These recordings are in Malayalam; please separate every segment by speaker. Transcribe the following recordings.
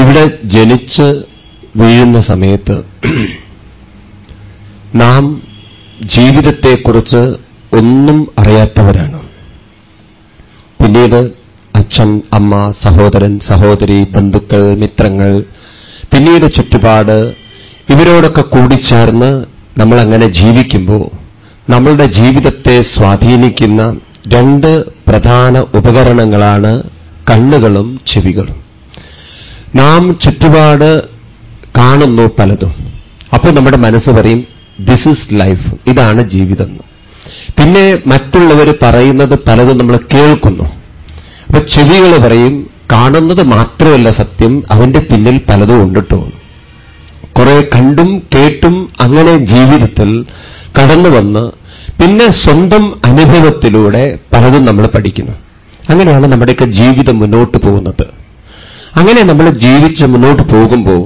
Speaker 1: ഇവിടെ ജനിച്ച് വീഴുന്ന സമയത്ത് നാം ജീവിതത്തെക്കുറിച്ച് ഒന്നും അറിയാത്തവരാണ്. പിന്നീട് അച്ഛൻ അമ്മ സഹോദരൻ സഹോദരി ബന്ധുക്കൾ മിത്രങ്ങൾ പിന്നീട് ചുറ്റുപാട് ഇവരോടൊക്കെ കൂടിച്ചേർന്ന് നമ്മളങ്ങനെ ജീവിക്കുമ്പോൾ നമ്മളുടെ ജീവിതത്തെ സ്വാധീനിക്കുന്ന രണ്ട് പ്രധാന ഉപകരണങ്ങളാണ് കണ്ണുകളും ചെവികളും. നാം ചുറ്റുപാട് കാണുന്നു പലതും. അപ്പോൾ നമ്മുടെ മനസ്സ് പറയും ദിസ് ഇസ് ലൈഫ് ഇതാണ് ജീവിതം. പിന്നെ മറ്റുള്ളവർ പറയുന്നത് പലതും നമ്മൾ കേൾക്കുന്നു. അപ്പൊ ചെവികൾ പറയും കാണുന്നത് മാത്രമല്ല സത്യം അവന്റെ പിന്നിൽ പലതും ഉണ്ടിട്ടോ കുറെ കണ്ടും കേട്ടും അങ്ങനെ ജീവിതത്തിൽ കടന്നു വന്ന് പിന്നെ സ്വന്തം അനുഭവത്തിലൂടെ പലതും നമ്മൾ പഠിക്കുന്നു. അങ്ങനെയാണ് നമ്മുടെയൊക്കെ ജീവിതം മുന്നോട്ട് പോകുന്നത്. അങ്ങനെ നമ്മൾ ജീവിച്ച് മുന്നോട്ട് പോകുമ്പോൾ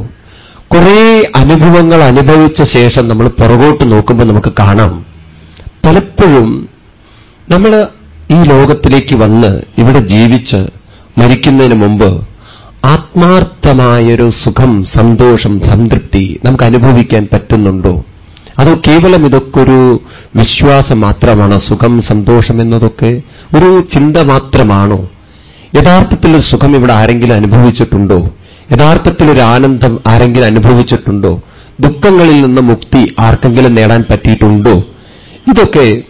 Speaker 1: കുറേ അനുഭവങ്ങൾ അനുഭവിച്ച ശേഷം നമ്മൾ പുറകോട്ട് നോക്കുമ്പോൾ നമുക്ക് കാണാം. പലപ്പോഴും നമ്മൾ ഈ ലോകത്തിലേക്ക് വന്ന് ഇവിടെ ജീവിച്ച് മരിക്കുന്നതിന് മുമ്പ് ആത്മാർത്ഥമായൊരു സുഖം സന്തോഷം സംതൃപ്തി നമുക്ക് അനുഭവിക്കാൻ പറ്റുന്നുണ്ടോ? അതോ കേവലം ഇതൊക്കെ ഒരു വിശ്വാസം മാത്രമാണോ? സുഖം സന്തോഷം എന്നതൊക്കെ ഒരു ചിന്ത മാത്രമാണോ? യഥാർത്ഥത്തിൽ സുഖം ഇവിടെ ആരെങ്കിലും അനുഭവിച്ചിട്ടുണ്ടോ? യഥാർത്ഥത്തിൽ ഒരു ആനന്ദം ആരെങ്കിലും അനുഭവിച്ചിട്ടുണ്ടോ? ദുഃഖങ്ങളിൽ നിന്ന് മുക്തി ആർക്കെങ്കിലും നേടാൻ പറ്റിയിട്ടുണ്ടോ? ഇതൊക്കെ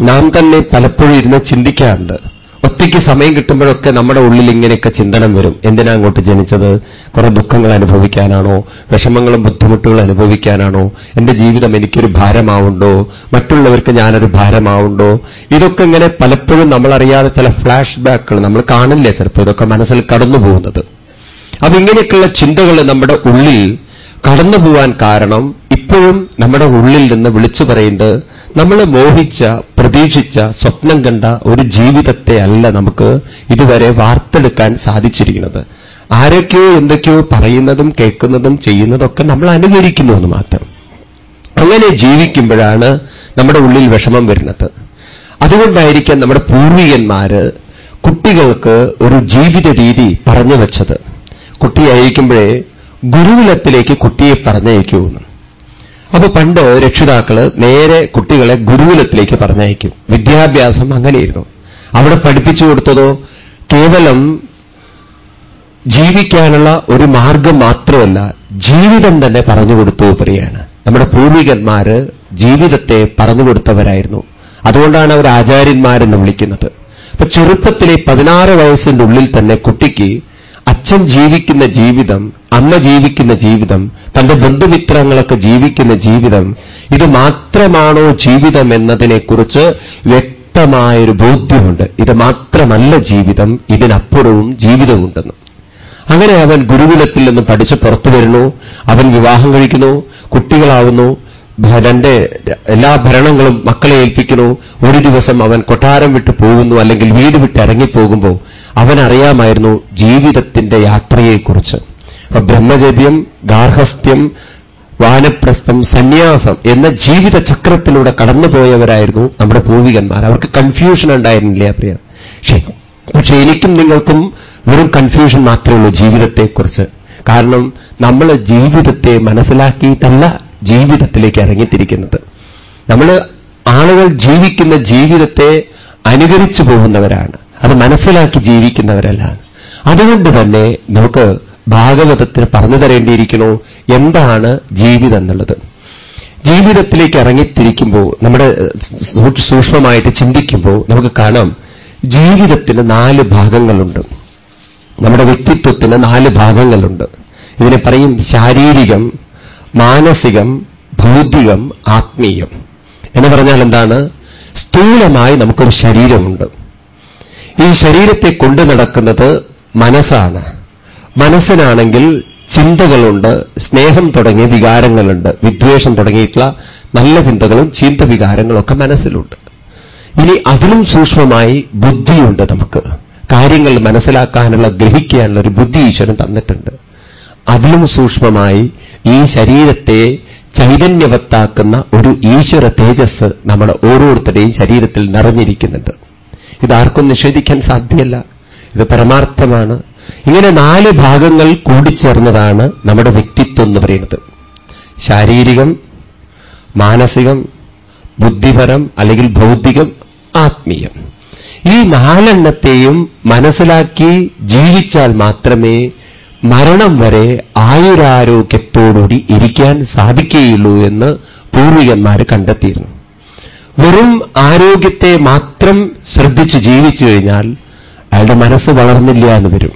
Speaker 1: നാം തന്നെ പലപ്പോഴും ഇരുന്ന് ചിന്തിക്കാറുണ്ട്. ഒറ്റയ്ക്ക് സമയം കിട്ടുമ്പോഴൊക്കെ നമ്മുടെ ഉള്ളിൽ ഇങ്ങനെയൊക്കെ ചിന്തനം വരും. എന്തിനാ അങ്ങോട്ട് ജനിച്ചത്? കുറെ ദുഃഖങ്ങൾ അനുഭവിക്കാനാണോ? വിഷമങ്ങളും ബുദ്ധിമുട്ടുകളും അനുഭവിക്കാനാണോ? എന്റെ ജീവിതം എനിക്കൊരു ഭാരമാവുണ്ടോ? മറ്റുള്ളവർക്ക് ഞാനൊരു ഭാരമാവുണ്ടോ? ഇതൊക്കെ ഇങ്ങനെ പലപ്പോഴും നമ്മളറിയാതെ ചില ഫ്ലാഷ് ബാക്കുകൾ നമ്മൾ കാണില്ലേ ചിലപ്പോൾ ഇതൊക്കെ മനസ്സിൽ കടന്നു പോകുന്നത്. അപ്പൊ ഇങ്ങനെയൊക്കെയുള്ള ചിന്തകൾ നമ്മുടെ ഉള്ളിൽ കടന്നു പോവാൻ കാരണം ഇപ്പോഴും നമ്മുടെ ഉള്ളിൽ നിന്ന് വിളിച്ചു പറയുന്നത് നമ്മൾ മോഹിച്ച പ്രതീക്ഷിച്ച സ്വപ്നം കണ്ട ഒരു ജീവിതത്തെ അല്ല നമുക്ക് ഇതുവരെ വാർത്തെടുക്കാൻ സാധിച്ചിരിക്കുന്നത്. ആരൊക്കെയോ എന്തൊക്കെയോ പറയുന്നതും കേൾക്കുന്നതും ചെയ്യുന്നതൊക്കെ നമ്മൾ അനുകരിക്കുന്നു എന്ന് മാത്രം. അങ്ങനെ ജീവിക്കുമ്പോഴാണ് നമ്മുടെ ഉള്ളിൽ വിഷമം വരുന്നത്. അതുകൊണ്ടായിരിക്കാം നമ്മുടെ പൂർവികന്മാര് കുട്ടികൾക്ക് ഒരു ജീവിത രീതി പറഞ്ഞു വെച്ചത്. കുട്ടിയായിരിക്കുമ്പോഴേ ഗുരുകുലത്തിലേക്ക് കുട്ടിയെ പറഞ്ഞയക്കുമെന്ന് അപ്പൊ പണ്ട് രക്ഷിതാക്കൾ നേരെ കുട്ടികളെ ഗുരുകുലത്തിലേക്ക് പറഞ്ഞയക്കും. വിദ്യാഭ്യാസം അങ്ങനെയിരുന്നു. അവിടെ പഠിപ്പിച്ചു കൊടുത്തതോ കേവലം ജീവിക്കാനുള്ള ഒരു മാർഗം മാത്രമല്ല ജീവിതം തന്നെ പറഞ്ഞു കൊടുത്തു പറയാണ് നമ്മുടെ പൂർവികന്മാര് ജീവിതത്തെ പറഞ്ഞു കൊടുത്തവരായിരുന്നു. അതുകൊണ്ടാണ് അവർ ആചാര്യന്മാരെന്ന് വിളിക്കുന്നത്. അപ്പൊ ചെറുപ്പത്തിലെ പതിനാറ് വയസ്സിന്റെ ഉള്ളിൽ തന്നെ കുട്ടിക്ക് അച്ഛൻ ജീവിക്കുന്ന ജീവിതം അമ്മ ജീവിക്കുന്ന ജീവിതം തന്റെ ബന്ധുമിത്രങ്ങളൊക്കെ ജീവിക്കുന്ന ജീവിതം ഇത് മാത്രമാണോ ജീവിതം എന്നതിനെക്കുറിച്ച് വ്യക്തമായൊരു ബോധ്യമുണ്ട്. ഇത് മാത്രമല്ല ജീവിതം ഇതിനപ്പുറവും ജീവിതമുണ്ടെന്ന്. അങ്ങനെ അവൻ ഗുരുകുലത്തിൽ നിന്ന് പഠിച്ച് പുറത്തു വരുന്നു അവൻ വിവാഹം കഴിക്കുന്നു കുട്ടികളാവുന്നു രണ്ട് എല്ലാ ഭരണങ്ങളും മക്കളെ ഏൽപ്പിക്കുന്നു. ഒരു ദിവസം അവൻ കൊട്ടാരം വിട്ടു പോകുന്നു അല്ലെങ്കിൽ വീട് വിട്ട് ഇറങ്ങിപ്പോകുമ്പോൾ അവനറിയാമായിരുന്നു ജീവിതത്തിന്റെ യാത്രയെക്കുറിച്ച്. അപ്പൊ ബ്രഹ്മചര്യം ഗാർഹസ്ഥ്യം വാനപ്രസ്ഥം സന്യാസം എന്ന ജീവിത ചക്രത്തിലൂടെ കടന്നുപോയവരായിരുന്നു നമ്മുടെ പൂർവികന്മാർ. അവർക്ക് കൺഫ്യൂഷൻ ഉണ്ടായിരുന്നില്ല പ്രിയ? പക്ഷേ എനിക്കും നിങ്ങൾക്കും വെറും കൺഫ്യൂഷൻ മാത്രമേ ഉള്ളൂ ജീവിതത്തെക്കുറിച്ച്. കാരണം നമ്മൾ ജീവിതത്തെ മനസ്സിലാക്കിയിട്ടല്ല ജീവിതത്തിലേക്ക് ഇറങ്ങിത്തിരിക്കുന്നത്. നമ്മൾ ആളുകൾ ജീവിക്കുന്ന ജീവിതത്തെ അനുകരിച്ചു പോകുന്നവരാണ്. അത് മനസ്സിലാക്കി ജീവിക്കുന്നവരല്ല. അതുകൊണ്ട് തന്നെ നമുക്ക് ഭാഗവതത്തിൽ പറഞ്ഞു തരേണ്ടിയിരിക്കണോ എന്താണ് ജീവിതം എന്നുള്ളത്. ജീവിതത്തിലേക്ക് ഇറങ്ങിത്തിരിക്കുമ്പോൾ നമ്മുടെ സൂക്ഷ്മമായിട്ട് ചിന്തിക്കുമ്പോൾ നമുക്ക് കാണാം ജീവിതത്തിന് നാല് ഭാഗങ്ങളുണ്ട്. നമ്മുടെ വ്യക്തിത്വത്തിന് നാല് ഭാഗങ്ങളുണ്ട്. ഇതിനെ പറയും ശാരീരികം മാനസികം ഭൗതികം ആത്മീയം. എന്ന് പറഞ്ഞാൽ എന്താണ്? സ്ഥൂലമായി നമുക്കൊരു ശരീരമുണ്ട്. ഈ ശരീരത്തെ കൊണ്ടു നടക്കുന്നത് മനസ്സാണ്. മനസ്സിനാണെങ്കിൽ ചിന്തകളുണ്ട് സ്നേഹം തുടങ്ങിയ വികാരങ്ങളുണ്ട് വിദ്വേഷം തുടങ്ങിയിട്ടുള്ള നല്ല ചിന്തകളും ചീന്ത വികാരങ്ങളൊക്കെ മനസ്സിലുണ്ട്. ഇനി അതിലും സൂക്ഷ്മമായി ബുദ്ധിയുണ്ട് നമുക്ക്. കാര്യങ്ങൾ മനസ്സിലാക്കാനുള്ള ഗ്രഹിക്കാനുള്ള ഒരു ബുദ്ധി ഈശ്വരൻ തന്നിട്ടുണ്ട്. അതിലും സൂക്ഷ്മമായി ഈ ശരീരത്തെ ചൈതന്യവത്താക്കുന്ന ഒരു ഈശ്വര തേജസ് നമ്മുടെ ഓരോരുത്തരുടെയും ശരീരത്തിൽ നിറഞ്ഞിരിക്കുന്നുണ്ട്. ഇതാർക്കും നിഷേധിക്കാൻ സാധ്യമല്ല ഇത് പരമാർത്ഥമാണ്. ഇങ്ങനെ നാല് ഭാഗങ്ങൾ കൂടിച്ചേർന്നതാണ് നമ്മുടെ വ്യക്തിത്വം എന്ന് പറയുന്നത്. ശാരീരികം മാനസികം ബുദ്ധിപരം അല്ലെങ്കിൽ ഭൗതികം ആത്മീയം. ഈ നാലെണ്ണത്തെയും മനസ്സിലാക്കി ജീവിച്ചാൽ മാത്രമേ മരണം വരെ ആയുരാരോഗ്യത്തോടുകൂടി ഇരിക്കാൻ സാധിക്കുകയുള്ളൂ എന്ന് പൂർവികന്മാർ കണ്ടെത്തിയിരുന്നു. വെറും ആരോഗ്യത്തെ മാത്രം ശ്രദ്ധിച്ച് ജീവിച്ചു കഴിഞ്ഞാൽ അയാളുടെ മനസ്സ് വളർന്നില്ല എന്ന് വരും.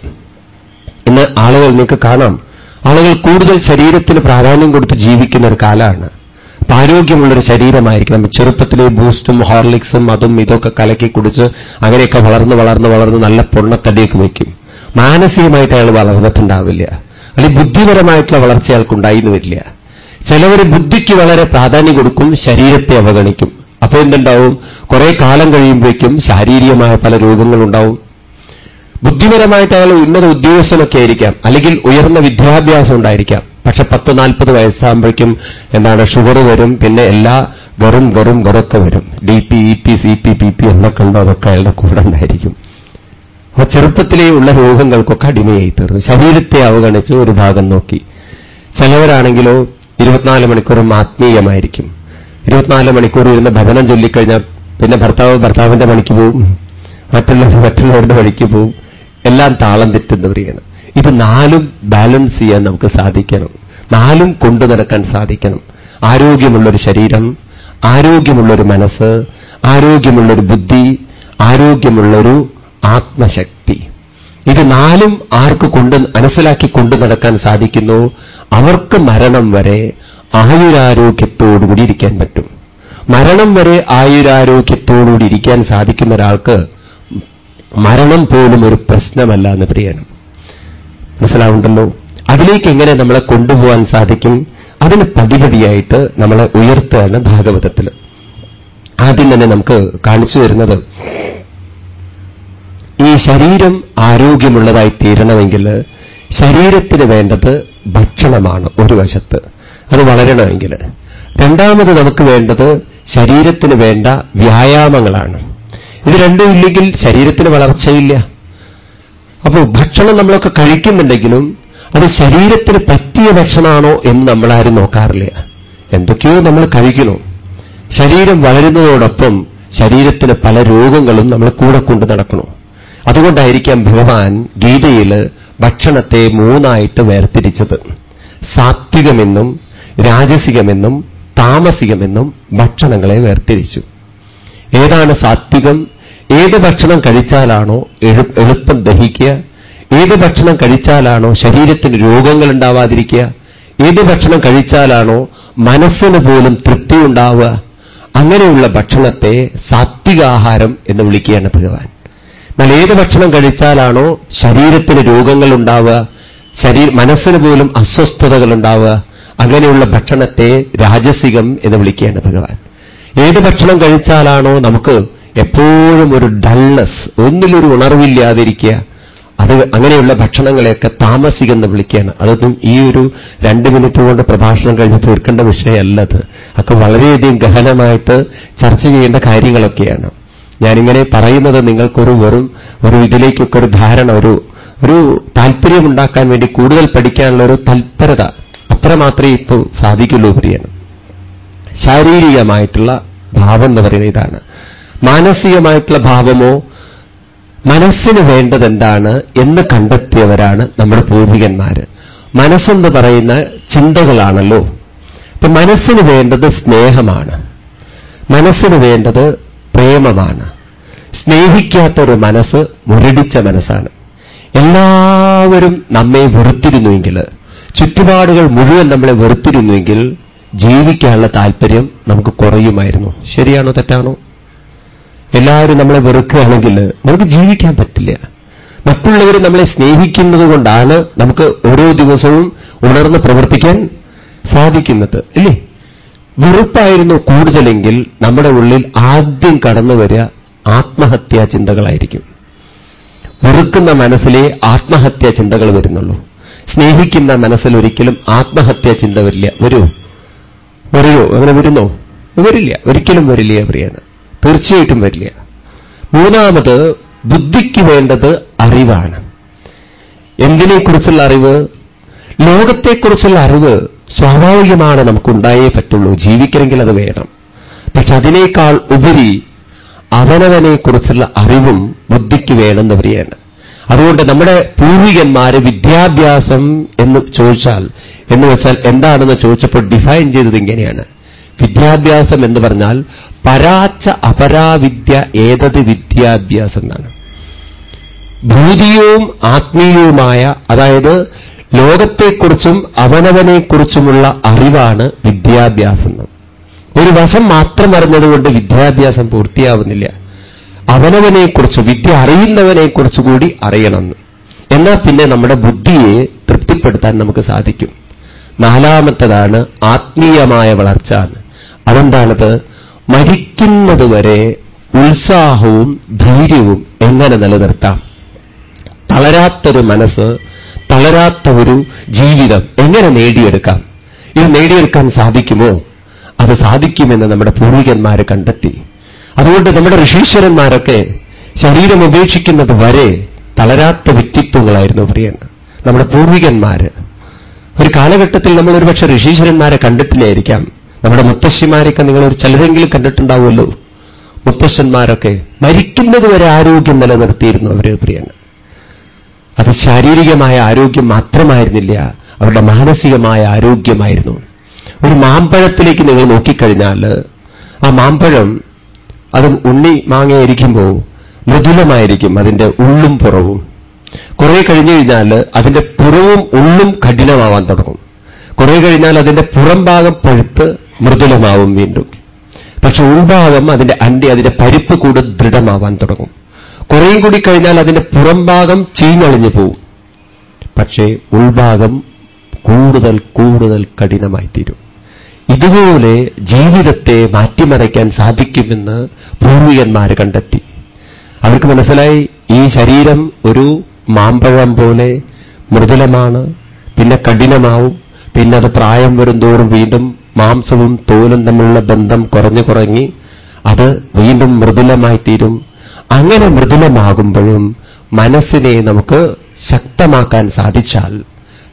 Speaker 1: ഇന്ന് ആളുകൾ നിങ്ങൾക്ക് കാണാം. ആളുകൾ കൂടുതൽ ശരീരത്തിന് പ്രാധാന്യം കൊടുത്ത് ജീവിക്കുന്ന ഒരു കാലമാണ്. അപ്പൊ ആരോഗ്യമുള്ളൊരു ശരീരമായിരിക്കണം ചെറുപ്പത്തിലെ ബൂസ്റ്റും ഹോർലിക്സും അതും ഇതൊക്കെ കലക്കി കുടിച്ച് അങ്ങനെയൊക്കെ വളർന്ന് വളർന്ന് വളർന്ന് നല്ല പൊണ്ണത്തടിയൊക്കെ വയ്ക്കും. മാനസികമായിട്ട് അയാൾ വളർന്നിട്ടുണ്ടാവില്ല. അല്ലെങ്കിൽ ബുദ്ധിപരമായിട്ടുള്ള വളർച്ച അയാൾക്കുണ്ടായിന്ന് വരില്ല. ചിലവർ ബുദ്ധിക്ക് വളരെ പ്രാധാന്യം കൊടുക്കും ശരീരത്തെ അവഗണിക്കും. അപ്പോൾ എന്തുണ്ടാവും? കുറെ കാലം കഴിയുമ്പോഴേക്കും ശാരീരികമായ പല രോഗങ്ങളുണ്ടാവും. ബുദ്ധിപരമായിട്ട് അയാൾ ഉന്നത ഉദ്യോഗസ്ഥനൊക്കെ ആയിരിക്കാം. അല്ലെങ്കിൽ ഉയർന്ന വിദ്യാഭ്യാസം ഉണ്ടായിരിക്കാം. പക്ഷെ പത്ത് നാൽപ്പത് വയസ്സാകുമ്പോഴേക്കും എന്താണ് ഷുഗർ വരും. പിന്നെ എല്ലാ ഗറും ഗറും ഗറൊക്കെ വരും. D P E P C P P P എന്നൊക്കെ ഉണ്ടോ? അതൊക്കെ അയാളുടെ കൂടെ ഉണ്ടായിരിക്കും. അപ്പൊ ചെറുപ്പത്തിലേ ഉള്ള രോഗങ്ങൾക്കൊക്കെ അടിമയായി തീർന്നു. ശരീരത്തെ അവഗണിച്ച് ഒരു ഭാഗം നോക്കി. ചിലവരാണെങ്കിലോ ഇരുപത്തിനാല് മണിക്കൂറും ആത്മീയമായിരിക്കും. ഇരുപത്തിനാല് മണിക്കൂർ ഇരുന്ന് ഭജനം ചൊല്ലിക്കഴിഞ്ഞാൽ പിന്നെ ഭർത്താവ് ഭർത്താവിന്റെ പണിക്ക് പോവും. മറ്റുള്ളവർ മറ്റുള്ളവരുടെ പണിക്ക് പോവും. എല്ലാം താളം തെറ്റുന്നവരെയാണ് ഇത് നാലും ബാലൻസ് ചെയ്യാൻ നമുക്ക് സാധിക്കണം. നാലും കൊണ്ടു നടക്കാൻ സാധിക്കണം. ആരോഗ്യമുള്ളൊരു ശരീരം ആരോഗ്യമുള്ളൊരു മനസ്സ് ആരോഗ്യമുള്ളൊരു ബുദ്ധി ആരോഗ്യമുള്ളൊരു ആത്മശക്തി. ഇത് നാലും ആർക്ക് കൊണ്ട് മനസ്സിലാക്കി കൊണ്ടു നടക്കാൻ സാധിക്കുന്നു? അവർക്ക് മരണം വരെ ആയുരാരോഗ്യത്തോടുകൂടി ഇരിക്കാൻ പറ്റും. മരണം വരെ ആയുരാരോഗ്യത്തോടുകൂടി ഇരിക്കാൻ സാധിക്കുന്ന ഒരാൾക്ക് മരണം പോലും ഒരു പ്രശ്നമല്ല എന്ന് പറയണം. മനസ്സിലാവുണ്ടല്ലോ അതിലേക്ക് എങ്ങനെ നമ്മളെ കൊണ്ടുപോകാൻ സാധിക്കും? അതിന് പടിപടിയായിട്ട് നമ്മളെ ഉയർത്തുകയാണ് ഭാഗവതത്തിൽ. ആദ്യം തന്നെ നമുക്ക് കാണിച്ചു തരുന്നത് ഈ ശരീരം ആരോഗ്യമുള്ളതായി തീരണമെങ്കിൽ ശരീരത്തിന് വേണ്ടത് ഭക്ഷണമാണ് ഒരു വശത്ത്. അത് വളരണമെങ്കിൽ. രണ്ടാമത് നമുക്ക് വേണ്ടത് ശരീരത്തിന് വേണ്ട വ്യായാമങ്ങളാണ്. ഇത് രണ്ടും ഇല്ലെങ്കിൽ ശരീരത്തിന് വളർച്ചയില്ല. അപ്പോൾ ഭക്ഷണം നമ്മളൊക്കെ കഴിക്കുന്നുണ്ടെങ്കിലും അത് ശരീരത്തിന് പറ്റിയ ഭക്ഷണമാണോ എന്ന് നമ്മളാരും നോക്കാറില്ല. എന്തൊക്കെയോ നമ്മൾ കഴിക്കുന്നു. ശരീരം വളരുന്നതോടൊപ്പം ശരീരത്തിന് പല രോഗങ്ങളും നമ്മൾ കൂടെ കൊണ്ട് നടക്കണു അതുകൊണ്ടായിരിക്കാം ഭഗവാൻ ഗീതയിൽ ഭക്ഷണത്തെ മൂന്നായിട്ട് വേർതിരിച്ചത്. സാത്വികമെന്നും രാജസികമെന്നും താമസികമെന്നും ഭക്ഷണങ്ങളെ വേർതിരിച്ചു. ഏതാണ് സാത്വികം? ഏത് ഭക്ഷണം കഴിച്ചാലാണോ എളുപ്പം ദഹിക്കുക? ഏത് ഭക്ഷണം കഴിച്ചാലാണോ ശരീരത്തിന് രോഗങ്ങൾ ഉണ്ടാവാതിരിക്കുക ഏത് ഭക്ഷണം കഴിച്ചാലാണോ മനസ്സിന് പോലും തൃപ്തി ഉണ്ടാവുക അങ്ങനെയുള്ള ഭക്ഷണത്തെ സാത്വികാഹാരം എന്ന് വിളിക്കുകയാണ് ഭഗവാൻ. എന്നാൽ ഏത് ഭക്ഷണം കഴിച്ചാലാണോ ശരീരത്തിന് രോഗങ്ങൾ ഉണ്ടാവുക ശരീര മനസ്സിന് പോലും അസ്വസ്ഥതകൾ ഉണ്ടാവുക അങ്ങനെയുള്ള ഭക്ഷണത്തെ രാജസികം എന്ന് വിളിക്കുകയാണ് ഭഗവാൻ. ഏത് ഭക്ഷണം കഴിച്ചാലാണോ നമുക്ക് എപ്പോഴും ഒരു ഡൾനെസ് ഒന്നിലൊരു ഉണർവില്ലാതിരിക്കുക. അത് അങ്ങനെയുള്ള ഭക്ഷണങ്ങളെയൊക്കെ താമസികെന്ന് വിളിക്കുകയാണ്. അതൊന്നും ഈ ഒരു രണ്ട് മിനിറ്റ് കൊണ്ട് പ്രഭാഷണം കഴിഞ്ഞ് തീർക്കേണ്ട വിഷയമല്ല അത്. ഒക്കെ വളരെയധികം ഗഹനമായിട്ട് ചർച്ച ചെയ്യേണ്ട കാര്യങ്ങളൊക്കെയാണ്. ഞാനിങ്ങനെ പറയുന്നത് നിങ്ങൾക്കൊരു വെറും ഒരു ഇതിലേക്കൊക്കെ ഒരു ധാരണ ഒരു ഒരു താല്പര്യമുണ്ടാക്കാൻ വേണ്ടി കൂടുതൽ പഠിക്കാനുള്ള ഒരു തൽപരത അത്ര മാത്രമേ ഇപ്പോൾ സാധിക്കുള്ളൂ പ്രിയന്. ശാരീരികമായിട്ടുള്ള ഭാവം എന്ന് പറയുന്നത് ഇതാണ്. മാനസികമായിട്ടുള്ള ഭാവമോ മനസ്സിന് വേണ്ടത് എന്താണ് എന്ന് കണ്ടെത്തിയവരാണ് നമ്മുടെ പൂർവികന്മാര്. മനസ്സെന്ന് പറയുന്ന ചിന്തകളാണല്ലോ. ഇപ്പൊ മനസ്സിന് വേണ്ടത് സ്നേഹമാണ്. മനസ്സിന് വേണ്ടത് പ്രേമമാണ്. സ്നേഹിക്കാത്തൊരു മനസ്സ് മുരടിച്ച മനസ്സാണ്. എല്ലാവരും നമ്മെ വെറുത്തിരുന്നുവെങ്കിൽ ചുറ്റുപാടുകൾ മുഴുവൻ നമ്മളെ വെറുത്തിരുന്നുവെങ്കിൽ ജീവിക്കാനുള്ള താല്പര്യം നമുക്ക് കുറയുമായിരുന്നു. ശരിയാണോ തെറ്റാണോ? എല്ലാവരും നമ്മളെ വെറുക്കുകയാണെങ്കിൽ നമുക്ക് ജീവിക്കാൻ പറ്റില്ല. മറ്റുള്ളവർ നമ്മളെ സ്നേഹിക്കുന്നത് കൊണ്ടാണ് നമുക്ക് ഓരോ ദിവസവും ഉണർന്ന് പ്രവർത്തിക്കാൻ സാധിക്കുന്നത് ഇല്ലേ? വെറുപ്പായിരുന്നു കൂടുതലെങ്കിൽ നമ്മുടെ ഉള്ളിൽ ആദ്യം കടന്നു വരിക ആത്മഹത്യാ ചിന്തകളായിരിക്കും. വെറുക്കുന്ന മനസ്സിലെ ആത്മഹത്യാ ചിന്തകൾ വരുന്നുള്ളൂ. സ്നേഹിക്കുന്ന മനസ്സിൽ ഒരിക്കലും ആത്മഹത്യാ ചിന്ത വരില്ല. വരൂ വരുമോ അങ്ങനെ വരുന്നോ? വരില്ല. ഒരിക്കലും വരില്ല പ്രിയന്. തീർച്ചയായിട്ടും വരില്ല. മൂന്നാമത് ബുദ്ധിക്ക് വേണ്ടത് അറിവാണ്. എന്തിനെക്കുറിച്ചുള്ള അറിവ്? ലോകത്തെക്കുറിച്ചുള്ള അറിവ് സ്വാഭാവികമാണ് നമുക്കുണ്ടായേ പറ്റുള്ളൂ. ജീവിക്കണമെങ്കിൽ അത് വേണം. പക്ഷെ അതിനേക്കാൾ ഉപരി അവനവനെക്കുറിച്ചുള്ള അറിവും ബുദ്ധിക്ക് വേണമെന്ന് പറയാണ് അതുകൊണ്ട് നമ്മുടെ പൂർവികന്മാര് വിദ്യാഭ്യാസം എന്ന് ചോദിച്ചാൽ എന്ന് വെച്ചാൽ എന്താണെന്ന് ചോദിച്ചപ്പോൾ ഡിഫൈൻ ചെയ്തത് ഇങ്ങനെയാണ്. വിദ്യാഭ്യാസം എന്ന് പറഞ്ഞാൽ പരാച്ച അപരാവിദ്യ ഏതത് വിദ്യാഭ്യാസം എന്നാണ്. ഭൂതിയവും ആത്മീയവുമായ അതായത് ലോകത്തെക്കുറിച്ചും അവനവനെക്കുറിച്ചുമുള്ള അറിവാണ് വിദ്യാഭ്യാസം ഒരു വശം മാത്രം അറിഞ്ഞതുകൊണ്ട് വിദ്യാഭ്യാസം പൂർത്തിയാവുന്നില്ല. അവനവനെക്കുറിച്ച് വിദ്യ അറിയുന്നവനെക്കുറിച്ച് കൂടി അറിയണമെന്ന്. എന്നാൽ പിന്നെ നമ്മുടെ ബുദ്ധിയെ തൃപ്തിപ്പെടുത്താൻ നമുക്ക് സാധിക്കും. നാലാമത്തതാണ് ആത്മീയമായ വളർച്ച അതെന്താണത്? മരിക്കുന്നതുവരെ ഉത്സാഹവും ധൈര്യവും എങ്ങനെ നിലനിർത്താം? തളരാത്തൊരു മനസ്സ് തളരാത്ത ഒരു ജീവിതം എങ്ങനെ നേടിയെടുക്കാം? ഇത് നേടിയെടുക്കാൻ സാധിക്കുമോ? അത് സാധിക്കുമെന്ന് നമ്മുടെ പൂർവികന്മാരെ കണ്ടെത്തി. അതുകൊണ്ട് നമ്മുടെ ഋഷീശ്വരന്മാരൊക്കെ ശരീരം ഉപേക്ഷിക്കുന്നത് വരെ തളരാത്ത വ്യക്തിത്വങ്ങളായിരുന്നു പ്രിയൻ നമ്മുടെ പൂർവികന്മാര്. ഒരു കാലഘട്ടത്തിൽ നമ്മൾ ഒരുപക്ഷെ ഋഷീശ്വരന്മാരെ കണ്ടിട്ടില്ലായിരിക്കാം. നമ്മുടെ മുത്തശ്ശിമാരൊക്കെ നിങ്ങൾ ഒരു ചിലരെങ്കിലും കണ്ടിട്ടുണ്ടാവുമല്ലോ. മുത്തശ്ശന്മാരൊക്കെ മരിക്കുന്നത് വരെ ആരോഗ്യം നിലനിർത്തിയിരുന്നു അവർ പ്രിയാണ് അത് ശാരീരികമായ ആരോഗ്യം മാത്രമായിരുന്നില്ല അവരുടെ മാനസികമായ ആരോഗ്യമായിരുന്നു. ഒരു മാമ്പഴത്തിലേക്ക് നിങ്ങൾ നോക്കിക്കഴിഞ്ഞാൽ ആ മാമ്പഴം അത് ഉണ്ണി മാങ്ങയായിരിക്കുമ്പോൾ മൃദുലമായിരിക്കും അതിന്റെ ഉള്ളും പുറവും. കുറെ കഴിഞ്ഞു കഴിഞ്ഞാൽ അതിന്റെ പുറവും ഉള്ളും കഠിനമാവാൻ തുടങ്ങും. കുറെ കഴിഞ്ഞാൽ അതിന്റെ പുറം ഭാഗം പഴുത്ത് മൃദുലമാവും വീണ്ടും. പക്ഷെ ഉൾഭാഗം അതിന്റെ അണ്ടി അതിന്റെ പരിപ്പ് കൂടെ ദൃഢമാവാൻ തുടങ്ങും. കുറേയും കൂടി കഴിഞ്ഞാൽ അതിന്റെ പുറം ഭാഗം ചീഞ്ഞളിഞ്ഞു പോവും. പക്ഷേ ഉൾഭാഗം കൂടുതൽ കൂടുതൽ കഠിനമായി തീരും ഇതുപോലെ ജീവിതത്തെ മാറ്റിമറയ്ക്കാൻ സാധിക്കുമെന്ന് പൂർവികന്മാർ കണ്ടെത്തി. അവർക്ക് മനസ്സിലായി ഈ ശരീരം ഒരു മാമ്പഴം പോലെ മൃദുലമാണ് പിന്നെ കഠിനമാവും പിന്നെ അത് പ്രായം വരുംതോറും വീണ്ടും മാംസവും തോലും തമ്മിലുള്ള ബന്ധം കുറഞ്ഞു കുറങ്ങി അത് വീണ്ടും മൃദുലമായി തീരും അങ്ങനെ മൃദുലമാകുമ്പോഴും മനസ്സിനെ നമുക്ക് ശക്തമാക്കാൻ സാധിച്ചാൽ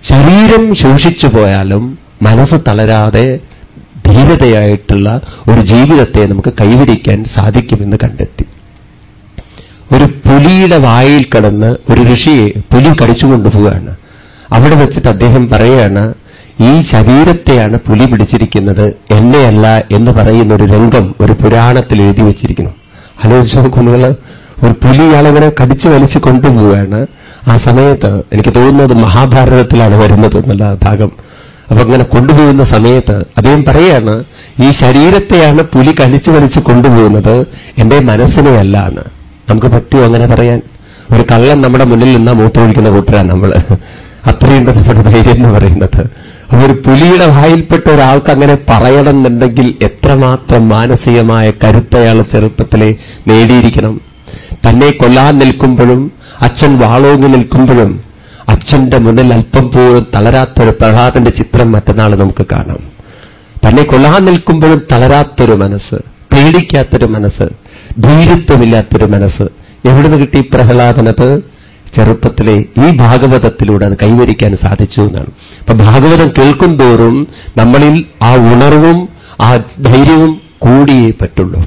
Speaker 1: ശരീരം ശോഷിച്ചു പോയാലും മനസ്സ് തളരാതെ ധീരതയായിട്ടുള്ള ഒരു ജീവിതത്തെ നമുക്ക് കൈവരിക്കാൻ സാധിക്കുമെന്ന് കണ്ടെത്തി. ഒരു പുലിയുടെ വായിൽ കടന്ന് ഒരു ഋഷിയെ പുലി കടിച്ചുകൊണ്ടുപോവുകയാണ് അവിടെ വെച്ചിട്ട് അദ്ദേഹം പറയുകയാണ് ഈ ശരീരത്തെയാണ് പുലി പിടിച്ചിരിക്കുന്നത് എന്നെയല്ല എന്ന് പറയുന്ന ഒരു രംഗം ഒരു പുരാണത്തിൽ എഴുതി വെച്ചിരിക്കുന്നു. ആലോചിച്ച് നോക്കൂ ഒരു പുലി ഇയാളെങ്ങനെ കടിച്ചു വലിച്ചു കൊണ്ടുപോവുകയാണ്. ആ സമയത്ത് എനിക്ക് തോന്നുന്നത് മഹാഭാരതത്തിലാണ് വരുന്നത് എന്നുള്ള ഭാഗം. അപ്പൊ അങ്ങനെ കൊണ്ടുപോകുന്ന സമയത്ത് അദ്ദേഹം പറയാണ് ഈ ശരീരത്തെയാണ് പുലി കലിച്ചു വലിച്ച് കൊണ്ടുപോകുന്നത് എന്റെ മനസ്സിനെയല്ല എന്ന് നമുക്ക് പറ്റുമോ അങ്ങനെ പറയാൻ? ഒരു കള്ളൻ നമ്മുടെ മുന്നിൽ നിന്നാ മൂത്തൊഴിക്കുന്ന കൂട്ടരാണ് നമ്മൾ അത്രയുണ്ട് നമ്മുടെ ധൈര്യം എന്ന് പറയുന്നത്. അപ്പൊ ഒരു പുലിയുടെ വായിൽപ്പെട്ട ഒരാൾക്ക് അങ്ങനെ പറയണം എന്നുണ്ടെങ്കിൽ എത്രമാത്രം മാനസികമായ കരുത്തയാൾ ചെറുപ്പത്തിലെ നേടിയിരിക്കണം. തന്നെ കൊല്ലാൻ നിൽക്കുമ്പോഴും അച്ഛൻ വാളോങ്ങി നിൽക്കുമ്പോഴും അച്ഛന്റെ മുന്നിൽ അല്പം പോലും തളരാത്തൊരു പ്രഹ്ലാദന്റെ ചിത്രം മറ്റന്നാൾ നമുക്ക് കാണാം. തന്നെ കൊള്ളാൻ നിൽക്കുമ്പോഴും തളരാത്തൊരു മനസ്സ് പേടിക്കാത്തൊരു മനസ്സ് ധൈര്യത്വമില്ലാത്തൊരു മനസ്സ്. എവിടുന്ന് കിട്ടി പ്രഹ്ലാദനത്? ചെറുപ്പത്തിലെ ഈ ഭാഗവതത്തിലൂടെ അത് കൈവരിക്കാൻ സാധിച്ചു എന്നാണ്. അപ്പൊ ഭാഗവതം കേൾക്കും തോറും നമ്മളിൽ ആ ഉണർവും ആ ധൈര്യവും കൂടിയേ പറ്റുള്ളൂ.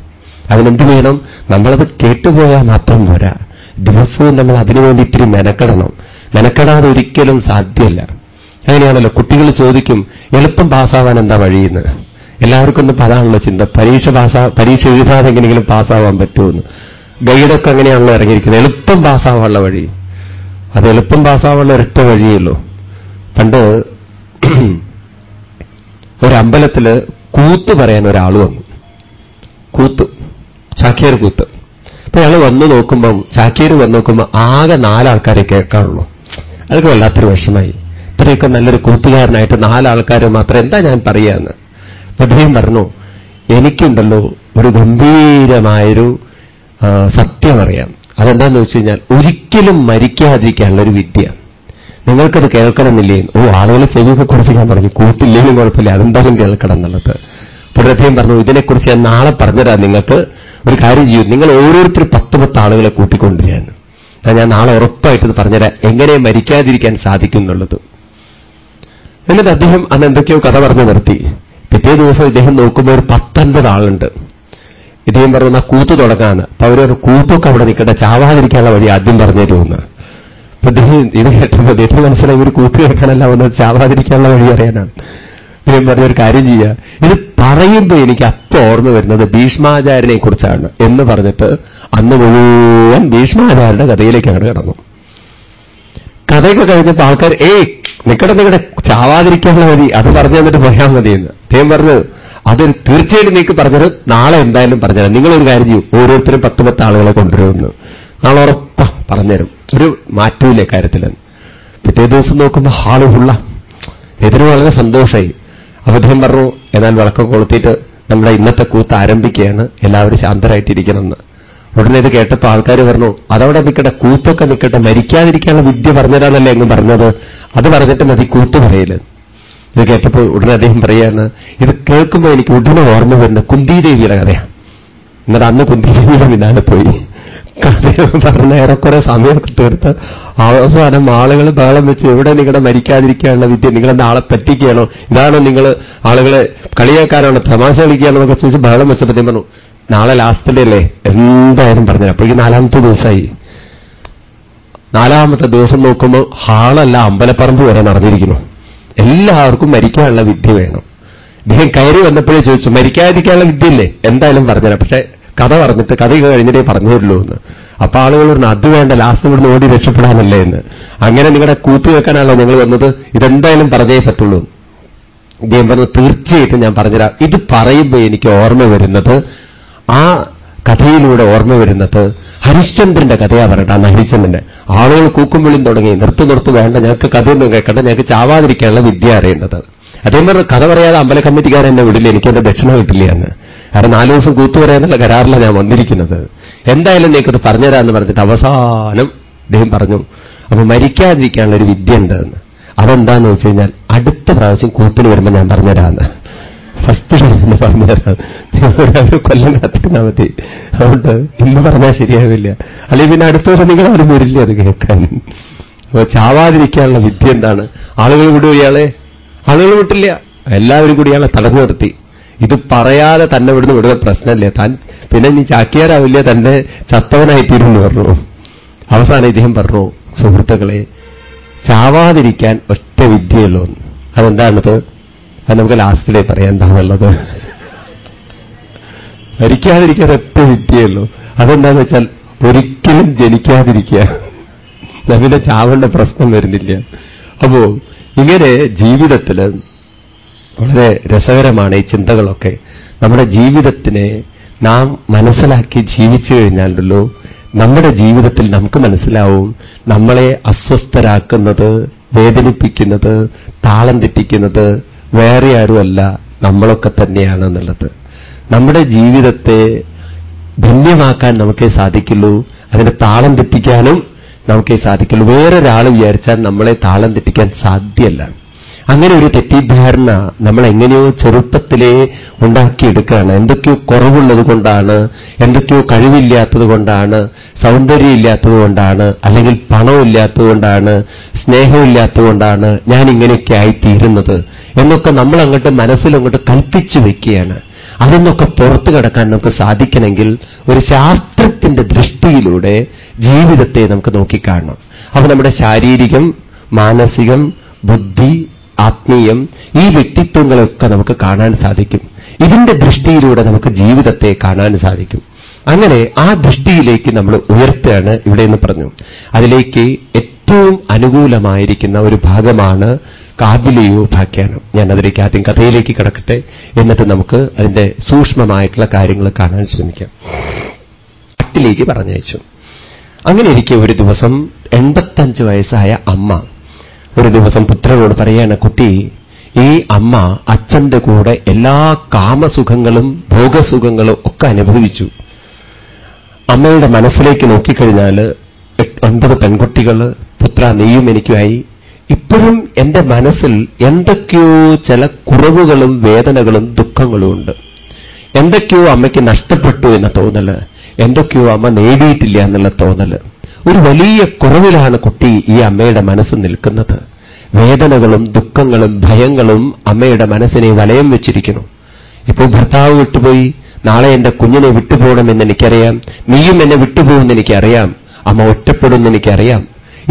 Speaker 1: അതിനെന്ത് വേണം? നമ്മളത് കേട്ടുപോയാൽ മാത്രം പോരാ. ദിവസവും നമ്മൾ അതിനുവേണ്ടി ഇത്തിരി മെനക്കെടണം. മെനക്കെടാതെ ഒരിക്കലും സാധ്യമല്ല. അങ്ങനെയാണല്ലോ കുട്ടികൾ ചോദിക്കും എളുപ്പം പാസ്സാവാൻ എന്താ വഴിയെന്ന് എല്ലാവർക്കും ഒന്നും അതാണല്ലോ ചിന്ത പരീക്ഷ പാസ്സാ പരീക്ഷ എഴുതാതെ എങ്ങനെയെങ്കിലും പാസ്സാവാൻ പറ്റുമെന്ന്. ഗൈഡൊക്കെ അങ്ങനെയാണല്ലോ ഇറങ്ങിയിരിക്കുന്നത്. എളുപ്പം പാസ്സാവാനുള്ള വഴി. അത് എളുപ്പം പാസ്സാവാനുള്ള ഒരൊറ്റ വഴിയല്ലോ പണ്ട് ഒരമ്പലത്തിൽ കൂത്ത് പറയാൻ ഒരാൾ വന്നു. കൂത്ത്. ചാക്യാർ കൂത്ത്. അപ്പൊ അയാൾ വന്നു നോക്കുമ്പം ചാക്യാർ വന്നു നോക്കുമ്പോൾ ആകെ നാലാൾക്കാരെ കേൾക്കാറുള്ളൂ. അതൊക്കെ വല്ലാത്തൊരു വിഷമായി. ഇത്രയൊക്കെ നല്ലൊരു കൂത്തുകാരനായിട്ട് നാലാൾക്കാർ മാത്രം എന്താ ഞാൻ പറയാന്ന് അദ്ദേഹം പറഞ്ഞു എനിക്കുണ്ടല്ലോ ഒരു ഗംഭീരമായൊരു സത്യം അറിയാം. അതെന്താന്ന് വെച്ച് കഴിഞ്ഞാൽ ഒരിക്കലും മരിക്കാതിരിക്കാനുള്ള ഒരു വിദ്യ. നിങ്ങൾക്കത് കേൾക്കണമെന്നില്ലേ? ഓ ആളുകൾ ചെവിയൊക്കെ ഞാൻ പറഞ്ഞു. കൂട്ടില്ലെങ്കിലും കുഴപ്പമില്ല. അതെന്തായാലും കേൾക്കണം എന്നുള്ളത്. അപ്പോൾ പറഞ്ഞു ഇതിനെക്കുറിച്ച് ഞാൻ നാളെ പറഞ്ഞുതരാം. നിങ്ങൾക്ക് ഒരു കാര്യം ചെയ്യൂ. നിങ്ങൾ ഓരോരുത്തർ പത്ത് പത്ത് ആളുകളെ കൂട്ടിക്കൊണ്ടുവരികയാണ് ഞാൻ നാളെ ഉറപ്പായിട്ട് പറഞ്ഞുതരാം. എങ്ങനെ മരിക്കാതിരിക്കാൻ സാധിക്കും എന്നുള്ളത്. എന്നിട്ട് അദ്ദേഹം അന്ന് എന്തൊക്കെയോ കഥ പറഞ്ഞു നിർത്തി. പിറ്റേ ദിവസം ഇദ്ദേഹം നോക്കുമ്പോൾ ഒരു പത്തൊൻപത് ആളുണ്ട്. ഇദ്ദേഹം പറയുന്ന കൂത്ത് തുടങ്ങാന്ന്. അപ്പൊ അവരൊരു കൂത്തൊക്കെ അവിടെ നിൽക്കട്ടെ ചാവാതിരിക്കാനുള്ള വഴി ആദ്യം പറഞ്ഞു തരുമെന്ന് അപ്പൊ ഇദ്ദേഹം ഇത് കേട്ടപ്പോൾ ഇദ്ദേഹം മനസ്സിലായി ഒരു കൂത്ത് കേൾക്കാനല്ല വന്നത് ചാവാതിരിക്കാനുള്ള വഴി അറിയാനാണ്. ഇദ്ദേഹം പറഞ്ഞൊരു കാര്യം ചെയ്യുക. ഇത് പറയുമ്പോൾ എനിക്ക് അപ്പം ഓർമ്മ വരുന്നത് ഭീഷ്മാചാര്യനെ കുറിച്ചാണ് എന്ന് പറഞ്ഞിട്ട് അന്ന് മുഴുവൻ ഭീഷ്മാചാര്യന്റെ കഥയിലേക്ക് അങ്ങോട്ട് കിടന്നു കഥയൊക്കെ കഴിഞ്ഞപ്പോൾ ആൾക്കാർ ഏയ് നിക്കടെ നിങ്ങളുടെ ചാവാതിരിക്കാനുള്ള മതി അത് പറഞ്ഞു തന്നിട്ട് പോയാൽ മതിയെന്ന് അദ്ദേഹം പറഞ്ഞു അത് തീർച്ചയായിട്ടും നിങ്ങൾക്ക് പറഞ്ഞത് നാളെ എന്തായാലും പറഞ്ഞുതരാം. നിങ്ങളൊരു കാര്യം ചെയ്യും. ഓരോരുത്തരും പത്ത് പത്ത് ആളുകളെ കൊണ്ടുവരുമെന്ന് നാളെ ഉറപ്പ പറഞ്ഞുതരും. ഒരു മാറ്റമില്ല കാര്യത്തിൽ പിറ്റേ ദിവസം നോക്കുമ്പോൾ ഹാൾ ഫുള്ള ഇതിന് വളരെ സന്തോഷമായി അദ്ദേഹം പറഞ്ഞു എന്നാൽ വിളക്കം കൊളുത്തിയിട്ട് നമ്മുടെ ഇന്നത്തെ കൂത്ത് ആരംഭിക്കുകയാണ്. എല്ലാവരും ശാന്തരായിട്ടിരിക്കണമെന്ന്. ഉടനെ ഇത് കേട്ടപ്പോൾ ആൾക്കാർ പറഞ്ഞു അതവിടെ നിൽക്കട്ടെ കൂത്തൊക്കെ നിൽക്കട്ടെ മരിക്കാതിരിക്കാനുള്ള വിദ്യ പറഞ്ഞതാണല്ലേ അങ്ങ് പറഞ്ഞത്. അത് പറഞ്ഞിട്ട് മതി കൂത്ത് പറയൽ. ഇത് കേട്ടപ്പോൾ ഉടനെ അദ്ദേഹം പറയാണ് ഇത് കേൾക്കുമ്പോൾ എനിക്ക് ഉടനെ ഓർമ്മ വരുന്ന കുന്തിദേവിയുടെ കഥയാണ്. എന്നിട്ട് അന്ന് കുന്തിദേവിയുടെ പിന്നാലെ പോയി. പറഞ്ഞ ഏറെക്കുറെ സമയമൊക്കെ തീർത്ത് അവസാനം ആളുകൾ ബഹളം വെച്ച് എവിടെ നിങ്ങളുടെ മരിക്കാതിരിക്കാനുള്ള വിദ്യ നിങ്ങളെ ആളെ പറ്റിക്കുകയാണോ? ഇതാണോ നിങ്ങൾ ആളുകളെ കളിയാക്കാനാണോ? തമാശ കളിക്കുകയാണോ എന്നൊക്കെ ചോദിച്ച് ബഹളം വെച്ചപ്പോൾ പറഞ്ഞു നാളെ ലാസ്റ്റ് ഡേ അല്ലേ? എന്തായാലും പറഞ്ഞു അപ്പോഴേക്കും നാലാമത്തെ ദിവസമായി. നാലാമത്തെ ദിവസം നോക്കുമ്പോൾ ഹാളല്ല അമ്പലപ്പറമ്പ് വരെ നടന്നിരിക്കുന്നു. എല്ലാവർക്കും മരിക്കാനുള്ള വിദ്യ വേണം. ഇദ്ദേഹം കയറി വന്നപ്പോഴേ ചോദിച്ചു മരിക്കാതിരിക്കാനുള്ള വിദ്യ വിദ്യയില്ലേ എന്തായാലും പറഞ്ഞു പക്ഷെ കഥ പറഞ്ഞിട്ട് കഥ കഴിഞ്ഞിട്ടേ പറഞ്ഞു തരുള്ളൂ എന്ന്. അപ്പൊ ആളുകൾ പറഞ്ഞു അത് വേണ്ട ലാസ്റ്റ് ഇവിടുന്ന് ഓടി രക്ഷപ്പെടാനല്ലേ എന്ന്. അങ്ങനെ നിങ്ങളുടെ കൂത്തു വെക്കാനാണല്ലോ നിങ്ങൾ വന്നത്. ഇതെന്തായാലും പറഞ്ഞേ പറ്റുള്ളൂ. ഇദ്ദേഹം പറഞ്ഞു തീർച്ചയായിട്ടും ഞാൻ പറഞ്ഞുതരാം. ഇത് പറയുമ്പോൾ എനിക്ക് ഓർമ്മ വരുന്നത് ആ കഥയിലൂടെ ഓർമ്മ വരുന്നത് ഹരിശ്ചന്ദ്രന്റെ കഥയാ പറയട്ടെ അന്ന് ഹരിശ്ചന്ദ്രന്റെ. ആളുകൾ കൂക്കുമ്പിളിയും തുടങ്ങി നിർത്തു നിർത്തു വേണ്ട ഞങ്ങൾക്ക് കഥയൊന്നും കേൾക്കണ്ട ഞങ്ങൾക്ക് ചാവാതിരിക്കാനുള്ള വിദ്യ അറിയേണ്ടത് അതേമാതിരി കഥ പറയാതെ അമ്പല കമ്മിറ്റിക്കാരൻ എന്നെ വിടില്ല എനിക്ക് എന്റെ ദക്ഷിണ കിട്ടില്ല എന്ന്. കാരണം നാലു ദിവസം കൂത്തു പറയാനുള്ള കരാറിലാണ് ഞാൻ വന്നിരിക്കുന്നത്. എന്തായാലും നീക്കത് പറഞ്ഞുതരാമെന്ന് പറഞ്ഞിട്ട് അവസാനം അദ്ദേഹം പറഞ്ഞു അപ്പൊ മരിക്കാതിരിക്കാനുള്ള ഒരു വിദ്യ ഉണ്ട് എന്ന് അതെന്താന്ന് വെച്ച് കഴിഞ്ഞാൽ അടുത്ത പ്രാവശ്യം കൂത്തിന് വരുമ്പോൾ ഞാൻ പറഞ്ഞുതരാന്ന് ഫസ്റ്റ് എന്ന് പറഞ്ഞുതരാം. നിങ്ങൾ കൊല്ലം കാത്തിരുന്നാൽ മതി. അതുകൊണ്ട് ഇന്ന് പറഞ്ഞാൽ ശരിയാവില്ല. അല്ലെങ്കിൽ പിന്നെ അടുത്ത ദിവസം നിങ്ങൾ ആരും വരില്ല അത് കേൾക്കാൻ. അപ്പൊ ചാവാതിരിക്കാനുള്ള വിദ്യ എന്താണ്? ആളുകൾ വിടും ഇയാളെ? ആളുകൾ വിട്ടില്ല. എല്ലാവരും കൂടി ഇയാളെ തടഞ്ഞു നിർത്തി. ഇത് പറയാതെ തന്നെ ഇവിടുന്ന് വിടുന്ന പ്രശ്നമില്ല? താൻ പിന്നെ നീ ചാക്കിയാരാവില്ല തന്നെ ചത്തവനായിത്തീരുമെന്ന് പറഞ്ഞു. അവസാനം ഇദ്ദേഹം പറഞ്ഞു സുഹൃത്തുക്കളെ ചാവാതിരിക്കാൻ ഒറ്റ വിദ്യയുള്ളൂ. അതെന്താണത്? അത് നമുക്ക് ലാസ്റ്റിലേ പറയാം എന്താണുള്ളത് മരിക്കാതിരിക്കാൻ ഒറ്റ വിദ്യയുള്ളൂ. അതെന്താന്ന് വെച്ചാൽ ഒരിക്കലും ജനിക്കാതിരിക്കുക. നമ്മുടെ ചാവേണ്ട പ്രശ്നം വരുന്നില്ല. അപ്പോ ഇങ്ങനെ ജീവിതത്തിൽ വളരെ രസകരമാണ് ഈ ചിന്തകളൊക്കെ. നമ്മുടെ ജീവിതത്തിനെ നാം മനസ്സിലാക്കി ജീവിച്ചു കഴിഞ്ഞാലുള്ളൂ നമ്മുടെ ജീവിതത്തിൽ നമുക്ക് മനസ്സിലാവും നമ്മളെ അസ്വസ്ഥരാക്കുന്നത് വേദനിപ്പിക്കുന്നത് താളം തെറ്റിക്കുന്നത് വേറെ ആരുമല്ല നമ്മളൊക്കെ തന്നെയാണ് എന്നുള്ളത് നമ്മുടെ ജീവിതത്തെ ധന്യമാക്കാൻ നമുക്കേ സാധിക്കുള്ളൂ. അതിനെ താളം തെറ്റിക്കാനും നമുക്കേ സാധിക്കുള്ളൂ. വേറൊരാൾ വിചാരിച്ചാൽ നമ്മളെ താളം തെറ്റിക്കാൻ സാധ്യല്ല. അങ്ങനെ ഒരു തെറ്റിദ്ധാരണ നമ്മൾ എങ്ങനെയോ ചെറുപ്പത്തിലേ ഉണ്ടാക്കിയെടുക്കുകയാണ്. എന്തൊക്കെയോ കുറവുള്ളത് കൊണ്ടാണ് എന്തൊക്കെയോ കഴിവില്ലാത്തത് കൊണ്ടാണ് സൗന്ദര്യമില്ലാത്തത് കൊണ്ടാണ് അല്ലെങ്കിൽ പണമില്ലാത്തത് കൊണ്ടാണ് സ്നേഹമില്ലാത്തത് കൊണ്ടാണ് ഞാൻ ഇങ്ങനെയൊക്കെ ആയിത്തീരുന്നത് എന്നൊക്കെ നമ്മൾ അങ്ങോട്ട് മനസ്സിലങ്ങോട്ട് കൽപ്പിച്ചു വെക്കുകയാണ്. അതിന്നൊക്കെ പുറത്തു കിടക്കാൻ നമുക്ക് സാധിക്കണമെങ്കിൽ ഒരു ശാസ്ത്രത്തിന്റെ ദൃഷ്ടിയിലൂടെ ജീവിതത്തെ നമുക്ക് നോക്കിക്കാണണം. അപ്പൊ നമ്മുടെ ശാരീരികം മാനസികം ബുദ്ധി ആത്മീയം ഈ വ്യക്തിത്വങ്ങളൊക്കെ നമുക്ക് കാണാൻ സാധിക്കും. ഇതിന്റെ ദൃഷ്ടിയിലൂടെ നമുക്ക് ജീവിതത്തെ കാണാൻ സാധിക്കും. അങ്ങനെ ആ ദൃഷ്ടിയിലേക്ക് നമ്മൾ ഉയർത്തുകയാണ് ഇവിടെ എന്ന് പറഞ്ഞു. അതിലേക്ക് ഏറ്റവും അനുകൂലമായിരിക്കുന്ന ഒരു ഭാഗമാണ് കാബിലിയോ ഭാഖ്യാനം ഞാൻ അതിലേക്ക് ആദ്യം കഥയിലേക്ക് കിടക്കട്ടെ. എന്നിട്ട് നമുക്ക് അതിന്റെ സൂക്ഷ്മമായിട്ടുള്ള കാര്യങ്ങൾ കാണാൻ ശ്രമിക്കാം. കാട്ടിലേക്ക് പറഞ്ഞയച്ചു. അങ്ങനെ ഇരിക്കെ ഒരു ദിവസം എൺപത്തഞ്ച് വയസ്സായ അമ്മ ഒരു ദിവസം പുത്രനോട് പറയാണ് കുട്ടി ഈ അമ്മ അച്ഛന്റെ കൂടെ എല്ലാ കാമസുഖങ്ങളും ഭോഗസുഖങ്ങളും ഒക്കെ അനുഭവിച്ചു. അമ്മയുടെ മനസ്സിലേക്ക് നോക്കിക്കഴിഞ്ഞാൽ ഒൻപത് പെൺകുട്ടികൾ പുത്ര നെയ്യും എനിക്കുമായി. ഇപ്പോഴും എന്റെ മനസ്സിൽ എന്തൊക്കെയോ ചില കുറവുകളും വേദനകളും ദുഃഖങ്ങളും ഉണ്ട്. എന്തൊക്കെയോ അമ്മയ്ക്ക് നഷ്ടപ്പെട്ടു എന്ന തോന്നൽ എന്തൊക്കെയോ അമ്മ നേടിയിട്ടില്ല എന്നുള്ള തോന്നൽ. ഒരു വലിയ കുറവിലാണ് കുട്ടി ഈ അമ്മയുടെ മനസ്സ് നിൽക്കുന്നത്. വേദനകളും ദുഃഖങ്ങളും ഭയങ്ങളും അമ്മയുടെ മനസ്സിനെ വലയം വെച്ചിരിക്കുന്നു. ഇപ്പോൾ ഭർത്താവ് വിട്ടുപോയി നാളെ എന്റെ കുഞ്ഞിനെ വിട്ടുപോകണമെന്ന് എനിക്കറിയാം നീയും എന്നെ വിട്ടുപോകുമെന്ന് എനിക്കറിയാം അമ്മ ഒറ്റപ്പെടുമെന്ന് എനിക്കറിയാം.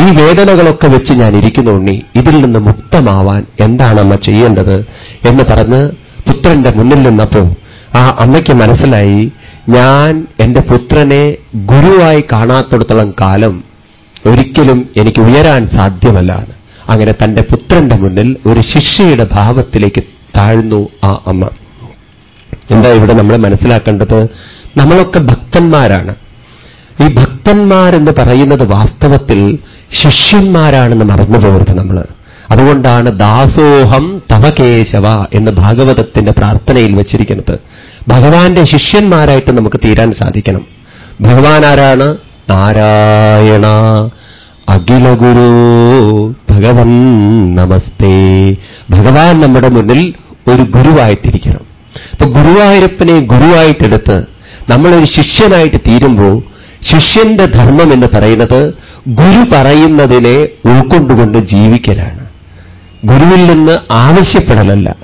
Speaker 1: ഈ വേദനകളൊക്കെ വെച്ച് ഞാൻ ഇരിക്കുന്നു ഉണ്ണി ഇതിൽ നിന്ന് മുക്തമാവാൻ എന്താണ് അമ്മ ചെയ്യേണ്ടത് എന്ന് പറഞ്ഞ് പുത്രന്റെ മുന്നിൽ നിന്നപ്പോ ആ അമ്മയ്ക്ക് മനസ്സിലായി ഞാൻ എന്റെ പുത്രനെ ഗുരുവായി കാണാത്തിടത്തോളം കാലം ഒരിക്കലും എനിക്ക് ഉയരാൻ സാധ്യമല്ല അങ്ങനെ തന്റെ പുത്രന്റെ മുന്നിൽ ഒരു ശിഷ്യയുടെ ഭാവത്തിലേക്ക് താഴ്ന്നു ആ അമ്മ. എന്താ ഇവിടെ നമ്മൾ മനസ്സിലാക്കേണ്ടത്? നമ്മളൊക്കെ ഭക്തന്മാരാണ്. ഈ ഭക്തന്മാരെന്ന് പറയുന്നത് വാസ്തവത്തിൽ ശിഷ്യന്മാരാണെന്ന് മറന്നു പോകരുത് നമ്മൾ അതുകൊണ്ടാണ് ദാസോഹം തവകേശവ എന്ന് ഭാഗവതത്തിന്റെ പ്രാർത്ഥനയിൽ വച്ചിരിക്കുന്നത്. ഭഗവാന്റെ ശിഷ്യന്മാരായിട്ട് നമുക്ക് തീരാൻ സാധിക്കണം. ഭഗവാൻ ആരാണ് നാരായണ അഖിലഗുരു ഭഗവൻ നമസ്തേ. ഭഗവാൻ നമ്മുടെ മുന്നിൽ ഒരു ഗുരുവായിട്ടിരിക്കണം. അപ്പൊ ഗുരുവായൂരപ്പനെ ഗുരുവായിട്ടെടുത്ത് നമ്മളൊരു ശിഷ്യനായിട്ട് തീരുമ്പോൾ ശിഷ്യന്റെ ധർമ്മം എന്ന് പറയുന്നത് ഗുരു പറയുന്നതിനെ ഉൾക്കൊണ്ടുകൊണ്ട് ജീവിക്കലാണ്. ഗുരുവിൽ നിന്ന് ആവശ്യപ്പെടലല്ല.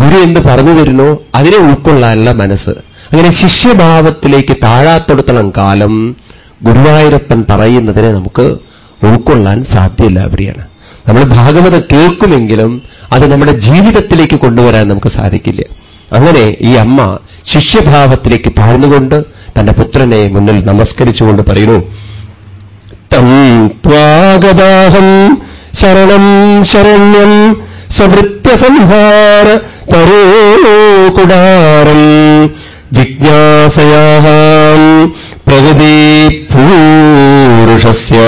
Speaker 1: ഗുരു എന്ത് പറഞ്ഞു തരുന്നോ? അതിനെ ഉൾക്കൊള്ളാനുള്ള മനസ്സ്. അങ്ങനെ ശിഷ്യഭാവത്തിലേക്ക് താഴാത്തെടുത്തോളം കാലം ഗുരുവായൂരപ്പൻ പറയുന്നതിനെ നമുക്ക് ഉൾക്കൊള്ളാൻ സാധ്യമല്ല അവരെയാണ് നമ്മൾ ഭാഗവതം കേൾക്കുമെങ്കിലും അത് നമ്മുടെ ജീവിതത്തിലേക്ക് കൊണ്ടുവരാൻ നമുക്ക് സാധിക്കില്ല. അങ്ങനെ ഈ അമ്മ ശിഷ്യഭാവത്തിലേക്ക് താഴ്ന്നുകൊണ്ട് തന്റെ പുത്രനെ മുന്നിൽ നമസ്കരിച്ചുകൊണ്ട് പറയുന്നു തം ത്വാഗതാഹം ശരണം ശരണ്യം സ്വവൃത്യസംഹാര പരോ ജിജ്ഞാസയാ പ്രകൃതി പൂരുഷസ്യ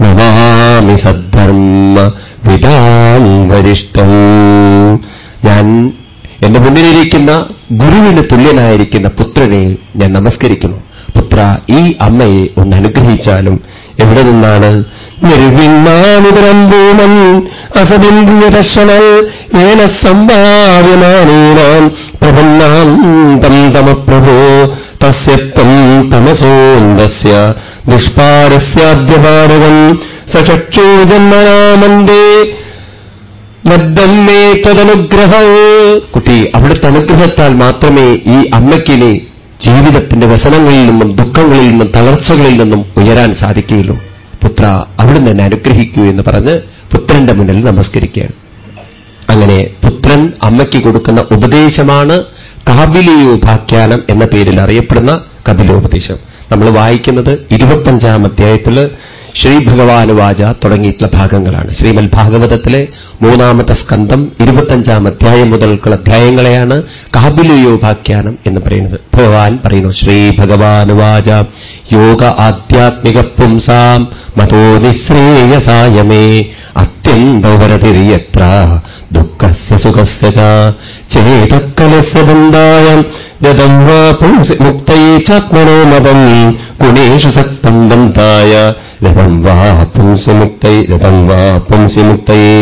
Speaker 1: നമാമി സദ്ധർമ്മ വിടാം വരിഷ്ഠം. ഞാൻ എന്റെ മുന്നിലിരിക്കുന്ന ഗുരുവിന് തുല്യനായിരിക്കുന്ന പുത്രനെ ഞാൻ നമസ്കരിക്കുന്നു. പുത്ര ഈ അമ്മയെ ഒന്ന് അനുഗ്രഹിച്ചാലും എവിടെ നിന്നാണ് നിർവിണ്ണാനിതരംബൂമൻ അസബിന്ദ്രിയദർശനൽ ഏന സംഭാവ്യമാനീനാം പ്രപന്നാന്തം തമപ്രഭോ തസ്യത്വം തമസോന്ദസ്യ ദുഷ്പാരസ്യാദ്യപാരകം സചക്ഷൂജന്മനാമന്തേ ലബ്ധം മേ കുട്ടി അവിടുത്തെ അനുഗ്രഹത്താൽ മാത്രമേ ഈ അമ്മയ്ക്കിനി ജീവിതത്തിന്റെ വ്യസനങ്ങളിൽ നിന്നും ദുഃഖങ്ങളിൽ നിന്നും തളർച്ചകളിൽ നിന്നും ഉയരാൻ സാധിക്കുകയുള്ളൂ. പുത്ര അവിടുന്ന് തന്നെ അനുഗ്രഹിക്കൂ എന്ന് പറഞ്ഞ് പുത്രന്റെ മുന്നിൽ നമസ്കരിക്കുകയാണ്. അങ്ങനെ പുത്രൻ അമ്മയ്ക്ക് കൊടുക്കുന്ന ഉപദേശമാണ് കാബിലിയോപാഖ്യാനം എന്ന പേരിൽ അറിയപ്പെടുന്ന കപിലോപദേശം. നമ്മൾ വായിക്കുന്നത് ഇരുപത്തഞ്ചാം അധ്യായത്തിൽ ശ്രീ ഭഗവാനുവാച തുടങ്ങിയിട്ടുള്ള ഭാഗങ്ങളാണ്. ശ്രീമൽ ഭാഗവതത്തിലെ മൂന്നാമത്തെ സ്കന്ധം ഇരുപത്തഞ്ചാം അധ്യായം മുതൽക്കുള്ള അധ്യായങ്ങളെയാണ് കാബിലുയോപാഖ്യാനം എന്ന് പറയുന്നത്. ഭഗവാൻ പറയുന്നു ശ്രീ ഭഗവാനുവാച യോഗ ആധ്യാത്മിക പുംസാം മതോ നിശ്രേയസായമേ അത്യന്തവരതിരിയത്ര ദുഃഖസ്യ സുഖസ്യ ചേതക്കലസ്യ ബന്ധായ ചാത്മനോ മതം ഗുണേഷു സക്തം ബന്ധായ രഥം വാ പുംസി മുക്തൈ രഥം വാ പുംസി മുക്തയേ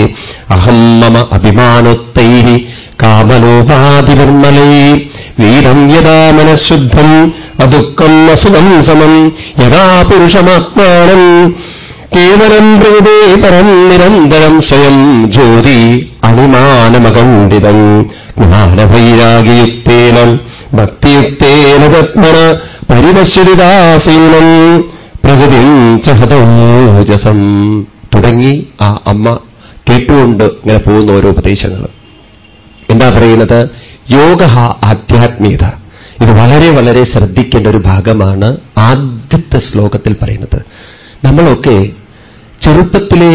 Speaker 1: അഹം മമ അഭിമാനോത്തൈ കാമലോപാതിനിർമ്മലൈ വീരം യഥാ മനഃശുദ്ധം അദുഃഖം അസുഖം സമം യഥാ പുരുഷമാത്മാനം. കേവലം പ്രകൃതേ പരം നിരന്തരം സ്വയം ജ്യോതി ജ്ഞാനഭൈരാഗിയുക്തേന ഭക്തിയുക്തേന പത്മന പരിപശ്യതിദാസീനം പ്രകൃതിം ചഹതോജസം തുടങ്ങി ആ അമ്മ കേട്ടുകൊണ്ട് ഇങ്ങനെ പോകുന്ന ഓരോ ഉപദേശങ്ങൾ. എന്താ പറയുന്നത്? യോഗ ആധ്യാത്മികത ഇത് വളരെ വളരെ ശ്രദ്ധിക്കേണ്ട ഒരു ഭാഗമാണ് ആദ്യത്തെ ശ്ലോകത്തിൽ പറയുന്നത്. നമ്മളൊക്കെ ചെറുപ്പത്തിലെ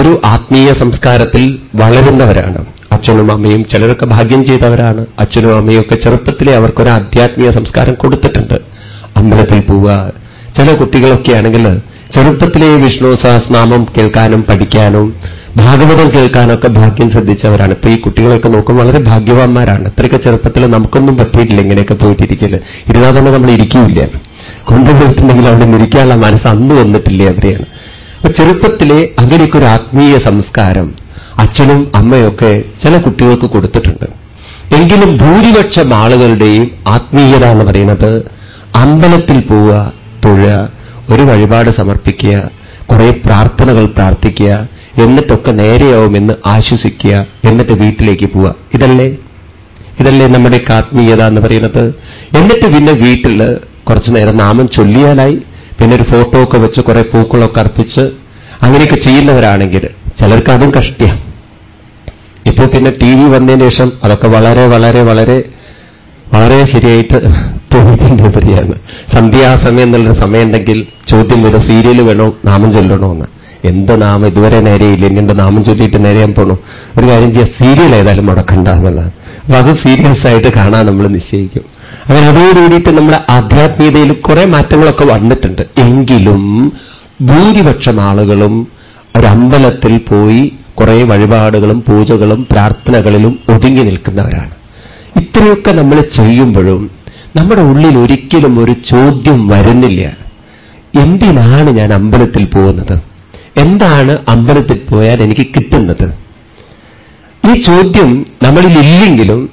Speaker 1: ഒരു ആത്മീയ സംസ്കാരത്തിൽ വളരുന്നവരാണ്. അച്ഛനും അമ്മയും ചിലരൊക്കെ ഭാഗ്യം ചെയ്തവരാണ്. അച്ഛനും അമ്മയും ഒക്കെ ചെറുപ്പത്തിലെ അവർക്കൊരു ആധ്യാത്മിക സംസ്കാരം കൊടുത്തിട്ടുണ്ട്. അമ്പലത്തിൽ പോവുക ചില കുട്ടികളൊക്കെ ആണെങ്കിൽ ചെറുപ്പത്തിലെ വിഷ്ണു സഹസ്നാമം കേൾക്കാനും പഠിക്കാനും ഭാഗവതം കേൾക്കാനൊക്കെ ഭാഗ്യം ശ്രദ്ധിച്ചവരാണ്. ഇപ്പൊ ഈ കുട്ടികളൊക്കെ നോക്കുമ്പോൾ വളരെ ഭാഗ്യവാന്മാരാണ്. അത്രയ്ക്ക് ചെറുപ്പത്തിൽ നമുക്കൊന്നും പറ്റിയിട്ടില്ല ഇങ്ങനെയൊക്കെ പോയിട്ടിരിക്കില്ല ഇരുന്നാൽ തന്നെ നമ്മൾ ഇരിക്കില്ല? കൊണ്ടുപോയിട്ടുണ്ടെങ്കിൽ അവിടെ നിരിക്കാനുള്ള മനസ്സ് അന്ന് വന്നിട്ടില്ലേ അവരെയാണ് അപ്പൊ ചെറുപ്പത്തിലെ അങ്ങനെയൊക്കെ ഒരു ആത്മീയ സംസ്കാരം അച്ഛനും അമ്മയൊക്കെ ചില കുട്ടികൾക്ക് കൊടുത്തിട്ടുണ്ട്. എങ്കിലും ഭൂരിപക്ഷം ആളുകളുടെയും ആത്മീയത എന്ന് പറയുന്നത് അമ്പലത്തിൽ പോവുക തൊഴുക ഒരു വഴിപാട് സമർപ്പിക്കുക കുറെ പ്രാർത്ഥനകൾ പ്രാർത്ഥിക്കുക എന്നിട്ടൊക്കെ നേരെയാവുമെന്ന് ആശ്വസിക്കുക എന്നിട്ട് വീട്ടിലേക്ക് പോവുക. ഇതല്ലേ? ഇതല്ലേ നമ്മുടെ ആത്മീയത എന്ന് പറയുന്നത്? എന്നിട്ട് പിന്നെ വീട്ടിൽ കുറച്ചു നേരം നാമം ചൊല്ലിയാലായി പിന്നെ ഒരു ഫോട്ടോ ഒക്കെ വെച്ച് കുറെ പൂക്കളൊക്കെ അർപ്പിച്ച് അങ്ങനെയൊക്കെ ചെയ്യുന്നവരാണെങ്കിൽ ചിലർക്ക് അതും കഷ്ടിയാണ് ഇപ്പോൾ പിന്നെ ടി വി വന്നതിന് ശേഷം അതൊക്കെ വളരെ വളരെ വളരെ വളരെ ശരിയായിട്ട് തോന്നിയതിന്റെ ഉപരിയാണ്. സന്ധ്യാസമയം എന്നുള്ളൊരു സമയം ഉണ്ടെങ്കിൽ ചോദ്യം വരും സീരിയൽ വേണോ നാമം ചൊല്ലണോ എന്ന് എന്ത് നാമം? ഇതുവരെ നേരെയില്ല ഇനി നാമം ചൊല്ലിയിട്ട് നേരെയാൻ പോണു. ഒരു കാര്യം ചെയ്യാം സീരിയൽ ഏതായാലും മുടക്കണ്ട എന്നുള്ളത് അപ്പൊ അത് സീരിയസ് ആയിട്ട് കാണാൻ നമ്മൾ നിശ്ചയിക്കും. അങ്ങനെ അതോടുകൂടിയിട്ട് നമ്മുടെ ആധ്യാത്മികതയിൽ കുറെ മാറ്റങ്ങളൊക്കെ വന്നിട്ടുണ്ട്. എങ്കിലും ഭൂരിപക്ഷം ആളുകളും ഒരമ്പലത്തിൽ പോയി കുറെ വഴിപാടുകളും പൂജകളും പ്രാർത്ഥനകളിലും ഒതുങ്ങി നിൽക്കുന്നവരാണ്. ഇത്രയൊക്കെ നമ്മൾ ചെയ്യുമ്പോഴും നമ്മുടെ ഉള്ളിൽ ഒരിക്കലും ഒരു ചോദ്യം വരുന്നില്ല. എന്തിനാണ് ഞാൻ അമ്പലത്തിൽ പോകുന്നത്? എന്താണ് അമ്പലത്തിൽ പോയാൽ എനിക്ക് കിട്ടുന്നത്? ഈ ചോദ്യം നമ്മളിൽ ഇല്ലെങ്കിലും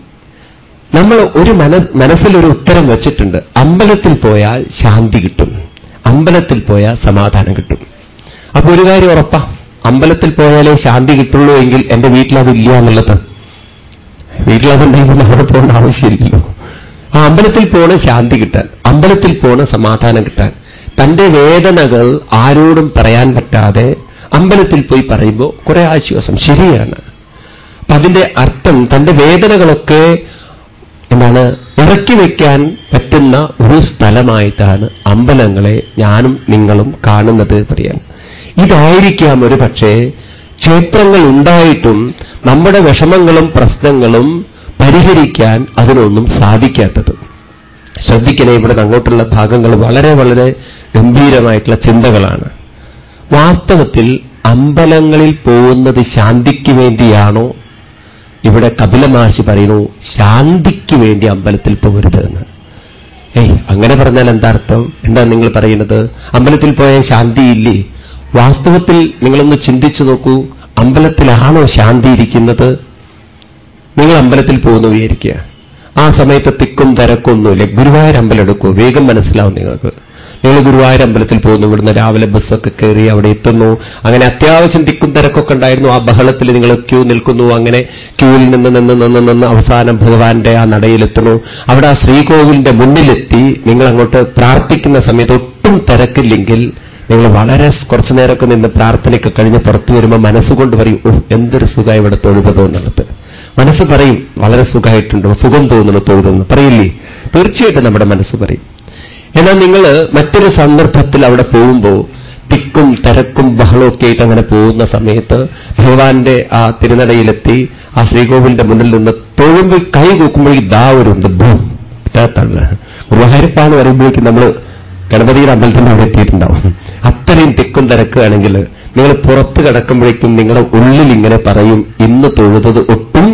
Speaker 1: നമ്മൾ ഒരു മന മനസ്സിലൊരു ഉത്തരം വച്ചിട്ടുണ്ട്. അമ്പലത്തിൽ പോയാൽ ശാന്തി കിട്ടും. അമ്പലത്തിൽ പോയാൽ സമാധാനം കിട്ടും. അപ്പൊ ഒരു കാര്യം ഉറപ്പാ. അമ്പലത്തിൽ പോയാലേ ശാന്തി കിട്ടുള്ളൂ എങ്കിൽ എന്റെ വീട്ടിലതില്ല എന്നുള്ളത്. വീട്ടിലതുണ്ടെങ്കിൽ അവിടെ പോകേണ്ട ആവശ്യമില്ലല്ലോ. ആ അമ്പലത്തിൽ പോണ ശാന്തി കിട്ടാൻ അമ്പലത്തിൽ പോണ സമാധാനം കിട്ടാൻ തന്റെ വേദനകൾ ആരോടും പറയാൻ പറ്റാതെ അമ്പലത്തിൽ പോയി പറയുമ്പോൾ കുറെ ആശ്വാസം ശരിയാണ്. അപ്പൊ അതിന്റെ അർത്ഥം തന്റെ വേദനകളൊക്കെ എന്താണ് ഇറക്കി വയ്ക്കാൻ പറ്റുന്ന ഒരു സ്ഥലമായിട്ടാണ് അമ്പലങ്ങളെ ഞാനും നിങ്ങളും കാണുന്നത് പറയാൻ. ഇതായിരിക്കാം ഒരു പക്ഷേ ക്ഷേത്രങ്ങൾ ഉണ്ടായിട്ടും നമ്മുടെ വിഷമങ്ങളും പ്രശ്നങ്ങളും പരിഹരിക്കാൻ അതിനൊന്നും സാധിക്കാത്തത്. ശ്രദ്ധിക്കണേ ഇവിടെ അങ്ങോട്ടുള്ള ഭാഗങ്ങൾ വളരെ വളരെ ഗംഭീരമായിട്ടുള്ള ചിന്തകളാണ്. വാസ്തവത്തിൽ അമ്പലങ്ങളിൽ പോകുന്നത് ശാന്തിക്ക് വേണ്ടിയാണോ? ഇവിടെ കപില പറയുന്നു ശാന്തിക്ക് വേണ്ടി അമ്പലത്തിൽ പോകരുത് എന്ന്. ഏയ് അങ്ങനെ പറഞ്ഞാൽ എന്താ അർത്ഥം? എന്താ നിങ്ങൾ പറയുന്നത്? അമ്പലത്തിൽ പോയാൽ ശാന്തിയില്ലേ വാസ്തവത്തിൽ നിങ്ങളൊന്ന് ചിന്തിച്ചു നോക്കൂ അമ്പലത്തിലാണോ ശാന്തി ഇരിക്കുന്നത് നിങ്ങൾ അമ്പലത്തിൽ പോകുന്നു വിചാരിക്കുക. ആ സമയത്ത് തിക്കും തിരക്കൊന്നുമില്ല. ഗുരുവായൂർ അമ്പലം എടുക്കൂ. വേഗം മനസ്സിലാവും നിങ്ങൾക്ക്. നിങ്ങൾ ഗുരുവായൂർ അമ്പലത്തിൽ പോകുന്നു. ഇവിടുന്ന് രാവിലെ ബസ്സൊക്കെ കയറി അവിടെ എത്തുന്നു. അങ്ങനെ അത്യാവശ്യം തിക്കും തിരക്കൊക്കെ ഉണ്ടായിരുന്നു. ആ ബഹളത്തിൽ നിങ്ങൾ ക്യൂ നിൽക്കുന്നു. അങ്ങനെ ക്യൂവിൽ നിന്ന് നിന്ന് നിന്ന് നിന്ന് അവസാനം ഭഗവാന്റെ ആ നടയിലെത്തുന്നു. അവിടെ ആ ശ്രീകോവിലിന്റെ മുന്നിലെത്തി. നിങ്ങൾ അങ്ങോട്ട് പ്രാർത്ഥിക്കുന്ന സമയത്ത് ഒട്ടും തിരക്കില്ലെങ്കിൽ നിങ്ങൾ വളരെ കുറച്ചു നേരമൊക്കെ നിന്ന് പ്രാർത്ഥനയൊക്കെ കഴിഞ്ഞ് പുറത്തു വരുമ്പോൾ മനസ്സുകൊണ്ട് പറയും എന്തൊരു സുഖം ഇവിടെ തൊഴുതോ എന്നുള്ളത് മനസ്സ് പറയും വളരെ സുഖമായിട്ടുണ്ട് സുഖം തോന്നുന്നു തൊഴുതെന്ന്. പറയില്ലേ? തീർച്ചയായിട്ടും നമ്മുടെ മനസ്സ് പറയും. എന്നാൽ നിങ്ങൾ മറ്റൊരു സന്ദർഭത്തിൽ അവിടെ പോകുമ്പോൾ തിക്കും തിരക്കും ബഹളമൊക്കെ ആയിട്ട് അങ്ങനെ പോകുന്ന സമയത്ത് ഭഗവാന്റെ ആ തിരുനടയിലെത്തി ആ ശ്രീകോവിലിന്റെ മുന്നിൽ നിന്ന് തൊഴുമ്പോൾ കൈ കൂക്കുമ്പോൾ ദാ ഒരു ബുദ്ധം ഗുരുവായൂരപ്പാന്ന് പറയുമ്പോഴേക്കും നമ്മൾ ഗണപതിയുടെ അമ്പലത്തിൽ അവിടെ എത്തിയിട്ടുണ്ടാവും. അത്രയും തിക്കും തിരക്കുകയാണെങ്കിൽ നിങ്ങൾ പുറത്ത് കിടക്കുമ്പോഴേക്കും നിങ്ങളുടെ ഉള്ളിൽ ഇങ്ങനെ പറയും ഇന്ന് തൊഴുതത് ഒട്ടും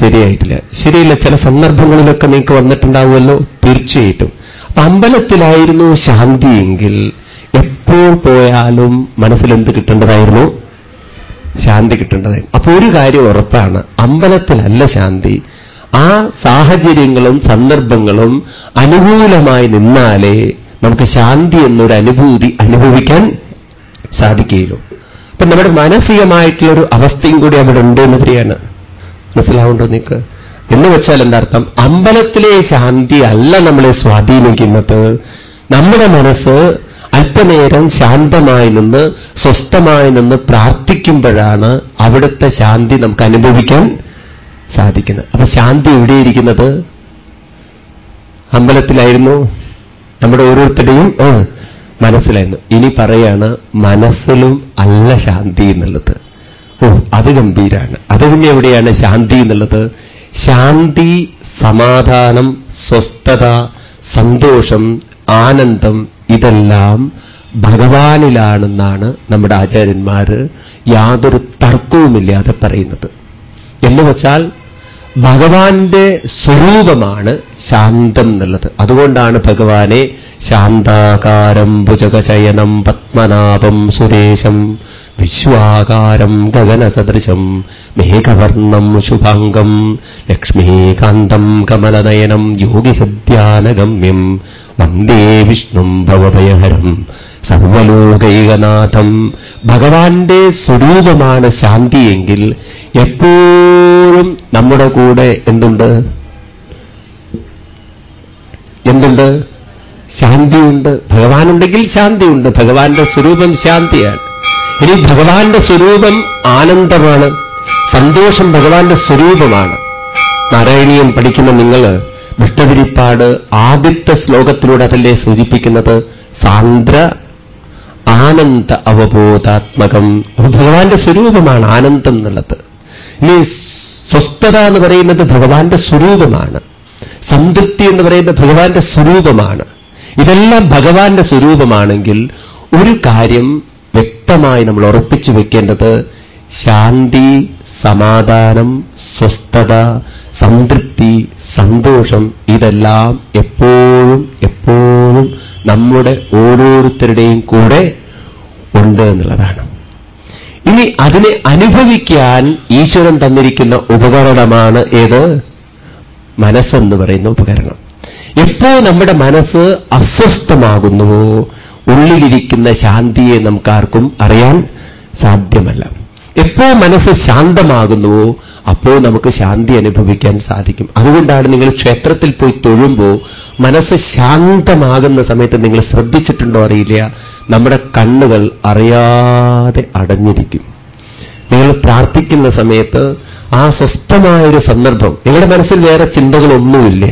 Speaker 1: ശരിയായിട്ടില്ല. ശരിയില്ല ചില സന്ദർഭങ്ങളിലൊക്കെ നിങ്ങൾക്ക് വന്നിട്ടുണ്ടാവുമല്ലോ തീർച്ചയായിട്ടും. അമ്പലത്തിലായിരുന്നു ശാന്തിയെങ്കിൽ എപ്പോൾ പോയാലും മനസ്സിലെന്ത് കിട്ടേണ്ടതായിരുന്നു? ശാന്തി കിട്ടേണ്ടതായിരുന്നു. അപ്പൊ ഒരു കാര്യം ഉറപ്പാണ് അമ്പലത്തിലല്ല ശാന്തി ആ സാഹചര്യങ്ങളും സന്ദർഭങ്ങളും അനുകൂലമായി നിന്നാലേ നമുക്ക് ശാന്തി എന്നൊരു അനുഭൂതി അനുഭവിക്കാൻ സാധിക്കുകയുള്ളൂ. അപ്പൊ നമ്മുടെ മാനസികമായിട്ടുള്ളൊരു അവസ്ഥയും കൂടി അവിടെ ഉണ്ട് എന്ന് പറയാണ് മനസ്സിലാവുണ്ടോ നിങ്ങൾക്ക്? എന്ന് വെച്ചാൽ എന്താർത്ഥം അമ്പലത്തിലെ ശാന്തി അല്ല നമ്മളെ സ്വാധീനിക്കുന്നത്. നമ്മുടെ മനസ്സ് അല്പനേരം ശാന്തമായി നിന്ന് സ്വസ്ഥമായി നിന്ന് പ്രാർത്ഥിക്കുമ്പോഴാണ് അവിടുത്തെ ശാന്തി നമുക്ക് അനുഭവിക്കാൻ സാധിക്കുന്നത്. അപ്പൊ ശാന്തി എവിടെയിരിക്കുന്നത് അമ്പലത്തിലായിരുന്നു. നമ്മുടെ ഓരോരുത്തരുടെയും മനസ്സിലായിരുന്നു. ഇനി പറയാണ് മനസ്സിലും അല്ല ശാന്തി എന്നുള്ളത്. ഓ അത് ഗംഭീരാണ്. അത് പിന്നെ എവിടെയാണ് ശാന്തി എന്നുള്ളത്? ശാന്തി സമാധാനം സ്വസ്ഥത സന്തോഷം ആനന്ദം ഇതെല്ലാം ഭഗവാനിലാണെന്നാണ് നമ്മുടെ ആചാര്യന്മാർ യാതൊരു തർക്കവുമില്ലാതെ പറയുന്നത്. എന്ന് വച്ചാൽ ഭഗവാന്റെ സ്വരൂപമാണ് ശാന്തം എന്നുള്ളത്. അതുകൊണ്ടാണ് ഭഗവാനെ ശാന്താകാരം ഭുജകശയനം പത്മനാഭം സുരേശം വിശ്വാകാരം ഗഗനസദൃശം മേഘവർണം ശുഭാംഗം ലക്ഷ്മീകാന്തം കമലനയനം യോഗിഹൃദ്യാനഗമ്യം വന്ദേ വിഷ്ണു ഭവഭയഹരം സർവലോകൈകനാഥം. ഭഗവാന്റെ സ്വരൂപമാണ് ശാന്തിയെങ്കിൽ എപ്പോഴും നമ്മുടെ കൂടെ എന്തുണ്ട്? എന്തുണ്ട്? ശാന്തിയുണ്ട്. ഭഗവാനുണ്ടെങ്കിൽ ശാന്തിയുണ്ട്. ഭഗവാന്റെ സ്വരൂപം ശാന്തിയാണ്. ഇനി ഭഗവാന്റെ സ്വരൂപം ആനന്ദമാണ്. സന്തോഷം ഭഗവാന്റെ സ്വരൂപമാണ്. നാരായണീയം പഠിക്കുന്ന നിങ്ങൾ വിഷ്ണുവിരിപ്പാട് ആദ്യത്തെ ശ്ലോകത്തിലൂടെ അതല്ലേ സൂചിപ്പിക്കുന്നത്? സാന്ദ്ര ആനന്ദ അവബോധാത്മകം. ഭഗവാന്റെ സ്വരൂപമാണ് ആനന്ദം എന്നുള്ളത്. ഇനി സ്വസ്ഥത എന്ന് പറയുന്നത് ഭഗവാന്റെ സ്വരൂപമാണ്. സംതൃപ്തി എന്ന് പറയുന്നത് ഭഗവാന്റെ സ്വരൂപമാണ്. ഇതെല്ലാം ഭഗവാന്റെ സ്വരൂപമാണെങ്കിൽ ഒരു കാര്യം വ്യക്തമായി നമ്മൾ ഉറപ്പിച്ചു വെക്കേണ്ടത് ശാന്തി സമാധാനം സ്വസ്ഥത സംതൃപ്തി സന്തോഷം ഇതെല്ലാം എപ്പോഴും എപ്പോഴും നമ്മുടെ ഓരോരുത്തരുടെയും കൂടെ ഉണ്ട് എന്നുള്ളതാണ്. ഇനി അതിനെ അനുഭവിക്കാൻ ഈശ്വരൻ തന്നിരിക്കുന്ന ഉപകരണമാണ് ഏത്? മനസ്സെന്ന് പറയുന്ന ഉപകരണം. എപ്പോ നമ്മുടെ മനസ്സ് അസ്വസ്ഥമാകുന്നുവോ ഉള്ളിലിരിക്കുന്ന ശാന്തിയെ നമുക്കാർക്കും അറിയാൻ സാധ്യമല്ല. എപ്പോ മനസ്സ് ശാന്തമാകുന്നുവോ അപ്പോൾ നമുക്ക് ശാന്തി അനുഭവിക്കാൻ സാധിക്കും. അതുകൊണ്ടാണ് നിങ്ങൾ ക്ഷേത്രത്തിൽ പോയി തൊഴുമ്പോൾ മനസ്സ് ശാന്തമാകുന്ന സമയത്ത് നിങ്ങൾ ശ്രദ്ധിച്ചിട്ടുണ്ടോ അറിയില്ല. നമ്മുടെ കണ്ണുകൾ അറിയാതെ അടഞ്ഞിരിക്കും. നിങ്ങൾ പ്രാർത്ഥിക്കുന്ന സമയത്ത് ആ സ്വസ്ഥമായൊരു സന്ദർഭം നിങ്ങളുടെ മനസ്സിൽ വേറെ ചിന്തകളൊന്നുമില്ല.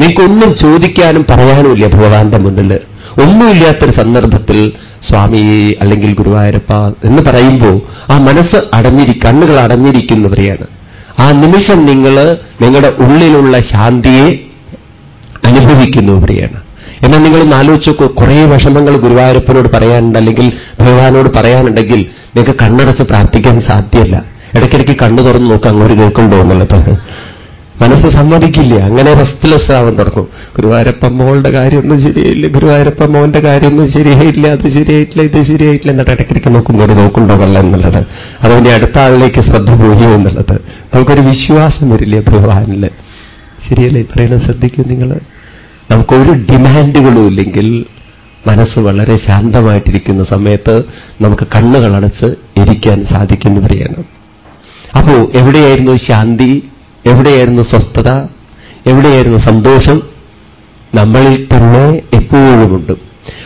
Speaker 1: നിങ്ങൾക്കൊന്നും ചോദിക്കാനും പറയാനുമില്ല ഭഗവാന്റെ മുന്നിൽ ഒന്നുമില്ലാത്തൊരു സന്ദർഭത്തിൽ സ്വാമി അല്ലെങ്കിൽ ഗുരുവായൂരപ്പ എന്ന് പറയുമ്പോൾ ആ മനസ്സ് അടഞ്ഞിരി കണ്ണുകൾ അടഞ്ഞിരിക്കുന്നവരെയാണ്. ആ നിമിഷം നിങ്ങൾ നിങ്ങളുടെ ഉള്ളിലുള്ള ശാന്തിയെ അനുഭവിക്കുന്നവരെയാണ്. എന്നാൽ നിങ്ങളൊന്ന് ആലോചിച്ചോക്കോ കുറേ വിഷമങ്ങൾ ഗുരുവായൂരപ്പനോട് പറയാനുണ്ട് അല്ലെങ്കിൽ ഭഗവാനോട് പറയാനുണ്ടെങ്കിൽ നിങ്ങൾക്ക് കണ്ണടച്ച് പ്രാർത്ഥിക്കാൻ സാധ്യമല്ല. ഇടയ്ക്കിടയ്ക്ക് കണ്ണു തുറന്ന് നോക്കാം അങ്ങോട്ട് കേൾക്കണ്ടോ എന്നുള്ളത്. മനസ്സ് സമ്മതിക്കില്ല. അങ്ങനെ റെസ്റ്റ്ലെസ് ആവാൻ തുടങ്ങും. ഗുരുവായൂരപ്പ മോളുടെ കാര്യമൊന്നും ശരിയായില്ല. ഗുരുവായൂരപ്പ മോന്റെ കാര്യമൊന്നും ശരിയായില്ല. അത് ശരിയായിട്ടില്ല ഇത് ശരിയായിട്ടില്ല എന്നിട്ട് ഇടയ്ക്കിടയ്ക്ക് നോക്കുമ്പോൾ നോക്കുണ്ടോ കല്ല എന്നുള്ളത്. അതുകൊണ്ട് അടുത്ത ആളിലേക്ക് ശ്രദ്ധ പോയോ എന്നുള്ളത്. നമുക്കൊരു വിശ്വാസം വരില്ലേ ഭഗവാനിൽ. ശരിയല്ലേ? പറയുന്നത് ശ്രദ്ധിക്കൂ നിങ്ങൾ. നമുക്കൊരു ഡിമാൻഡുകളും ഇല്ലെങ്കിൽ മനസ്സ് വളരെ ശാന്തമായിട്ടിരിക്കുന്ന സമയത്ത് നമുക്ക് കണ്ണുകളടച്ച് ഇരിക്കാൻ സാധിക്കുന്നവരെയാണ് അപ്പോ എവിടെയായിരുന്നു ശാന്തി? എവിടെയായിരുന്നു സ്വസ്ഥത? എവിടെയായിരുന്നു സന്തോഷം? നമ്മളിൽ തന്നെ എപ്പോഴുമുണ്ട്.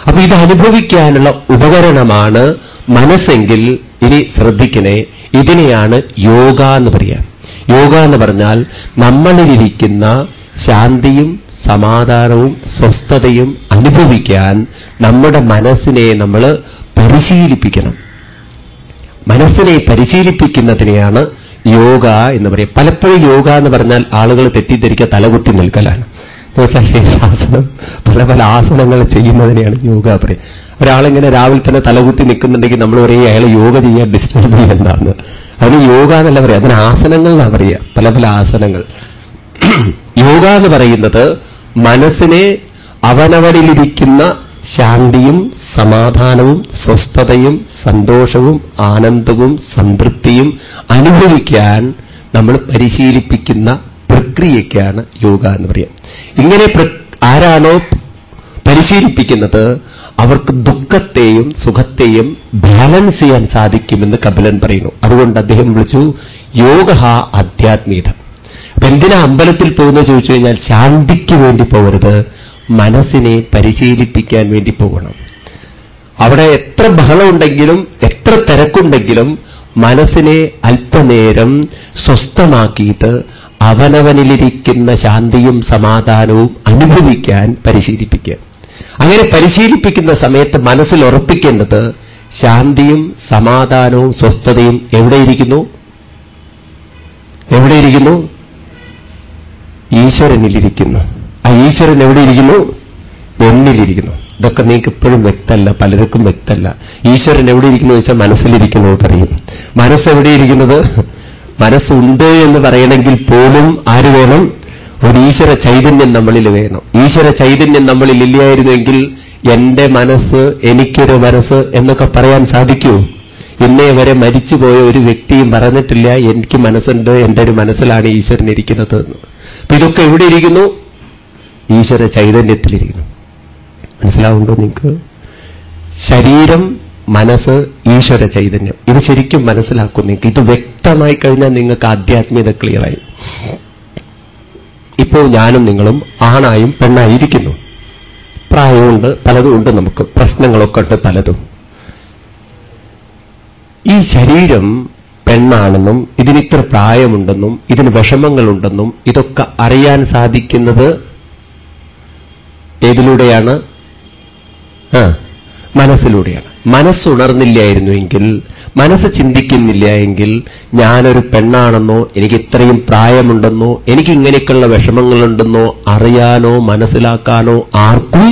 Speaker 1: അപ്പൊ ഇത് അനുഭവിക്കാനുള്ള ഉപകരണമാണ് മനസ്സെങ്കിൽ ഇനി ശ്രദ്ധിക്കണേ ഇതിനെയാണ് യോഗ എന്ന് പറയാം. യോഗ എന്ന് പറഞ്ഞാൽ നമ്മളിലിരിക്കുന്ന ശാന്തിയും സമാധാനവും സ്വസ്ഥതയും അനുഭവിക്കാൻ നമ്മുടെ മനസ്സിനെ നമ്മൾ പരിശീലിപ്പിക്കണം. മനസ്സിനെ പരിശീലിപ്പിക്കുന്നതിനെയാണ് യോഗ എന്ന് പറയും. പലപ്പോഴും യോഗ എന്ന് പറഞ്ഞാൽ ആളുകൾ തെറ്റിദ്ധരിക്കുക തലകുത്തി നിൽക്കലാണ്. എന്നുവെച്ചാൽ ശരീരാസനം പല പല ആസനങ്ങൾ ചെയ്യുന്നതിനെയാണ് യോഗ പറയും ഒരാളിങ്ങനെ രാവിലെ തന്നെ തലകുത്തി നിൽക്കുന്നുണ്ടെങ്കിൽ നമ്മൾ പറയും അയാൾ യോഗ ചെയ്യാൻ ഡിസ്റ്റർബ് ചെയ്യുന്നതാണ്. അതിന് യോഗ എന്നല്ല പറയുക അതിന് ആസനങ്ങൾ എന്നാ പറയുക പല പല ആസനങ്ങൾ. യോഗ എന്ന് പറയുന്നത് മനസ്സിനെ അവനവരിലിരിക്കുന്ന ശാന്തിയും സമാധാനവും സ്വസ്ഥതയും സന്തോഷവും ആനന്ദവും സംതൃപ്തിയും അനുഭവിക്കാൻ നമ്മൾ പരിശീലിപ്പിക്കുന്ന പ്രക്രിയയ്ക്കാണ് യോഗ എന്ന് പറയാം. ഇങ്ങനെ ആരാണോ പരിശീലിപ്പിക്കുന്നത് അവർക്ക് ദുഃഖത്തെയും സുഖത്തെയും ബാലൻസ് ചെയ്യാൻ സാധിക്കുമെന്ന് കപിലൻ പറയുന്നു. അതുകൊണ്ട് അദ്ദേഹം വിളിച്ചു യോഗ ആധ്യാത്മികത അപ്പൊ എന്തിനാ അമ്പലത്തിൽ പോകുന്നത് ചോദിച്ചു കഴിഞ്ഞാൽ ശാന്തിക്ക് വേണ്ടി പോകരുത്. മനസ്സിനെ പരിശീലിപ്പിക്കാൻ വേണ്ടി പോകണം. അവിടെ എത്ര ബഹളമുണ്ടെങ്കിലും എത്ര തിരക്കുണ്ടെങ്കിലും മനസ്സിനെ അല്പനേരം സ്വസ്ഥമാക്കിയിട്ട് അവനവനിലിരിക്കുന്ന ശാന്തിയും സമാധാനവും അനുഭവിക്കാൻ പരിശീലിപ്പിക്കുക. അങ്ങനെ പരിശീലിപ്പിക്കുന്ന സമയത്ത് മനസ്സിൽ ഉറപ്പിക്കേണ്ടത് ശാന്തിയും സമാധാനവും സ്വസ്ഥതയും എവിടെയിരിക്കുന്നു? എവിടെയിരിക്കുന്നു? ഈശ്വരനിലിരിക്കുന്നു. ഈശ്വരൻ എവിടെയിരിക്കുന്നു എന്നിലിരിക്കുന്നു. ഇതൊക്കെ നിങ്ങൾക്ക് ഇപ്പോഴും വ്യക്തമല്ല പലർക്കും വ്യക്തമല്ല. ഈശ്വരൻ എവിടെ ഇരിക്കുന്നു വെച്ചാൽ മനസ്സിലിരിക്കുന്നു പറയും. മനസ്സെവിടെയിരിക്കുന്നത് മനസ്സുണ്ട് എന്ന് പറയണമെങ്കിൽ പോലും ആര് വേണം? ഒരു ഈശ്വര ചൈതന്യം നമ്മളിൽ വേണം. ഈശ്വര ചൈതന്യം നമ്മളിൽ ഇല്ലായിരുന്നെങ്കിൽ എന്റെ മനസ്സ് എനിക്കൊരു മനസ്സ് എന്നൊക്കെ പറയാൻ സാധിക്കൂ. ഇന്നേ വരെ മരിച്ചുപോയ ഒരു വ്യക്തിയും പറഞ്ഞിട്ടില്ല എനിക്ക് മനസ്സുണ്ട് എന്റെ ഒരു മനസ്സിലാണ് ഈശ്വരൻ ഇരിക്കുന്നത്. അപ്പൊ ഇതൊക്കെ എവിടെ ഇരിക്കുന്നു? ഈശ്വര ചൈതന്യത്തിലിരിക്കുന്നു. മനസ്സിലാവുണ്ടോ നിങ്ങൾക്ക്? ശരീരം മനസ്സ് ഈശ്വര ചൈതന്യം. ഇത് ശരിക്കും മനസ്സിലാക്കും നിങ്ങൾക്ക്. ഇത് വ്യക്തമായി കഴിഞ്ഞാൽ നിങ്ങൾക്ക് ആധ്യാത്മികത ക്ലിയറായി. ഇപ്പോൾ ഞാനും നിങ്ങളും ആണായും പെണ്ണായിരിക്കുന്നു. പ്രായമുണ്ട് പലതും ഉണ്ട് നമുക്ക്. പ്രശ്നങ്ങളൊക്കെ ഉണ്ട് പലതും. ഈ ശരീരം പെണ്ണാണെന്നും ഇതിനിത്ര പ്രായമുണ്ടെന്നും ഇതിന് വിഷമങ്ങളുണ്ടെന്നും ഇതൊക്കെ അറിയാൻ സാധിക്കുന്നത് ഏതിലൂടെയാണ്? ആ മനസ്സിലൂടെയാണ്. മനസ്സുണർന്നില്ലായിരുന്നുവെങ്കിൽ മനസ്സ് ചിന്തിക്കുന്നില്ല എങ്കിൽ ഞാനൊരു പെണ്ണാണെന്നോ എനിക്ക് ഇത്രയും പ്രായമുണ്ടെന്നോ എനിക്ക് ഇങ്ങനെയൊക്കെയുള്ള വിഷമങ്ങളുണ്ടെന്നോ അറിയാനോ മനസ്സിലാക്കാനോ ആർക്കും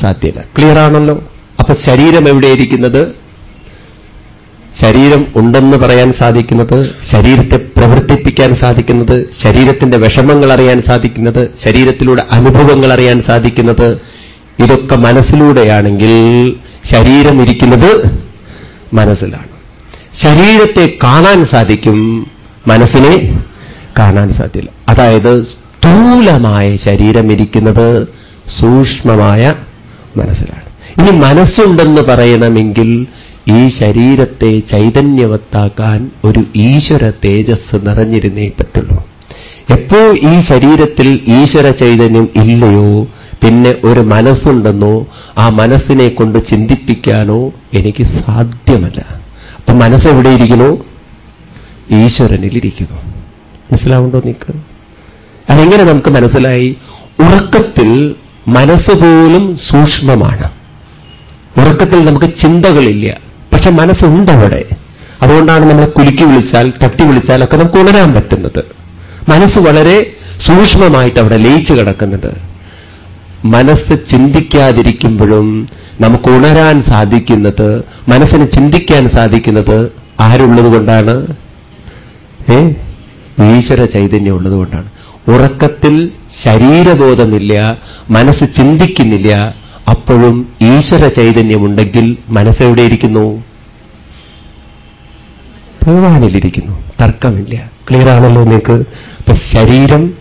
Speaker 1: സാധ്യമല്ല ക്ലിയർ ആണല്ലോ? അപ്പൊ ശരീരം എവിടെയിരിക്കുന്നത് ശരീരം ഉണ്ടെന്ന് പറയാൻ സാധിക്കുന്നത് ശരീരത്തെ പ്രവർത്തിപ്പിക്കാൻ സാധിക്കുന്നത് ശരീരത്തിന്റെ വിഷമങ്ങൾ അറിയാൻ സാധിക്കുന്നത് ശരീരത്തിലൂടെ അനുഭവങ്ങൾ അറിയാൻ സാധിക്കുന്നത് ഇതൊക്കെ മനസ്സിലൂടെയാണെങ്കിൽ ശരീരം ഇരിക്കുന്നത് മനസ്സിലാണ്. ശരീരത്തെ കാണാൻ സാധിക്കും മനസ്സിനെ കാണാൻ സാധ്യല്ല അതായത് സ്ഥൂലമായ ശരീരം ഇരിക്കുന്നത് സൂക്ഷ്മമായ മനസ്സിലാണ്. ഇനി മനസ്സുണ്ടെന്ന് പറയണമെങ്കിൽ ഈ ശരീരത്തെ ചൈതന്യവത്താക്കാൻ ഒരു ഈശ്വര തേജസ് നിറഞ്ഞിരുന്നേ പറ്റുള്ളൂ. എപ്പോ ഈ ശരീരത്തിൽ ഈശ്വര ചൈതന്യം ഇല്ലയോ പിന്നെ ഒരു മനസ്സുണ്ടെന്നോ ആ മനസ്സിനെ കൊണ്ട് ചിന്തിപ്പിക്കാനോ എനിക്ക് സാധ്യമല്ല. അപ്പൊ മനസ്സെവിടെയിരിക്കുന്നു ഈശ്വരനിലിരിക്കുന്നു. മനസ്സിലാവുണ്ടോ നിക്ക് അതെങ്ങനെ നമുക്ക് മനസ്സിലായി? ഉറക്കത്തിൽ മനസ്സ് പോലും സൂക്ഷ്മമാണ്. ഉറക്കത്തിൽ നമുക്ക് ചിന്തകളില്ല. പക്ഷെ മനസ്സുണ്ടവിടെ. അതുകൊണ്ടാണ് നമ്മൾ കുലുക്കി വിളിച്ചാൽ തട്ടി വിളിച്ചാൽ ഒക്കെ നമുക്ക് ഉണരാൻ പറ്റുന്നത്. മനസ്സ് വളരെ സൂക്ഷ്മമായിട്ട് അവിടെ ലയിച്ചു കിടക്കുന്നത്. മനസ്സ് ചിന്തിക്കാതിരിക്കുമ്പോഴും നമുക്ക് ഉണരാൻ സാധിക്കുന്നത് മനസ്സിന് ചിന്തിക്കാൻ സാധിക്കുന്നത് ആരുള്ളത് കൊണ്ടാണ്? ഏ? ഈശ്വര ചൈതന്യം ഉള്ളതുകൊണ്ടാണ് ഉറക്കത്തിൽ ശരീരബോധമില്ല മനസ്സ് ചിന്തിക്കുന്നില്ല അപ്പോഴും ഈശ്വര ചൈതന്യമുണ്ടെങ്കിൽ മനസ്സെവിടെയിരിക്കുന്നു ഭഗവാനിലിരിക്കുന്നു. തർക്കമില്ല. ക്ലിയർ ആണല്ലോ നിങ്ങൾക്ക്? അപ്പൊ ശരീരം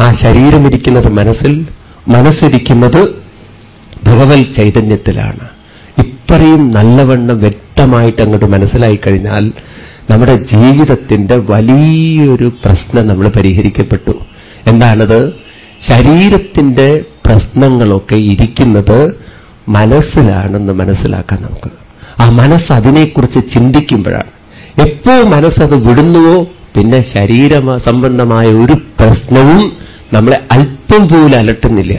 Speaker 1: ആ ശരീരം ഇരിക്കുന്നത് മനസ്സിൽ മനസ്സിരിക്കുന്നത് ഭഗവത് ചൈതന്യത്തിലാണ്. ഇത്രയും നല്ലവണ്ണം വ്യക്തമായിട്ട് അങ്ങോട്ട് മനസ്സിലായി കഴിഞ്ഞാൽ നമ്മുടെ ജീവിതത്തിന്റെ വലിയൊരു പ്രശ്നം നമ്മൾ പരിഹരിക്കപ്പെട്ടു. എന്താണത്? ശരീരത്തിന്റെ പ്രശ്നങ്ങളൊക്കെ ഇരിക്കുന്നത് മനസ്സിലാണെന്ന് മനസ്സിലാക്കാം നമുക്ക്. ആ മനസ്സ് അതിനെക്കുറിച്ച് ചിന്തിക്കുമ്പോഴാണ്. എപ്പോ മനസ്സത് വിടുന്നുവോ പിന്നെ ശരീര സംബന്ധമായ ഒരു പ്രശ്നവും നമ്മളെ അല്പം പോലും അലട്ടുന്നില്ല.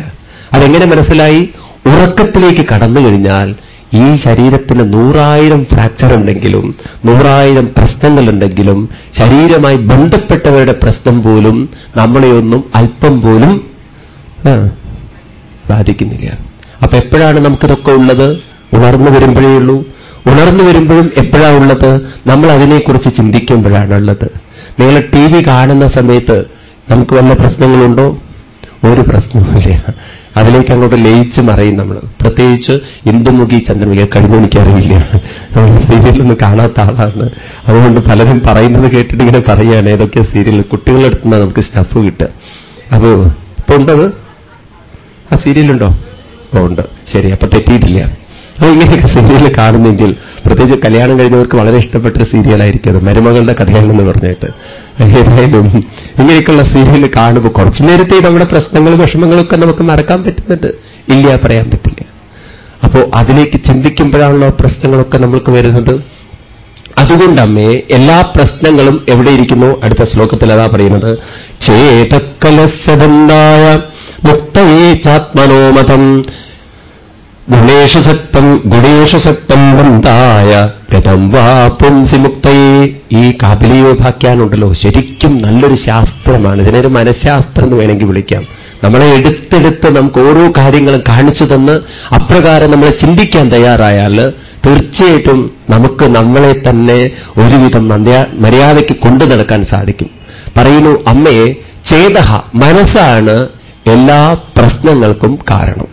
Speaker 1: അതെങ്ങനെ മനസ്സിലായി? ഉറക്കത്തിലേക്ക് കടന്നു കഴിഞ്ഞാൽ ഈ ശരീരത്തിന് നൂറായിരം ഫ്രാക്ചർ ഉണ്ടെങ്കിലും നൂറായിരം പ്രശ്നങ്ങളുണ്ടെങ്കിലും ശരീരമായി ബന്ധപ്പെട്ടവരുടെ പ്രശ്നം പോലും നമ്മളെയൊന്നും അല്പം പോലും ബാധിക്കുന്നില്ല. അപ്പൊ എപ്പോഴാണ് നമുക്കിതൊക്കെ ഉള്ളത്? ഉണർന്നു വരുമ്പോഴേ ഉള്ളൂ. ഉണർന്നു വരുമ്പോഴും എപ്പോഴാണ് ഉള്ളത്? നമ്മൾ അതിനെക്കുറിച്ച് ചിന്തിക്കുമ്പോഴാണുള്ളത്. നിങ്ങൾ ടി വി കാണുന്ന സമയത്ത് നമുക്ക് വല്ല പ്രശ്നങ്ങളുണ്ടോ? ഒരു പ്രശ്നവുമില്ല. അതിലേക്ക് അങ്ങോട്ട് ലയിച്ച് മറയും നമ്മൾ പ്രത്യേകിച്ച് ഇന്ദുമുഖി ചന്ദ്രമുഖി കഴിഞ്ഞ എനിക്കറിയില്ല. സീരിയലൊന്നും കാണാത്ത ആളാണ്. അതുകൊണ്ട് പലരും പറയുന്നത് കേട്ടിട്ട് ഇങ്ങനെ പറയുകയാണ്. ഏതൊക്കെ സീരിയൽ? കുട്ടികളെടുത്ത് നമുക്ക് സ്റ്റഫ് കിട്ടുക. അപ്പോ ഇപ്പൊ ഉണ്ടത്? ആ സീരിയലുണ്ടോ? ഉണ്ട്. ശരി അപ്പൊ തെറ്റിയിട്ടില്ല. ഇങ്ങനെയൊക്കെ സീരിയൽ കാണുന്നെങ്കിൽ പ്രത്യേകിച്ച് കല്യാണം കഴിഞ്ഞവർക്ക് വളരെ ഇഷ്ടപ്പെട്ട ഒരു സീരിയലായിരിക്കും അത്. മരുമകളുടെ കഥയാണെന്ന് പറഞ്ഞിട്ട്. ഏതായാലും ഇങ്ങനെയൊക്കെയുള്ള സീരിയൽ കാണുമ്പോൾ കുറച്ചു നേരത്തെ നമ്മുടെ പ്രശ്നങ്ങളും വിഷമങ്ങളൊക്കെ നമുക്ക് മറക്കാൻ പറ്റുന്നുണ്ട്. ഇല്ല പറയാൻ പറ്റില്ല. അപ്പോ അതിലേക്ക് ചിന്തിക്കുമ്പോഴാണല്ലോ പ്രശ്നങ്ങളൊക്കെ നമ്മൾക്ക് വരുന്നത്. അതുകൊണ്ടമ്മേ എല്ലാ പ്രശ്നങ്ങളും എവിടെയിരിക്കുന്നു? അടുത്ത ശ്ലോകത്തിൽ അതാ പറയുന്നത്. ചേതക്കലസദന്തായ മുക്തയേ ചാത്മനോമതം ഗുണേഷു സക്തം വന്തായ രഥം വാ പുംസി മുക്തയെ. ഈ കാപിലയോഭാഖ്യാനുണ്ടല്ലോ ശരിക്കും നല്ലൊരു ശാസ്ത്രമാണ്. ഇതിനൊരു മനഃശാസ്ത്രം എന്ന് വേണമെങ്കിൽ വിളിക്കാം. നമ്മളെ എടുത്തെടുത്ത് നമുക്ക് ഓരോ കാര്യങ്ങളും കാണിച്ചു തന്ന് അപ്രകാരം നമ്മളെ ചിന്തിക്കാൻ തയ്യാറായാൽ തീർച്ചയായിട്ടും നമുക്ക് നമ്മളെ തന്നെ ഒരുവിധം മര്യാദയ്ക്ക് കൊണ്ടു നടക്കാൻ സാധിക്കും. പറയുന്നു അമ്മയെ ചേതഹ മനസ്സാണ് എല്ലാ പ്രശ്നങ്ങൾക്കും കാരണം.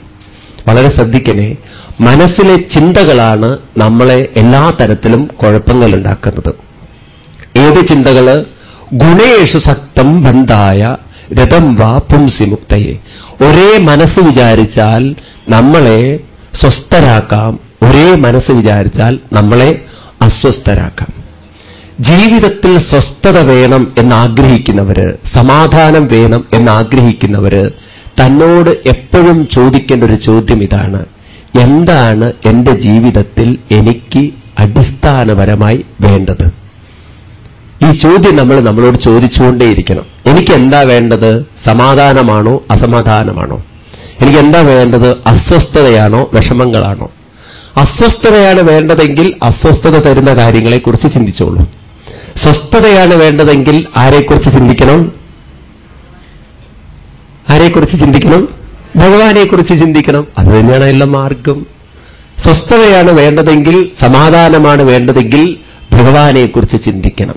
Speaker 1: വളരെ ശ്രദ്ധിക്കണേ. മനസ്സിലെ ചിന്തകളാണ് നമ്മളെ എല്ലാ തരത്തിലും കുഴപ്പങ്ങളുണ്ടാക്കുന്നത്. ഏത് ചിന്തകൾ ഗുണേഷു സക്തം ബന്ധായ രഥം വാ പുംസി മുക്തയെ. ഒരേ മനസ്സ് വിചാരിച്ചാൽ നമ്മളെ സ്വസ്ഥരാക്കാം. ഒരേ മനസ്സ് വിചാരിച്ചാൽ നമ്മളെ അസ്വസ്ഥരാക്കാം. ജീവിതത്തിൽ സ്വസ്ഥത വേണം എന്നാഗ്രഹിക്കുന്നവര് സമാധാനം വേണം എന്നാഗ്രഹിക്കുന്നവര് തന്നോട് എപ്പോഴും ചോദിക്കേണ്ട ഒരു ചോദ്യം ഇതാണ്. എന്താണ് എന്റെ ജീവിതത്തിൽ എനിക്ക് അടിസ്ഥാനപരമായി വേണ്ടത്? ഈ ചോദ്യം നമ്മൾ നമ്മളോട് ചോദിച്ചുകൊണ്ടേയിരിക്കണം. എനിക്ക് എന്താ വേണ്ടത്? സമാധാനമാണോ? അസമാധാനമാണോ? എനിക്ക് എന്താ വേണ്ടത്? അസ്വസ്ഥതയാണോ? വിഷമങ്ങളാണോ? അസ്വസ്ഥതയാണ് വേണ്ടതെങ്കിൽ അസ്വസ്ഥത തരുന്ന കാര്യങ്ങളെക്കുറിച്ച് ചിന്തിച്ചോളൂ. സ്വസ്ഥതയാണ് വേണ്ടതെങ്കിൽ ആരെക്കുറിച്ച് ചിന്തിക്കണം? ആരെക്കുറിച്ച് ചിന്തിക്കണം? ഭഗവാനെക്കുറിച്ച് ചിന്തിക്കണം. അത് തന്നെയാണ് എല്ലാം മാർഗം. സ്വസ്ഥതയാണ് വേണ്ടതെങ്കിൽ സമാധാനമാണ് വേണ്ടതെങ്കിൽ ഭഗവാനെക്കുറിച്ച് ചിന്തിക്കണം.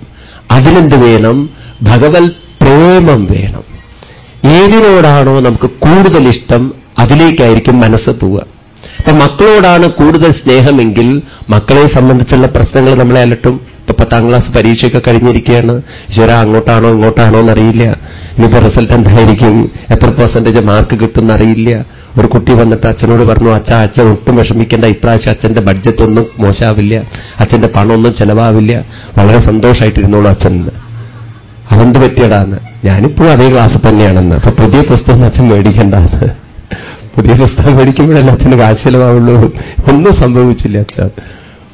Speaker 1: അതിനെന്ത് വേണം? ഭഗവത് പ്രേമം വേണം. ഏതിനോടാണോ നമുക്ക് കൂടുതൽ ഇഷ്ടം അതിലേക്കായിരിക്കും മനസ്സ് പോവുക. അപ്പൊ മക്കളോടാണ് കൂടുതൽ സ്നേഹമെങ്കിൽ മക്കളെ സംബന്ധിച്ചുള്ള പ്രശ്നങ്ങൾ നമ്മളെ അലട്ടും. ഇപ്പൊ പത്താം ക്ലാസ് പരീക്ഷയൊക്കെ കഴിഞ്ഞിരിക്കുകയാണ്. ഈശ്വര അങ്ങോട്ടാണോ ഇങ്ങോട്ടാണോ എന്നറിയില്ല. ഇനിയിപ്പോ റിസൾട്ട് എന്തായിരിക്കും? എത്ര പെർസെന്റേജ് മാർക്ക് കിട്ടും അറിയില്ല ഒരു കുട്ടി വന്നിട്ട് അച്ഛനോട് പറഞ്ഞു അച്ഛ അച്ഛൻ ഒട്ടും വിഷമിക്കേണ്ട. ഇപ്രാവശ്യം അച്ഛന്റെ ബഡ്ജറ്റ് ഒന്നും മോശാവില്ല അച്ഛന്റെ പണമൊന്നും ചെലവാവില്ല. വളരെ സന്തോഷമായിട്ടിരുന്നോളൂ അച്ഛൻ അതെന്ത് പറ്റിയടാന്ന്? ഞാനിപ്പോഴും അതേ ക്ലാസ് തന്നെയാണെന്ന്. അപ്പൊ പുതിയ പുസ്തകം അച്ഛൻ മേടിക്കേണ്ടാന്ന്. പുതിയ പുസ്തകം മേടിക്കുമ്പോഴല്ല അച്ഛന് കാശ് ചെലവാവുള്ളൂ. ഒന്നും സംഭവിച്ചില്ല അച്ഛൻ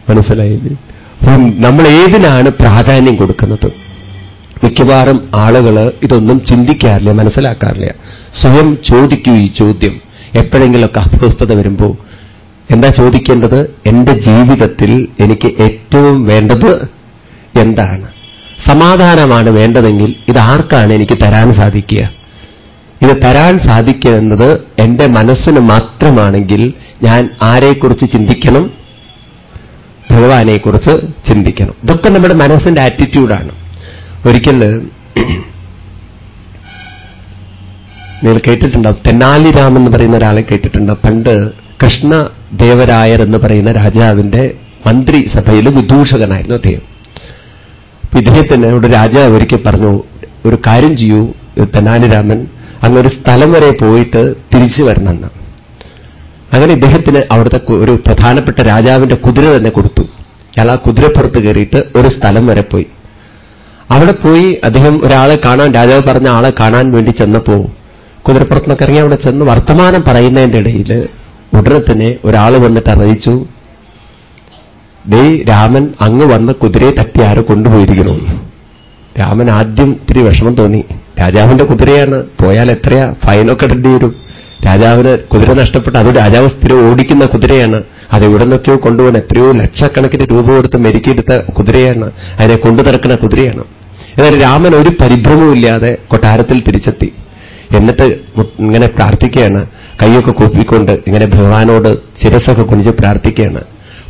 Speaker 1: മനസ്സിലായില്ലേ? അപ്പം നമ്മൾ ഏതിനാണ് പ്രാധാന്യം കൊടുക്കുന്നത്? മിക്കവാറും ആളുകൾ ഇതൊന്നും ചിന്തിക്കാറില്ല മനസ്സിലാക്കാറില്ല. സ്വയം ചോദിക്കൂ ഈ ചോദ്യം. എപ്പോഴെങ്കിലൊക്കെ അസ്വസ്ഥത വരുമ്പോൾ എന്താ ചോദിക്കേണ്ടത്? എന്റെ ജീവിതത്തിൽ എനിക്ക് ഏറ്റവും വേണ്ടത് എന്താണ്? സമാധാനമാണ് വേണ്ടതെങ്കിൽ ഇത് ആർക്കാണ് എനിക്ക് തരാൻ സാധിക്കുക? ഇത് തരാൻ സാധിക്കുന്നത് എന്റെ മനസ്സിന് മാത്രമാണെങ്കിൽ ഞാൻ ആരെക്കുറിച്ച് ചിന്തിക്കണം? ഭഗവാനെക്കുറിച്ച് ചിന്തിക്കണം. ഇതൊക്കെ നമ്മുടെ മനസ്സിന്റെ ആറ്റിറ്റ്യൂഡാണ് ഒരിക്കൽ നിങ്ങൾ കേട്ടിട്ടുണ്ടാവും തെന്നാലിരാം എന്ന് പറയുന്ന ഒരാളെ കേട്ടിട്ടുണ്ടാവും പണ്ട് കൃഷ്ണദേവരായർ എന്ന് പറയുന്ന രാജാവിന്റെ മന്ത്രിസഭയിൽ വിദൂഷകനായിരുന്നു അദ്ദേഹം. ഇദ്ദേഹത്തിന് ഇവിടെ രാജാവ് ഒരിക്കൽ പറഞ്ഞു ഒരു കാര്യം ചെയ്യൂ തെന്നാലിരാമൻ അങ്ങൊരു സ്ഥലം വരെ പോയിട്ട് തിരിച്ചു വരണമെന്ന്. അങ്ങനെ ഇദ്ദേഹത്തിന് അവിടുത്തെ ഒരു പ്രധാനപ്പെട്ട രാജാവിന്റെ കുതിര തന്നെ കൊടുത്തു. അയാൾ ആ കുതിരപ്പുറത്ത് കയറിയിട്ട് ഒരു സ്ഥലം വരെ പോയി. അവിടെ പോയി അദ്ദേഹം ഒരാളെ കാണാൻ രാജാവ് പറഞ്ഞ ആളെ കാണാൻ വേണ്ടി ചെന്നപ്പോ കുതിരപ്പുറത്തുനിന്നൊക്കെ ഇറങ്ങി അവിടെ ചെന്ന് വർത്തമാനം പറയുന്നതിന്റെ ഇടയിൽ ഉടനെ തന്നെ ഒരാൾ വന്നിട്ട് അറിയിച്ചു ദേ രാമൻ അങ്ങ് വന്ന് കുതിരയെ തട്ടി ആരോ കൊണ്ടുപോയിരിക്കണമെന്ന് രാമൻ ആദ്യം ഇത്തിരി വിഷമം തോന്നി. രാജാവിന്റെ കുതിരയാണ് പോയാൽ എത്രയാ? ഫൈനൊക്കെ ഇടേണ്ടി വരും. രാജാവിന് കുതിര നഷ്ടപ്പെട്ട അത് രാജാവ് സ്ഥിരം ഓടിക്കുന്ന കുതിരയാണ്. അത് ഇവിടെ നിന്നൊക്കെയോ കൊണ്ടുപോകുന്ന എത്രയോ ലക്ഷക്കണക്കിന് രൂപ കൊടുത്ത് മെരുക്കിയെടുത്ത കുതിരയാണ്. അതിനെ കൊണ്ടു നടക്കുന്ന കുതിരയാണ്. എന്നാൽ രാമൻ ഒരു പരിഭ്രമവുമില്ലാതെ കൊട്ടാരത്തിൽ തിരിച്ചെത്തി. എന്നിട്ട് ഇങ്ങനെ പ്രാർത്ഥിക്കുകയാണ്. കൈയൊക്കെ കൂപ്പിക്കൊണ്ട് ഇങ്ങനെ ഭഗവാനോട് ശിരസൊക്കെ കുനിച്ച് പ്രാർത്ഥിക്കുകയാണ്.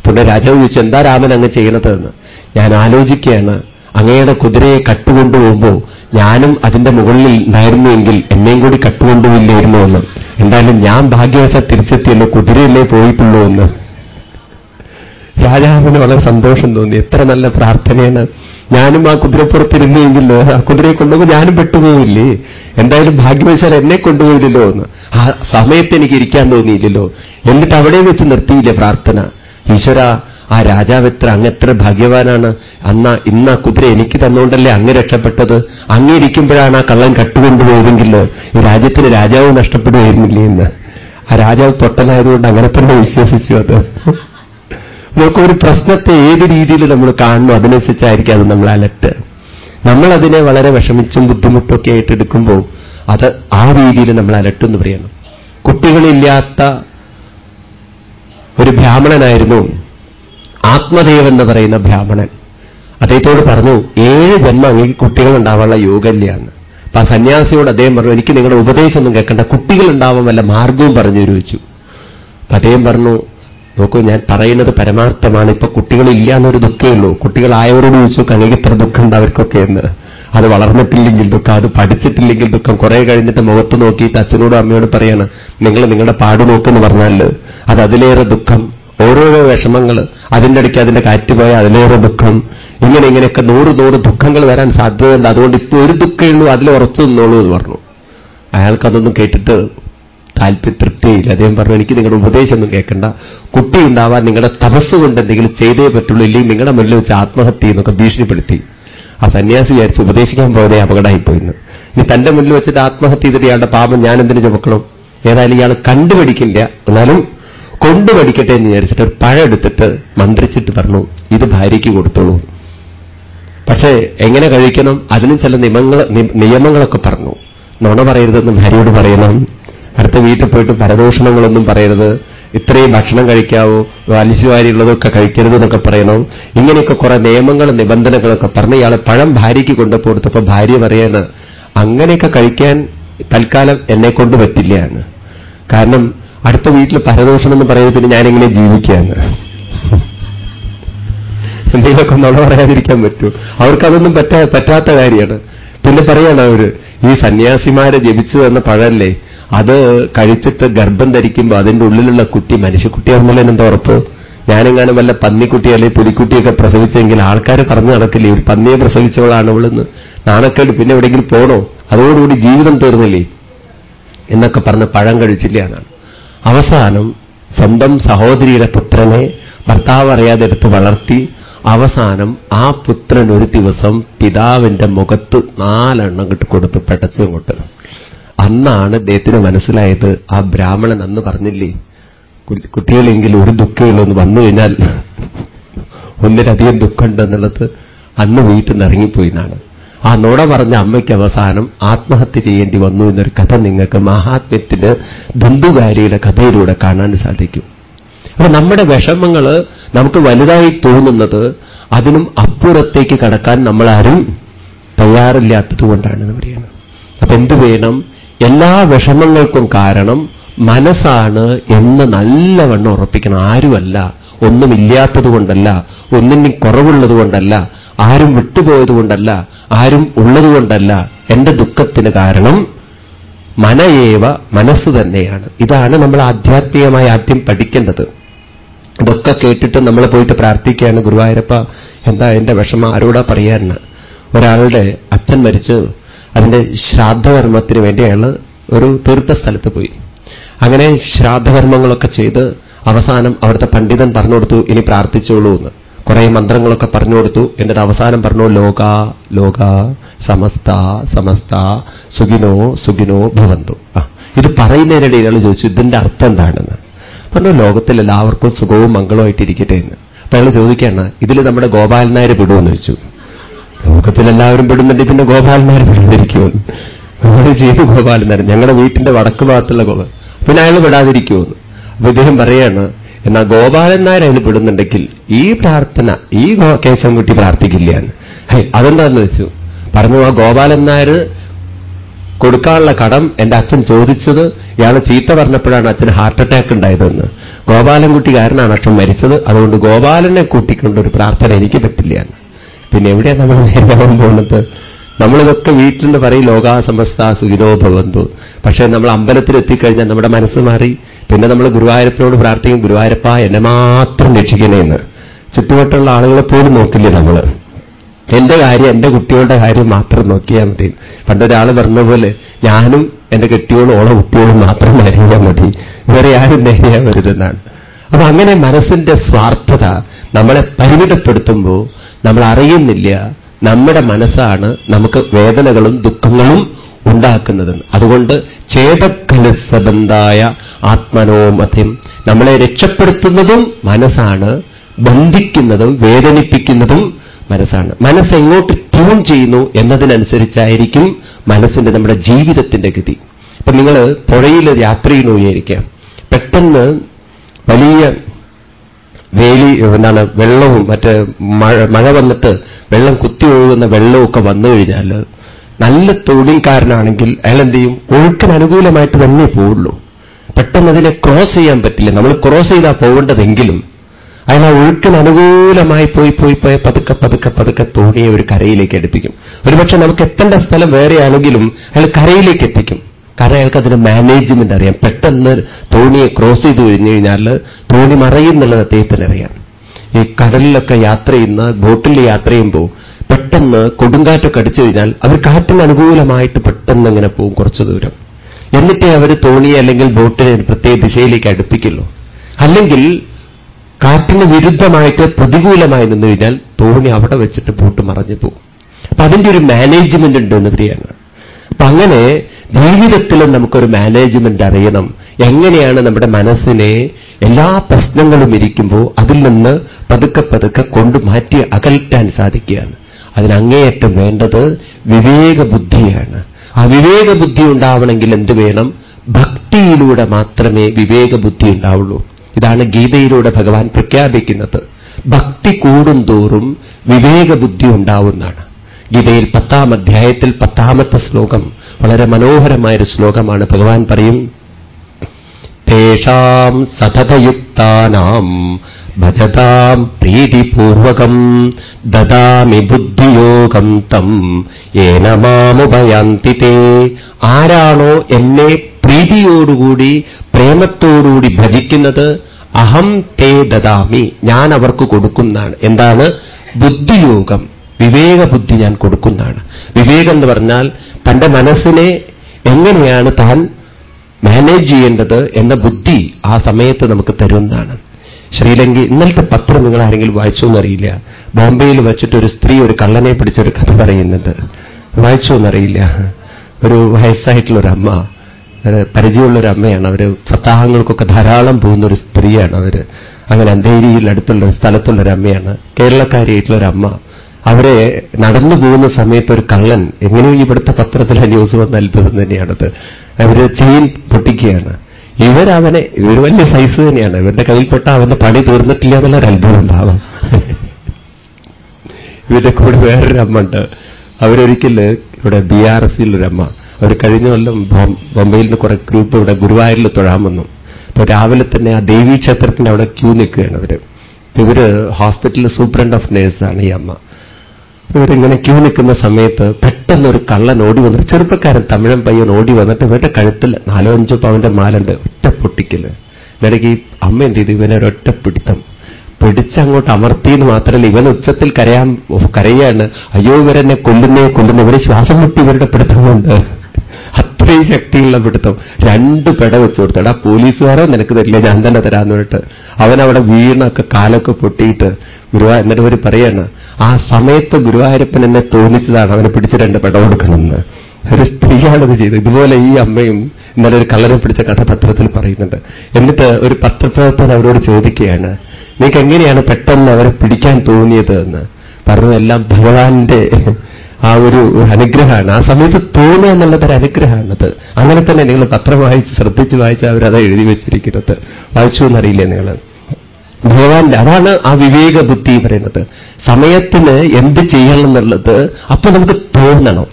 Speaker 1: പിന്നെ രാജാവ് ചോദിച്ചു എന്താ രാമൻ അങ്ങ് ചെയ്യണതെന്ന്? ഞാൻ ആലോചിക്കുകയാണ്. അങ്ങയുടെ കുതിരയെ കട്ടുകൊണ്ടുപോകുമ്പോൾ ഞാനും അതിന്റെ മുകളിൽ ഉണ്ടായിരുന്നുവെങ്കിൽ എന്നെയും കൂടി കട്ടുകൊണ്ടുപോയില്ലായിരുന്നു എന്ന്. എന്തായാലും ഞാൻ ഭാഗ്യവശ തിരിച്ചെത്തിയല്ലോ കുതിരയല്ലേ പോയിട്ടുള്ളൂ എന്ന്. രാജാവിന് വളരെ സന്തോഷം തോന്നി. എത്ര നല്ല പ്രാർത്ഥനയാണ്. ഞാനും ആ കുതിരപ്പുറത്തിരുന്നെങ്കിൽ ആ കുതിരയെ കൊണ്ടുപോകുമ്പോൾ ഞാനും പെട്ടുപോകില്ലേ എന്തായാലും ഭാഗ്യവശാൽ എന്നെ കൊണ്ടുപോയില്ലല്ലോ എന്ന്. ആ സമയത്ത് എനിക്ക് ഇരിക്കാൻ തോന്നിയില്ലല്ലോ. എന്നിട്ട് അവിടെ വെച്ച് നിർത്തിയില്ലേ പ്രാർത്ഥന. ഈശ്വര ആ രാജാവ് എത്ര അങ്ങെത്ര ഭാഗ്യവാനാണ്. അന്ന ആ കുതിര എനിക്ക് തന്നുകൊണ്ടല്ലേ അങ്ങ് രക്ഷപ്പെട്ടത്? അങ്ങിരിക്കുമ്പോഴാണ് ആ കള്ളൻ കട്ടുകൊണ്ടുപോയതെങ്കിൽ ഈ രാജ്യത്തിന് രാജാവ് നഷ്ടപ്പെടുകയായിരുന്നില്ലേ എന്ന്. ആ രാജാവ് പൊട്ടനായതുകൊണ്ട് അങ്ങനെ തന്നെ വിശ്വസിച്ചു അത്. നമുക്ക് ഒരു പ്രശ്നത്തെ ഏത് രീതിയിൽ നമ്മൾ കാണുന്നു അതിനനുസരിച്ചായിരിക്കും അത് നമ്മൾ അലട്ട്. നമ്മളതിനെ വളരെ വിഷമിച്ചും ബുദ്ധിമുട്ടൊക്കെ ആയിട്ടെടുക്കുമ്പോൾ അത് ആ രീതിയിൽ നമ്മൾ അലട്ടെന്ന് പറയണം. കുട്ടികളില്ലാത്ത ഒരു ബ്രാഹ്മണനായിരുന്നു. ആത്മദേവൻ എന്ന് പറയുന്ന ബ്രാഹ്മണൻ. അദ്ദേഹത്തോട് പറഞ്ഞു ഏഴ് ജന്മം എനിക്ക് കുട്ടികൾ ഉണ്ടാവാനുള്ള യോഗമില്ല എന്ന്. അപ്പൊ ആ സന്യാസിയോട് അദ്ദേഹം പറഞ്ഞു എനിക്ക് നിങ്ങളുടെ ഉപദേശമൊന്നും കേൾക്കണ്ട. കുട്ടികൾ ഉണ്ടാവാൻ വല്ല മാർഗവും പറഞ്ഞു ചോദിച്ചു. അദ്ദേഹം പറഞ്ഞു നോക്കൂ ഞാൻ പറയുന്നത് പരമാർത്ഥമാണ്. ഇപ്പൊ കുട്ടികളില്ല എന്നൊരു ദുഃഖമേ ഉള്ളൂ. കുട്ടികളായവരോട് ചോദിച്ചു അങ്ങേക്ക് ഇത്ര ദുഃഖം അവർക്കൊക്കെ എന്ന്? അത് വളർന്നിട്ടില്ലെങ്കിൽ ദുഃഖം അത് പഠിച്ചിട്ടില്ലെങ്കിൽ ദുഃഖം. കുറെ കഴിഞ്ഞിട്ട് മുഖത്ത് നോക്കിയിട്ട് അച്ഛനോടും അമ്മയോട് പറയാണ് നിങ്ങൾ നിങ്ങളുടെ പാട് നോക്കെന്ന് പറഞ്ഞാൽ അത് അതിലേറെ ദുഃഖം ഓരോരോ വിഷമങ്ങൾ അതിന്റെ ഇടയ്ക്ക് അതിന്റെ കാറ്റ് പോയ അതിലേറെ ദുഃഖം. ഇങ്ങനെ ഇങ്ങനെയൊക്കെ നൂറ് നൂറ് ദുഃഖങ്ങൾ വരാൻ സാധ്യതയുണ്ട്. അതുകൊണ്ട് ഇപ്പോൾ ഒരു ദുഃഖമേ ഉള്ളൂ അതിൽ ഉറച്ചു നിന്നോളൂ എന്ന് പറഞ്ഞു. അയാൾക്കതൊന്നും കേട്ടിട്ട് താല്പര്യ തൃപ്തിയില്ല അദ്ദേഹം പറഞ്ഞു എനിക്ക് നിങ്ങളുടെ ഉപദേശമൊന്നും കേൾക്കണ്ട. കുട്ടി ഉണ്ടാവാൻ നിങ്ങളുടെ തപസ് കൊണ്ട് എന്തെങ്കിലും ചെയ്തേ പറ്റുള്ളൂ. ഇല്ലെങ്കിൽ നിങ്ങളുടെ മുന്നിൽ വെച്ച് ആത്മഹത്യ എന്നൊക്കെ ഭീഷണിപ്പെടുത്തി. ആ സന്യാസി വിചാരിച്ച് ഉപദേശിക്കാൻ പോയതേ അപകടമായിപ്പോയിന്ന്. ഇനി തന്റെ മുന്നിൽ വെച്ചിട്ട് ആത്മഹത്യ ചെയ്തിട്ട് ഇയാളുടെ പാപം ഞാൻ എന്തിനു ചുമക്കണം? ഏതായാലും ഇയാൾ കണ്ടുപഠിക്കില്ല. എന്നാലും കൊണ്ടുപഠിക്കട്ടെ എന്ന് വിചാരിച്ചിട്ട് ഒരു പഴം എടുത്തിട്ട് മന്ത്രിച്ചിട്ട് പറഞ്ഞു ഇത് ഭാര്യയ്ക്ക് കൊടുത്തോളൂ. പക്ഷേ എങ്ങനെ കഴിക്കണം? അതിനും ചില നിയമങ്ങൾ നിയമങ്ങളൊക്കെ പറഞ്ഞു. നുണ പറയരുതെന്ന് ഭാര്യയോട് പറയണം. അടുത്ത വീട്ടിൽ പോയിട്ട് പരദൂഷണങ്ങളൊന്നും പറയരുത്. ഇത്രയും ഭക്ഷണം കഴിക്കാവൂ ഉള്ളതൊക്കെ കഴിക്കരുത് എന്നൊക്കെ പറയണം. ഇങ്ങനെയൊക്കെ കുറെ നിയമങ്ങളും നിബന്ധനകളൊക്കെ പറഞ്ഞ് ഇയാളെ പഴം ഭാര്യയ്ക്ക് കൊണ്ടു കൊടുത്തപ്പോൾ ഭാര്യ പറയാണ് അങ്ങനെയൊക്കെ കഴിക്കാൻ തൽക്കാലം എന്നെ കൊണ്ട് പറ്റില്ല കാരണം അടുത്ത വീട്ടിൽ പരദോഷം എന്ന് പറയുന്നത് പിന്നെ ഞാനിങ്ങനെ ജീവിക്കുകയാണ്. എന്തെങ്കിലുമൊക്കെ നുണ പറയാതിരിക്കാൻ പറ്റൂ. അവർക്കതൊന്നും പറ്റാ പറ്റാത്ത കാര്യമാണ്. പിന്നെ പറയാണ് അവർ ഈ സന്യാസിമാരെ ജപിച്ചു തന്ന പഴല്ലേ? അത് കഴിച്ചിട്ട് ഗർഭം ധരിക്കുമ്പോൾ അതിന്റെ ഉള്ളിലുള്ള കുട്ടി മനുഷ്യക്കുട്ടിയാവുന്നില്ല എന്താ ഉറപ്പ്? ഞാനെങ്ങാനും വല്ല പന്നിക്കുട്ടി അല്ലെങ്കിൽ പുലിക്കുട്ടിയൊക്കെ പ്രസവിച്ചെങ്കിൽ ആൾക്കാർ പറഞ്ഞു നടക്കില്ലേ? ഒരു പന്നിയെ പ്രസവിച്ചവളാണ് അവളെന്ന്. നാണക്കേട് പിന്നെ എവിടെയെങ്കിലും പോണോ? അതോടുകൂടി ജീവിതം തീർന്നില്ലേ? എന്നൊക്കെ പറഞ്ഞ് പഴം കഴിച്ചില്ല എന്നാണ്. അവസാനം സ്വന്തം സഹോദരിയുടെ പുത്രനെ ഭർത്താവ് അറിയാതെ എടുത്ത് വളർത്തി അവസാനം ആ പുത്രൻ ഒരു ദിവസം പിതാവിന്റെ മുഖത്ത് നാലെണ്ണം കിട്ടി കൊടുത്ത് പെടച്ചങ്ങോട്ട് അന്നാണ് അദ്ദേഹത്തിന് മനസ്സിലായത് ആ ബ്രാഹ്മണൻ അന്ന് പറഞ്ഞില്ലേ കുട്ടികളെങ്കിലും ഒരു ദുഃഖമുള്ളൂ വന്നു കഴിഞ്ഞാൽ ഒന്നിലധികം ദുഃഖമുണ്ടെന്നുള്ളത് അന്ന് വീട്ടിൽ നിന്ന് ഇറങ്ങിപ്പോയി എന്നാണ്. ആ നോട പറഞ്ഞ അമ്മയ്ക്ക് അവസാനം ആത്മഹത്യ ചെയ്യേണ്ടി വന്നു എന്നൊരു കഥ നിങ്ങൾക്ക് മഹാത്മ്യത്തിന് ബന്ധുകാരിയുടെ കഥയിലൂടെ കാണാൻ സാധിക്കും. അപ്പൊ നമ്മുടെ വിഷമങ്ങൾ നമുക്ക് വലുതായി തോന്നുന്നത് അതിനും അപ്പുറത്തേക്ക് കടക്കാൻ നമ്മളാരും തയ്യാറില്ലാത്തതുകൊണ്ടാണ് എന്ന് പറയുന്നത്. അപ്പൊ എന്തു വേണം? എല്ലാ വിഷമങ്ങൾക്കും കാരണം മനസ്സാണ് എന്ന് നല്ലവണ്ണം ഉറപ്പിക്കണം. ആരുമല്ല ഒന്നുമില്ലാത്തത് ഒന്നുമില്ലാത്തതുകൊണ്ടല്ല ഒന്നിനും കുറവുള്ളതുകൊണ്ടല്ല ആരും വിട്ടുപോയത് കൊണ്ടല്ല ആരും ഉള്ളത് കൊണ്ടല്ല. എന്റെ ദുഃഖത്തിന് കാരണം മനയേവ മനസ്സ് തന്നെയാണ്. ഇതാണ് നമ്മൾ ആധ്യാത്മികമായി ആദ്യം പഠിക്കേണ്ടത്. ഇതൊക്കെ കേട്ടിട്ട് നമ്മൾ പോയിട്ട് പ്രാർത്ഥിക്കുകയാണ് ഗുരുവായൂരപ്പ എന്താ എന്റെ വിഷമം? ആരോടാ പറയാന്ന് ഒരാളുടെ അച്ഛൻ മരിച്ച്. അതിന്റെ ശ്രാദ്ധകർമ്മത്തിന് വേണ്ടി ഒരു തീർത്ഥ സ്ഥലത്ത് പോയി. അങ്ങനെ ശ്രാദ്ധകർമ്മങ്ങളൊക്കെ ചെയ്ത് അവസാനം അവിടുത്തെ പണ്ഡിതൻ പറഞ്ഞു കൊടുത്തു ഇനി പ്രാർത്ഥിച്ചോളൂ എന്ന്. കുറെ മന്ത്രങ്ങളൊക്കെ പറഞ്ഞു കൊടുത്തു. എന്നിട്ട് അവസാനം പറഞ്ഞു ലോക ലോക സമസ്ത സമസ്ത സുഖിനോ സുഖിനോ ഭവന്തു. ഇത് പറയുന്നതിനിടയിൽ ചോദിച്ചു ഇതിന്റെ അർത്ഥം എന്താണെന്ന്? പറഞ്ഞു ലോകത്തിൽ എല്ലാവർക്കും സുഖവും മംഗളമായിട്ടിരിക്കട്ടെ എന്ന്. അപ്പൊ അയാൾ ചോദിക്കുകയാണ് ഇതിൽ നമ്മുടെ ഗോപാലൻ നായർ വിടുമെന്ന് ചോദിച്ചു. ലോകത്തിൽ എല്ലാവരും പെടുന്നുണ്ട് പിന്നെ ഗോപാലൻ നായർ വിടാതിരിക്കുമെന്ന് നമ്മൾ ചെയ്തു ഗോപാലൻ നായർ ഞങ്ങളുടെ വീട്ടിന്റെ വടക്ക് ഭാഗത്തുള്ള ഗോപാൽ പിന്നെ അയാൾ പെടാതിരിക്കുമെന്ന് അപ്പൊ ഇദ്ദേഹം പറയാണ് എന്നാൽ ഗോപാലൻ നായർ അതിൽ പെടുന്നുണ്ടെങ്കിൽ ഈ പ്രാർത്ഥന ഈ കേശവൻകുട്ടി പ്രാർത്ഥിക്കില്ല എന്ന്. അതെന്താന്ന് വെച്ചു? പറഞ്ഞു ആ ഗോപാലൻ നായർ കൊടുക്കാനുള്ള കടം എന്റെ അച്ഛൻ ചോദിച്ചത് ഇയാൾ ചീത്ത പറഞ്ഞപ്പോഴാണ് അച്ഛന് ഹാർട്ട് അറ്റാക്ക് ഉണ്ടായതെന്ന്. ഗോപാലൻകുട്ടി കാരനാണ് അച്ഛൻ മരിച്ചത്. അതുകൊണ്ട് ഗോപാലനെ കൂട്ടിക്കൊണ്ട് ഒരു പ്രാർത്ഥന എനിക്ക് പറ്റില്ല എന്ന്. പിന്നെ എവിടെയാണ് നമ്മൾ നേരിടാൻ പോകുന്നത്? നമ്മളിതൊക്കെ വീട്ടിൽ നിന്ന് പറയും ലോകാസമസ്ത സുഖിനോ ഭവന്തു. പക്ഷേ നമ്മൾ അമ്പലത്തിൽ എത്തിക്കഴിഞ്ഞാൽ നമ്മുടെ മനസ്സ് മാറി. പിന്നെ നമ്മൾ ഗുരുവായൂരപ്പനോട് പ്രാർത്ഥിക്കും ഗുരുവായൂരപ്പ എന്നെ മാത്രം രക്ഷിക്കണേ എന്ന് ചുറ്റുവട്ടുള്ള ആളുകളെ പോലും നോക്കില്ലേ നമ്മൾ എന്റെ കാര്യം എന്റെ കുട്ടികളുടെ കാര്യം മാത്രം നോക്കിയാൽ മതി. പണ്ടൊരാൾ പറഞ്ഞ പോലെ ഞാനും എന്റെ കെട്ടിയോളും ഓളെ കുട്ടിയോളും മാത്രം നേരിയാൽ മതി. വേറെ ആരും നേരിയാൻ വരുതെന്നാണ് അപ്പൊ അങ്ങനെ മനസ്സിന്റെ സ്വാർത്ഥത നമ്മളെ പരിമിതപ്പെടുത്തുമ്പോൾ നമ്മൾ അറിയുന്നില്ല നമ്മുടെ മനസ്സാണ് നമുക്ക് വേദനകളും ദുഃഖങ്ങളും ഉണ്ടാക്കുന്നത്. അതുകൊണ്ട് ചേതക്കലസബന്ധായ ആത്മനോമഥ്യം നമ്മളെ രക്ഷപ്പെടുത്തുന്നതും മനസ്സാണ് ബന്ധിക്കുന്നതും വേദനിപ്പിക്കുന്നതും മനസ്സാണ്. മനസ്സ് എങ്ങോട്ട് ട്യൂൺ ചെയ്യുന്നു എന്നതിനനുസരിച്ചായിരിക്കും മനസ്സിന്റെ നമ്മുടെ ജീവിതത്തിന്റെ ഗതി. ഇപ്പൊ നിങ്ങൾ പുഴയിൽ യാത്ര ചെയ്യുന്നു വിചാരിക്കാം പെട്ടെന്ന് വലിയ വേലി എന്താണ് വെള്ളവും മറ്റ് മഴ മഴ വന്നിട്ട് വെള്ളം കുത്തി ഒഴുകുന്ന വെള്ളമൊക്കെ വന്നു കഴിഞ്ഞാൽ നല്ല തൊഴിൽക്കാരനാണെങ്കിൽ അയാൾ എന്ത് ചെയ്യും ഒഴുക്കിന് അനുകൂലമായിട്ട് തന്നെ പോവുള്ളൂ. പെട്ടെന്ന് അതിനെ ക്രോസ് ചെയ്യാൻ പറ്റില്ല. നമ്മൾ ക്രോസ് ചെയ്താൽ പോകേണ്ടതെങ്കിലും ആ ഒഴുക്കിന് അനുകൂലമായി പോയി പോയി പോയി പതുക്കെ പതുക്കെ പതുക്കെ തോണിയെ ഒരു കരയിലേക്ക് അടുപ്പിക്കും. ഒരുപക്ഷെ നമുക്ക് എത്തേണ്ട സ്ഥലം വേറെയാണെങ്കിലും അയാൾ കരയിലേക്ക് എത്തിക്കും. കാരണം അയാൾക്ക് അതിന് മാനേജ്മെന്റ് അറിയാം. പെട്ടെന്ന് തോണിയെ ക്രോസ് ചെയ്ത് കഴിഞ്ഞു കഴിഞ്ഞാൽ തോണി മറയുന്നുള്ളത് അദ്ദേഹത്തിന് അറിയാം. ഈ കടലിലൊക്കെ യാത്ര ചെയ്യുന്ന ബോട്ടിൽ യാത്ര ചെയ്യുമ്പോൾ പെട്ടെന്ന് കൊടുങ്കാറ്റൊക്കെ അടിച്ചു കഴിഞ്ഞാൽ അവർ കാറ്റിന് അനുകൂലമായിട്ട് പെട്ടെന്ന് ഇങ്ങനെ പോകും കുറച്ചു ദൂരം. എന്നിട്ടേ അവർ തോണിയെ അല്ലെങ്കിൽ ബോട്ടിനെ പ്രത്യേക ദിശയിലേക്ക് അടുപ്പിക്കുള്ളൂ. അല്ലെങ്കിൽ കാറ്റിന് വിരുദ്ധമായിട്ട് പ്രതികൂലമായി നിന്ന് കഴിഞ്ഞാൽ തോണി അവിടെ വെച്ചിട്ട് ബോട്ട് മറഞ്ഞു പോകും. അപ്പൊ അതിന്റെ ഒരു മാനേജ്മെന്റ് ഉണ്ട് എന്ന് പ്രിയാണ് അപ്പൊ അങ്ങനെ ജീവിതത്തിലും നമുക്കൊരു മാനേജ്മെന്റ് അറിയണം. എങ്ങനെയാണ് നമ്മുടെ മനസ്സിനെ എല്ലാ പ്രശ്നങ്ങളും ഇരിക്കുമ്പോൾ അതിൽ നിന്ന് പതുക്കെ പതുക്കെ കൊണ്ട് മാറ്റി അകൽറ്റാൻ സാധിക്കുകയാണ്. അതിനങ്ങേയറ്റം വേണ്ടത് വിവേകബുദ്ധിയാണ് ആ വിവേകബുദ്ധി ഉണ്ടാവണമെങ്കിൽ എന്ത് വേണം? ഭക്തിയിലൂടെ മാത്രമേ വിവേകബുദ്ധി ഉണ്ടാവുള്ളൂ. ഇതാണ് ഗീതയിലൂടെ ഭഗവാൻ പ്രഖ്യാപിക്കുന്നത്. ഭക്തി കൂടുന്തോറും വിവേകബുദ്ധി ഉണ്ടാവുന്നതാണ്. ഗീതയിൽ പത്താം അധ്യായത്തിൽ പത്താമത്തെ ശ്ലോകം വളരെ മനോഹരമായൊരു ശ്ലോകമാണ്. ഭഗവാൻ പറയും തേഷാം സതതയുക്താനാം ഭജതാം പ്രീതിപൂർവകം ദദാമി ബുദ്ധിയോഗം തം ഏനമാമുപയാന്തി ആരാണോ എന്നെ പ്രീതിയോടുകൂടി പ്രേമത്തോടുകൂടി ഭജിക്കുന്നത് അഹം തേ ദദാമി ഞാൻ അവർക്ക് കൊടുക്കുന്നതാണ്. എന്താണ്? ബുദ്ധിയോഗം. വിവേകബുദ്ധി ഞാൻ കൊടുക്കുന്നതാണ്. വിവേകം എന്ന് പറഞ്ഞാൽ തന്റെ മനസ്സിനെ എങ്ങനെയാണ് താൻ മാനേജ് ചെയ്യേണ്ടത് എന്ന ബുദ്ധി ആ സമയത്ത് നമുക്ക് തരുന്നതാണ്. ശ്രീലങ്ക ഇന്നലത്തെ പത്രം നിങ്ങൾ ആരെങ്കിലും വായിച്ചോ എന്നറിയില്ല. ബോംബെയിൽ വെച്ചിട്ട് ഒരു സ്ത്രീ ഒരു കള്ളനെ പിടിച്ചൊരു കഥ പറയുന്നത് വായിച്ചോ എന്നറിയില്ല. ഒരു വയസ്സായിട്ടുള്ള ഒരു അമ്മ പരിചയമുള്ള ഒരു അമ്മയാണ് അവർ സപ്താഹങ്ങൾക്കൊക്കെ ധാരാളം പോകുന്ന ഒരു സ്ത്രീയാണ് അവർ അങ്ങനെ അന്തേരിയിൽ അടുത്തുള്ള ഒരു സ്ഥലത്തുള്ള ഒരു അമ്മയാണ് കേരളക്കാരിയായിട്ടുള്ള ഒരു അമ്മ അവരെ നടന്നു പോകുന്ന സമയത്ത് ഒരു കള്ളൻ എങ്ങനെയും ഇവിടുത്തെ പത്രത്തിലെ ന്യൂസ് വന്ന അത്ഭുതം തന്നെയാണത്. അവർ ചെയിൻ പൊട്ടിക്കുകയാണ്. ഇവരവനെ ഇവർ വലിയ സൈസ് തന്നെയാണ്. ഇവരുടെ കയ്യിൽപ്പെട്ട അവന്റെ പണി തീർന്നിട്ടില്ല എന്നുള്ള ഒരു അത്ഭുതം ഭാവം ഇവരുടെ കൂടെ വേറൊരു അമ്മ ഉണ്ട്. അവരൊരിക്കൽ ഇവിടെ ബി ആർ എസ് അമ്മ അവർ കഴിഞ്ഞ കൊല്ലം ബോംബെയിൽ നിന്ന് കുറെ ഗ്രൂപ്പ് ഇവിടെ ഗുരുവായൂരിൽ തൊഴാൻ വന്നു. അപ്പൊ രാവിലെ തന്നെ ആ ദേവി ക്ഷേത്രത്തിന്റെ അവിടെ ക്യൂ നിൽക്കുകയാണ് അവർ. ഇവർ ഹോസ്പിറ്റലിൽ സൂപ്രണ്ട് ഓഫ് നേഴ്സാണ് ഈ അമ്മ. ഇവരിങ്ങനെ ക്യൂ നിൽക്കുന്ന സമയത്ത് പെട്ടെന്ന് ഒരു കള്ളൻ ഓടി വന്നിട്ട് ചെറുപ്പക്കാരൻ തമിഴൻ പയ്യൻ ഓടി വന്നിട്ട് ഇവരുടെ കഴുത്തിൽ നാലോ അഞ്ചോ പവന്റെ മാലുണ്ട് ഒറ്റ പൊട്ടിക്കൽ ഇടയ്ക്ക് ഈ അമ്മ എന്ത് ചെയ്തു? ഇവനെ ഒരൊറ്റ പിടുത്തം. പിടിച്ചങ്ങോട്ട് അമർത്തിയെന്ന് മാത്രമല്ല ഇവൻ ഉച്ചത്തിൽ കരയാൻ കരയാണ് അയ്യോ ഇവരെന്നെ കൊല്ലുന്നേ കൊല്ലുന്നേ. ഇവരെ ശ്വാസം മുട്ടി ഇവരുടെ പിടുത്തമുണ്ട് അത്രയും ശക്തിയുള്ള പിടുത്തം. രണ്ട് പെട വെച്ചു കൊടുത്തു എടാ പോലീസുകാരോ നിനക്ക് തരില്ല ഞാൻ തന്നെ തരാന്ന് പറഞ്ഞിട്ട് അവൻ വീണൊക്കെ കാലൊക്കെ പൊട്ടിയിട്ട് ഗുരുവാ എന്നിട്ട് അവർ പറയാണ് ആ സമയത്ത് ഗുരുവായൂരപ്പൻ എന്നെ തോന്നിച്ചതാണ് അവനെ പിടിച്ച് രണ്ട് പെട കൊടുക്കണമെന്ന്. ഒരു സ്ത്രീയാണത് ചെയ്തത്. ഇതുപോലെ ഈ അമ്മയും ഇന്നലെ ഒരു കള്ളനെ പിടിച്ച കഥ പത്രത്തിൽ പറയുന്നുണ്ട്. എന്നിട്ട് ഒരു പത്രപ്രവർത്തകൻ അവരോട് ചോദിക്കുകയാണ് നിങ്ങൾക്ക് എങ്ങനെയാണ് പെട്ടെന്ന് അവരെ പിടിക്കാൻ തോന്നിയത്? എന്ന്. പറഞ്ഞു എല്ലാം ഭഗവാന്റെ ആ ഒരു അനുഗ്രഹമാണ്. ആ സമയത്ത് തോന്നുക എന്നുള്ളതൊരു അനുഗ്രഹമാണത്. അങ്ങനെ തന്നെ നിങ്ങൾ പത്രം വായിച്ച് ശ്രദ്ധിച്ച് വായിച്ച് അവരത് എഴുതി വെച്ചിരിക്കുന്നത്. വായിച്ചു എന്നറിയില്ലേ നിങ്ങൾ? ഭഗവാന്റെ അതാണ് ആ വിവേക ബുദ്ധി പറയുന്നത്. സമയത്തിന് എന്ത് ചെയ്യണം എന്നുള്ളത് അപ്പൊ നമുക്ക് തോന്നണം.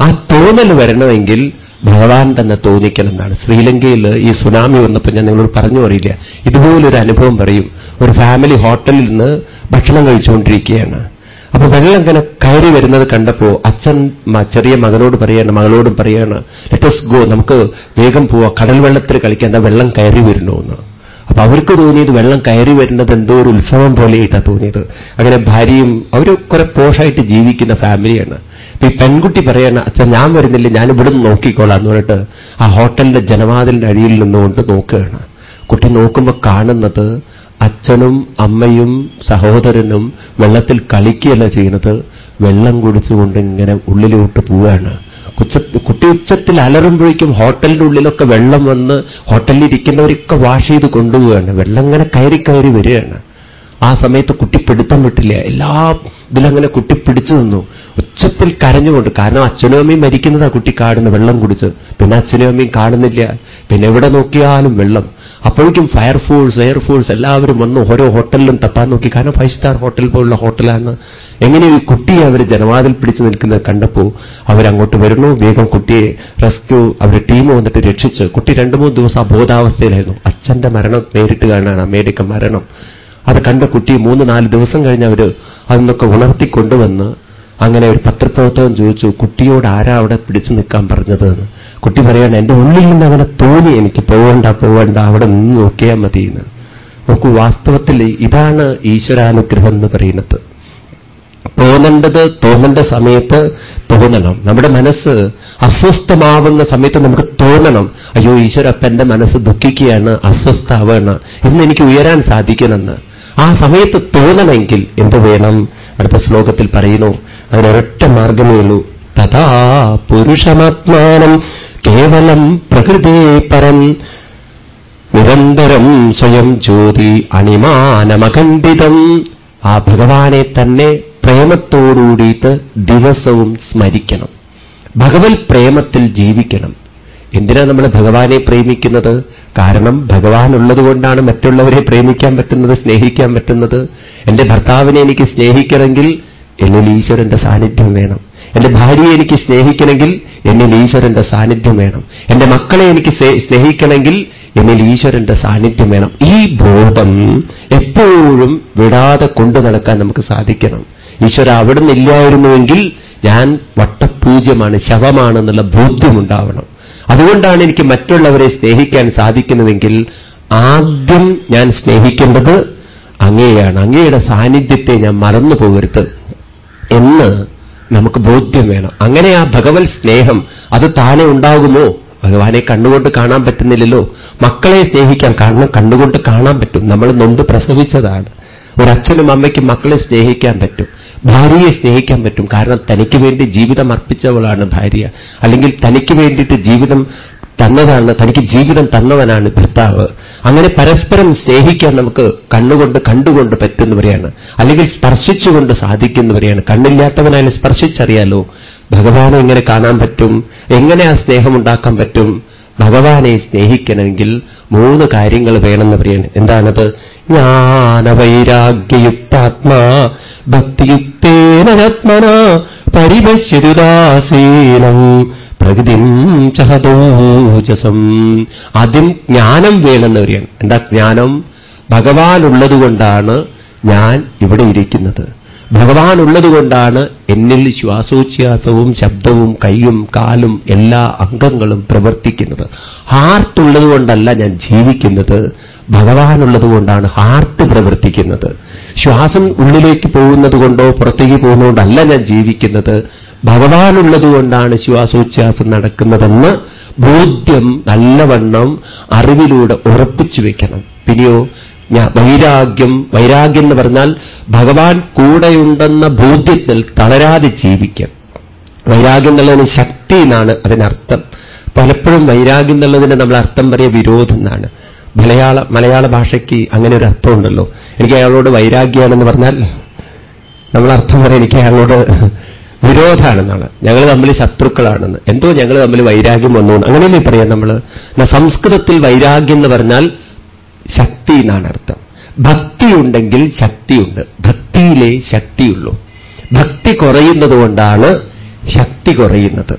Speaker 1: ആ തോന്നൽ വരണമെങ്കിൽ ഭഗവാൻ തന്നെ തോന്നിക്കണം എന്നാണ്. ശ്രീലങ്കയിൽ ഈ സുനാമി വന്നപ്പോൾ ഞാൻ നിങ്ങളോട് പറഞ്ഞു അറിയില്ല. ഇതുപോലൊരു അനുഭവം പറയും. ഒരു ഫാമിലി ഹോട്ടലിൽ നിന്ന് ഭക്ഷണം കഴിച്ചുകൊണ്ടിരിക്കുകയാണ്. അപ്പൊ വെള്ളം ഇങ്ങനെ കയറി വരുന്നത് കണ്ടപ്പോ അച്ഛൻ ചെറിയ മകനോട് പറയാണ് മകളോടും പറയാണ് ലെറ്റസ് ഗോ നമുക്ക് വേഗം പോവാ. കടൽ വെള്ളത്തിൽ കളിക്കാൻ വെള്ളം കയറി വരുന്നു അപ്പൊ അവർക്ക് തോന്നിയത് വെള്ളം കയറി വരുന്നത് എന്തോ ഒരു ഉത്സവം പോലെയായിട്ടാണ് തോന്നിയത്. അങ്ങനെ ഭാര്യയും അവർ കുറെ പോഷായിട്ട് ജീവിക്കുന്ന ഫാമിലിയാണ്. അപ്പൊ ഈ പെൺകുട്ടി പറയാണ് അച്ഛൻ ഞാൻ വരുന്നില്ല. ഞാൻ ഇവിടെ നിന്ന് നോക്കിക്കോളാം. എന്ന് പറഞ്ഞിട്ട് ആ ഹോട്ടലിന്റെ ജനവാതിലിന്റെ അഴിയിൽ നിന്നുകൊണ്ട് നോക്കുകയാണ്. കുട്ടി നോക്കുമ്പോൾ കാണുന്നത് അച്ഛനും അമ്മയും സഹോദരനും വെള്ളത്തിൽ കളിക്കുകയല്ല ചെയ്യുന്നത്. വെള്ളം കുടിച്ചുകൊണ്ട് ഇങ്ങനെ ഉള്ളിലോട്ട് പോവുകയാണ്. കുട്ടി ഉച്ചത്തിൽ അലറുമ്പോഴേക്കും ഹോട്ടലിന്റെ ഉള്ളിലൊക്കെ വെള്ളം വന്ന് ഹോട്ടലിൽ ഇരിക്കുന്നവരൊക്കെ വാഷ് ചെയ്ത് കൊണ്ടുപോവുകയാണ്. വെള്ളം ഇങ്ങനെ കയറി കയറി വരികയാണ്. ആ സമയത്ത് കുട്ടി പിടുത്തം വിട്ടില്ല. എല്ലാ ഇതിലങ്ങനെ കുട്ടി പിടിച്ചു നിന്നു. ഉച്ചത്തിൽ കരഞ്ഞുകൊണ്ട് കാരണം അച്ഛനും അമ്മയും മരിക്കുന്നതാ കുട്ടി കാണുന്നത് വെള്ളം കുടിച്ച്. പിന്നെ അച്ഛനും അമ്മയും കാണുന്നില്ല. പിന്നെ എവിടെ നോക്കിയാലും വെള്ളം. അപ്പോഴേക്കും ഫയർഫോഴ്സ് എയർഫോഴ്സ് എല്ലാവരും വന്ന് ഓരോ ഹോട്ടലിലും തപ്പാൻ നോക്കി. കാരണം ഫൈവ് സ്റ്റാർ ഹോട്ടൽ പോലുള്ള ഹോട്ടലാണ്. എങ്ങനെ ഈ കുട്ടിയെ അവർ ജനവാതിൽ പിടിച്ചു നിൽക്കുന്നത് കണ്ടപ്പോൾ അവരങ്ങോട്ട് വരുന്നു. വേഗം കുട്ടിയെ റെസ്ക്യൂ അവരുടെ ടീം വന്നിട്ട് രക്ഷിച്ച്. കുട്ടി രണ്ടു മൂന്ന് ദിവസം അബോധാവസ്ഥയിലായിരുന്നു അച്ഛന്റെ മരണം നേരിട്ട് കാണാണ് അമേരിക്ക മരണം. അത് കണ്ട കുട്ടി മൂന്ന് നാല് ദിവസം കഴിഞ്ഞ് അവർ അതിന്നൊക്കെ ഉണർത്തിക്കൊണ്ടുവന്ന് അങ്ങനെ ഒരു പത്രപ്രവർത്തകൻ ചോദിച്ചു കുട്ടിയോട് ആരാ അവിടെ പിടിച്ചു നിൽക്കാൻ പറഞ്ഞത്? കുട്ടി പറയാണ് എന്റെ ഉള്ളിൽ നിന്ന് അങ്ങനെ തോന്നി എനിക്ക് പോവണ്ട പോവണ്ട അവിടെ നിന്ന് നോക്കിയാൽ മതി എന്ന് നോക്കൂ വാസ്തവത്തിൽ ഇതാണ് ഈശ്വരാനുഗ്രഹം എന്ന് പറയുന്നത്. തോന്നേണ്ടത് തോന്നേണ്ട സമയത്ത് തോന്നണം. നമ്മുടെ മനസ്സ് അസ്വസ്ഥമാവുന്ന സമയത്ത് നമുക്ക് തോന്നണം. അയ്യോ ഈശ്വരപ്പ എന്റെ മനസ്സ് ദുഃഖിക്കുകയാണ് അസ്വസ്ഥാവണം എന്ന് എനിക്ക് ഉയരാൻ സാധിക്കണമെന്ന് ആ സമയത്ത് തോന്നണമെങ്കിൽ എന്ത് വേണം? അടുത്ത ശ്ലോകത്തിൽ പറയുന്നു അതിനൊരൊറ്റ മാർഗമേ ഉള്ളൂ. തഥാ പുരുഷമാത്മാനം കേവലം പ്രകൃതി പരം. നിരന്തരം സ്വയം ജ്യോതി അണിമാനമഖണ്ഡിതം. ആ ഭഗവാനെ തന്നെ പ്രേമത്തോടുകൂടിയിട്ട് ദിവസവും സ്മരിക്കണം. ഭഗവത് പ്രേമത്തിൽ ജീവിക്കണം. എന്തിനാ നമ്മൾ ഭഗവാനെ പ്രേമിക്കുന്നത്? കാരണം ഭഗവാൻ ഉള്ളതുകൊണ്ടാണ് മറ്റുള്ളവരെ പ്രേമിക്കാൻ പറ്റുന്നത് സ്നേഹിക്കാൻ പറ്റുന്നത്. എന്റെ ഭർത്താവിനെ എനിക്ക് സ്നേഹിക്കണമെങ്കിൽ എന്നിൽ ഈശ്വരന്റെ സാന്നിധ്യം വേണം. എന്റെ ഭാര്യയെ എനിക്ക് സ്നേഹിക്കണമെങ്കിൽ എന്നിൽ ഈശ്വരന്റെ സാന്നിധ്യം വേണം. എന്റെ മക്കളെ എനിക്ക് സ്നേഹിക്കണമെങ്കിൽ എന്നിൽ ഈശ്വരന്റെ സാന്നിധ്യം വേണം. ഈ ബോധം എപ്പോഴും വിടാതെ കൊണ്ടു നടക്കാൻ നമുക്ക് സാധിക്കണം. ഈശ്വര അവിടുന്ന് ഇല്ലായിരുന്നുവെങ്കിൽ ഞാൻ വട്ടപൂജ്യമാണ് ശവമാണെന്നുള്ള ബോധ്യമുണ്ടാവണം അതുകൊണ്ടാണ് എനിക്ക് മറ്റുള്ളവരെ സ്നേഹിക്കാൻ സാധിക്കുന്നതെങ്കിൽ ആദ്യം ഞാൻ സ്നേഹിക്കേണ്ടത് അങ്ങയെയാണ് അങ്ങയുടെ സാന്നിധ്യത്തെ ഞാൻ മറന്നു പോകരുത് എന്ന് നമുക്ക് ബോധ്യം വേണം. അങ്ങനെ ആ ഭഗവത് സ്നേഹം അത് താനെ ഉണ്ടാകുമോ? ഭഗവാനെ കണ്ണുകൊണ്ട് കാണാൻ പറ്റുന്നില്ലല്ലോ. മക്കളെ സ്നേഹിക്കാൻ കാരണം കണ്ണുകൊണ്ട് കാണാൻ പറ്റും. നമ്മൾ നൊന്ത് പ്രസവിച്ചതാണ്. ഒരച്ഛനും അമ്മയ്ക്കും മക്കളെ സ്നേഹിക്കാൻ പറ്റും. ഭാര്യയെ സ്നേഹിക്കാൻ പറ്റും. കാരണം തനിക്ക് വേണ്ടി ജീവിതം അർപ്പിച്ചവളാണ് ഭാര്യ. അല്ലെങ്കിൽ തനിക്ക് വേണ്ടിയിട്ട് ജീവിതം തന്നതാണ് തനിക്ക് ജീവിതം തന്നവനാണ് ഭർത്താവ്. അങ്ങനെ പരസ്പരം സ്നേഹിക്കാൻ നമുക്ക് കണ്ണുകൊണ്ട് കണ്ടുകൊണ്ട് പറ്റുന്നവരെയാണ്. അല്ലെങ്കിൽ സ്പർശിച്ചുകൊണ്ട് സാധിക്കുന്നവരെയാണ്. കണ്ണില്ലാത്തവനായാലും സ്പർശിച്ചറിയാലോ? ഭഗവാനെ എങ്ങനെ കാണാൻ പറ്റും. എങ്ങനെ ആ സ്നേഹം ഉണ്ടാക്കാൻ പറ്റും? ഭഗവാനെ സ്നേഹിക്കണമെങ്കിൽ മൂന്ന് കാര്യങ്ങൾ വേണമെന്ന് പറയാണ് എന്താണത്? ജ്ഞാനവൈരാഗ്യയുക്താത്മാ ഭക്തിയുക്തേനാത്മന പരിപശ്യതുദാസീനം പ്രകൃതിം ചഹതോചസം ആദ്യം ജ്ഞാനം വേണമെന്ന് പറയാണ് എന്താ ജ്ഞാനം? ഭഗവാനുള്ളതുകൊണ്ടാണ് ഞാൻ ഇവിടെ ഇരിക്കുന്നത്. ഭഗവാൻ ഉള്ളതുകൊണ്ടാണ് എന്നിൽ ശ്വാസോച്ഛ്വാസവും ശബ്ദവും കൈയും കാലും എല്ലാ അംഗങ്ങളും പ്രവർത്തിക്കുന്നത്. ഹാർട്ട് ഉള്ളതുകൊണ്ടല്ല ഞാൻ ജീവിക്കുന്നത്. ഭഗവാനുള്ളതുകൊണ്ടാണ് ഹാർട്ട് പ്രവർത്തിക്കുന്നത്. ശ്വാസം ഉള്ളിലേക്ക് പോകുന്നത് കൊണ്ടോ പുറത്തേക്ക് പോകുന്നതുകൊണ്ടല്ല ഞാൻ ജീവിക്കുന്നത്. ഭഗവാനുള്ളതുകൊണ്ടാണ് ശ്വാസോച്ഛ്വാസം നടക്കുന്നതെന്ന് ബോധ്യം നല്ലവണ്ണം അറിവിലൂടെ ഉറപ്പിച്ചു വെക്കണം. പിന്നെയോ വൈരാഗ്യം വൈരാഗ്യം എന്ന് പറഞ്ഞാൽ ഭഗവാൻ കൂടെയുണ്ടെന്ന ബോധ്യത്തിൽ തളരാതെ ജീവിക്കാം. വൈരാഗ്യം എന്നുള്ളതിന് ശക്തി എന്നാണ് അതിനർത്ഥം. പലപ്പോഴും വൈരാഗ്യം എന്നുള്ളതിന് നമ്മൾ അർത്ഥം പറയുക വിരോധം എന്നാണ്. മലയാള മലയാള ഭാഷയ്ക്ക് അങ്ങനെ ഒരു അർത്ഥമുണ്ടല്ലോ എനിക്ക് അയാളോട് വൈരാഗ്യമാണെന്ന് പറഞ്ഞാൽ നമ്മൾ അർത്ഥം പറയാം എനിക്ക് അയാളോട് വിരോധാണെന്നാണ്. ഞങ്ങൾ തമ്മിൽ ശത്രുക്കളാണെന്ന്. എന്തോ ഞങ്ങൾ തമ്മിൽ വൈരാഗ്യം വന്നു അങ്ങനെയല്ലേ പറയാം നമ്മൾ? സംസ്കൃതത്തിൽ വൈരാഗ്യം എന്ന് പറഞ്ഞാൽ ശക്തി എന്നാണ് അർത്ഥം. ഭക്തിയുണ്ടെങ്കിൽ ശക്തിയുണ്ട്. ഭക്തിയിലേ ശക്തിയുള്ളൂ. ഭക്തി കുറയുന്നത് കൊണ്ടാണ് ശക്തി കുറയുന്നത്.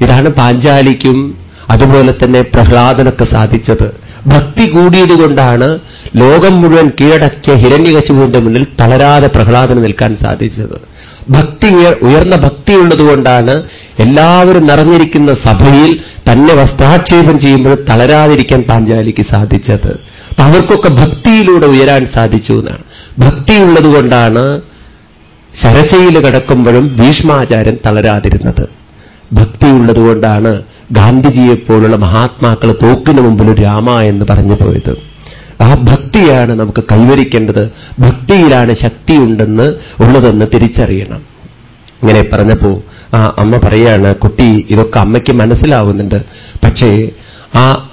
Speaker 1: ഇതാണ് പാഞ്ചാലിക്കും അതുപോലെ തന്നെ പ്രഹ്ലാദനൊക്കെ സാധിച്ചത്. ഭക്തി കൂടിയതുകൊണ്ടാണ് ലോകം മുഴുവൻ കീഴടക്കിയ ഹിരണ്യകശുവിന്റെ മുന്നിൽ തളരാതെ പ്രഹ്ലാദന് നിൽക്കാൻ സാധിച്ചത്. ഭക്തി ഉയർന്ന ഭക്തിയുള്ളതുകൊണ്ടാണ് എല്ലാവരും നിറഞ്ഞിരിക്കുന്ന സഭയിൽ തന്നെ വസ്ത്രാക്ഷേപം ചെയ്യുമ്പോൾ തളരാതിരിക്കാൻ പാഞ്ചാലിക്ക് സാധിച്ചത്. അപ്പൊ അവർക്കൊക്കെ ഭക്തിയിലൂടെ ഉയരാൻ സാധിച്ചു എന്നാണ്. ഭക്തിയുള്ളതുകൊണ്ടാണ് ശരശയിൽ കിടക്കുമ്പോഴും ഭീഷ്മാചാരൻ തളരാതിരുന്നത്. ഭക്തിയുള്ളതുകൊണ്ടാണ് ഗാന്ധിജിയെപ്പോലുള്ള മഹാത്മാക്കൾ തോക്കിന് മുമ്പിൽ രാമ എന്ന് പറഞ്ഞു പോയത്. ആ ഭക്തിയാണ് നമുക്ക് കൈവരിക്കേണ്ടത്. ഭക്തിയിലാണ് ശക്തിയുണ്ടെന്ന് ഉള്ളതെന്ന് തിരിച്ചറിയണം. ഇങ്ങനെ പറഞ്ഞപ്പോ ആ അമ്മ പറയാണ് കുട്ടി ഇതൊക്കെ അമ്മയ്ക്ക് മനസ്സിലാവുന്നുണ്ട്. പക്ഷേ ആ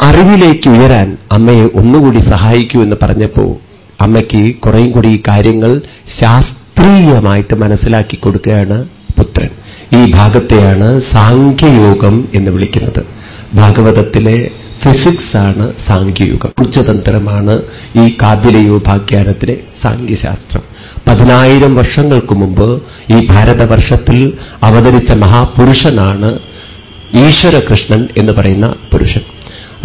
Speaker 1: അറിവിലേക്ക് ഉയരാൻ അമ്മയെ ഒന്നുകൂടി സഹായിക്കൂ എന്ന് പറഞ്ഞപ്പോ അമ്മയ്ക്ക് കുറേയും കൂടി ഈ കാര്യങ്ങൾ ശാസ്ത്രീയമായിട്ട് മനസ്സിലാക്കി കൊടുക്കുകയാണ് പുത്രൻ. ഈ ഭാഗത്തെയാണ് സാഖ്യയോഗം എന്ന് വിളിക്കുന്നത്. ഭാഗവതത്തിലെ ഫിസിക്സ് ആണ് സാഖ്യയുഗം. ഉച്ചതന്ത്രമാണ് ഈ കാബിലയോപാഖ്യാനത്തിലെ സാഖ്യശാസ്ത്രം. പതിനായിരം വർഷങ്ങൾക്ക് മുമ്പ് ഈ ഭാരതവർഷത്തിൽ അവതരിച്ച മഹാപുരുഷനാണ് ഈശ്വരകൃഷ്ണൻ എന്ന് പറയുന്ന പുരുഷൻ.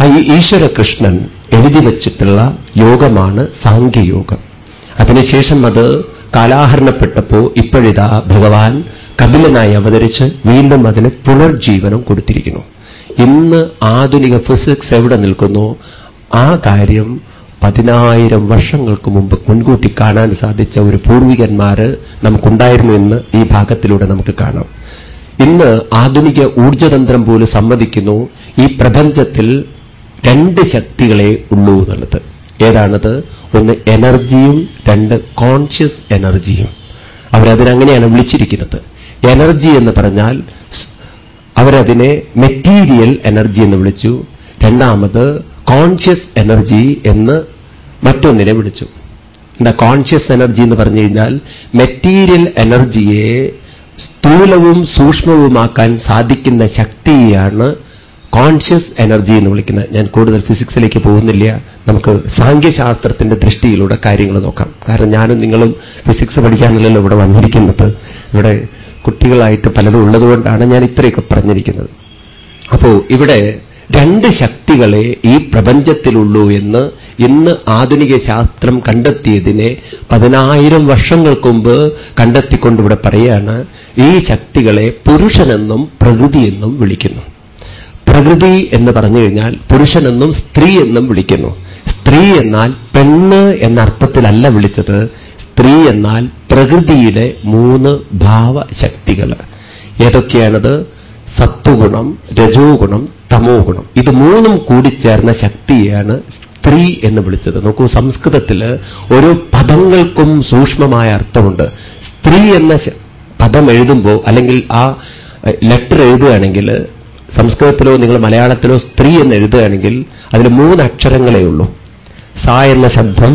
Speaker 1: ഈ ഈശ്വരകൃഷ്ണൻ എഴുതി വച്ചിട്ടുള്ള യോഗമാണ് സാഖ്യയോഗം. അതിനുശേഷം അത് കാലാഹരണപ്പെട്ടപ്പോ ഇപ്പോഴിതാ ഭഗവാൻ കപിലനായി അവതരിച്ച് വീണ്ടും അതിന് പുനർജീവനം കൊടുത്തിരിക്കുന്നു. ഇന്ന് ആധുനിക ഫിസിക്സ് എവിടെ നിൽക്കുന്നു? ആ കാര്യം പതിനായിരം വർഷങ്ങൾക്ക് മുമ്പ് മുൻകൂട്ടി കാണാൻ സാധിച്ച ഒരു പൂർവികന്മാര് നമുക്കുണ്ടായിരുന്നു എന്ന് ഈ ഭാഗത്തിലൂടെ നമുക്ക് കാണാം. ഇന്ന് ആധുനിക ഊർജതന്ത്രം പോലും സമ്മതിക്കുന്നു. ഈ പ്രപഞ്ചത്തിൽ രണ്ട് ശക്തികളെ ഉള്ളൂ എന്നുള്ളത്. ഏതാണത്? ഒന്ന് എനർജിയും രണ്ട് കോൺഷ്യസ് എനർജിയും. അവരതിനങ്ങനെയാണ് വിളിച്ചിരിക്കുന്നത്. എനർജി എന്ന് പറഞ്ഞാൽ അവരതിനെ മെറ്റീരിയൽ എനർജി എന്ന് വിളിച്ചു. രണ്ടാമത് കോൺഷ്യസ് എനർജി എന്ന് മറ്റൊന്നിനെ വിളിച്ചു. എന്താ കോൺഷ്യസ് എനർജി എന്ന് പറഞ്ഞു കഴിഞ്ഞാൽ മെറ്റീരിയൽ എനർജിയെ സ്ഥൂലവും സൂക്ഷ്മവുമാക്കാൻ സാധിക്കുന്ന ശക്തിയാണ് കോൺഷ്യസ് എനർജി എന്ന് വിളിക്കുന്നത് ഞാൻ കൂടുതൽ ഫിസിക്സിലേക്ക് പോകുന്നില്ല. നമുക്ക് സാങ്കേശാസ്ത്രത്തിന്റെ ദൃഷ്ടിയിലൂടെ കാര്യങ്ങൾ നോക്കാം. കാരണം ഞാനും നിങ്ങളും ഫിസിക്സ് പഠിക്കാനല്ലല്ലോ ഇവിടെ വന്നിരിക്കുന്നത്. ഇവിടെ കുട്ടികളായിട്ട് പലരും ഉള്ളതുകൊണ്ടാണ് ഞാൻ ഇത്രയൊക്കെ പറഞ്ഞിരിക്കുന്നത്. അപ്പോ ഇവിടെ രണ്ട് ശക്തികളെ ഈ പ്രപഞ്ചത്തിലുള്ളൂ എന്ന് ഇന്ന് ആധുനിക ശാസ്ത്രം കണ്ടെത്തിയതിനെ പതിനായിരം വർഷങ്ങൾക്ക് മുമ്പ് കണ്ടെത്തിക്കൊണ്ടിവിടെ പറയാണ് ഈ ശക്തികളെ പുരുഷനെന്നും പ്രകൃതിയെന്നും വിളിക്കുന്നു. പ്രകൃതി എന്ന് പറഞ്ഞു കഴിഞ്ഞാൽ പുരുഷനെന്നും സ്ത്രീ എന്നും വിളിക്കുന്നു. സ്ത്രീ എന്നാൽ പെണ്ണ് എന്ന അർത്ഥത്തിലല്ല വിളിച്ചത്. സ്ത്രീ എന്നാൽ പ്രകൃതിയിലെ മൂന്ന് ഭാവശക്തികൾ. ഏതൊക്കെയാണത്? സത്വഗുണം രജോ ഗുണം തമോ ഗുണം ഇത് മൂന്നും കൂടി ചേർന്ന ശക്തിയാണ് സ്ത്രീ എന്ന് വിളിച്ചത്. നോക്കൂ സംസ്കൃതത്തിൽ ഓരോ പദങ്ങൾക്കും സൂക്ഷ്മമായ അർത്ഥമുണ്ട്. സ്ത്രീ എന്ന പദം എഴുതുമ്പോൾ അല്ലെങ്കിൽ ആ ലെറ്റർ എഴുതുകയാണെങ്കിൽ സംസ്കൃതത്തിലോ നിങ്ങൾ മലയാളത്തിലോ സ്ത്രീ എന്ന് എഴുതുകയാണെങ്കിൽ അതിൽ മൂന്ന് അക്ഷരങ്ങളേ ഉള്ളൂ. സ എന്ന ശബ്ദം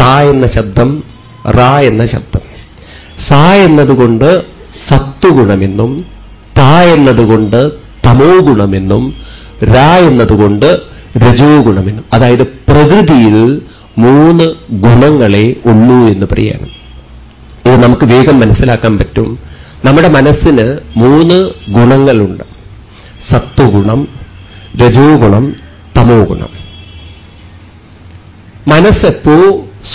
Speaker 1: ത എന്ന ശബ്ദം റ എന്ന ശബ്ദം. സ എന്നതുകൊണ്ട് സത്വഗുണമെന്നും ത എന്നതുകൊണ്ട് തമോ ഗുണമെന്നും ര എന്നതുകൊണ്ട് രജോ ഗുണമെന്നും അതായത് പ്രകൃതിയിൽ മൂന്ന് ഗുണങ്ങളെ ഉള്ളൂ എന്ന് പറയാണ് ഇത് നമുക്ക് വേഗം മനസ്സിലാക്കാൻ പറ്റും. നമ്മുടെ മനസ്സിന് മൂന്ന് ഗുണങ്ങളുണ്ട്. സത്വഗുണം രജോഗുണം തമോ ഗുണം മനസ്സെപ്പോ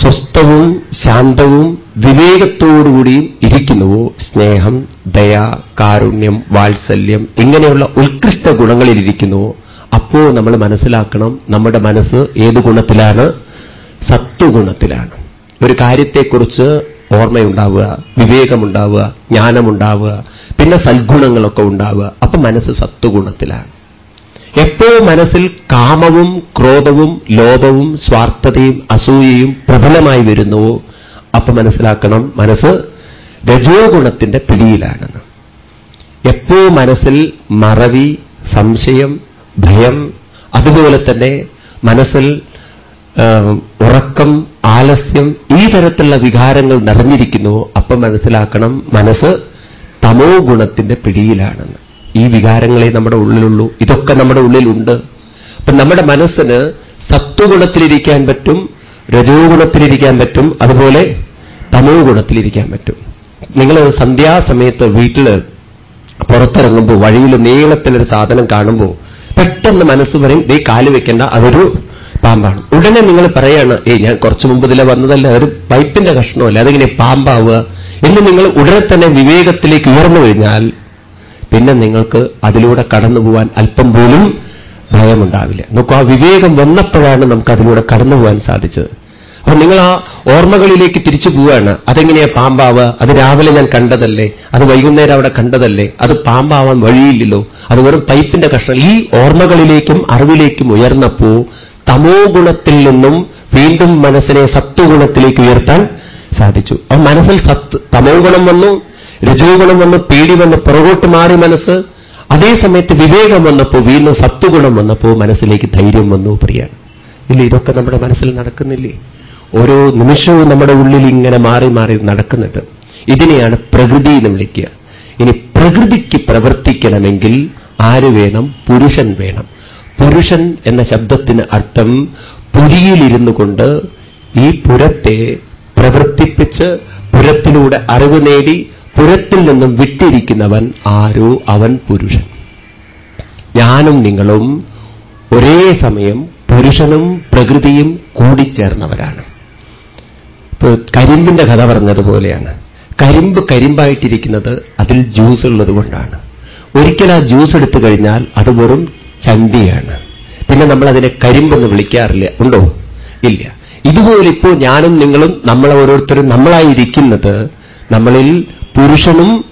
Speaker 1: സ്വസ്ഥവും ശാന്തവും വിവേകത്തോടുകൂടിയും ഇരിക്കുന്നുവോ? സ്നേഹം ദയ കാരുണ്യം വാത്സല്യം ഇങ്ങനെയുള്ള ഉത്കൃഷ്ട ഗുണങ്ങളിലിരിക്കുന്നുവോ അപ്പോ നമ്മൾ മനസ്സിലാക്കണം നമ്മുടെ മനസ്സ് ഏത് ഗുണത്തിലാണ്? സത്വഗുണത്തിലാണ്. ഒരു കാര്യത്തെക്കുറിച്ച് ഓർമ്മയുണ്ടാവുക വിവേകമുണ്ടാവുക ജ്ഞാനമുണ്ടാവുക പിന്നെ സൽഗുണങ്ങളൊക്കെ ഉണ്ടാവുക. അപ്പൊ മനസ്സ് സത്വഗുണത്തിലാണ്. എപ്പോ മനസ്സിൽ കാമവും ക്രോധവും ലോഭവും സ്വാർത്ഥതയും അസൂയയും പ്രബലമായി വരുന്നുവോ അപ്പൊ മനസ്സിലാക്കണം മനസ്സ് രജോ ഗുണത്തിന്റെ പിടിയിലാണെന്ന്. എപ്പോ മനസ്സിൽ മറവി സംശയം ഭയം അതുപോലെ തന്നെ മനസ്സിൽ ഉറക്കം ആലസ്യം ഈ തരത്തിലുള്ള വികാരങ്ങൾ നിറഞ്ഞിരിക്കുന്നുവോ അപ്പം മനസ്സിലാക്കണം മനസ്സ് തമോ ഗുണത്തിന്റെ പിടിയിലാണെന്ന്. ഈ വികാരങ്ങളെ നമ്മുടെ ഉള്ളിലുള്ളൂ. ഇതൊക്കെ നമ്മുടെ ഉള്ളിലുണ്ട്. അപ്പൊ നമ്മുടെ മനസ്സിന് സത്വഗുണത്തിലിരിക്കാൻ പറ്റും രജോ ഗുണത്തിലിരിക്കാൻ പറ്റും അതുപോലെ തമോ ഗുണത്തിലിരിക്കാൻ പറ്റും. നിങ്ങൾ സന്ധ്യാസമയത്ത് വീട്ടിൽ പുറത്തിറങ്ങുമ്പോൾ വഴിയിൽ നീളത്തിലൊരു സാധനം കാണുമ്പോൾ പെട്ടെന്ന് മനസ്സ് പറയും നീ കാൽ വെക്കേണ്ട അതൊരു പാമ്പാണ്. ഉടനെ നിങ്ങൾ പറയാണ് ഏ ഞാൻ കുറച്ചു മുമ്പ് ഇതിലെ വന്നതല്ല ഒരു പൈപ്പിന്റെ കഷ്ണമല്ല അതെങ്ങനെ പാമ്പാവുക. എന്ന് നിങ്ങൾ ഉടനെ തന്നെ വിവേകത്തിലേക്ക് ഉയർന്നു കഴിഞ്ഞാൽ പിന്നെ നിങ്ങൾക്ക് അതിലൂടെ കടന്നു പോകാൻ അല്പം പോലും ഭയമുണ്ടാവില്ല. നോക്കൂ ആ വിവേകം വന്നപ്പോഴാണ് നമുക്ക് അതിലൂടെ കടന്നു പോകാൻ സാധിച്ചത്. അപ്പൊ നിങ്ങൾ ആ ഓർമ്മകളിലേക്ക് തിരിച്ചു പോവുകയാണ്. അതെങ്ങനെയാ പാമ്പാവ് അത് രാവിലെ ഞാൻ കണ്ടതല്ലേ? അത് വൈകുന്നേരം അവിടെ കണ്ടതല്ലേ? അത് പാമ്പാവാൻ വഴിയില്ലല്ലോ. അത് വെറും പൈപ്പിന്റെ കഷ്ണം. ഈ ഓർമ്മകളിലേക്കും അറിവിലേക്കും ഉയർന്നപ്പോ തമോ ഗുണത്തിൽ നിന്നും വീണ്ടും മനസ്സിനെ സത്വഗുണത്തിലേക്ക് ഉയർത്താൻ സാധിച്ചു. ആ മനസ്സിൽ സത്ത് തമോ ഗുണം വന്നു രജോ ഗുണം വന്നു പേടി വന്ന് പുറകോട്ട് മാറി മനസ്സ് അതേസമയത്ത് വിവേകം വന്നപ്പോൾ വീണ്ടും സത്വഗുണം വന്നപ്പോൾ മനസ്സിലേക്ക് ധൈര്യം വന്നു പ്രിയാണ് ഇല്ല ഇതൊക്കെ നമ്മുടെ മനസ്സിൽ നടക്കുന്നില്ലേ? ഓരോ നിമിഷവും നമ്മുടെ ഉള്ളിൽ ഇങ്ങനെ മാറി മാറി നടക്കുന്നുണ്ട്. ഇതിനെയാണ് പ്രകൃതി എന്ന് വിളിക്കുക. ഇനി പ്രകൃതിക്ക് പ്രവർത്തിക്കണമെങ്കിൽ ആര് വേണം? പുരുഷൻ വേണം. പുരുഷൻ എന്ന ശബ്ദത്തിന് അർത്ഥം പുരിയിലിരുന്നു കൊണ്ട് ഈ പുരത്തെ പ്രവർത്തിപ്പിച്ച് പുരത്തിലൂടെ അറിവ് നേടി പുരത്തിൽ നിന്നും വിട്ടിരിക്കുന്നവൻ ആരോ അവൻ പുരുഷൻ. ഞാനും നിങ്ങളും ഒരേ സമയം പുരുഷനും പ്രകൃതിയും കൂടിച്ചേർന്നവരാണ്. ഇപ്പൊ കരിമ്പിന്റെ കഥ പറഞ്ഞതുപോലെയാണ് കരിമ്പ് കരിമ്പായിട്ടിരിക്കുന്നത് അതിൽ ജ്യൂസ് ഉള്ളതുകൊണ്ടാണ് ഒരിക്കൽ ആ ജ്യൂസ് എടുത്തു കഴിഞ്ഞാൽ അത് വെറും ചണ്ടിയാണ് പിന്നെ നമ്മൾ അതിനെ കരിമ്പെന്ന് വിളിക്കാറില്ല. ഉണ്ടോ? ഇല്ല. ഇതുപോലെ ഇപ്പോൾ ഞാനും നിങ്ങളും നമ്മളെ ഓരോരുത്തരും നമ്മളായിരിക്കുന്നത് നമ്മളിൽ പുരുഷനും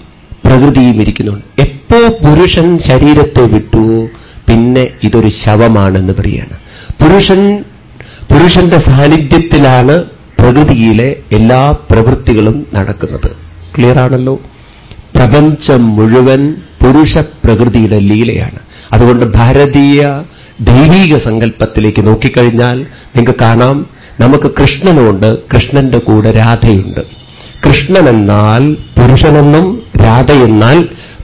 Speaker 1: പ്രകൃതിയും ഇരിക്കുന്നുണ്ട്. എപ്പോ പുരുഷൻ ശരീരത്തെ വിട്ടു പിന്നെ ഇതൊരു ശവമാണെന്ന് പറയാണ്. പുരുഷൻ പുരുഷന്റെ സാന്നിധ്യത്തിലാണ് പ്രകൃതിയിലെ എല്ലാ പ്രവൃത്തികളും നടക്കുന്നത്. ക്ലിയർ ആണല്ലോ? പ്രപഞ്ചം മുഴുവൻ പുരുഷ പ്രകൃതിയുടെ ലീലയാണ്. അതുകൊണ്ട് ഭാരതീയ ദൈവീക സങ്കല്പത്തിലേക്ക് നോക്കിക്കഴിഞ്ഞാൽ നിങ്ങൾക്ക് കാണാം നമുക്ക് കൃഷ്ണനുണ്ട് കൃഷ്ണന്റെ കൂടെ രാധയുണ്ട്. കൃഷ്ണനെന്നാൽ പുരുഷനെന്നും രാധയെന്നാൽ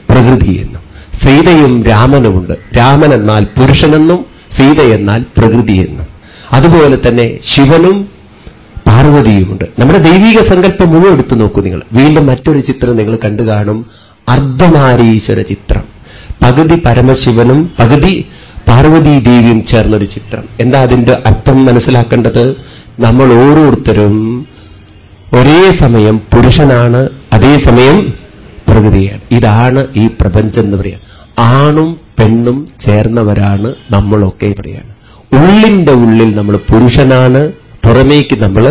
Speaker 1: പ്രകൃതിയെന്നും. സീതയും രാമനുമുണ്ട്. രാമനെന്നാൽ പുരുഷനെന്നും സീതയെന്നാൽ പ്രകൃതിയെന്നും. അതുപോലെ തന്നെ ശിവനും പാർവതിയുമുണ്ട്. നമ്മുടെ ദൈവിക സങ്കല്പം മുഴുവൻ എടുത്തു നോക്കൂ നിങ്ങൾ. വീണ്ടും മറ്റൊരു ചിത്രം നിങ്ങൾ കണ്ടു കാണും. അർദ്ധനാരീശ്വര ചിത്രം. പകുതി പരമശിവനും പകുതി പാർവതീ ദേവിയും ചേർന്നൊരു ചിത്രം. എന്താ അതിന്റെ അർത്ഥം മനസ്സിലാക്കേണ്ടത്? നമ്മൾ ഓരോരുത്തരും ഒരേ സമയം പുരുഷനാണ് അതേസമയം പ്രകൃതിയാണ്. ഇതാണ് ഈ പ്രപഞ്ചം എന്ന് പറയാം. ആണും പെണ്ണും ചേർന്നവരാണ് നമ്മളൊക്കെ പറയാണ് ഉള്ളിന്റെ ഉള്ളിൽ നമ്മൾ പുരുഷനാണ് പുറമേക്ക് നമ്മൾ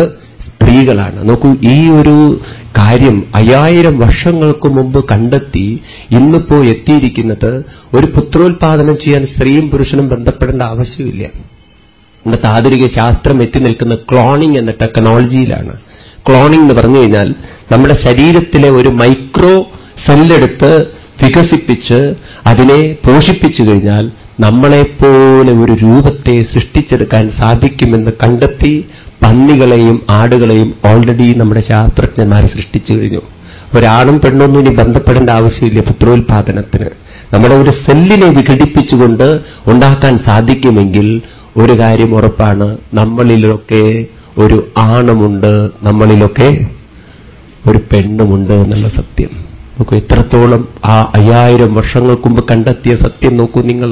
Speaker 1: സ്ത്രീകളാണ്. നോക്കൂ ഈ ഒരു കാര്യം അയ്യായിരം വർഷങ്ങൾക്ക് മുമ്പ് കണ്ടെത്തി ഇന്നിപ്പോ എത്തിയിരിക്കുന്നത് ഒരു പുത്രോത്പാദനം ചെയ്യാൻ സ്ത്രീയും പുരുഷനും ബന്ധപ്പെടേണ്ട ആവശ്യമില്ല. ഇന്നത്തെ ആധുനിക ശാസ്ത്രം എത്തി നിൽക്കുന്ന ക്ലോണിംഗ് എന്ന ടെക്നോളജിയിലാണ്. ക്ലോണിംഗ് എന്ന് പറഞ്ഞു കഴിഞ്ഞാൽ നമ്മുടെ ശരീരത്തിലെ ഒരു മൈക്രോ സെല്ലെടുത്ത് വികസിപ്പിച്ച് അതിനെ പോഷിപ്പിച്ചു കഴിഞ്ഞാൽ നമ്മളെപ്പോലെ ഒരു രൂപത്തെ സൃഷ്ടിച്ചെടുക്കാൻ സാധിക്കുമെന്ന് കണ്ടെത്തി പന്നികളെയും ആടുകളെയും ഓൾറെഡി നമ്മുടെ ശാസ്ത്രജ്ഞന്മാർ സൃഷ്ടിച്ചു കഴിഞ്ഞു. ഒരാണും പെണ്ണൊന്നും ഇനി ബന്ധപ്പെടേണ്ട ആവശ്യമില്ല പുത്രോത്പാദനത്തിന് നമ്മുടെ ഒരു സെല്ലിനെ വിഘടിപ്പിച്ചുകൊണ്ട് ഉണ്ടാക്കാൻ സാധിക്കുമെങ്കിൽ ഒരു കാര്യം ഉറപ്പാണ് നമ്മളിലൊക്കെ ഒരു ആണുമുണ്ട് നമ്മളിലൊക്കെ ഒരു പെണ്ണുമുണ്ട് എന്നുള്ള സത്യം. നോക്കൂ എത്രത്തോളം ആ അയ്യായിരം വർഷങ്ങൾക്ക് മുമ്പ് കണ്ടെത്തിയ സത്യം നോക്കൂ നിങ്ങൾ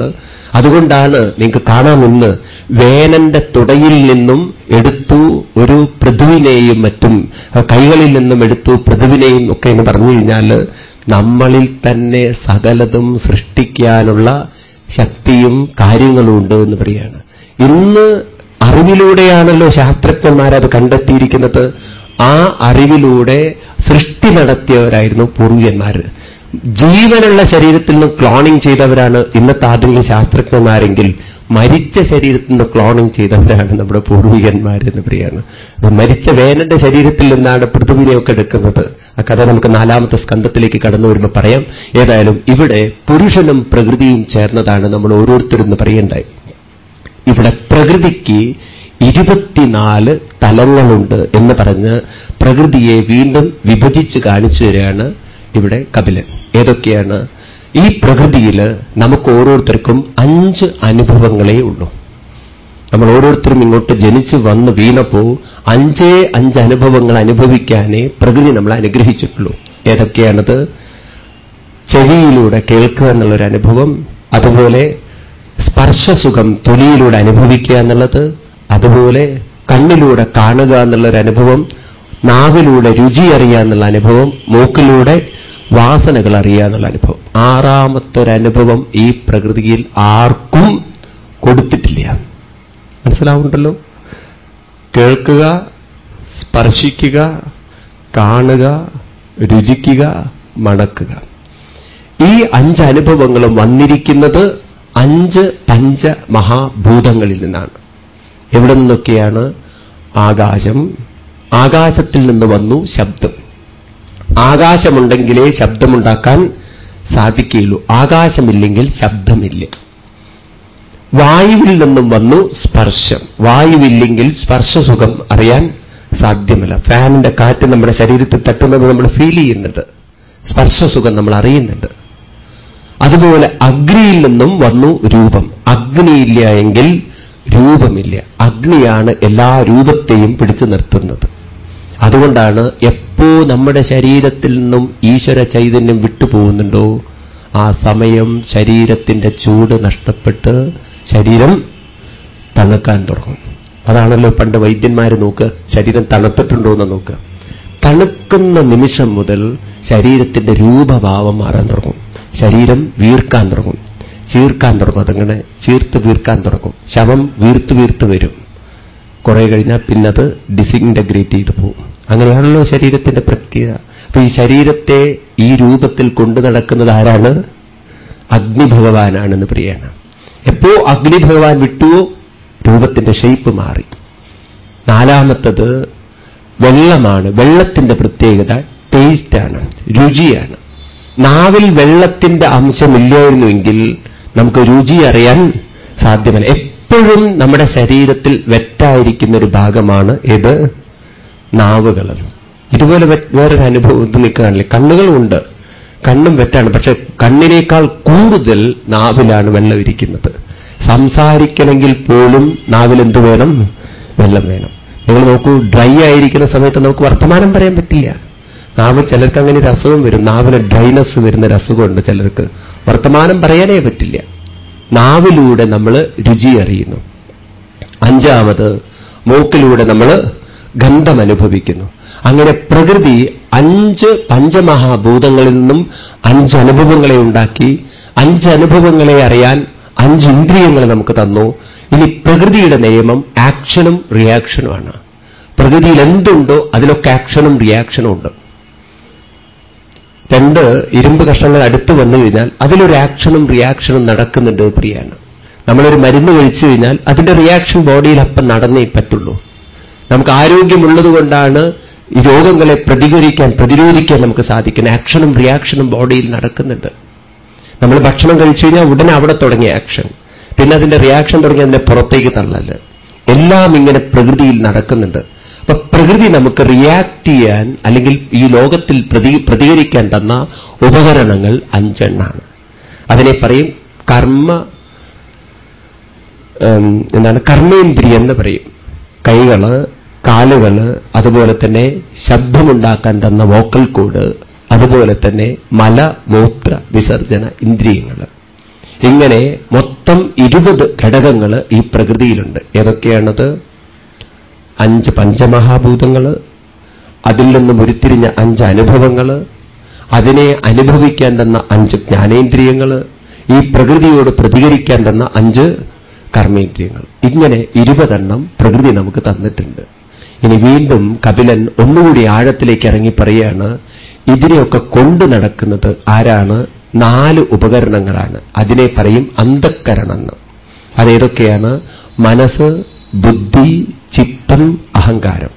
Speaker 1: അതുകൊണ്ടാണ് നിങ്ങൾക്ക് കാണാമെന്ന് വേനന്റെ തുടയിൽ നിന്നും എടുത്തു ഒരു പൃഥുവിനെയും മറ്റും കൈകളിൽ നിന്നും എടുത്തു പൃഥുവിനെയും ഒക്കെ എന്ന് പറഞ്ഞു കഴിഞ്ഞാൽ നമ്മളിൽ തന്നെ സകലതും സൃഷ്ടിക്കാനുള്ള ശക്തിയും കാര്യങ്ങളും ഉണ്ട് എന്ന് പറയാണ് ഇന്ന് അറിവിലൂടെയാണല്ലോ ശാസ്ത്രജ്ഞന്മാരത് കണ്ടെത്തിയിരിക്കുന്നത്. ആ അറിവിലൂടെ സൃഷ്ടി നടത്തിയവരായിരുന്നു പൂർവികന്മാർ. ജീവനുള്ള ശരീരത്തിൽ നിന്ന് ക്ലോണിംഗ് ചെയ്തവരാണ് ഇന്നത്തെ ആധുനിക ശാസ്ത്രജ്ഞന്മാരെങ്കിൽ മരിച്ച ശരീരത്തിൽ നിന്ന് ക്ലോണിംഗ് ചെയ്തവരാണ് നമ്മുടെ പൂർവികന്മാർ എന്ന് പറയാണ് മരിച്ച വേനന്റെ ശരീരത്തിൽ നിന്നാണ് പൃഥ്വിനെയൊക്കെ എടുക്കുന്നത്. ആ കഥ നമുക്ക് നാലാമത്തെ സ്കന്ധത്തിലേക്ക് കടന്നു വരുമ്പോൾ പറയാം. ഏതായാലും ഇവിടെ പുരുഷനും പ്രകൃതിയും ചേർന്നതാണ് നമ്മൾ ഓരോരുത്തരും പറയണ്ടായി. ഇവിടെ പ്രകൃതിക്ക് ഇരുപത്തിനാല് തലങ്ങളുണ്ട് എന്ന് പറഞ്ഞ് പ്രകൃതിയെ വീണ്ടും വിഭജിച്ച് കാണിച്ചു തരികയാണ് ഇവിടെ കപിലൻ. ഏതൊക്കെയാണ്? ഈ പ്രകൃതിയിൽ നമുക്ക് ഓരോരുത്തർക്കും അഞ്ച് അനുഭവങ്ങളേ ഉള്ളൂ. നമ്മൾ ഓരോരുത്തരും ഇങ്ങോട്ട് ജനിച്ച് വന്ന് വീണപ്പോ അഞ്ചേ അഞ്ച് അനുഭവങ്ങൾ അനുഭവിക്കാനേ പ്രകൃതി നമ്മളെ അനുഗ്രഹിച്ചിട്ടുള്ളൂ. ഏതൊക്കെയാണത്? ചെവിയിലൂടെ കേൾക്കുക എന്നുള്ളൊരു അനുഭവം അതുപോലെ സ്പർശസുഖം തൊലിയിലൂടെ അനുഭവിക്കുക എന്നുള്ളത് അതുപോലെ കണ്ണിലൂടെ കാണുക എന്നുള്ളൊരു അനുഭവം നാവിലൂടെ രുചി അറിയുക എന്നുള്ള അനുഭവം മൂക്കിലൂടെ വാസനകൾ അറിയുക എന്നുള്ള അനുഭവം. ആറാമത്തൊരനുഭവം ഈ പ്രകൃതിയിൽ ആർക്കും കൊടുത്തിട്ടില്ല. മനസ്സിലാവുന്നുണ്ടല്ലോ? കേൾക്കുക സ്പർശിക്കുക കാണുക രുചിക്കുക മണക്കുക. ഈ അഞ്ച് അനുഭവങ്ങളും വന്നിരിക്കുന്നത് അഞ്ച് പഞ്ച മഹാഭൂതങ്ങളിൽ നിന്നാണ്. എവിടെ നിന്നൊക്കെയാണ് ആകാശം? ആകാശത്തിൽ നിന്ന് വന്നു ശബ്ദം. ആകാശമുണ്ടെങ്കിലേ ശബ്ദമുണ്ടാക്കാൻ സാധിക്കുകയുള്ളൂ. ആകാശമില്ലെങ്കിൽ ശബ്ദമില്ല. വായുവിൽ നിന്നും വന്നു സ്പർശം. വായുവില്ലെങ്കിൽ സ്പർശസുഖം അറിയാൻ സാധ്യമല്ല. ഫാനിന്റെ കാറ്റ് നമ്മുടെ ശരീരത്തിൽ തട്ടുന്നത് നമ്മൾ ഫീൽ ചെയ്യുന്നുണ്ട്. സ്പർശസുഖം നമ്മൾ അറിയുന്നുണ്ട്. അതുപോലെ അഗ്നിയിൽ നിന്നും വന്നു രൂപം. അഗ്നിയില്ല എങ്കിൽ രൂപമില്ല. അഗ്നിയാണ് എല്ലാ രൂപത്തെയും പിടിച്ചു നിർത്തുന്നത്. അതുകൊണ്ടാണ് എപ്പോ നമ്മുടെ ശരീരത്തിൽ നിന്നും ഈശ്വര ചൈതന്യം വിട്ടുപോകുന്നുണ്ടോ ആ സമയം ശരീരത്തിന്റെ ചൂട് നഷ്ടപ്പെട്ട് ശരീരം തണുക്കാൻ തുടങ്ങും. അതാണല്ലോ പണ്ട് വൈദ്യന്മാർ നോക്കുക. ശരീരം തണുത്തിട്ടുണ്ടോ എന്ന് നോക്കുക. തണുക്കുന്ന നിമിഷം മുതൽ ശരീരത്തിന്റെ രൂപഭാവം മാറാൻ തുടങ്ങും. ശരീരം വീർക്കാൻ തുടങ്ങും. ചീർക്കാൻ തുടങ്ങും. അതങ്ങനെ ചീർത്ത് വീർക്കാൻ തുടങ്ങും. ശവം വീർത്ത് വീർത്ത് വരും. കുറെ കഴിഞ്ഞാൽ പിന്നത് ഡിസിന്റഗ്രേറ്റ് ചെയ്ത് പോകും അങ്ങനെയാണല്ലോ ശരീരത്തിന്റെ പ്രക്രിയ. അപ്പൊ ഈ ശരീരത്തെ ഈ രൂപത്തിൽ കൊണ്ടു നടക്കുന്നത് ആരാണ്? അഗ്നിഭഗവാനാണെന്ന് പ്രിയാണ് എപ്പോ അഗ്നിഭഗവാൻ വിട്ടുവോ രൂപത്തിന്റെ ഷെയ്പ്പ് മാറി. നാലാമത്തത് വെള്ളമാണ്. വെള്ളത്തിന്റെ പ്രത്യേകത ടേസ്റ്റാണ് രുചിയാണ്. നാവിൽ വെള്ളത്തിന്റെ അംശമില്ലായിരുന്നുവെങ്കിൽ നമുക്ക് രുചി അറിയാൻ സാധ്യമല്ല. എപ്പോഴും നമ്മുടെ ശരീരത്തിൽ വെറ്റായിരിക്കുന്ന ഒരു ഭാഗമാണ് ഇത് നാവുകൾ ഇതുപോലെ വേറൊരു അനുഭവം നിൽക്കുകയാണല്ലേ? കണ്ണുകളുമുണ്ട് കണ്ണും വെറ്റാണ് പക്ഷെ കണ്ണിനേക്കാൾ കൂടുതൽ നാവിലാണ് വെള്ളം ഇരിക്കുന്നത്. സംസാരിക്കണമെങ്കിൽ പോലും നാവിൽ എന്ത് വേണം? വെള്ളം വേണം. നിങ്ങൾ നോക്കൂ ഡ്രൈ ആയിരിക്കുന്ന സമയത്ത് നമുക്ക് വർത്തമാനം പറയാൻ പറ്റില്ല. നാവ് ചിലർക്ക് അങ്ങനെ അസുഖം വരും. നാവിന് ഡ്രൈനസ് വരുന്ന ഒരു ചിലർക്ക്. വർത്തമാനം പറയാനേ പറ്റില്ല. നാവിലൂടെ നമ്മൾ രുചി അറിയുന്നു. അഞ്ചാമത് മൂക്കിലൂടെ നമ്മൾ ഗന്ധം അനുഭവിക്കുന്നു. അങ്ങനെ പ്രകൃതി അഞ്ച് പഞ്ചമഹാഭൂതങ്ങളിൽ നിന്നും അഞ്ച് അനുഭവങ്ങളെ ഉണ്ടാക്കി അഞ്ച് അനുഭവങ്ങളെ അറിയാൻ അഞ്ച് ഇന്ദ്രിയങ്ങൾ നമുക്ക് തന്നു. ഇനി പ്രകൃതിയുടെ നിയമം ആക്ഷനും റിയാക്ഷനുമാണ് പ്രകൃതിയിൽ എന്തുണ്ടോ അതിലൊക്കെ ആക്ഷനും റിയാക്ഷനും ഉണ്ട്. രണ്ട് ഇരുമ്പ് കഷ്ണങ്ങൾ അടുത്ത് വന്നു കഴിഞ്ഞാൽ അതിലൊരു ആക്ഷനും റിയാക്ഷനും നടക്കുന്നുണ്ട് പ്രിയാണ് നമ്മളൊരു മരുന്ന് കഴിച്ചു കഴിഞ്ഞാൽ അതിന്റെ റിയാക്ഷൻ ബോഡിയിൽ അപ്പം നടന്നേ പറ്റുള്ളൂ. നമുക്ക് ആരോഗ്യമുള്ളതുകൊണ്ടാണ് ഈ രോഗങ്ങളെ പ്രതികരിക്കാൻ പ്രതിരോധിക്കാൻ നമുക്ക് സാധിക്കുന്നത്. ആക്ഷനും റിയാക്ഷനും ബോഡിയിൽ നടക്കുന്നുണ്ട്. നമ്മൾ ഭക്ഷണം കഴിച്ചു കഴിഞ്ഞാൽ ഉടനെ അവിടെ തുടങ്ങിയ ആക്ഷൻ പിന്നെ അതിന്റെ റിയാക്ഷൻ തുടങ്ങി അതിന്റെ പുറത്തേക്ക് തള്ളൽ. എല്ലാം ഇങ്ങനെ പ്രകൃതിയിൽ നടക്കുന്നുണ്ട്. അപ്പൊ പ്രകൃതി നമുക്ക് റിയാക്ട് ചെയ്യാൻ അല്ലെങ്കിൽ ഈ ലോകത്തിൽ പ്രതി പ്രതികരിക്കാൻ തന്ന ഉപകരണങ്ങൾ അഞ്ചെണ്ണാണ്. അതിനെ പറയും കർമ്മ എന്താണ് കർമ്മേന്ദ്രിയം എന്ന് പറയും. കൈകൾ കാലുകൾ അതുപോലെ തന്നെ ശബ്ദമുണ്ടാക്കാൻ തന്ന വോക്കൽ കോഡ് അതുപോലെ തന്നെ മല മൂത്ര വിസർജന ഇന്ദ്രിയങ്ങൾ ഇങ്ങനെ മൊത്തം ഇരുപത് ഘടകങ്ങൾ ഈ പ്രകൃതിയിലുണ്ട്. ഏതൊക്കെയാണത്? അഞ്ച് പഞ്ചമഹാഭൂതങ്ങൾ അതിൽ നിന്നും ഉരുത്തിരിഞ്ഞ അഞ്ച് അനുഭവങ്ങൾ അതിനെ അനുഭവിക്കാൻ തന്ന അഞ്ച് ജ്ഞാനേന്ദ്രിയങ്ങൾ ഈ പ്രകൃതിയോട് പ്രതികരിക്കാൻ തന്ന അഞ്ച് കർമ്മേന്ദ്രിയങ്ങൾ. ഇങ്ങനെ ഇരുപതെണ്ണം പ്രകൃതി നമുക്ക് തന്നിട്ടുണ്ട്. ഇനി വീണ്ടും കപിലൻ ഒന്നുകൂടി ആഴത്തിലേക്ക് ഇറങ്ങി പറയുകയാണ് ഇതിനെയൊക്കെ കൊണ്ടു നടക്കുന്നത് ആരാണ്? നാല് ഉപകരണങ്ങളാണ്. അതിനെ പറയും അന്ധക്കരണമെന്ന് അതേതൊക്കെയാണ് മനസ്സ് ബുദ്ധി ചിത്തം അഹങ്കാരം.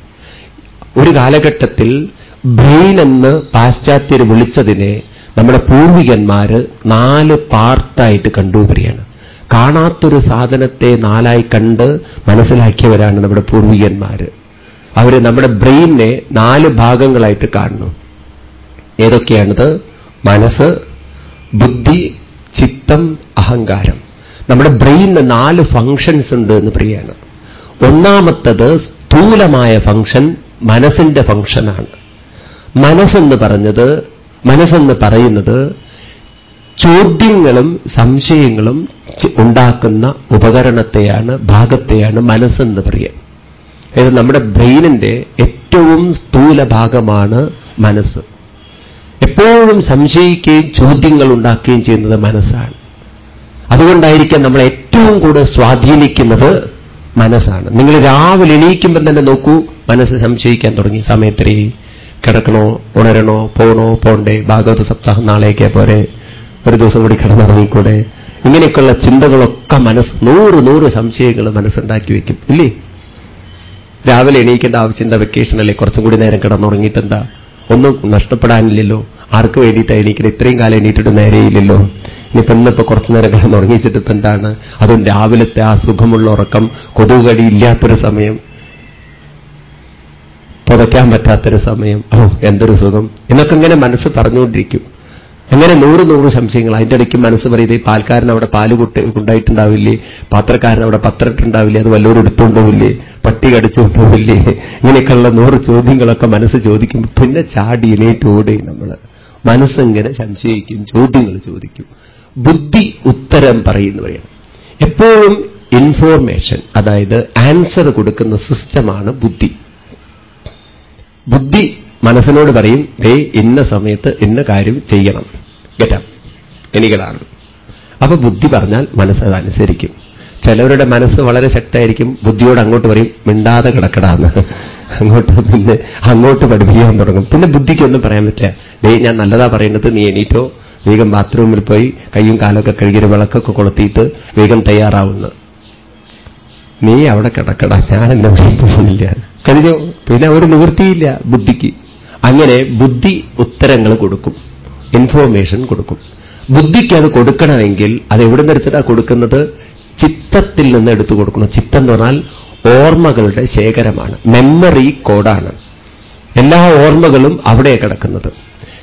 Speaker 1: ഒരു കാലഘട്ടത്തിൽ ബ്രെയിൻ എന്ന് പാശ്ചാത്യർ വിളിച്ചതിനെ നമ്മുടെ പൂർവികന്മാർ നാല് പാർട്ടായിട്ട് കണ്ടുവരികയാണ്. കാണാത്തൊരു സാധനത്തെ നാലായി കണ്ട് മനസ്സിലാക്കിയവരാണ് നമ്മുടെ പൂർവികന്മാർ. അവർ നമ്മുടെ ബ്രെയിനെ നാല് ഭാഗങ്ങളായിട്ട് കാണുന്നു. ഏതൊക്കെയാണിത്? മനസ്സ് ബുദ്ധി ചിത്തം അഹങ്കാരം. നമ്മുടെ ബ്രെയിനിന് നാല് ഫങ്ഷൻസ് ഉണ്ട് എന്ന് പറയാണ് ഒന്നാമത്തത് സ്ഥൂലമായ ഫംഗ്ഷൻ മനസ്സിന്റെ ഫംഗ്ഷനാണ് മനസ്സെന്ന് പറഞ്ഞത് മനസ്സെന്ന് പറയുന്നത് ചോദ്യങ്ങളും സംശയങ്ങളും ഉണ്ടാക്കുന്ന ഉപകരണത്തെയാണ് ഭാഗത്തെയാണ് മനസ്സെന്ന് പറയുക ഇത് നമ്മുടെ ബ്രെയിനിന്റെ ഏറ്റവും സ്ഥൂല ഭാഗമാണ് മനസ്സ്. എപ്പോഴും സംശയിക്കുകയും ചോദ്യങ്ങൾ ഉണ്ടാക്കുകയും ചെയ്യുന്നത് മനസ്സാണ്. അതുകൊണ്ടായിരിക്കാം നമ്മൾ ഏറ്റവും കൂടുതൽ സ്വാധീനിക്കുന്നത് മനസ്സാണ്. നിങ്ങൾ രാവിലെ എണീക്കുമ്പോൾ തന്നെ നോക്കൂ മനസ്സ് സംശയിക്കാൻ തുടങ്ങി. സമയത്തിരി കിടക്കണോ ഉണരണോ പോണോ പോണ്ടേ ഭാഗവത സപ്താഹം നാളേക്കേ പോരെ ഒരു ദിവസം കൂടി കിടന്നിറങ്ങിക്കൂടെ. ഇങ്ങനെയൊക്കെയുള്ള ചിന്തകളൊക്കെ മനസ്സ് നൂറ് നൂറ് സംശയങ്ങൾ മനസ്സുണ്ടാക്കി വയ്ക്കും ഇല്ലേ? രാവിലെ എണീക്കേണ്ട ആവശ്യം എന്താ? വെക്കേഷനല്ലേ കുറച്ചും കൂടി നേരം കിടന്നുറങ്ങിയിട്ടെന്താ? ഒന്നും നഷ്ടപ്പെടാനില്ലല്ലോ. ആർക്ക് വേണ്ടിയിട്ടാണ് എണീക്കുന്നത് ഇത്രയും കാലം എണീറ്റിട്ട് നേരെയില്ലല്ലോ ഇനിയിപ്പം ഇന്നിപ്പോൾ കുറച്ച് നേരം കിടന്നുറങ്ങിച്ചിട്ട് ഇപ്പൊ എന്താണ്? അതും രാവിലത്തെ ആ സുഖമുള്ള ഉറക്കം കൊതുകടി ഇല്ലാത്തൊരു സമയം പുതയ്ക്കാൻ പറ്റാത്തൊരു സമയം. ഓ എന്തൊരു സുഖം. എന്നൊക്കെ ഇങ്ങനെ മനസ്സ് പറഞ്ഞുകൊണ്ടിരിക്കും അങ്ങനെ നൂറ് നൂറ് സംശയങ്ങൾ അതിന്റെ ഇടയ്ക്ക് മനസ്സ് പറയുന്നത് പാൽക്കാരൻ അവിടെ പാൽ കുട്ടി ഉണ്ടായിട്ടുണ്ടാവില്ലേ പാത്രക്കാരൻ അവിടെ പത്രട്ടുണ്ടാവില്ലേ അത് വല്ലവരും എടുത്തുകൊണ്ടുപോവില്ലേ പട്ടി കടിച്ചുകൊണ്ടുപോവില്ലേ ഇങ്ങനെയൊക്കെയുള്ള നൂറ് ചോദ്യങ്ങളൊക്കെ മനസ്സ് ചോദിക്കും പിന്നെ ചാടി എണീറ്റ് നമ്മൾ മനസ്സിങ്ങനെ സംശയിക്കും ചോദ്യങ്ങൾ ചോദിക്കും. ബുദ്ധി ഉത്തരം പറയുന്നു പറയണം എപ്പോഴും ഇൻഫോർമേഷൻ അതായത് ആൻസർ കൊടുക്കുന്ന സിസ്റ്റമാണ് ബുദ്ധി. ബുദ്ധി മനസ്സിനോട് പറയും ദേ ഇന്ന സമയത്ത് ഇന്ന കാര്യം ചെയ്യണം. കേട്ടാം? എനിക്കതാണ് അപ്പൊ ബുദ്ധി പറഞ്ഞാൽ മനസ്സ് അതനുസരിക്കും. ചിലവരുടെ മനസ്സ് വളരെ ശക്തമായിരിക്കും ബുദ്ധിയോട് അങ്ങോട്ട് പറയും മിണ്ടാതെ കിടക്കടാന്ന്. അങ്ങോട്ട് പിന്നെ അങ്ങോട്ട് പഠിപ്പിക്കാൻ തുടങ്ങും. പിന്നെ ബുദ്ധിക്കൊന്നും പറയാൻ പറ്റില്ല. ഡേ ഞാൻ നല്ലതാ പറയുന്നത് നീ എണീറ്റോ? വേഗം ബാത്റൂമിൽ പോയി കയ്യും കാലൊക്കെ കഴുകിയ വിളക്കൊക്കെ കൊളുത്തിയിട്ട് വേഗം തയ്യാറാവുന്നു. നീ അവിടെ കിടക്കട. ഞാൻ എന്നെ പോകുന്നില്ല കഴിഞ്ഞു. പിന്നെ ഒരു നിവൃത്തിയില്ല ബുദ്ധിക്ക്. അങ്ങനെ ബുദ്ധി ഉത്തരങ്ങൾ കൊടുക്കും. ഇൻഫോർമേഷൻ കൊടുക്കും. ബുദ്ധിക്ക് അത് കൊടുക്കണമെങ്കിൽ അത് എവിടെ നിന്ന് കൊടുക്കുന്നത്? ചിത്തത്തിൽ നിന്ന് എടുത്തു കൊടുക്കണം. ചിത്തം എന്ന് പറഞ്ഞാൽ ഓർമ്മകളുടെ ശേഖരമാണ്. മെമ്മറി കോഡാണ് എല്ലാ ഓർമ്മകളും അവിടെ കിടക്കുന്നത്.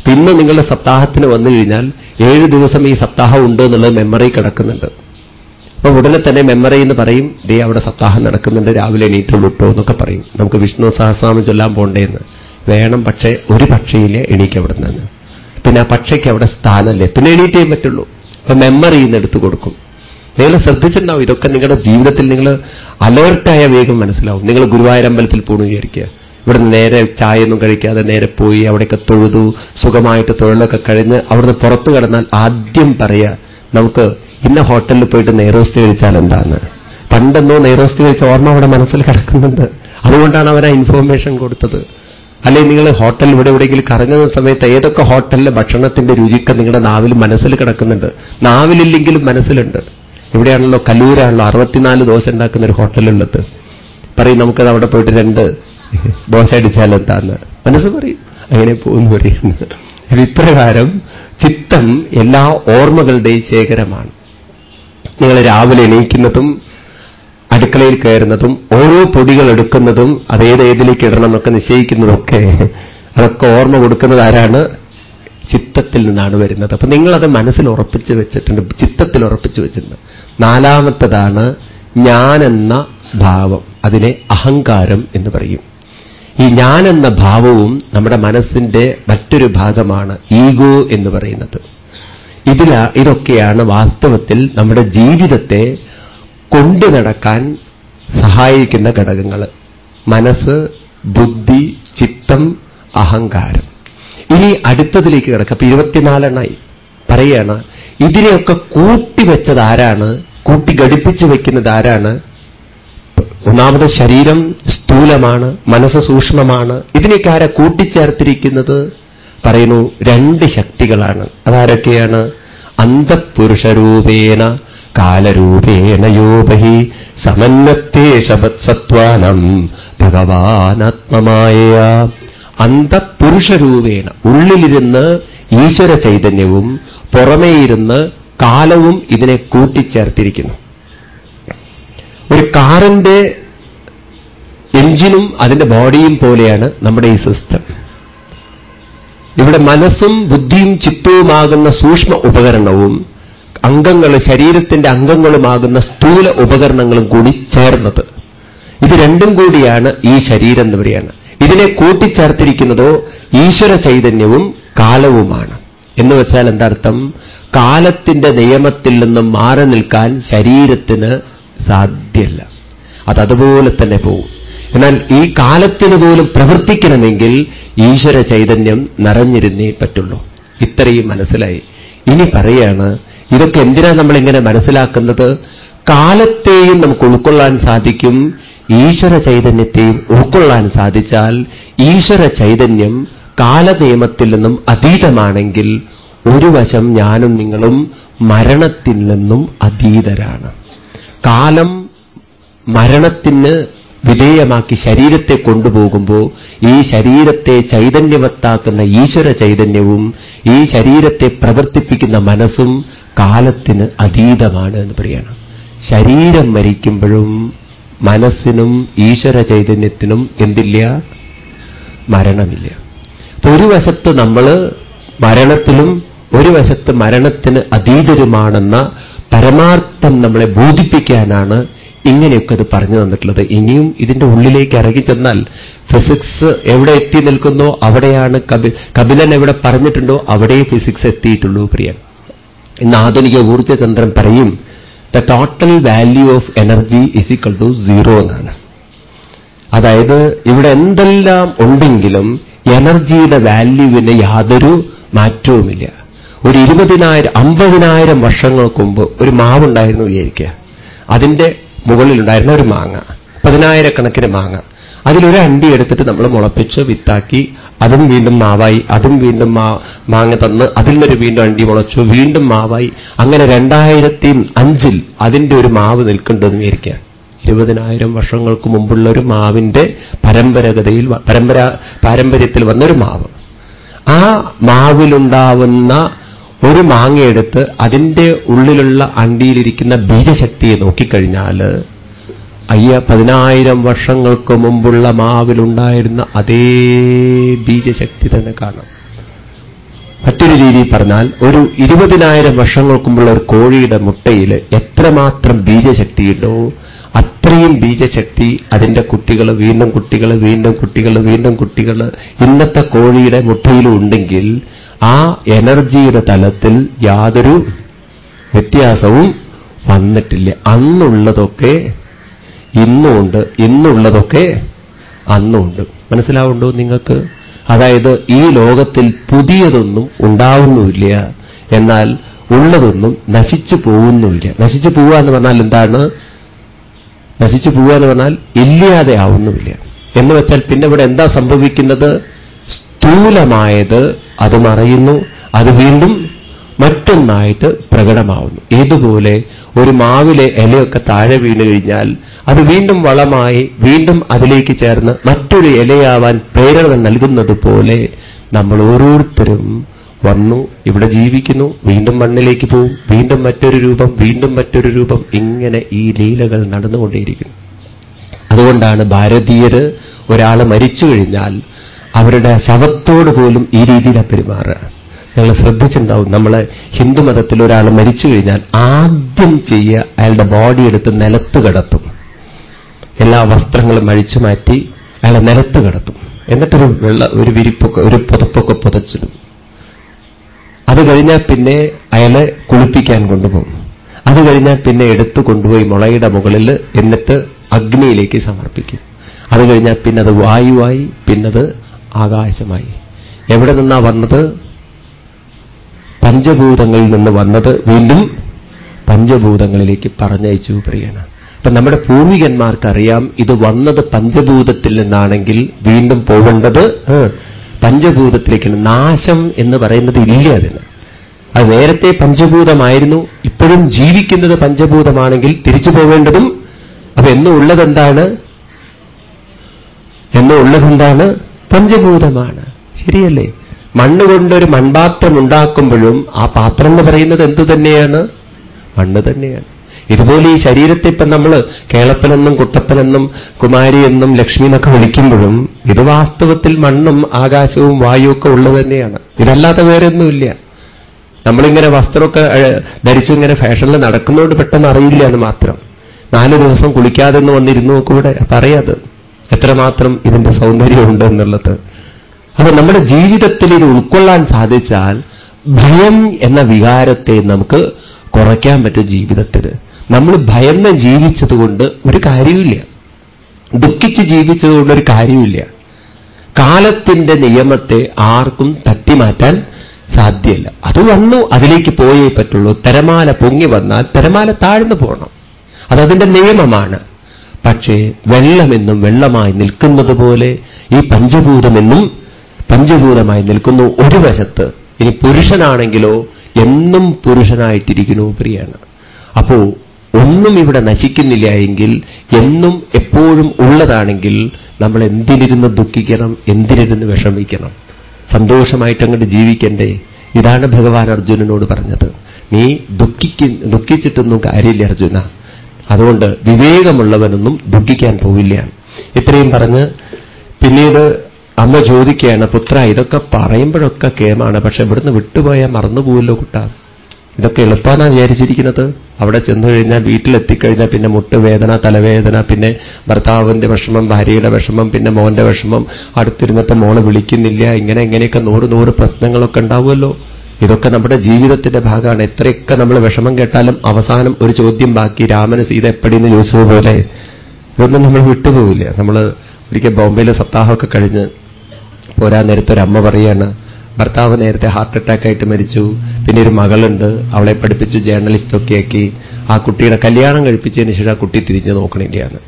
Speaker 1: പിന്നെ നിങ്ങളുടെ സപ്താഹത്തിന് വന്നു കഴിഞ്ഞാൽ ഏഴ് ദിവസം ഈ സപ്താഹം ഉണ്ട് എന്നുള്ളത് മെമ്മറി കിടക്കുന്നുണ്ട്. അപ്പൊ ഉടനെ തന്നെ മെമ്മറി എന്ന് പറയും ദേ അവിടെ സപ്താഹം നടക്കുന്നുണ്ട് രാവിലെ എണീറ്റുള്ളൂ കേട്ടോ എന്നൊക്കെ പറയും. നമുക്ക് വിഷ്ണു സഹസ്രാമം ചൊല്ലാൻ പോണ്ടേന്ന് വേണം പക്ഷേ ഒരു പക്ഷയിലെ എണീക്ക് അവിടെ നിന്ന് പിന്നെ ആ പക്ഷയ്ക്ക് അവിടെ സ്ഥാനമല്ലേ പിന്നെ എണീറ്റേ പറ്റുള്ളൂ. അപ്പൊ മെമ്മറി എന്ന് എടുത്തു കൊടുക്കും. നിങ്ങൾ ശ്രദ്ധിച്ചിട്ടുണ്ടാവും ഇതൊക്കെ നിങ്ങളുടെ ജീവിതത്തിൽ നിങ്ങൾ അലേർട്ടായ വേഗം മനസ്സിലാവും. നിങ്ങൾ ഗുരുവായൂരമ്പലത്തിൽ പോണു വിചാരിക്കുക. ഇവിടുന്ന് നേരെ ചായയൊന്നും കഴിക്കാതെ നേരെ പോയി അവിടെയൊക്കെ തൊഴുതു സുഖമായിട്ട് തൊഴിലൊക്കെ കഴിഞ്ഞ് അവിടുന്ന് പുറത്തു കിടന്നാൽ ആദ്യം പറയുക നമുക്ക് ഇന്ന ഹോട്ടലിൽ പോയിട്ട് നെയ്റോസ്റ്റ് കഴിച്ചാൽ എന്താണ്? പണ്ടെന്നോ നെയ്റോസ്റ്റ് കഴിച്ച ഓർമ്മ അവിടെ മനസ്സിൽ കിടക്കുന്നുണ്ട്. അതുകൊണ്ടാണ് അവർ ആ ഇൻഫോർമേഷൻ കൊടുത്തത്. അല്ലെങ്കിൽ നിങ്ങൾ ഹോട്ടൽ ഇവിടെ എവിടെയെങ്കിലും കറങ്ങുന്ന സമയത്ത് ഏതൊക്കെ ഹോട്ടലിലെ ഭക്ഷണത്തിന്റെ രുചിക്ക് നിങ്ങളുടെ നാവിൽ മനസ്സിൽ കിടക്കുന്നുണ്ട്. നാവിലില്ലെങ്കിലും മനസ്സിലുണ്ട്. ഇവിടെയാണല്ലോ കല്ലൂരാണല്ലോ അറുപത്തിനാല് ദോശ ഉണ്ടാക്കുന്ന ഒരു ഹോട്ടലുള്ളത്. പറയും നമുക്കത് അവിടെ പോയിട്ട് രണ്ട് ദോശ അടിച്ചാൽ എന്താന്ന് മനസ്സ് പറയും അങ്ങനെ പോകുന്നു പറയുന്നു ഇപ്രകാരം ചിത്തം എല്ലാ ഓർമ്മകളുടെയും ശേഖരമാണ്. നിങ്ങൾ രാവിലെ എണീക്കുന്നതും അടുക്കളയിൽ കയറുന്നതും ഓരോ പൊടികൾ എടുക്കുന്നതും അതേതേതിലേക്ക് ഇടണം എന്നൊക്കെ നിശ്ചയിക്കുന്നതൊക്കെ അതൊക്കെ ഓർമ്മ കൊടുക്കുന്നത് ആരാണ്? ചിത്തത്തിൽ നിന്നാണ് വരുന്നത്. അപ്പൊ നിങ്ങളത് മനസ്സിൽ ഉറപ്പിച്ച് വെച്ചിട്ടുണ്ട്. ചിത്തത്തിൽ ഉറപ്പിച്ച് വെച്ചിട്ടുണ്ട്. നാലാമത്തതാണ് ഞാനെന്ന ഭാവം. അതിനെ അഹങ്കാരം എന്ന് പറയും. ഈ ഞാൻ എന്ന ഭാവവും നമ്മുടെ മനസ്സിന്റെ മറ്റൊരു ഭാഗമാണ് ഈഗോ എന്ന് പറയുന്നത്. ഇതില ഇതൊക്കെയാണ് വാസ്തവത്തിൽ നമ്മുടെ ജീവിതത്തെ കൊണ്ടു നടക്കാൻ സഹായിക്കുന്ന ഘടകങ്ങൾ മനസ്സ് ബുദ്ധി ചിത്തം അഹങ്കാരം. ഇനി അടുത്തതിലേക്ക് കിടക്കുക അപ്പൊ ഇരുപത്തിനാലെണ്ണായി. പറയാണ് ഇതിനെയൊക്കെ കൂട്ടിവെച്ചത് ആരാണ് കൂട്ടി ഘടിപ്പിച്ചു വെക്കുന്നത് ആരാണ് ഒന്നാമത് ശരീരം സ്ഥൂലമാണ് മനസ്സ് സൂക്ഷ്മമാണ്. ഇതിനൊക്കെ ആരാ കൂട്ടിച്ചേർത്തിരിക്കുന്നത്? പറയുന്നു രണ്ട് ശക്തികളാണ്. അതാരൊക്കെയാണ്? അന്തപുരുഷരൂപേണ കാലരൂപേണ യോപഹി സമന്നത്തെ സത്വാനം ഭഗവാനാത്മമായ അന്തപുരുഷരൂപേണ ഉള്ളിലിരുന്ന് ഈശ്വര ചൈതന്യവും പുറമേയിരുന്ന് കാലവും ഇതിനെ കൂട്ടിച്ചേർത്തിരിക്കുന്നു. ഒരു കാറിന്റെ എഞ്ചിനും അതിന്റെ ബോഡിയും പോലെയാണ് നമ്മുടെ ഈ സിസ്റ്റം. ഇവിടെ മനസ്സും ബുദ്ധിയും ചിത്തവുമാകുന്ന സൂക്ഷ്മ ഉപകരണവും അംഗങ്ങൾ ശരീരത്തിന്റെ അംഗങ്ങളുമാകുന്ന സ്ഥൂല ഉപകരണങ്ങളും കൂടി ചേർന്നത്. ഇത് രണ്ടും കൂടിയാണ് ഈ ശരീരം എന്ന് പറയുന്നത്. ഇതിനെ കൂട്ടിച്ചേർത്തിരിക്കുന്നതോ ഈശ്വര ചൈതന്യവും കാലവുമാണ്. എന്ന് വെച്ചാൽ എന്താർത്ഥം? കാലത്തിന്റെ നിയമത്തിൽ നിന്നും മാറി നിൽക്കാൻ ശരീരത്തിന് സാധ്യല്ല. അതതുപോലെ തന്നെ പോകും എന്നാൽ ഈ കാലത്തിന് പോലും പ്രവർത്തിക്കണമെങ്കിൽ ഈശ്വര ചൈതന്യം നിറഞ്ഞിരുന്നേ പറ്റുള്ളൂ. ഇത്രയും മനസ്സിലായി. ഇനി പറയാണ് ഇതൊക്കെ എന്തിനാ നമ്മളിങ്ങനെ മനസ്സിലാക്കുന്നത്? കാലത്തെയും നമുക്ക് ഉൾക്കൊള്ളാൻ സാധിക്കും ഈശ്വര ചൈതന്യത്തെയും ഉൾക്കൊള്ളാൻ സാധിച്ചാൽ ഈശ്വര ചൈതന്യം കാലനിയമത്തിൽ നിന്നും അതീതമാണെങ്കിൽ ഒരു വശം ഞാനും നിങ്ങളും മരണത്തിൽ നിന്നും അതീതരാണ്. കാലം മരണത്തിന് വിധേയമാക്കി ശരീരത്തെ കൊണ്ടുപോകുമ്പോൾ ഈ ശരീരത്തെ ചൈതന്യവത്താക്കുന്ന ഈശ്വര ചൈതന്യവും ഈ ശരീരത്തെ പ്രവർത്തിപ്പിക്കുന്ന മനസ്സും കാലത്തിന് അതീതമാണ് എന്ന് പറയണം. ശരീരം മരിക്കുമ്പോഴും മനസ്സിനും ഈശ്വര ചൈതന്യത്തിനും എന്തില്ല? മരണമില്ല. അപ്പൊ ഒരു വശത്ത് നമ്മൾ മരണത്തിലും ഒരു വശത്ത് മരണത്തിന് അതീതരുമാണെന്ന പരമാർത്ഥം നമ്മളെ ബോധിപ്പിക്കാനാണ് ഇങ്ങനെയൊക്കെ അത് പറഞ്ഞു തന്നിട്ടുള്ളത്. ഇനിയും ഇതിന്റെ ഉള്ളിലേക്ക് ഇറങ്ങി ചെന്നാൽ ഫിസിക്സ് എവിടെ എത്തി നിൽക്കുന്നോ അവിടെയാണ് കപി കപിലൻ എവിടെ പറഞ്ഞിട്ടുണ്ടോ അവിടെ ഫിസിക്സ് എത്തിയിട്ടുള്ളൂ പ്രിയൻ ഇന്ന് ആധുനിക ഊർജചന്ദ്രൻ പറയും the total value of energy is equal to zero എന്നാണ്. അതായത് ഇവിടെ എന്തെല്ലാം ഉണ്ടെങ്കിലും എനർജിയുടെ വാല്യൂവിന് യാതൊരു മാറ്റവുമില്ല. ഒരു ഇരുപതിനായിരം അമ്പതിനായിരം വർഷങ്ങൾക്ക് മുമ്പ് ഒരു മാവുണ്ടായിരുന്നു വിചാരിക്കുക. അതിന്റെ മുകളിലുണ്ടായിരുന്ന ഒരു മാങ്ങ പതിനായിരക്കണക്കിന് മാങ്ങ. അതിലൊരു അണ്ടി എടുത്തിട്ട് നമ്മൾ മുളപ്പിച്ച് വിത്താക്കി അതും വീണ്ടും മാവായി അതും വീണ്ടും മാ മാങ്ങ തന്ന് അതിൽ നിന്നൊരു വീണ്ടും അണ്ടി മുളച്ചു വീണ്ടും മാവായി. അങ്ങനെ രണ്ടായിരത്തി അഞ്ചിൽ അതിന്റെ ഒരു മാവ് നിൽക്കേണ്ടതെന്ന് വിചാരിക്കുക. ഇരുപതിനായിരം വർഷങ്ങൾക്ക് മുമ്പുള്ള ഒരു മാവിന്റെ പരമ്പരഗതയിൽ പരമ്പര പാരമ്പര്യത്തിൽ വന്നൊരു മാവ്. ആ മാവിലുണ്ടാവുന്ന ഒരു മാങ്ങയെടുത്ത് അതിന്റെ ഉള്ളിലുള്ള അണ്ടിയിലിരിക്കുന്ന ബീജശക്തിയെ നോക്കിക്കഴിഞ്ഞാൽ അയ്യ പതിനായിരം വർഷങ്ങൾക്ക് മുമ്പുള്ള മാവിലുണ്ടായിരുന്ന അതേ ബീജശക്തി തന്നെ കാണാം. മറ്റൊരു രീതിയിൽ പറഞ്ഞാൽ ഒരു ഇരുപതിനായിരം വർഷങ്ങൾക്ക് മുമ്പുള്ള ഒരു കോഴിയുടെ മുട്ടയിൽ എത്രമാത്രം ബീജശക്തിയുണ്ടോ അത്രയും ബീജശക്തി അതിന്റെ കുട്ടികൾ വീണ്ടും കുട്ടികൾ വീണ്ടും കുട്ടികൾ വീണ്ടും കുട്ടികൾ ഇന്നത്തെ കോഴിയുടെ മുട്ടയിലും ഉണ്ടെങ്കിൽ ആ എനർജിയുടെ തലത്തിൽ യാതൊരു വ്യത്യാസവും വന്നിട്ടില്ല. അന്നുള്ളതൊക്കെ ഇന്നുമുണ്ട് ഇന്നുള്ളതൊക്കെ അന്നുമുണ്ട് മനസ്സിലാവുണ്ടോ നിങ്ങൾക്ക്? അതായത് ഈ ലോകത്തിൽ പുതിയതൊന്നും ഉണ്ടാവുന്നുമില്ല. എന്നാൽ ഉള്ളതൊന്നും നശിച്ചു പോകുന്നുമില്ല. നശിച്ചു പോവുക എന്ന് പറഞ്ഞാൽ എന്താണ്? നശിച്ചു പോവുക എന്ന് പറഞ്ഞാൽ ഇല്ലാതെ ആവുന്നുമില്ല. എന്ന് വെച്ചാൽ പിന്നെ ഇവിടെ എന്താ സംഭവിക്കുന്നത്? സ്ഥൂലമായത് അത് മറയുന്നു. അത് വീണ്ടും മറ്റൊന്നായിട്ട് പ്രകടമാവുന്നു. ഏതുപോലെ ഒരു മാവിലെ ഇലയൊക്കെ താഴെ വീണു കഴിഞ്ഞാൽ അത് വീണ്ടും വളമായി വീണ്ടും അതിലേക്ക് ചേർന്ന് മറ്റൊരു ഇലയാവാൻ പ്രേരണ നൽകുന്നത് പോലെ നമ്മൾ ഓരോരുത്തരും വന്നു ഇവിടെ ജീവിക്കുന്നു വീണ്ടും മണ്ണിലേക്ക് പോവും വീണ്ടും മറ്റൊരു രൂപം വീണ്ടും മറ്റൊരു രൂപം ഇങ്ങനെ ഈ ലീലകൾ നടന്നുകൊണ്ടേയിരിക്കുന്നു. അതുകൊണ്ടാണ് ഭാരതീയര് ഒരാൾ മരിച്ചു കഴിഞ്ഞാൽ അവരുടെ ശവത്തോട് പോലും ഈ രീതിയിലാണ് പെരുമാറുക. നിങ്ങൾ ശ്രദ്ധിച്ചിട്ടുണ്ടാവും. നമ്മൾ ഹിന്ദുമതത്തിൽ ഒരാൾ മരിച്ചു കഴിഞ്ഞാൽ ആദ്യം ചെയ്യുക അയാളുടെ ബോഡി എടുത്ത് നിലത്ത് കിടത്തും. എല്ലാ വസ്ത്രങ്ങളും അഴിച്ചു മാറ്റി അയാളെ നിലത്ത് കിടത്തും. എന്നിട്ടൊരു വെള്ള ഒരു വിരിപ്പൊക്കെ ഒരു പുതപ്പൊക്കെ പുതച്ചിടും. അത് കഴിഞ്ഞാൽ പിന്നെ അയാളെ കുളിപ്പിക്കാൻ കൊണ്ടുപോകും. അത് കഴിഞ്ഞാൽ പിന്നെ എടുത്തു കൊണ്ടുപോയി മുളയുടെ മുകളിൽ എന്നിട്ട് അഗ്നിയിലേക്ക് സമർപ്പിക്കും. അത് കഴിഞ്ഞാൽ പിന്നത് വായുവായി പിന്നത് ആകാശമായി. എവിടെ നിന്നാ വന്നത്? പഞ്ചഭൂതങ്ങളിൽ നിന്ന് വന്നത് വീണ്ടും പഞ്ചഭൂതങ്ങളിലേക്ക് പറഞ്ഞയച്ചു പ്രിയന. അപ്പൊ നമ്മുടെ പൂർവികന്മാർക്കറിയാം ഇത് വന്നത് പഞ്ചഭൂതത്തിൽ നിന്നാണെങ്കിൽ വീണ്ടും പോകേണ്ടത് പഞ്ചഭൂതത്തിലേക്ക് നാശം എന്ന് പറയുന്നത് ഇല്ല അതിന്. അത് നേരത്തെ പഞ്ചഭൂതമായിരുന്നു ഇപ്പോഴും ജീവിക്കുന്നത് പഞ്ചഭൂതമാണെങ്കിൽ തിരിച്ചു പോവേണ്ടതും അപ്പൊ എന്നുള്ളതെന്താണ് എന്നുള്ളതെന്താണ് പഞ്ചഭൂതമാണ്. ശരിയല്ലേ? മണ്ണ് കൊണ്ടൊരു മൺപാത്രം ഉണ്ടാക്കുമ്പോഴും ആ പാത്രം എന്ന് പറയുന്നത് എന്തു തന്നെയാണ്? മണ്ണ് തന്നെയാണ്. ഇതുപോലെ ഈ ശരീരത്തെ ഇപ്പം നമ്മൾ കേളപ്പനെന്നും കുട്ടപ്പനെന്നും കുമാരിയെന്നും ലക്ഷ്മി എന്നൊക്കെ വിളിക്കുമ്പോഴും ഇത് വാസ്തവത്തിൽ മണ്ണും ആകാശവും വായുവൊക്കെ ഉള്ളത് തന്നെയാണ്. ഇതല്ലാതെ വേറെ ഒന്നുമില്ല നമ്മളിങ്ങനെ വസ്ത്രമൊക്കെ ധരിച്ചിങ്ങനെ ഫാഷനിൽ നടക്കുന്നതുകൊണ്ട് പെട്ടെന്ന് അറിയില്ല എന്ന് മാത്രം. നാല് ദിവസം കുളിക്കാതെ എന്ന് വന്നിരുന്നു നോക്കൂടെ പറയാത് എത്രമാത്രം ഇതിന്റെ സൗന്ദര്യമുണ്ട് എന്നുള്ളത്. അപ്പൊ നമ്മുടെ ജീവിതത്തിൽ ഇത് ഉൾക്കൊള്ളാൻ സാധിച്ചാൽ ഭയം എന്ന വികാരത്തെ നമുക്ക് കുറയ്ക്കാൻ പറ്റും ജീവിതത്തിൽ. നമ്മൾ ഭയന്ന് ജീവിച്ചതുകൊണ്ട് ഒരു കാര്യമില്ല ദുഃഖിച്ച് ജീവിച്ചതുകൊണ്ട് ഒരു കാര്യമില്ല കാലത്തിന്റെ നിയമത്തെ ആർക്കും തട്ടിമാറ്റാൻ സാധ്യമല്ല അത് വന്നു അതിലേക്ക് പോയേ പറ്റുള്ളൂ. തിരമാല പൊങ്ങി വന്നാൽ തിരമാല താഴ്ന്നു പോകണം അതതിന്റെ നിയമമാണ്. പക്ഷേ വെള്ളമെന്നും വെള്ളമായി നിൽക്കുന്നത് പോലെ ഈ പഞ്ചഭൂതമെന്നും പഞ്ചഭൂതമായി നിൽക്കുന്നു. ഒരു വശത്ത് ഇനി പുരുഷനാണെങ്കിലോ എന്നും പുരുഷനായിട്ടിരിക്കുന്നു പ്രിയാണ്. അപ്പോ ഒന്നും ഇവിടെ നശിക്കുന്നില്ല എങ്കിൽ എന്നും എപ്പോഴും ഉള്ളതാണെങ്കിൽ നമ്മൾ എന്തിനിരുന്ന് ദുഃഖിക്കണം എന്തിനിരുന്ന് വിഷമിക്കണം? സന്തോഷമായിട്ട് അങ്ങോട്ട് ജീവിക്കണ്ടേ? ഇതാണ് ഭഗവാൻ അർജുനനോട് പറഞ്ഞത്. നീ ദുഃഖിക്ക ദുഃഖിച്ചിട്ടൊന്നും കാര്യമില്ല അർജുന. അതുകൊണ്ട് വിവേകമുള്ളവനൊന്നും ദുഃഖിക്കാൻ പോവില്ല. ഇത്രയും പറഞ്ഞ് പിന്നീട് അമ്മ ചോദിക്കുകയാണ് പുത്ര ഇതൊക്കെ പറയുമ്പോഴൊക്കെ കേമാണ് പക്ഷെ ഇവിടുന്ന് വിട്ടുപോയാൽ മറന്നുപോകുമല്ലോ കുട്ട. ഇതൊക്കെ എളുപ്പമാണെന്നാണ് വിചാരിച്ചിരിക്കുന്നത്. അവിടെ ചെന്നു കഴിഞ്ഞാൽ വീട്ടിലെത്തിക്കഴിഞ്ഞാൽ പിന്നെ മുട്ടുവേദന തലവേദന പിന്നെ ഭർത്താവിന്റെ വിഷമം ഭാര്യയുടെ വിഷമം പിന്നെ മോന്റെ വിഷമം. അടുത്തിരുന്നിട്ട് മോൾ വിളിക്കുന്നില്ല. ഇങ്ങനെ ഇങ്ങനെയൊക്കെ നൂറ് നൂറ് പ്രശ്നങ്ങളൊക്കെ ഉണ്ടാവുമല്ലോ. ഇതൊക്കെ നമ്മുടെ ജീവിതത്തിന്റെ ഭാഗമാണ്. എത്രയൊക്കെ നമ്മൾ വിഷമം കേട്ടാലും അവസാനം ഒരു ചോദ്യം ബാക്കി. രാമന് സീത എപ്പടിയെന്ന് ചോദിച്ചതുപോലെ. ഇതൊന്നും നമ്മൾ വിട്ടുപോകില്ല നമ്മൾ ഒരിക്കൽ ബോംബെയിലെ സപ്താഹമൊക്കെ കഴിഞ്ഞ് പോരാ അമ്മ പറയാണ് ഭർത്താവ് നേരത്തെ ഹാർട്ട് അറ്റാക്ക് ആയിട്ട് മരിച്ചു. പിന്നെ ഒരു മകളുണ്ട്. അവളെ പഠിപ്പിച്ച് ജേർണലിസ്റ്റ് ആക്കി. ആ കുട്ടിയുടെ കല്യാണം കഴിപ്പിച്ചതിന് ശേഷം ആ കുട്ടി തിരിഞ്ഞു നോക്കണില്ലയാണ്.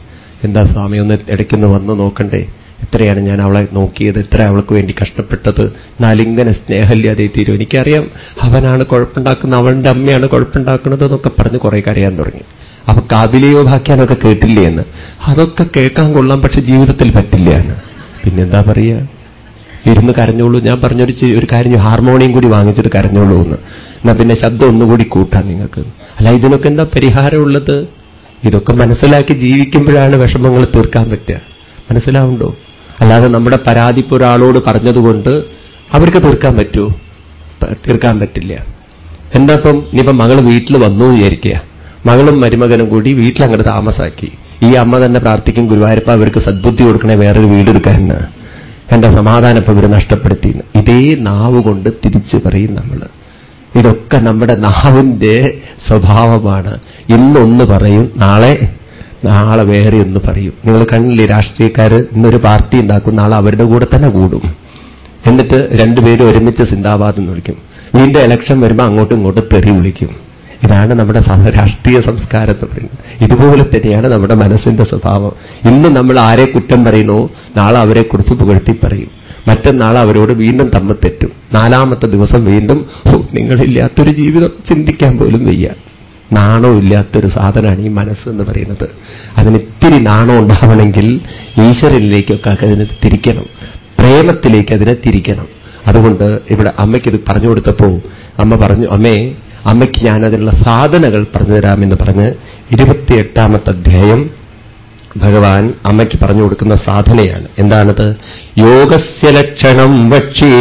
Speaker 1: എന്താ സ്വാമി ഒന്ന് ഇടയ്ക്കൊന്ന് വന്ന് നോക്കണ്ടേ? എത്രയാണ് ഞാൻ അവളെ നോക്കിയത്? എത്ര അവൾക്ക് വേണ്ടി കഷ്ടപ്പെട്ടത്? നാലിങ്ങനെ സ്നേഹമില്ലാതെ തീരും എനിക്കറിയാം. അവനാണ് കുഴപ്പമുണ്ടാക്കുന്നത് അവളുടെ അമ്മയാണ് കുഴപ്പമുണ്ടാക്കുന്നത് എന്നൊക്കെ പറഞ്ഞ് കുറെ കരയാൻ തുടങ്ങി. അപ്പൊ കാബിലെയോ ഭാഗ്യാനൊക്കെ കേട്ടില്ലേ എന്ന്? അതൊക്കെ കേൾക്കാൻ കൊള്ളാം പക്ഷെ ജീവിതത്തിൽ പറ്റില്ല പിന്നെന്താ പറയുക ഇരുന്ന് കരഞ്ഞോളൂ. ഞാൻ പറഞ്ഞൊരു ഒരു കാര്യം ഹാർമോണിയം കൂടി വാങ്ങിച്ചിട്ട് കരഞ്ഞോളൂ എന്ന് എന്നാ പിന്നെ ശബ്ദം ഒന്നുകൂടി കൂട്ടാം നിങ്ങൾക്ക്. അല്ല ഇതിനൊക്കെ എന്താ പരിഹാരമുള്ളത്? ഇതൊക്കെ മനസ്സിലാക്കി ജീവിക്കുമ്പോഴാണ് വിഷമങ്ങൾ തീർക്കാൻ പറ്റുക. മനസ്സിലാവുണ്ടോ? അല്ലാതെ നമ്മുടെ പരാതി ഇപ്പോൾ ഒരാളോട് പറഞ്ഞതുകൊണ്ട് അവർക്ക് തീർക്കാൻ പറ്റുമോ തീർക്കാൻ പറ്റില്ല. എന്താ ഇപ്പം? ഇനിയിപ്പം മകൾ വീട്ടിൽ വന്നു വിചാരിക്കുക. മകളും മരുമകനും കൂടി വീട്ടിൽ അങ്ങോട്ട് താമസാക്കി. ഈ അമ്മ തന്നെ പ്രാർത്ഥിക്കും ഗുരുവായൂരപ്പ അവർക്ക് സദ്ബുദ്ധി കൊടുക്കണേ വേറൊരു വീടെടുക്കാനെന്ന് എന്റെ സമാധാനം ഇവർ നഷ്ടപ്പെടുത്തി ഇതേ നാവ് കൊണ്ട് തിരിച്ചു പറയും നമ്മൾ ഇതൊക്കെ നമ്മുടെ നാവിന്റെ സ്വഭാവമാണ്. ഇന്നൊന്ന് പറയും നാളെ നാളെ വേറെ ഒന്ന് പറയും. നിങ്ങൾ കണ്ടില്ലേ രാഷ്ട്രീയക്കാർ ഇന്നൊരു പാർട്ടി ഉണ്ടാക്കും നാളെ അവരുടെ കൂടെ തന്നെ കൂടും. എന്നിട്ട് രണ്ടുപേരും ഒരുമിച്ച് സിന്ദാബാദ് എന്ന് വിളിക്കും. വീണ്ടും ഇലക്ഷൻ വരുമ്പോൾ അങ്ങോട്ടും ഇങ്ങോട്ടും തെറി വിളിക്കും. ഇതാണ് നമ്മുടെ രാഷ്ട്രീയ സംസ്കാരത്തെ പറയുന്നത്. ഇതുപോലെ തന്നെയാണ് നമ്മുടെ മനസ്സിന്റെ സ്വഭാവം. ഇന്ന് നമ്മൾ ആരെ കുറ്റം പറയുന്നു നാളെ അവരെക്കുറിച്ച് പുകഴ്ത്തി പറയും. മറ്റന്നാൾ അവരോട് വീണ്ടും തമ്മിൽ തെറ്റും. നാലാമത്തെ ദിവസം വീണ്ടും നിങ്ങളില്ലാത്തൊരു ജീവിതം ചിന്തിക്കാൻ പോലും വയ്യ. നാണോ ഇല്ലാത്തൊരു സാധനമാണ് ഈ മനസ്സ് എന്ന് പറയുന്നത്. അതിന് ഇത്തിരി നാണം ഉണ്ടാവണമെങ്കിൽ ഈശ്വരനിലേക്കൊക്കെ അതിനെ തിരിക്കണം. പ്രേമത്തിലേക്ക് അതിനെ തിരിക്കണം. അതുകൊണ്ട് ഇവിടെ അമ്മയ്ക്കിത് പറഞ്ഞു കൊടുത്തപ്പോ അമ്മ പറഞ്ഞു അമ്മേ അമ്മയ്ക്ക് ഞാൻ അതിനുള്ള സാധനകൾ പറഞ്ഞു തരാമെന്ന് പറഞ്ഞ് ഇരുപത്തിയെട്ടാമത്തെ അധ്യായം ഭഗവാൻ അമ്മയ്ക്ക് പറഞ്ഞു കൊടുക്കുന്ന സാധനയാണ്. എന്താണത്? യോഗസ്യ ലക്ഷണം വക്ഷി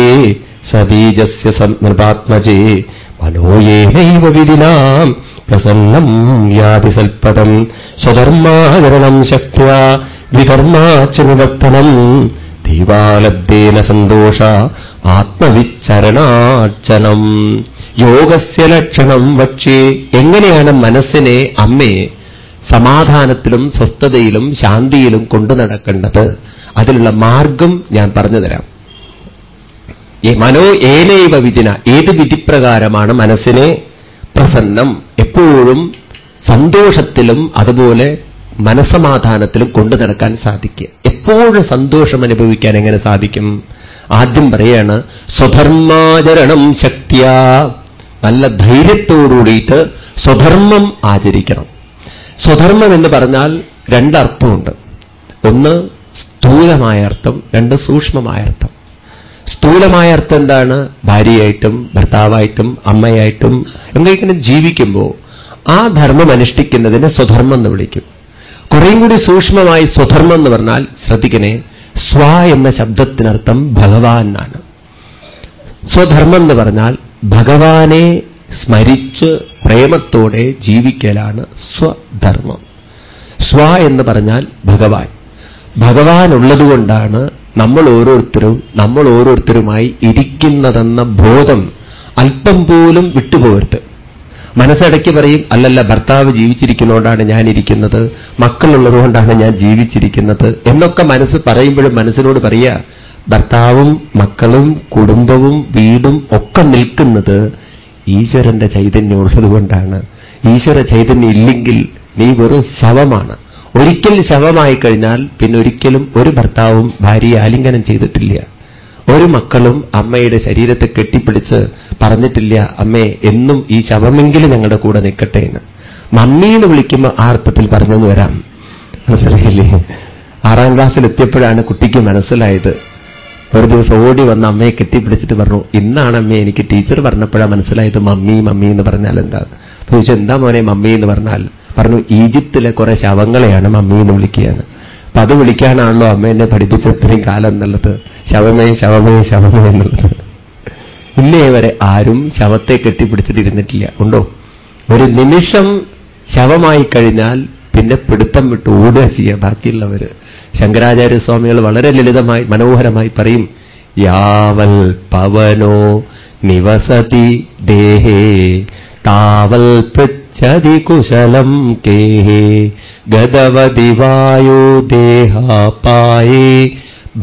Speaker 1: സബീജസ്യ നൃപാത്മജേ മനോയേനൈവ വിധിനാം പ്രസന്നം വ്യാതിസൽപദം സ്വധർമാകരണം ശക്യ വികർമാച്ച നിവർത്തനം ദീപാലബ്ദേന സന്തോഷ ആത്മവിച്ചരണാർച്ചനം യോഗസ്യ ലക്ഷണം പക്ഷേ എങ്ങനെയാണ് മനസ്സിനെ അമ്മയെ സമാധാനത്തിലും സ്വസ്ഥതയിലും ശാന്തിയിലും കൊണ്ടു നടക്കേണ്ടത്? അതിനുള്ള മാർഗം ഞാൻ പറഞ്ഞു തരാം. മനോ ഏനൈവ വിധിന. ഏത് വിധിപ്രകാരമാണ് മനസ്സിനെ പ്രസന്നം? എപ്പോഴും സന്തോഷത്തിലും അതുപോലെ മനസമാധാനത്തിലും കൊണ്ടു നടക്കാൻ സാധിക്കുക. എപ്പോഴും സന്തോഷം അനുഭവിക്കാൻ എങ്ങനെ സാധിക്കും? ആദ്യം പറയാണ് സ്വധർമാചരണം ശക്തിയ. നല്ല ധൈര്യത്തോടുകൂടിയിട്ട് സ്വധർമ്മം ആചരിക്കണം. സ്വധർമ്മം എന്ന് പറഞ്ഞാൽ രണ്ടർത്ഥമുണ്ട്. ഒന്ന് സ്ഥൂലമായ അർത്ഥം രണ്ട് സൂക്ഷ്മമായ അർത്ഥം. സ്ഥൂലമായ അർത്ഥം എന്താണ്? ഭാര്യയായിട്ടും ഭർത്താവായിട്ടും അമ്മയായിട്ടും എന്തെങ്കിലും ജീവിക്കുമ്പോൾ ആ ധർമ്മം അനുഷ്ഠിക്കുന്നതിന് സ്വധർമ്മം എന്ന് വിളിക്കും. കുറേയും കൂടി സൂക്ഷ്മമായി സ്വധർമ്മം എന്ന് പറഞ്ഞാൽ ശ്രദ്ധിക്കണേ സ്വ എന്ന ശബ്ദത്തിനർത്ഥം ഭഗവാൻ എന്നാണ്. സ്വധർമ്മം എന്ന് പറഞ്ഞാൽ ഭഗവാനെ സ്മരിച്ച് പ്രേമത്തോടെ ജീവിക്കലാണ് സ്വധർമ്മം. സ്വ എന്ന് പറഞ്ഞാൽ ഭഗവാൻ. ഭഗവാൻ ഉള്ളതുകൊണ്ടാണ് നമ്മൾ ഓരോരുത്തരും നമ്മൾ ഓരോരുത്തരുമായി ഇരിക്കുന്നതെന്ന ബോധം അല്പം പോലും വിട്ടുപോകരുത്. മനസ്സടയ്ക്ക് പറയും അല്ലല്ല ഭർത്താവ് ജീവിച്ചിരിക്കുന്നതുകൊണ്ടാണ് ഞാൻ ഇരിക്കുന്നത് മക്കളുള്ളതുകൊണ്ടാണ് ഞാൻ ജീവിച്ചിരിക്കുന്നത് എന്നൊക്കെ മനസ്സ് പറയുമ്പോഴും മനസ്സിനോട് പറയുക ഭർത്താവും മക്കളും കുടുംബവും വീടും ഒക്കെ നിൽക്കുന്നത് ഈശ്വരന്റെ ചൈതന്യം ഉള്ളതുകൊണ്ടാണ് ഈശ്വര ചൈതന്യം ഇല്ലെങ്കിൽ നീ വെറും ശവമാണ്. ഒരിക്കൽ ശവമായി കഴിഞ്ഞാൽ പിന്നെ ഒരിക്കലും ഒരു ഭർത്താവും ഭാര്യയെ ആലിംഗനം ചെയ്തിട്ടില്ല. ഒരു മക്കളും അമ്മയുടെ ശരീരത്തെ കെട്ടിപ്പിടിച്ച് പറഞ്ഞിട്ടില്ല അമ്മേ എന്നും ഈ ശവമെങ്കിലും ഞങ്ങളുടെ കൂടെ നിൽക്കട്ടെ എന്ന്. മമ്മി എന്ന് വിളിക്കുമ്പോൾ ആ അർത്ഥത്തിൽ പറഞ്ഞെന്ന് വരാം. മനസ്സിലായില്ലേ? ആറാം ക്ലാസ്സിൽ എത്തിയപ്പോഴാണ് കുട്ടിക്ക് മനസ്സിലായത്. ഒരു ദിവസം ഓടി വന്ന് അമ്മയെ കെട്ടിപ്പിടിച്ചിട്ട് പറഞ്ഞു ഇന്നാണ് അമ്മയെ എനിക്ക് ടീച്ചർ പറഞ്ഞപ്പോഴാണ് മനസ്സിലായത് മമ്മി മമ്മി എന്ന് പറഞ്ഞാൽ എന്താ? ചോദിച്ചു എന്താ മോനെ മമ്മി എന്ന് പറഞ്ഞാൽ? പറഞ്ഞു ഈജിപ്തിലെ കുറെ ശവങ്ങളെയാണ് മമ്മി എന്ന് വിളിക്കുകയാണ്. അപ്പൊ അത് വിളിക്കാനാണല്ലോ അമ്മ എന്നെ പഠിപ്പിച്ച ഇത്രയും കാലം എന്നുള്ളത്. ശവമേ ശവമേ ശവമേ എന്നുള്ളത്. ഇന്നേ വരെ ആരും ശവത്തെ കെട്ടിപ്പിടിച്ചിട്ടിരുന്നിട്ടില്ല. ഉണ്ടോ? ഒരു നിമിഷം ശവമായി കഴിഞ്ഞാൽ പിന്നെ പിടുത്തം വിട്ട് ഓടുക ചെയ്യുക ബാക്കിയുള്ളവർ ശങ്കരാചാര്യസ്വാമികൾ വളരെ ലളിതമായി മനോഹരമായി പറയും യാവൽ പവനോ നിവസതി ദേഹേ താവൽ പൃച്ഛതി കുശലം കേഹേ ഗതവതി വായോ ദേഹാപായേ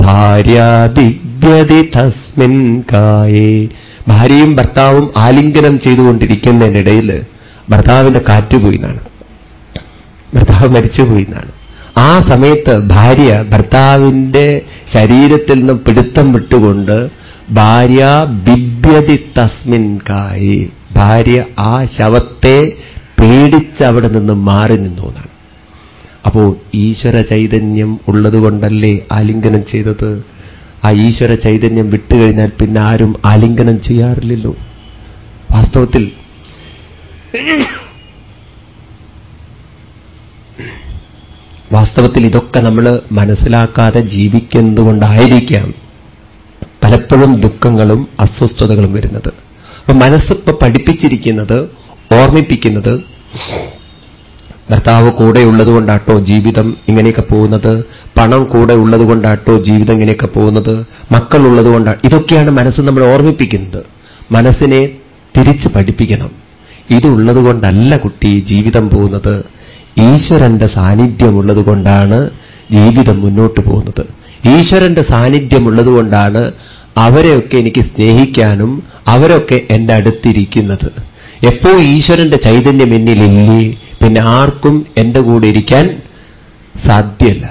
Speaker 1: ഭാര്യ ദിവ്യതി തസ്മിൻ കായേ. ഭാര്യയും ഭർത്താവും ആലിംഗനം ചെയ്തുകൊണ്ടിരിക്കുന്നതിനിടയിൽ ഭർത്താവിന്റെ കാറ്റുപോയി എന്നാണ് ഭർത്താവ് മരിച്ചുപോയി എന്നാണ് ആ സമയത്ത് ഭാര്യ ഭർത്താവിന്റെ ശരീരത്തിൽ നിന്ന് പിടുത്തം വിട്ടുകൊണ്ട് ഭാര്യ ബിബ്യതി തസ്മിൻ കായി. ഭാര്യ ആ ശവത്തെ പേടിച്ച് അവിടെ നിന്ന് മാറി നിന്നു എന്നാണ് അപ്പോ ഈശ്വര ചൈതന്യം ഉള്ളതുകൊണ്ടല്ലേ ആലിംഗനം ചെയ്തത്? ആ ഈശ്വര ചൈതന്യം വിട്ടുകഴിഞ്ഞാൽ പിന്നെ ആരും ആലിംഗനം ചെയ്യാറില്ലല്ലോ. വാസ്തവത്തിൽ വാസ്തവത്തിൽ ഇതൊക്കെ നമ്മൾ മനസ്സിലാക്കാതെ ജീവിക്കുന്നതുകൊണ്ടായിരിക്കാം പലപ്പോഴും ദുഃഖങ്ങളും അസ്വസ്ഥതകളും വരുന്നത്. അപ്പൊ മനസ്സിപ്പോ പഠിപ്പിച്ചിരിക്കുന്നത് ഓർമ്മിപ്പിക്കുന്നത് ഭർത്താവ് കൂടെ ഉള്ളതുകൊണ്ടാട്ടോ ജീവിതം ഇങ്ങനെയൊക്കെ പോകുന്നത് പണം കൂടെ ഉള്ളതുകൊണ്ടാട്ടോ ജീവിതം ഇങ്ങനെയൊക്കെ പോകുന്നത് മക്കൾ ഉള്ളതുകൊണ്ടാണ് ഇതൊക്കെയാണ് മനസ്സ് നമ്മൾ ഓർമ്മിപ്പിക്കുന്നത്. മനസ്സിനെ തിരിച്ച് പഠിപ്പിക്കണം. ഇതുള്ളതുകൊണ്ടല്ല കുട്ടി ജീവിതം പോകുന്നത്. ഈശ്വരന്റെ സാന്നിധ്യമുള്ളതുകൊണ്ടാണ് ജീവിതം മുന്നോട്ട് പോകുന്നത്. ഈശ്വരന്റെ സാന്നിധ്യമുള്ളതുകൊണ്ടാണ് അവരെയൊക്കെ എനിക്ക് സ്നേഹിക്കാനും അവരൊക്കെ എന്റെ അടുത്തിരിക്കുന്നത്. എപ്പോ ഈശ്വരന്റെ ചൈതന്യം എന്നിലില്ലേ പിന്നെ ആർക്കും എന്റെ കൂടെ ഇരിക്കാൻ സാധ്യല്ല.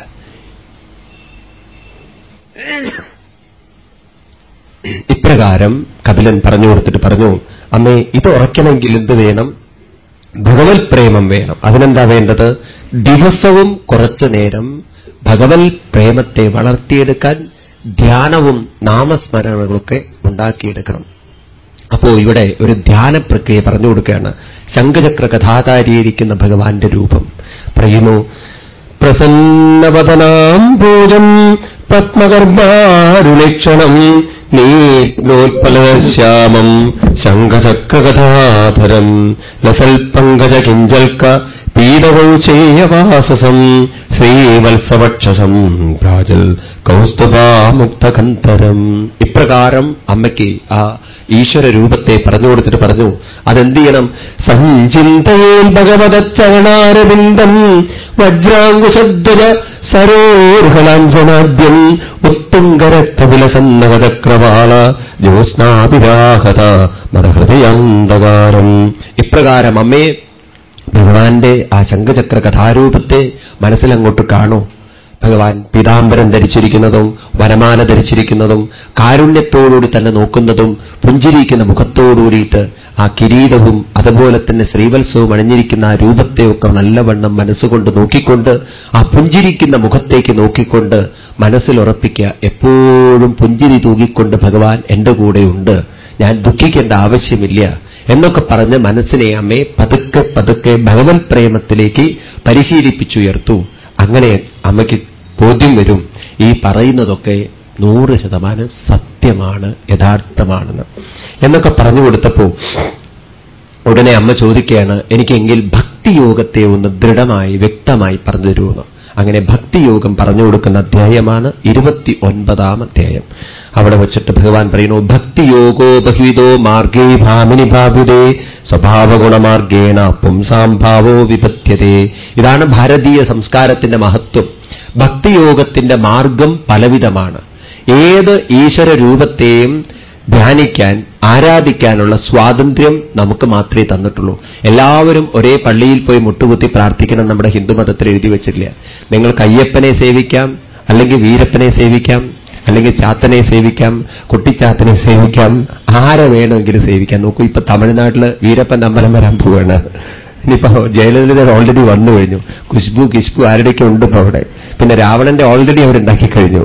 Speaker 1: ഇപ്രകാരം കപിലൻ പറഞ്ഞു കൊടുത്തിട്ട് പറഞ്ഞു അമ്മേ ഇത് ഉറയ്ക്കണമെങ്കിൽ എന്ത് വേണം? ഭഗവത് പ്രേമം വേണം. അതിനെന്താ വേണ്ടത്? ദിവസവും കുറച്ചു നേരം ഭഗവത് പ്രേമത്തെ വളർത്തിയെടുക്കാൻ ധ്യാനവും നാമസ്മരണകളൊക്കെ ഉണ്ടാക്കിയെടുക്കണം. അപ്പോ ഇവിടെ ഒരു ധ്യാന പ്രക്രിയ പറഞ്ഞു കൊടുക്കുകയാണ്. ശംഖചക്ര കഥാകാരിയിരിക്കുന്ന ഭഗവാന്റെ രൂപം. പറയുന്നു പ്രസന്നവതനാം പൂജം പത്മകർമാരുലക്ഷണം നീലോത്പലശ്യാമം ശംഖചക്രകഥാധരം ലസൽപങ്കജ കിഞ്ചൽക്ക പീതകൗചേയവാസസം ശ്രീവത്സവക്ഷസം. പ്രാജൽ കൗസ്തുഭാമുക്തകന്തരം ഇപ്രകാരം അമ്മയ്ക്ക് ആ ഈശ്വര രൂപത്തെ പറഞ്ഞു കൊടുത്തിട്ട് പറഞ്ഞു അതെന്ത് ചെയ്യണം സഞ്ചിന്തയേൽ ഭഗവതച്ചരണാരവിന്ദം വജ്രാങ്കുശദ്വജ സരോർഹലാഞ്ജനാദ്യം ഉത്തുംഗരക്തവിലസന്നവചക്രവാള ജ്യോത്സ്നാഭിരാഹത മതഹൃദയാന്തകാരം ഇപ്രകാരം അമ്മേ ഭഗവാന്റെ ആ ശംഖചക്ര കഥാരൂപത്തെ മനസ്സിലങ്ങോട്ട് കാണൂ. ഭഗവാൻ പീതാംബരം ധരിച്ചിരിക്കുന്നതും വനമാല ധരിച്ചിരിക്കുന്നതും കാരുണ്യത്തോടുകൂടി തന്നെ നോക്കുന്നതും പുഞ്ചിരിക്കുന്ന മുഖത്തോടുകൂടിയിട്ട് ആ കിരീടവും അതുപോലെ തന്നെ ശ്രീവത്സവും അണിഞ്ഞിരിക്കുന്ന ആ രൂപത്തെയൊക്കെ നല്ലവണ്ണം മനസ്സുകൊണ്ട് നോക്കിക്കൊണ്ട് ആ പുഞ്ചിരിക്കുന്ന മുഖത്തേക്ക് നോക്കിക്കൊണ്ട് മനസ്സിലുറപ്പിക്കുക. എപ്പോഴും പുഞ്ചിരി തൂകിക്കൊണ്ട് ഭഗവാൻ എന്റെ കൂടെയുണ്ട്. ഞാൻ ദുഃഖിക്കേണ്ട ആവശ്യമില്ല. എന്നൊക്കെ പറഞ്ഞ് മനസ്സിനെ അമ്മയെ പതുക്കെ പതുക്കെ ഭഗവത് പ്രേമത്തിലേക്ക് പരിശീലിപ്പിച്ചുയർത്തു. അങ്ങനെ അമ്മയ്ക്ക് ബോധ്യം വരും. ഈ പറയുന്നതൊക്കെ നൂറ് ശതമാനം സത്യമാണ് യഥാർത്ഥമാണെന്ന്. എന്നൊക്കെ പറഞ്ഞു കൊടുത്തപ്പോ ഉടനെ അമ്മ ചോദിക്കുകയാണ് എനിക്കെങ്കിൽ ഭക്തിയോഗത്തെ ഒന്ന് ദൃഢമായി വ്യക്തമായി പറഞ്ഞു തരുമെന്ന് അങ്ങനെ ഭക്തിയോഗം പറഞ്ഞു കൊടുക്കുന്ന അധ്യായമാണ് ഇരുപത്തി ഒൻപതാം അധ്യായം. അവിടെ വെച്ചിട്ട് ഭഗവാൻ പറയുന്നു ഭക്തിയോഗോ ബഹ്വിതോ മാർഗേ ഭാമിനി ഭാവിതേ സ്വഭാവഗുണമാർഗേണ പുംസാംഭാവോ വിപത്യതേ ഇതാണ് ഭാരതീയ സംസ്കാരത്തിന്റെ മഹത്വം. ഭക്തിയോഗത്തിന്റെ മാർഗം പലവിധമാണ്. ഏത് ഈശ്വര രൂപത്തെയും ധ്യാനിക്കാൻ ആരാധിക്കാനുള്ള സ്വാതന്ത്ര്യം നമുക്ക് മാത്രമേ തന്നിട്ടുള്ളൂ. എല്ലാവരും ഒരേ പള്ളിയിൽ പോയി മുട്ടുകുത്തി പ്രാർത്ഥിക്കണം നമ്മുടെ ഹിന്ദുമതത്തിൽ എഴുതി വെച്ചിട്ടില്ല. നിങ്ങൾ കയ്യപ്പനെ സേവിക്കാം അല്ലെങ്കിൽ വീരപ്പനെ സേവിക്കാം അല്ലെങ്കിൽ ചാത്തനെ സേവിക്കാം കുട്ടിച്ചാത്തനെ സേവിക്കാം ആരെ വേണമെങ്കിലും സേവിക്കാം. നോക്കൂ ഇപ്പൊ തമിഴ്നാട്ടിൽ വീരപ്പൻ അമ്പലം വരാൻ പോവാണ്. ഇനിയിപ്പോ ജയലളിത ഓൾറെഡി വന്നു കഴിഞ്ഞു. കുഷ്ബു കിഷ്ബു ആരുടെയൊക്കെ ഉണ്ട് ഇപ്പൊ അവിടെ? പിന്നെ രാവണന്റെ ഓൾറെഡി അവരുണ്ടാക്കി കഴിഞ്ഞു.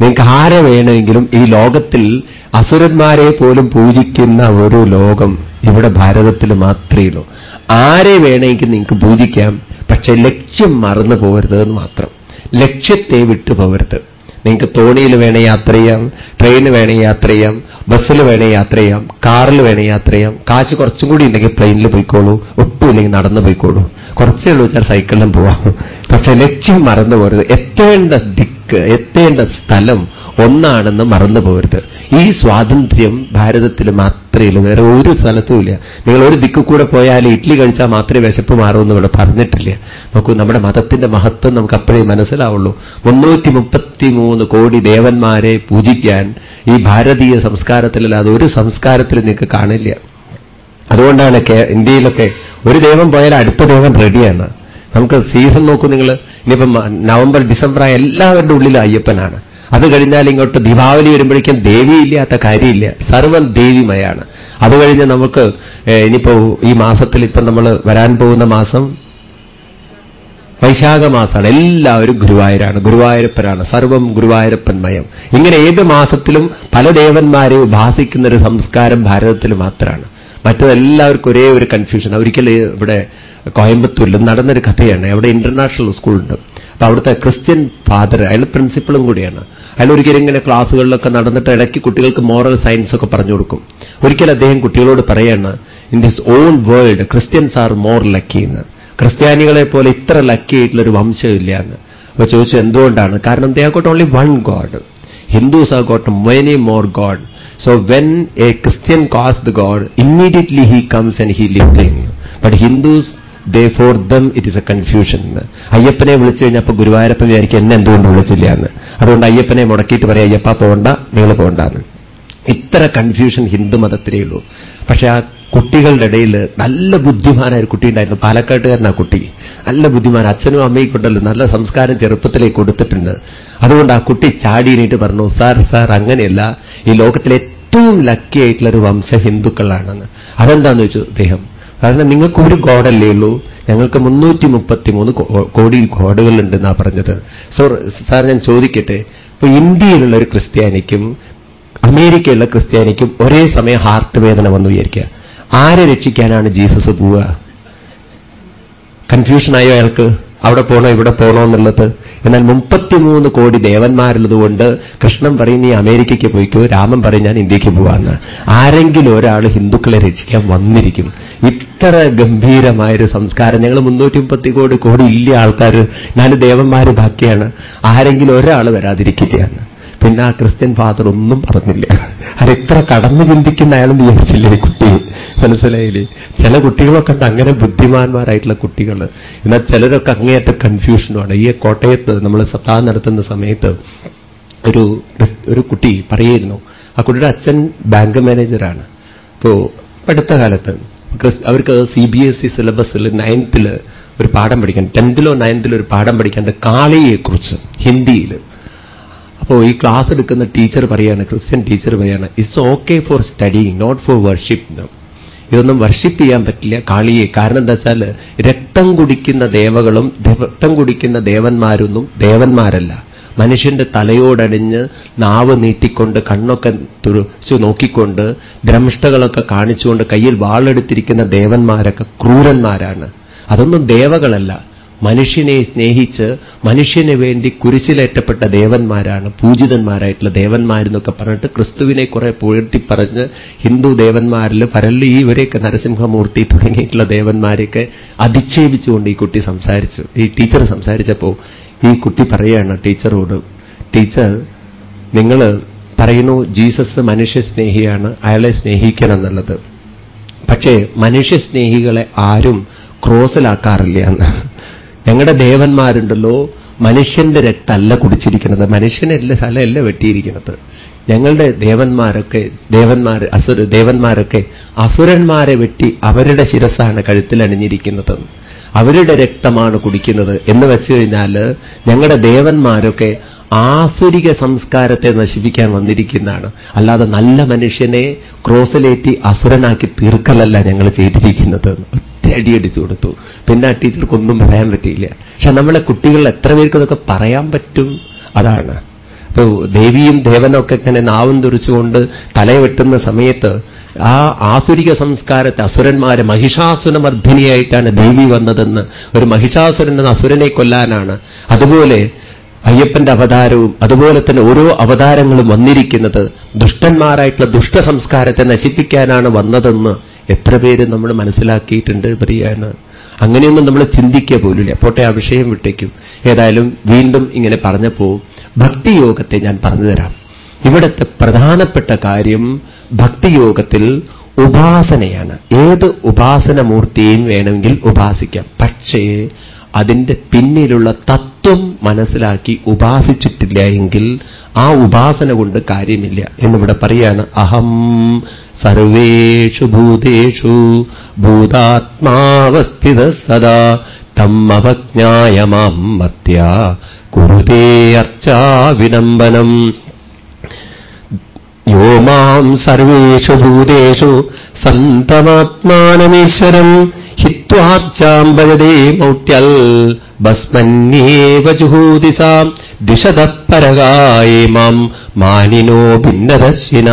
Speaker 1: നിങ്ങൾക്ക് ആരെ വേണമെങ്കിലും ഈ ലോകത്തിൽ അസുരന്മാരെ പോലും പൂജിക്കുന്ന ഒരു ലോകം ഇവിടെ ഭാരതത്തിൽ മാത്രമേ ഉള്ളൂ. ആരെ വേണമെങ്കിൽ നിങ്ങൾക്ക് പൂജിക്കാം. പക്ഷെ ലക്ഷ്യം മറന്നു പോകരുത് എന്ന് മാത്രം. ലക്ഷ്യത്തെ വിട്ടു പോകരുത്. നിങ്ങൾക്ക് തോണിയിൽ വേണേ യാത്ര ചെയ്യാം ട്രെയിന് വേണേ യാത്ര ചെയ്യാം ബസ്സിൽ വേണേ യാത്ര ചെയ്യാം കാറിൽ വേണേ യാത്ര ചെയ്യാം. കാശ് കുറച്ചും കൂടി ഉണ്ടെങ്കിൽ പ്ലെയിനിൽ പോയിക്കോളൂ ഒട്ടുമില്ലെങ്കിൽ നടന്നു പോയിക്കോളൂ. കുറച്ചേ ഉള്ളൂ വെച്ചാൽ സൈക്കിളിലും പോവാം. പക്ഷെ ലക്ഷ്യം മറന്നു പോരുത് എത്തേണ്ട ദിക്ക് എത്തേണ്ട സ്ഥലം ഒന്നാണെന്ന് മറന്നു പോരുത് ഈ സ്വാതന്ത്ര്യം ഭാരതത്തിൽ മാത്രമേ ഉള്ളൂ വേറെ ഒരു സ്ഥലത്തുമില്ല നിങ്ങൾ ഒരു ദിക്കു കൂടെ പോയാൽ ഇഡ്ലി കഴിച്ചാൽ മാത്രമേ വിശപ്പ് മാറുമെന്ന് ഇവിടെ പറഞ്ഞിട്ടില്ല. നോക്കൂ നമ്മുടെ മതത്തിന്റെ മഹത്വം നമുക്ക് അപ്പോഴേ മനസ്സിലാവുള്ളൂ. മുന്നൂറ്റി മുപ്പത്തി മൂന്ന് കോടി ദേവന്മാരെ പൂജിക്കാൻ ഈ ഭാരതീയ സംസ്കാരത്തിലല്ലാതെ ഒരു സംസ്കാരത്തിൽ നിങ്ങൾക്ക് കാണില്ല. അതുകൊണ്ടാണ് ഇന്ത്യയിലൊക്കെ ഒരു ദേവൻ പോയാൽ അടുത്ത ദേവൻ റെഡിയാണ്. നമുക്ക് സീസൺ നോക്കൂ നിങ്ങൾ. ഇനിയിപ്പം നവംബർ ഡിസംബർ ആയ എല്ലാവരുടെ ഉള്ളിലും അയ്യപ്പനാണ്. അത് കഴിഞ്ഞാൽ ഇങ്ങോട്ട് ദീപാവലി വരുമ്പോഴേക്കും ദേവിയില്ലാത്ത കാര്യമില്ല. സർവം ദേവിമയാണ്. അത് കഴിഞ്ഞ് നമുക്ക് ഇനിയിപ്പോ ഈ മാസത്തിൽ ഇപ്പം നമ്മൾ വരാൻ പോകുന്ന മാസം വൈശാഖ മാസമാണ്. എല്ലാവരും ഗുരുവായൂരാണ്. ഗുരുവായൂരപ്പനാണ്. സർവം ഗുരുവായൂരപ്പൻമയം ഇങ്ങനെ ഏത് മാസത്തിലും പല ദേവന്മാരെ ഉപാസിക്കുന്ന ഒരു സംസ്കാരം ഭാരതത്തിൽ മാത്രമാണ്. മറ്റതെല്ലാവർക്കും ഒരേ ഒരു കൺഫ്യൂഷൻ ഒരിക്കൽ ഇവിടെ കോയമ്പത്തൂരിൽ നടന്നൊരു കഥയാണ്. അവിടെ ഇന്റർനാഷണൽ സ്കൂളുണ്ട് അപ്പൊ അവിടുത്തെ ക്രിസ്ത്യൻ ഫാദർ അയാൾ പ്രിൻസിപ്പളും കൂടിയാണ്. അയാൾ ഒരിക്കലും ഇങ്ങനെ ക്ലാസ്സുകളിലൊക്കെ നടന്നിട്ട് ഇടയ്ക്ക് കുട്ടികൾക്ക് മോറൽ സയൻസ് ഒക്കെ പറഞ്ഞു കൊടുക്കും. ഒരിക്കൽ അദ്ദേഹം കുട്ടികളോട് പറയാണ് in this own world Christians are more lucky എന്ന് ക്രിസ്ത്യാനികളെ പോലെ ഇത്ര ലക്കി ആയിട്ടുള്ള ഒരു വംശമില്ല എന്ന് അപ്പൊ ചോദിച്ചു എന്തുകൊണ്ടാണ്? കാരണം they got only one god Hindus are got many more god so when a Christian calls the god immediately he comes and he living but Hindus they for them it is a confusion അയ്യപ്പനെ വിളിച്ചു കഴിഞ്ഞപ്പോൾ ഗുരുവായൂരപ്പൻ വിചാരിക്കും എന്നെ എന്തുകൊണ്ട് വിളിച്ചില്ല എന്ന് അതുകൊണ്ട് അയ്യപ്പനെ മുടക്കിയിട്ട് പറയാം അയ്യപ്പ പോകണ്ട നിങ്ങൾ പോകണ്ടെന്ന് ഇത്ര കൺഫ്യൂഷൻ ഹിന്ദു മതത്തിലേ ഉള്ളൂ. പക്ഷെ ആ കുട്ടികളുടെ ഇടയിൽ നല്ല ബുദ്ധിമാനായ ഒരു കുട്ടി ഉണ്ടായിരുന്നു പാലക്കാട്ടുകാരനാ കുട്ടി. നല്ല ബുദ്ധിമാൻ അച്ഛനും അമ്മയും കൊണ്ടല്ലോ നല്ല സംസ്കാരം ചെറുപ്പത്തിലേക്ക് കൊടുത്തിട്ടുണ്ട്. അതുകൊണ്ട് ആ കുട്ടി ചാടിയിട്ട് പറഞ്ഞു സാർ സാർ അങ്ങനെയല്ല. ഈ ലോകത്തിലെ ഏറ്റവും ലക്കി ആയിട്ടുള്ള ഒരു വംശ ഹിന്ദുക്കളാണെന്ന്. അതെന്താന്ന് വെച്ചു അദ്ദേഹം കാരണം നിങ്ങൾക്ക് ഒരു ഗോഡല്ലേ ഉള്ളൂ? ഞങ്ങൾക്ക് മുന്നൂറ്റി മുപ്പത്തി മൂന്ന് കോടി ഗോഡുകളുണ്ടെന്നാ പറഞ്ഞത്. സോ സാർ ഞാൻ ചോദിക്കട്ടെ. ഇപ്പൊ ഇന്ത്യയിലുള്ള ഒരു ക്രിസ്ത്യാനിക്കും അമേരിക്കയിലുള്ള ക്രിസ്ത്യാനിക്കും ഒരേ സമയം ഹാർട്ട് വേദന വന്നു വിചാരിക്കുക. ആരെ രക്ഷിക്കാനാണ് ജീസസ് പോവുക? കൺഫ്യൂഷനായോ അയാൾക്ക്? അവിടെ പോണോ ഇവിടെ പോണോ എന്നുള്ളത്? എന്നാൽ മുപ്പത്തിമൂന്ന് കോടി ദേവന്മാരുള്ളതുകൊണ്ട് കൃഷ്ണൻ പറയും നീ അമേരിക്കയ്ക്ക് പോയിക്കോ രാമൻ പറയും ഞാൻ ഇന്ത്യയ്ക്ക് പോവാന്ന്. ആരെങ്കിലും ഒരാൾ ഹിന്ദുക്കളെ രക്ഷിക്കാൻ വന്നിരിക്കും. ഇത്ര ഗംഭീരമായൊരു സംസ്കാരം. ഞങ്ങൾ മുന്നൂറ്റി മുപ്പത്തി കോടി കോടി ഇല്ല ആൾക്കാർ നാല് ദേവന്മാർ ബാക്കിയാണ്. ആരെങ്കിലും ഒരാൾ വരാതിരിക്കുകയാണ്. പിന്നെ ആ ക്രിസ്ത്യൻ ഫാദർ ഒന്നും പറഞ്ഞില്ല. അത് എത്ര കടന്നു ചിന്തിക്കുന്ന അയാളും വിചാരിച്ചില്ലേ കുട്ടി? മനസ്സിലായില്ലേ? ചില കുട്ടികളൊക്കെ ഉണ്ട് അങ്ങനെ ബുദ്ധിമാന്മാരായിട്ടുള്ള കുട്ടികൾ എന്നാൽ ചിലരൊക്കെ അങ്ങേയറ്റ കൺഫ്യൂഷനുമാണ് ഈ കോട്ടയത്ത് നമ്മൾ സപ്താഹം നടത്തുന്ന സമയത്ത് ഒരു ഒരു കുട്ടി പറയായിരുന്നു ആ കുട്ടിയുടെ അച്ഛൻ ബാങ്ക് മാനേജറാണ് അപ്പോ അടുത്ത കാലത്ത് അവർക്ക് സി ബി എസ് ഇ സിലബസിൽ നയൻത്തിൽ ഒരു പാഠം പഠിക്കാൻ ടെൻത്തിലോ നയൻത്തിലോ ഒരു പാഠം പഠിക്കാണ്ട് കാളിയെക്കുറിച്ച് ഹിന്ദിയിൽ അപ്പോൾ ഈ ക്ലാസ് എടുക്കുന്ന ടീച്ചർ പറയാണ് ക്രിസ്ത്യൻ ടീച്ചർ പറയാണ് it's okay for studying not for worship ഇതൊന്നും വർഷിപ്പ് ചെയ്യാൻ പറ്റില്ല കാളിയെ. കാരണം എന്താ വെച്ചാൽ രക്തം കുടിക്കുന്ന ദേവകളും രക്തം കുടിക്കുന്ന ദേവന്മാരൊന്നും ദേവന്മാരല്ല. മനുഷ്യന്റെ തലയോടടിഞ്ഞ് നാവ് നീട്ടിക്കൊണ്ട് കണ്ണൊക്കെ തുറച്ചു നോക്കിക്കൊണ്ട് ഭ്രംഷ്ടകളൊക്കെ കാണിച്ചുകൊണ്ട് കയ്യിൽ വാളെടുത്തിരിക്കുന്ന ദേവന്മാരൊക്കെ ക്രൂരന്മാരാണ്. അതൊന്നും ദേവകളല്ല. മനുഷ്യനെ സ്നേഹിച്ച് മനുഷ്യന് വേണ്ടി കുരിശിലേറ്റപ്പെട്ട ദേവന്മാരാണ് പൂജിതന്മാരായിട്ടുള്ള ദേവന്മാരെന്നൊക്കെ പറഞ്ഞിട്ട് ക്രിസ്തുവിനെ കുറെ പുഴട്ടി പറഞ്ഞ് ഹിന്ദു ദേവന്മാരിൽ പരല്ലി ഇവരെയൊക്കെ നരസിംഹമൂർത്തി തുടങ്ങിയിട്ടുള്ള ദേവന്മാരെയൊക്കെ അധിക്ഷേപിച്ചുകൊണ്ട് ഈ കുട്ടി സംസാരിച്ചു. ഈ ടീച്ചർ സംസാരിച്ചപ്പോൾ ഈ കുട്ടി പറയുകയാണ് ടീച്ചറോട് ടീച്ചർ നിങ്ങൾ പറയുന്നു ജീസസ് മനുഷ്യ സ്നേഹിയാണ് അയാളെ സ്നേഹിക്കണം എന്നുള്ളത് പക്ഷേ മനുഷ്യ സ്നേഹികളെ ആരും ക്രോസിലാക്കാറില്ല എന്ന്. ഞങ്ങളുടെ ദേവന്മാരുണ്ടല്ലോ മനുഷ്യന്റെ രക്തമല്ല കുടിച്ചിരിക്കുന്നത്. മനുഷ്യനല്ല സ്ഥലമല്ല വെട്ടിയിരിക്കുന്നത്. ഞങ്ങളുടെ ദേവന്മാരൊക്കെ ദേവന്മാർ അസുര ദേവന്മാരൊക്കെ അസുരന്മാരെ വെട്ടി അവരുടെ ശിരസാണ് കഴുത്തിൽ അണിഞ്ഞിരിക്കുന്നത്. അവരുടെ രക്തമാണ് കുടിക്കുന്നത് എന്ന് വെച്ചു കഴിഞ്ഞാൽ ഞങ്ങളുടെ ദേവന്മാരൊക്കെ ആസുരിക സംസ്കാരത്തെ നശിപ്പിക്കാൻ വന്നിരിക്കുന്നതാണ്. അല്ലാതെ നല്ല മനുഷ്യനെ ക്രോസിലേറ്റി അസുരനാക്കി തീർക്കലല്ല ഞങ്ങൾ ചെയ്തിരിക്കുന്നത് അടിയടിച്ചു കൊടുത്തു. പിന്നെ ആ ടീച്ചർക്കൊന്നും പറയാൻ പറ്റിയില്ല. പക്ഷെ നമ്മളെ കുട്ടികൾ എത്ര പേർക്ക് അതൊക്കെ പറയാൻ പറ്റും? അതാണ്. അപ്പൊ ദേവിയും ദേവനൊക്കെ ഇങ്ങനെ നാവും തുറിച്ചുകൊണ്ട് തലവെട്ടുന്ന സമയത്ത് ആ ആസുരിക സംസ്കാരത്തെ അസുരന്മാരെ മഹിഷാസുരമർദ്ധിനിയായിട്ടാണ് ദേവി വന്നതെന്ന് ഒരു മഹിഷാസുരൻ അസുരനെ കൊല്ലാനാണ്. അതുപോലെ അയ്യപ്പന്റെ അവതാരവും അതുപോലെ തന്നെ ഓരോ അവതാരങ്ങളും വന്നിരിക്കുന്നത് ദുഷ്ടന്മാരായിട്ടുള്ള ദുഷ്ട സംസ്കാരത്തെ നശിപ്പിക്കാനാണ് വന്നതെന്ന് എത്ര പേര് നമ്മൾ മനസ്സിലാക്കിയിട്ടുണ്ട് പറയാണ് അങ്ങനെയൊന്നും നമ്മൾ ചിന്തിക്കുക പോലില്ല പോട്ടെ ആ വിഷയം വിട്ടേക്കും. ഏതായാലും വീണ്ടും ഇങ്ങനെ പറഞ്ഞപ്പോ ഭക്തിയോഗത്തെ ഞാൻ പറഞ്ഞുതരാം. ഇവിടുത്തെ പ്രധാനപ്പെട്ട കാര്യം ഭക്തിയോഗത്തിൽ ഉപാസനയാണ്. ഏത് ഉപാസനമൂർത്തിയെയും വേണമെങ്കിൽ ഉപാസിക്കാം. പക്ഷേ അതിന്റെ പിന്നിലുള്ള തത്വം മനസ്സിലാക്കി ഉപാസിച്ചിട്ടില്ല എങ്കിൽ ആ ഉപാസന കൊണ്ട് കാര്യമില്ല. എന്നിവിടെ പറയാണ് അഹം സർവേഷു ഭൂതേഷു ഭൂതാത്മാവസ്ഥിത സദാ തം അവജ്ഞായ മാം മത്യ കുരുതേ അർച്ചാ വിനമ്പനം യോ മാം സർവേഷു ഭൂതേഷു സന്തമാത്മാനമീശ്വരം ഹിത്വാർച്ചാമ്പയതേ മൗട്യൽ ഭസ്മന്യേവ ജുഹൂതിസാം ദിശതപ്പരകായേ മാം മാനിനോ ഭിന്നദശ്വിന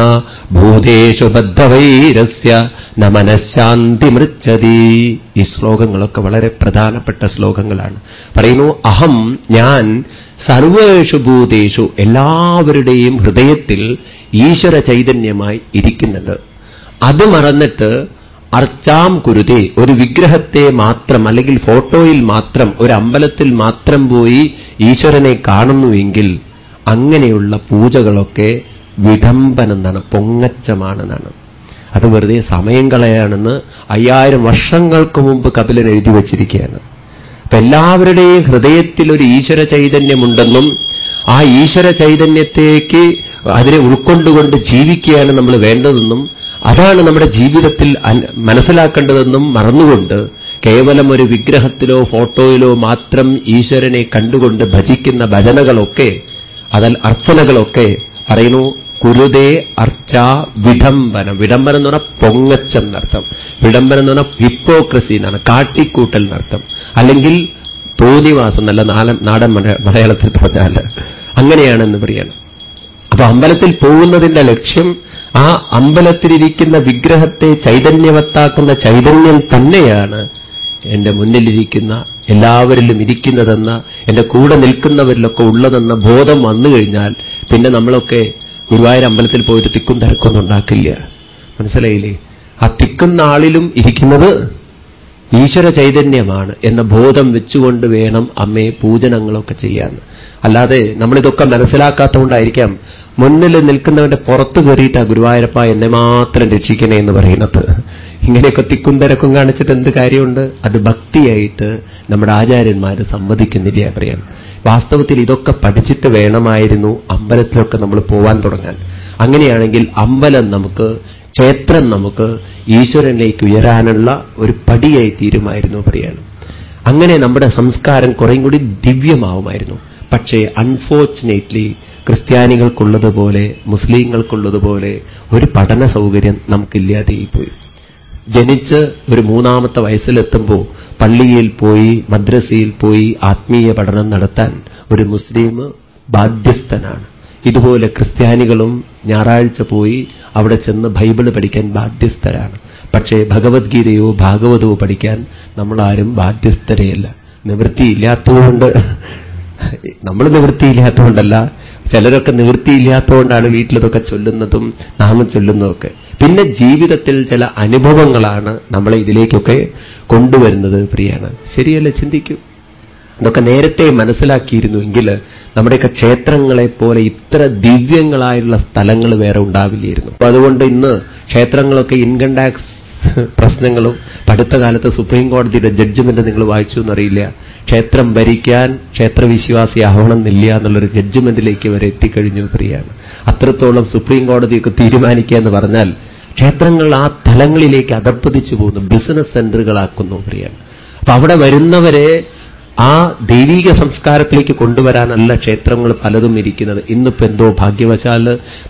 Speaker 1: ഭൂതേഷു ബദ്ധവൈരസ്യ ന മനഃശാന്തി മൃച്ചതി ഈ ശ്ലോകങ്ങളൊക്കെ വളരെ പ്രധാനപ്പെട്ട ശ്ലോകങ്ങളാണ്. പറയുന്നു അഹം ഞാൻ സർവേഷു ഭൂതേഷു എല്ലാവരുടെയും ഹൃദയത്തിൽ ഈശ്വര ചൈതന്യമായി ഇരിക്കുന്നുണ്ട്. അത് മറന്നിട്ട് അർച്ചാം കുരുതേ ഒരു വിഗ്രഹത്തെ മാത്രം അല്ലെങ്കിൽ ഫോട്ടോയിൽ മാത്രം ഒരു അമ്പലത്തിൽ മാത്രം പോയി ഈശ്വരനെ കാണുന്നുവെങ്കിൽ അങ്ങനെയുള്ള പൂജകളൊക്കെ വിഡംബനെന്നാണ് പൊങ്ങച്ചമാണെന്നാണ് അത് വെറുതെ സമയം കളയാണെന്ന് അയ്യായിരം വർഷങ്ങൾക്ക് മുമ്പ് കപിലൻ എഴുതി വച്ചിരിക്കുകയാണ്. അപ്പൊ എല്ലാവരുടെയും ഹൃദയത്തിൽ ഒരു ഈശ്വര ചൈതന്യമുണ്ടെന്നും ആ ഈശ്വര ചൈതന്യത്തേക്ക് അതിനെ ഉൾക്കൊണ്ടുകൊണ്ട് ജീവിക്കുകയാണ് നമ്മൾ വേണ്ടതെന്നും അതാണ് നമ്മുടെ ജീവിതത്തിൽ മനസ്സിലാക്കേണ്ടതെന്നും മറന്നുകൊണ്ട് കേവലം ഒരു വിഗ്രഹത്തിലോ ഫോട്ടോയിലോ മാത്രം ഈശ്വരനെ കണ്ടുകൊണ്ട് ഭജിക്കുന്ന ഭജനകളൊക്കെ അതൽ അർച്ചനകളൊക്കെ പറയുന്നു കുരുതേ അർച്ച വിഡംബനം. വിഡംബനം എന്ന് പറഞ്ഞാൽ പൊങ്ങച്ചെന്നർത്ഥം വിഡംബനം എന്ന് പറഞ്ഞാൽ ഹിപ്പോക്രസി എന്നാണ് കാട്ടിക്കൂട്ടൽ എന്നർത്ഥം. അല്ലെങ്കിൽ തോന്നിവാസം നല്ല നാലൻ നാടൻ മലയാളത്തിൽ പറഞ്ഞാൽ അങ്ങനെയാണെന്ന് പറയണം അപ്പൊ അമ്പലത്തിൽ പോകുന്നതിന്റെ ലക്ഷ്യം ആ അമ്പലത്തിലിരിക്കുന്ന വിഗ്രഹത്തെ ചൈതന്യവത്താക്കുന്ന ചൈതന്യം തന്നെയാണ് എന്റെ മുന്നിലിരിക്കുന്ന എല്ലാവരിലും ഇരിക്കുന്നതെന്ന എന്റെ കൂടെ നിൽക്കുന്നവരിലൊക്കെ ഉള്ളതെന്ന ബോധം വന്നു കഴിഞ്ഞാൽ പിന്നെ നമ്മളൊക്കെ ഗുരുവായൂർ അമ്പലത്തിൽ പോയിട്ട് തിക്കും തിരക്കൊന്നും ഉണ്ടാക്കില്ല. മനസ്സിലായില്ലേ? ആ തിക്കുന്ന ആളിലും ഇരിക്കുന്നത് ഈശ്വര ചൈതന്യമാണ് എന്ന ബോധം വെച്ചുകൊണ്ട് വേണം അമ്മയെ പൂജനങ്ങളൊക്കെ ചെയ്യാൻ. അല്ലാതെ നമ്മളിതൊക്കെ മനസ്സിലാക്കാത്തതുകൊണ്ടായിരിക്കാം മുന്നിൽ നിൽക്കുന്നവന്റെ പുറത്തു കയറിയിട്ടാ ഗുരുവായൂരപ്പ എന്നെ മാത്രം രക്ഷിക്കണേ എന്ന് പറയുന്നത്. ഇങ്ങനെയൊക്കെ തിക്കും തിരക്കും കാണിച്ചിട്ട് എന്ത് കാര്യമുണ്ട്? അത് ഭക്തിയായിട്ട് നമ്മുടെ ആചാര്യന്മാർ സംവദിക്കുന്നില്ല പറയാണ് വാസ്തവത്തിൽ ഇതൊക്കെ പഠിച്ചിട്ട് വേണമായിരുന്നു അമ്പലത്തിലൊക്കെ നമ്മൾ പോവാൻ തുടങ്ങാൻ. അങ്ങനെയാണെങ്കിൽ അമ്പലം നമുക്ക് ക്ഷേത്രം നമുക്ക് ഈശ്വരനിലേക്ക് ഉയരാനുള്ള ഒരു പടിയായി തീരുമായിരുന്നു പറയാണ് അങ്ങനെ നമ്മുടെ സംസ്കാരം കുറേയും കൂടി ദിവ്യമാവുമായിരുന്നു. പക്ഷേ അൺഫോർച്ചുനേറ്റ്ലി ക്രിസ്ത്യാനികൾക്കുള്ളതുപോലെ മുസ്ലിങ്ങൾക്കുള്ളതുപോലെ ഒരു പഠന സൗകര്യം നമുക്കില്ലാതെയായിപ്പോയി. ജനിച്ച് ഒരു മൂന്നാമത്തെ വയസ്സിലെത്തുമ്പോൾ പള്ളിയിൽ പോയി മദ്രസയിൽ പോയി ആത്മീയ പഠനം നടത്താൻ ഒരു മുസ്ലിം ബാധ്യസ്ഥനാണ്. ഇതുപോലെ ക്രിസ്ത്യാനികളും ഞായറാഴ്ച പോയി അവിടെ ചെന്ന് ബൈബിൾ പഠിക്കാൻ ബാധ്യസ്ഥരാണ്. പക്ഷേ ഭഗവത്ഗീതയോ ഭാഗവതവോ പഠിക്കാൻ നമ്മളാരും ബാധ്യസ്ഥരെയല്ല. നിവൃത്തിയില്ലാത്തതുകൊണ്ട് നമ്മൾ നിവൃത്തിയില്ലാത്തതുകൊണ്ടല്ല ചിലരൊക്കെ നിവൃത്തിയില്ലാത്തതുകൊണ്ടാണ് വീട്ടിലതൊക്കെ ചൊല്ലുന്നതും നാമം ചൊല്ലുന്നതൊക്കെ. പിന്നെ ജീവിതത്തിൽ ചില അനുഭവങ്ങളാണ് നമ്മളെ ഇതിലേക്കൊക്കെ കൊണ്ടുവരുന്നത് പ്രിയാണ്. ശരിയല്ല? ചിന്തിക്കൂ. ഇതൊക്കെ നേരത്തെ മനസ്സിലാക്കിയിരുന്നു എങ്കിൽ നമ്മുടെയൊക്കെ ക്ഷേത്രങ്ങളെ പോലെ ഇത്ര ദിവ്യങ്ങളായുള്ള സ്ഥലങ്ങൾ വേറെ ഉണ്ടാവില്ലായിരുന്നു. അപ്പൊ അതുകൊണ്ട് ഇന്ന് ക്ഷേത്രങ്ങളൊക്കെ ഇൻകം ടാക്സ് പ്രശ്നങ്ങളും അടുത്ത കാലത്ത് സുപ്രീം കോടതിയുടെ ജഡ്ജ്മെന്റ് നിങ്ങൾ വായിച്ചു എന്നറിയില്ല. ക്ഷേത്രം ഭരിക്കാൻ ക്ഷേത്രവിശ്വാസി ക്ഷേത്രവിശ്വാസിയാവണമെന്നില്ല എന്നുള്ളൊരു ജഡ്ജ്മെന്റിലേക്ക് വരെ എത്തിക്കഴിഞ്ഞു പ്രിയാണ്. അത്രത്തോളം സുപ്രീം കോടതിയൊക്കെ തീരുമാനിക്കുക എന്ന് പറഞ്ഞാൽ ക്ഷേത്രങ്ങൾ ആ തലങ്ങളിലേക്ക് അതപ്പതിച്ചു പോകുന്നു ബിസിനസ് സെന്ററുകളാക്കുന്നു പ്രിയാണ്. അപ്പൊ അവിടെ വരുന്നവരെ ആ ദൈവീക സംസ്കാരത്തിലേക്ക് കൊണ്ടുവരാനല്ല ക്ഷേത്രങ്ങൾ പലതും ഇരിക്കുന്നത്. ഇന്നിപ്പോ എന്തോ ഭാഗ്യവശാൽ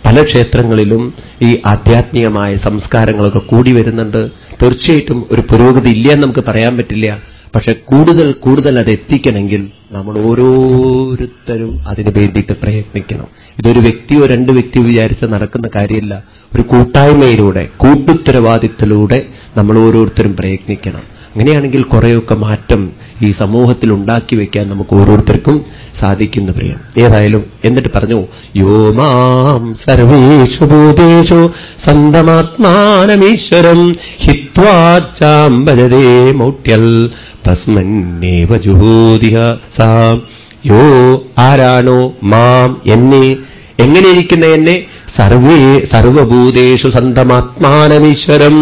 Speaker 1: പല ക്ഷേത്രങ്ങളിലും ഈ ആധ്യാത്മികമായ സംസ്കാരങ്ങളൊക്കെ കൂടി വരുന്നുണ്ട്. തീർച്ചയായിട്ടും ഒരു പുരോഗതി ഇല്ല എന്ന് നമുക്ക് പറയാൻ പറ്റില്ല. പക്ഷെ കൂടുതൽ കൂടുതൽ അത് എത്തിക്കണമെങ്കിൽ നമ്മൾ ഓരോരുത്തരും അതിനു വേണ്ടിയിട്ട് പ്രയത്നിക്കണം. ഇതൊരു വ്യക്തിയോ രണ്ട് വ്യക്തിയോ വിചാരിച്ച് നടക്കുന്ന കാര്യമില്ല. ഒരു കൂട്ടായ്മയിലൂടെ കൂട്ടുത്തരവാദിത്തലൂടെ നമ്മൾ ഓരോരുത്തരും പ്രയത്നിക്കണം. അങ്ങനെയാണെങ്കിൽ കുറേയൊക്കെ മാറ്റം ഈ സമൂഹത്തിൽ ഉണ്ടാക്കി വയ്ക്കാൻ നമുക്ക് ഓരോരുത്തർക്കും സാധിക്കുന്ന പ്രിയം. ഏതായാലും എന്നിട്ട് പറഞ്ഞു യോമാം സർവേഷു ഭൂതേഷു സന്തമാത്മാനമീശ്വരം ഹിത്വാച്ചാം ഭജതേ മൗട്യൽ തസ്മന്നേവ ജുഹൂതിഹ സാം. യോ ആരാണോ മാം എന്നെ എങ്ങനെയിരിക്കുന്ന എന്നെ? സർവേ സർവഭൂതേഷു സന്തമാത്മാനമീശ്വരം.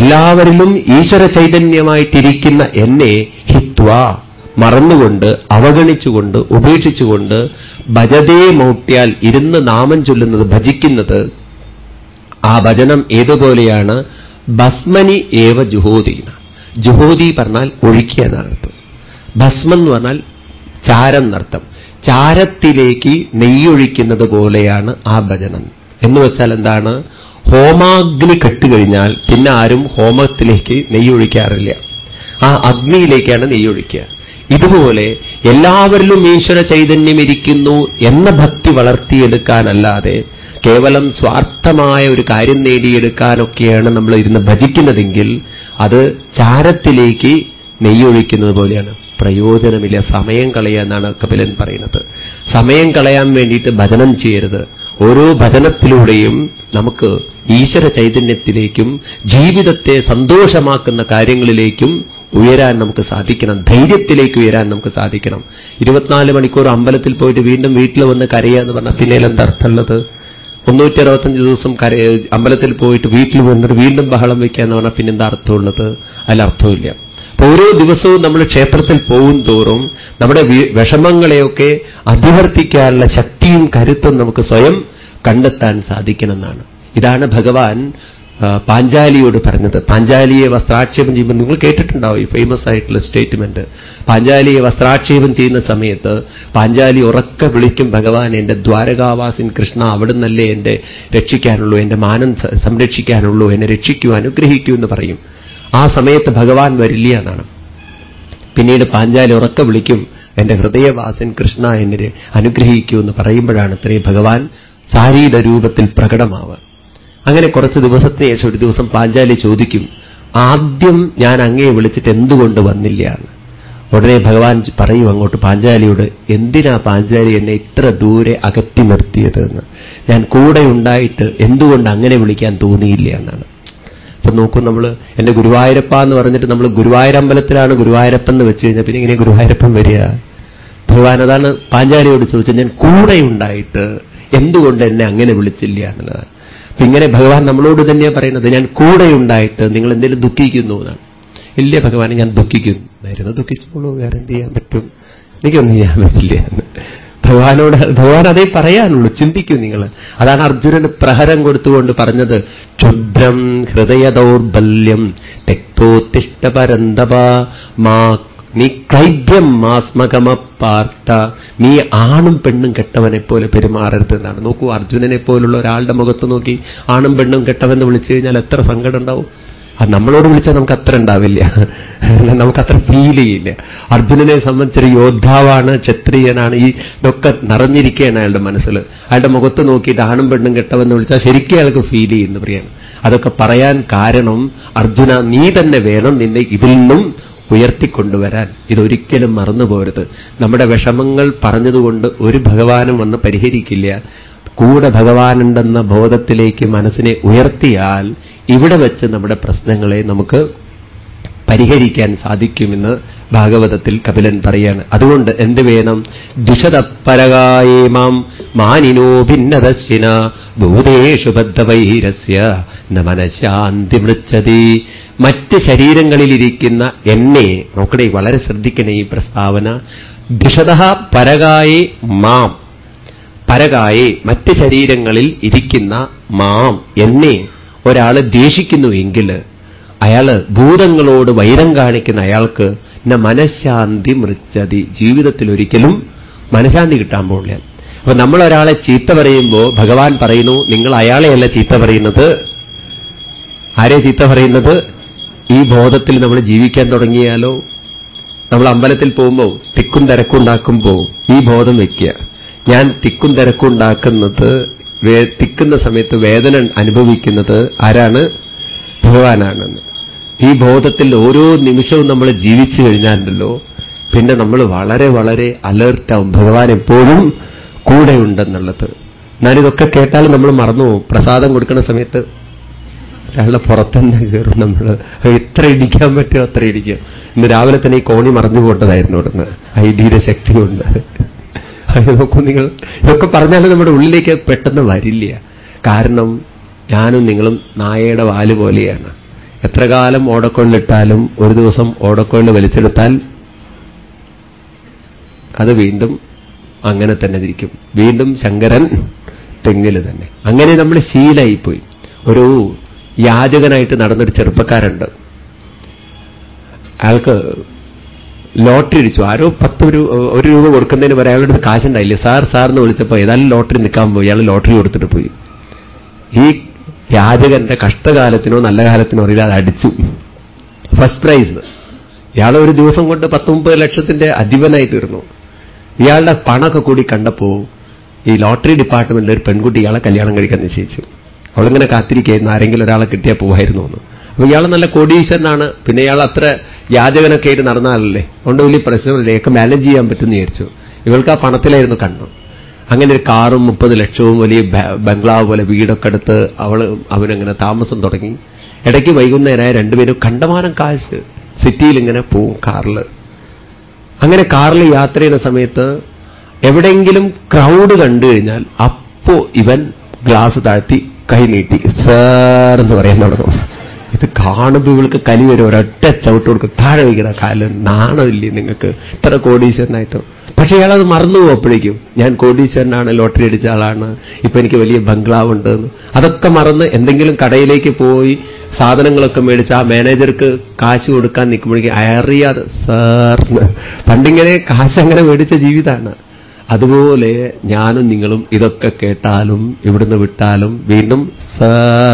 Speaker 1: എല്ലാവരിലും ഈശ്വര ചൈതന്യമായിട്ടിരിക്കുന്ന എന്നെ ഹിത്വ മറന്നുകൊണ്ട് അവഗണിച്ചുകൊണ്ട് ഉപേക്ഷിച്ചുകൊണ്ട് ഭജതേ മൗട്ട്യാൽ ഇരുന്ന് നാമം ചൊല്ലുന്നത് ഭജിക്കുന്നത്. ആ ഭജനം ഏതുപോലെയാണ്? ഭസ്മനി ഏവ ജുഹോതി ജുഹോതി പറഞ്ഞാൽ ഒഴുക്കിയ നടത്തും ഭസ്മം എന്ന് പറഞ്ഞാൽ ചാരം നർത്തം ചാരത്തിലേക്ക് നെയ്യൊഴിക്കുന്നത് പോലെയാണ് ആ ഭജനം. എന്ന് വെച്ചാൽ എന്താണ്? ഹോമാഗ്നി കെട്ടുകഴിഞ്ഞാൽ പിന്നെ ആരും ഹോമത്തിലേക്ക് നെയ്യൊഴിക്കാറില്ല ആ അഗ്നിയിലേക്കാണ് നെയ്യൊഴിക്കുക ഇതുപോലെ എല്ലാവരിലും ഈശ്വര ചൈതന്യം ഇരിക്കുന്നു എന്ന ഭക്തി വളർത്തിയെടുക്കാനല്ലാതെ കേവലം സ്വാർത്ഥമായ ഒരു കാര്യം നേടിയെടുക്കാനൊക്കെയാണ് നമ്മൾ ഇരുന്ന് ഭജിക്കുന്നതെങ്കിൽ അത് ചാരത്തിലേക്ക് നെയ്യൊഴിക്കുന്നത് പോലെയാണ്. പ്രയോജനമില്ല. സമയം കളയുക കളയാന്നാണ് കപിലൻ പറയുന്നത്. സമയം കളയാൻ വേണ്ടിയിട്ട് ഭജനം ചെയ്യരുത്. ഓരോ ഭജനത്തിലൂടെയും നമുക്ക് ഈശ്വര ചൈതന്യത്തിലേക്കും ജീവിതത്തെ സന്തോഷമാക്കുന്ന കാര്യങ്ങളിലേക്കും ഉയരാൻ നമുക്ക് സാധിക്കണം. ധൈര്യത്തിലേക്ക് ഉയരാൻ നമുക്ക് സാധിക്കണം. ഇരുപത്തിനാല് മണിക്കൂർ അമ്പലത്തിൽ പോയിട്ട് വീണ്ടും വീട്ടിൽ വന്ന് കരയുക എന്ന് പറഞ്ഞാൽ പിന്നെ എന്താ അർത്ഥമുള്ളത്? മുന്നൂറ്റി അറുപത്തഞ്ച് ദിവസം കര അമ്പലത്തിൽ പോയിട്ട് വീട്ടിൽ വന്നിട്ട് വീണ്ടും ബഹളം വയ്ക്കുക എന്ന് പറഞ്ഞാൽ പിന്നെന്താ അർത്ഥമുള്ളത്? അതിൽ അർത്ഥമില്ല ഓരോ ദിവസവും നമ്മൾ ക്ഷേത്രത്തിൽ പോകും തോറും നമ്മുടെ വിഷമങ്ങളെയൊക്കെ അധിവർത്തിക്കാനുള്ള ശക്തിയും കരുത്തും നമുക്ക് സ്വയം കണ്ടെത്താൻ സാധിക്കണമെന്നാണ്. ഇതാണ് ഭഗവാൻ പാഞ്ചാലിയോട് പറഞ്ഞത്. പാഞ്ചാലിയെ വസ്ത്രാക്ഷേപം ചെയ്യുമ്പോൾ നിങ്ങൾ കേട്ടിട്ടുണ്ടാവും ഈ ഫേമസ് ആയിട്ടുള്ള സ്റ്റേറ്റ്മെന്റ് പാഞ്ചാലിയെ വസ്ത്രാക്ഷേപം ചെയ്യുന്ന സമയത്ത് പാഞ്ചാലി ഉറക്കെ വിളിക്കും ഭഗവാൻ എന്റെ ദ്വാരകാവാസിൻ കൃഷ്ണ അവിടുന്നല്ലേ എന്റെ രക്ഷിക്കാനുള്ളൂ എന്റെ മാനം സംരക്ഷിക്കാനുള്ളൂ എന്നെ രക്ഷിക്കൂ അനുഗ്രഹിക്കൂ എന്ന് പറയും. ആ സമയത്ത് ഭഗവാൻ വരില്ല എന്നാണ്. പിന്നീട് പാഞ്ചാലി ഉറക്കെ വിളിക്കും എന്റെ ഹൃദയവാസൻ കൃഷ്ണ എന്നെ അനുഗ്രഹിക്കൂ എന്ന് പറയുമ്പോഴാണ് ഇത്രയും ഭഗവാൻ സാരീര രൂപത്തിൽ പ്രകടമാവുക. അങ്ങനെ കുറച്ച് ദിവസത്തിന് ശേഷം ഒരു ദിവസം പാഞ്ചാലി ചോദിക്കും ആദ്യം ഞാൻ അങ്ങയെ വിളിച്ചിട്ട് എന്തുകൊണ്ട് വന്നില്ല എന്ന്? ഉടനെ ഭഗവാൻ പറയും അങ്ങോട്ട് പാഞ്ചാലിയോട് എന്തിനാ പാഞ്ചാലി എന്നെ ഇത്ര ദൂരെ അകറ്റി നിർത്തിയത് എന്ന്? ഞാൻ കൂടെ ഉണ്ടായിട്ട് എന്തുകൊണ്ട് അങ്ങനെ വിളിക്കാൻ തോന്നിയില്ല എന്നാണ്. ഇപ്പൊ നോക്കൂ നമ്മൾ എന്റെ ഗുരുവായൂരപ്പ എന്ന് പറഞ്ഞിട്ട് നമ്മൾ ഗുരുവായൂരമ്പലത്തിലാണ് ഗുരുവായൂരപ്പൻ എന്ന് വെച്ച് കഴിഞ്ഞാൽ പിന്നെ ഇങ്ങനെ ഗുരുവായൂരപ്പൻ വരിക? ഭഗവാൻ അതാണ് പാഞ്ചാലിയോട് ചോദിച്ചത് ഞാൻ കൂടെ ഉണ്ടായിട്ട് എന്തുകൊണ്ട് എന്നെ അങ്ങനെ വിളിച്ചില്ല? എന്നുള്ളതാണ്. അപ്പൊ ഇങ്ങനെ ഭഗവാൻ നമ്മളോട് തന്നെയാണ് പറയുന്നത് ഞാൻ കൂടെ ഉണ്ടായിട്ട് നിങ്ങൾ എന്തെങ്കിലും ദുഃഖിക്കുന്നു എന്നാണ്. ഇല്ല ഭഗവാനെ ഞാൻ ദുഃഖിക്കുന്നു. ദുഃഖിച്ചോളൂ വേറെ എന്ത് ചെയ്യാൻ പറ്റും? എനിക്കൊന്നും ചെയ്യാൻ പറ്റില്ല ഭഗവാനോട് ഭഗവാൻ അതേ പറയാനുള്ളൂ ചിന്തിക്കൂ നിങ്ങൾ അതാണ് അർജുനന് പ്രഹരം കൊടുത്തുകൊണ്ട് പറഞ്ഞത് ക്ഷുദ്രം ഹൃദയദൗർബല്യം തെക്തോത്തിഷ്ടപരന്തപ മാ നീ ക്ലൈബ്യം മാസ്മകമപ്പാർത്ത നീ ആണും പെണ്ണും കെട്ടവനെ പോലെ പെരുമാറരുത് എന്നാണ് നോക്കൂ അർജുനനെ പോലുള്ള ഒരാളുടെ മുഖത്ത് നോക്കി ആണും പെണ്ണും കെട്ടവെന്ന് വിളിച്ചു കഴിഞ്ഞാൽ എത്ര സങ്കടം ഉണ്ടാവും. അത് നമ്മളോട് വിളിച്ചാൽ നമുക്ക് അത്ര ഉണ്ടാവില്ല. നമുക്ക് അത്ര ഫീൽ ചെയ്യില്ല. അർജുനനെ സംബന്ധിച്ചൊരു യോദ്ധാവാണ് ക്ഷത്രിയനാണ് ഈ ഇതൊക്കെ നിറഞ്ഞിരിക്കുകയാണ് അയാളുടെ മനസ്സിൽ. അയാളുടെ മുഖത്ത് നോക്കിയിട്ട് ആണും പെണ്ണും കെട്ടവെന്ന് വിളിച്ചാൽ ശരിക്കും അയാൾക്ക് ഫീൽ ചെയ്യുന്നു പറയാണ് അതൊക്കെ പറയാൻ കാരണം അർജുന നീ തന്നെ വേണം നിന്നെ ഇതിൽ നിന്നും ഉയർത്തിക്കൊണ്ടുവരാൻ. ഇതൊരിക്കലും മറന്നു പോരുത് നമ്മുടെ വിഷമങ്ങൾ പറഞ്ഞതുകൊണ്ട് ഒരു ഭഗവാനും വന്ന് പരിഹരിക്കില്ല. കൂടെ ഭഗവാനുണ്ടെന്ന ബോധത്തിലേക്ക് മനസ്സിനെ ഉയർത്തിയാൽ ഇവിടെ വെച്ച് നമ്മുടെ പ്രശ്നങ്ങളെ നമുക്ക് പരിഹരിക്കാൻ സാധിക്കുമെന്ന് ഭാഗവതത്തിൽ കപിലൻ പറയാണ്. അതുകൊണ്ട് എന്ത് വേണം? ദുഷതപ്പരകായേമാം മാനിനോ ഭിന്നതശിന ഭൂതേഷു ബദ്ധവൈരസ്യ നമനശാന്തി മനഃശാന്തി മൃച്ഛതി. മറ്റ് ശരീരങ്ങളിലിരിക്കുന്ന എന്നെ നോക്കണേ വളരെ ശ്രദ്ധിക്കണേ ഈ പ്രസ്താവന. ദ്വിഷത പരകായേ മാം പരകായെ മറ്റ് ശരീരങ്ങളിൽ ഇരിക്കുന്ന മാം എന്നെ ഒരാൾ ദ്വേഷിക്കുന്നുവെങ്കിൽ അയാൾ ഭൂതങ്ങളോട് വൈരം കാണിക്കുന്ന അയാൾക്ക് എന്നെ മനഃശാന്തി മൃച്ചതി ജീവിതത്തിൽ ഒരിക്കലും മനഃശാന്തി കിട്ടാൻ പോകില്ല അപ്പൊ നമ്മൾ ഒരാളെ ചീത്ത പറയുമ്പോൾ ഭഗവാൻ പറയുന്നു നിങ്ങൾ അയാളെയല്ല ചീത്ത പറയുന്നത്. ആരെ ചീത്ത പറയുന്നത്? ഈ ബോധത്തിൽ നമ്മൾ ജീവിക്കാൻ തുടങ്ങിയാലോ? നമ്മൾ അമ്പലത്തിൽ പോകുമ്പോൾ തിക്കും തിരക്കുണ്ടാക്കുമ്പോൾ ഈ ബോധം വയ്ക്കുക ഞാൻ തിക്കും തിരക്കുണ്ടാക്കുന്നത് തിക്കുന്ന സമയത്ത് വേദന അനുഭവിക്കുന്നത് ആരാണ്? ഭഗവാനാണെന്ന്. ഈ ബോധത്തിൽ ഓരോ നിമിഷവും നമ്മൾ ജീവിച്ചു കഴിഞ്ഞാലല്ലോ പിന്നെ നമ്മൾ വളരെ വളരെ അലേർട്ടാവും ഭഗവാൻ എപ്പോഴും കൂടെയുണ്ടെന്നുള്ളത്. ഞാനിതൊക്കെ കേട്ടാൽ നമ്മൾ മറന്നു പ്രസാദം കൊടുക്കുന്ന സമയത്ത് ഒരാളുടെ പുറത്തന്നെ കയറും നമ്മൾ എത്ര ഇടിക്കാൻ പറ്റുമോ അത്ര ഇടിക്കും. ഇന്ന് രാവിലെ തന്നെ ഈ കോണി മറന്നു പോട്ടതായിരുന്നു ഇവിടുന്ന് ഡിയുടെ ശക്തി കൊണ്ട് നോക്കൂ നിങ്ങൾ ഇതൊക്കെ പറഞ്ഞാലും നമ്മുടെ ഉള്ളിലേക്ക് പെട്ടെന്ന് വരില്ല. കാരണം ഞാനും നിങ്ങളും നായയുടെ വാൽ പോലെയാണ്. എത്ര കാലം ഓടക്കൊള്ളിട്ടാലും ഒരു ദിവസം ഓടക്കൊള്ളി വലിച്ചെടുത്താൽ അത് വീണ്ടും അങ്ങനെ തന്നെ ഇരിക്കും. വീണ്ടും ശങ്കരൻ തെങ്ങിൽ തന്നെ. അങ്ങനെ നമ്മൾ ശീലായിപ്പോയി. ഒരു യാചകനായിട്ട് നടന്നൊരു ചെറുപ്പക്കാരുണ്ട് അയാൾക്ക് ലോട്ടറി അടിച്ചു. ആരോ പത്ത് ഒരു രൂപ കൊടുക്കുന്നതിന് പറയാൻ അയാളുടെ കാശുണ്ടായില്ലേ? സാർ സാർ എന്ന് വിളിച്ചപ്പോൾ ഏതായാലും ലോട്ടറി നിൽക്കാൻ പോയി. അയാൾ ലോട്ടറി കൊടുത്തിട്ട് പോയി. ഈ യാചകന്റെ കഷ്ടകാലത്തിനോ നല്ല കാലത്തിനോ അറിയില്ല അത് അടിച്ചു. ഫസ്റ്റ് പ്രൈസ് ഇയാൾ ഒരു ദിവസം കൊണ്ട് പത്ത് മുപ്പത് ലക്ഷത്തിന്റെ അധിപനായി തീർന്നു. ഇയാളുടെ പണമൊക്കെ കൂടി കണ്ടപ്പോ ഈ ലോട്ടറി ഡിപ്പാർട്ട്മെന്റിലെ ഒരു പെൺകുട്ടി ഇയാളെ കല്യാണം കഴിക്കാൻ നിശ്ചയിച്ചു. അവളിങ്ങനെ കാത്തിരിക്കുകയായിരുന്നു. ആരെങ്കിലും ഒരാളെ കിട്ടിയാൽ പോവായിരുന്നു എന്ന് അപ്പൊ ഇയാൾ നല്ല കോടീശ്വരനാണ്. പിന്നെ ഇയാൾ അത്ര യാചകനൊക്കെ ആയിട്ട് നടന്നാലല്ലേ അതുകൊണ്ട് വലിയ പ്രശ്നമില്ല ഇയാൾക്ക് മാനേജ് ചെയ്യാൻ പറ്റുമെന്ന് വിചാരിച്ചു. ഇവൾക്ക് ആ പണത്തിലായിരുന്നു കണ്ണു. അങ്ങനെ ഒരു കാറും മുപ്പത് ലക്ഷവും വലിയ ബംഗ്ലാവ് പോലെ വീടൊക്കെ എടുത്ത് അവൾ അവനങ്ങനെ താമസം തുടങ്ങി. ഇടയ്ക്ക് വൈകുന്നേരമായ രണ്ടുപേരും കണ്ടമാനം കാശ് സിറ്റിയിൽ ഇങ്ങനെ പോവും കാറിൽ അങ്ങനെ കാറിൽ യാത്ര ചെയ്യുന്ന സമയത്ത് എവിടെയെങ്കിലും ക്രൗഡ് കണ്ടു കഴിഞ്ഞാൽ അപ്പോ ഇവൻ ഗ്ലാസ് താഴ്ത്തി കൈ നീട്ടി. സാർ എന്ന് പറയാൻ തുടങ്ങും ഇത് കാണുമ്പോൾ ഇവൾക്ക് കലി വരും ഒരൊറ്റ ചവിട്ട് കൊടുക്കും. താഴെ വയ്ക്കുന്ന കാൽ നാണമില്ലേ നിങ്ങൾക്ക്? ഇത്ര കോടീശ്വരനായിട്ടോ? പക്ഷേ ഇയാളത് മറന്നു അപ്പോഴേക്കും ഞാൻ കോടീശ്വരനാണ് ലോട്ടറി അടിച്ച ആളാണ് ഇപ്പം എനിക്ക് വലിയ ബംഗ്ലാവ് ഉണ്ട് അതൊക്കെ മറന്ന് എന്തെങ്കിലും കടയിലേക്ക് പോയി സാധനങ്ങളൊക്കെ മേടിച്ച് ആ മാനേജർക്ക് കാശ് കൊടുക്കാൻ നിൽക്കുമ്പോഴേക്കും അറിയാതെ സാറിന് പണ്ടിങ്ങനെ കാശ് അങ്ങനെ മേടിച്ച ജീവിതമാണ് അതുപോലെ ഞാനും നിങ്ങളും ഇതൊക്കെ കേട്ടാലും ഇവിടുന്ന് വിട്ടാലും വീണ്ടും സ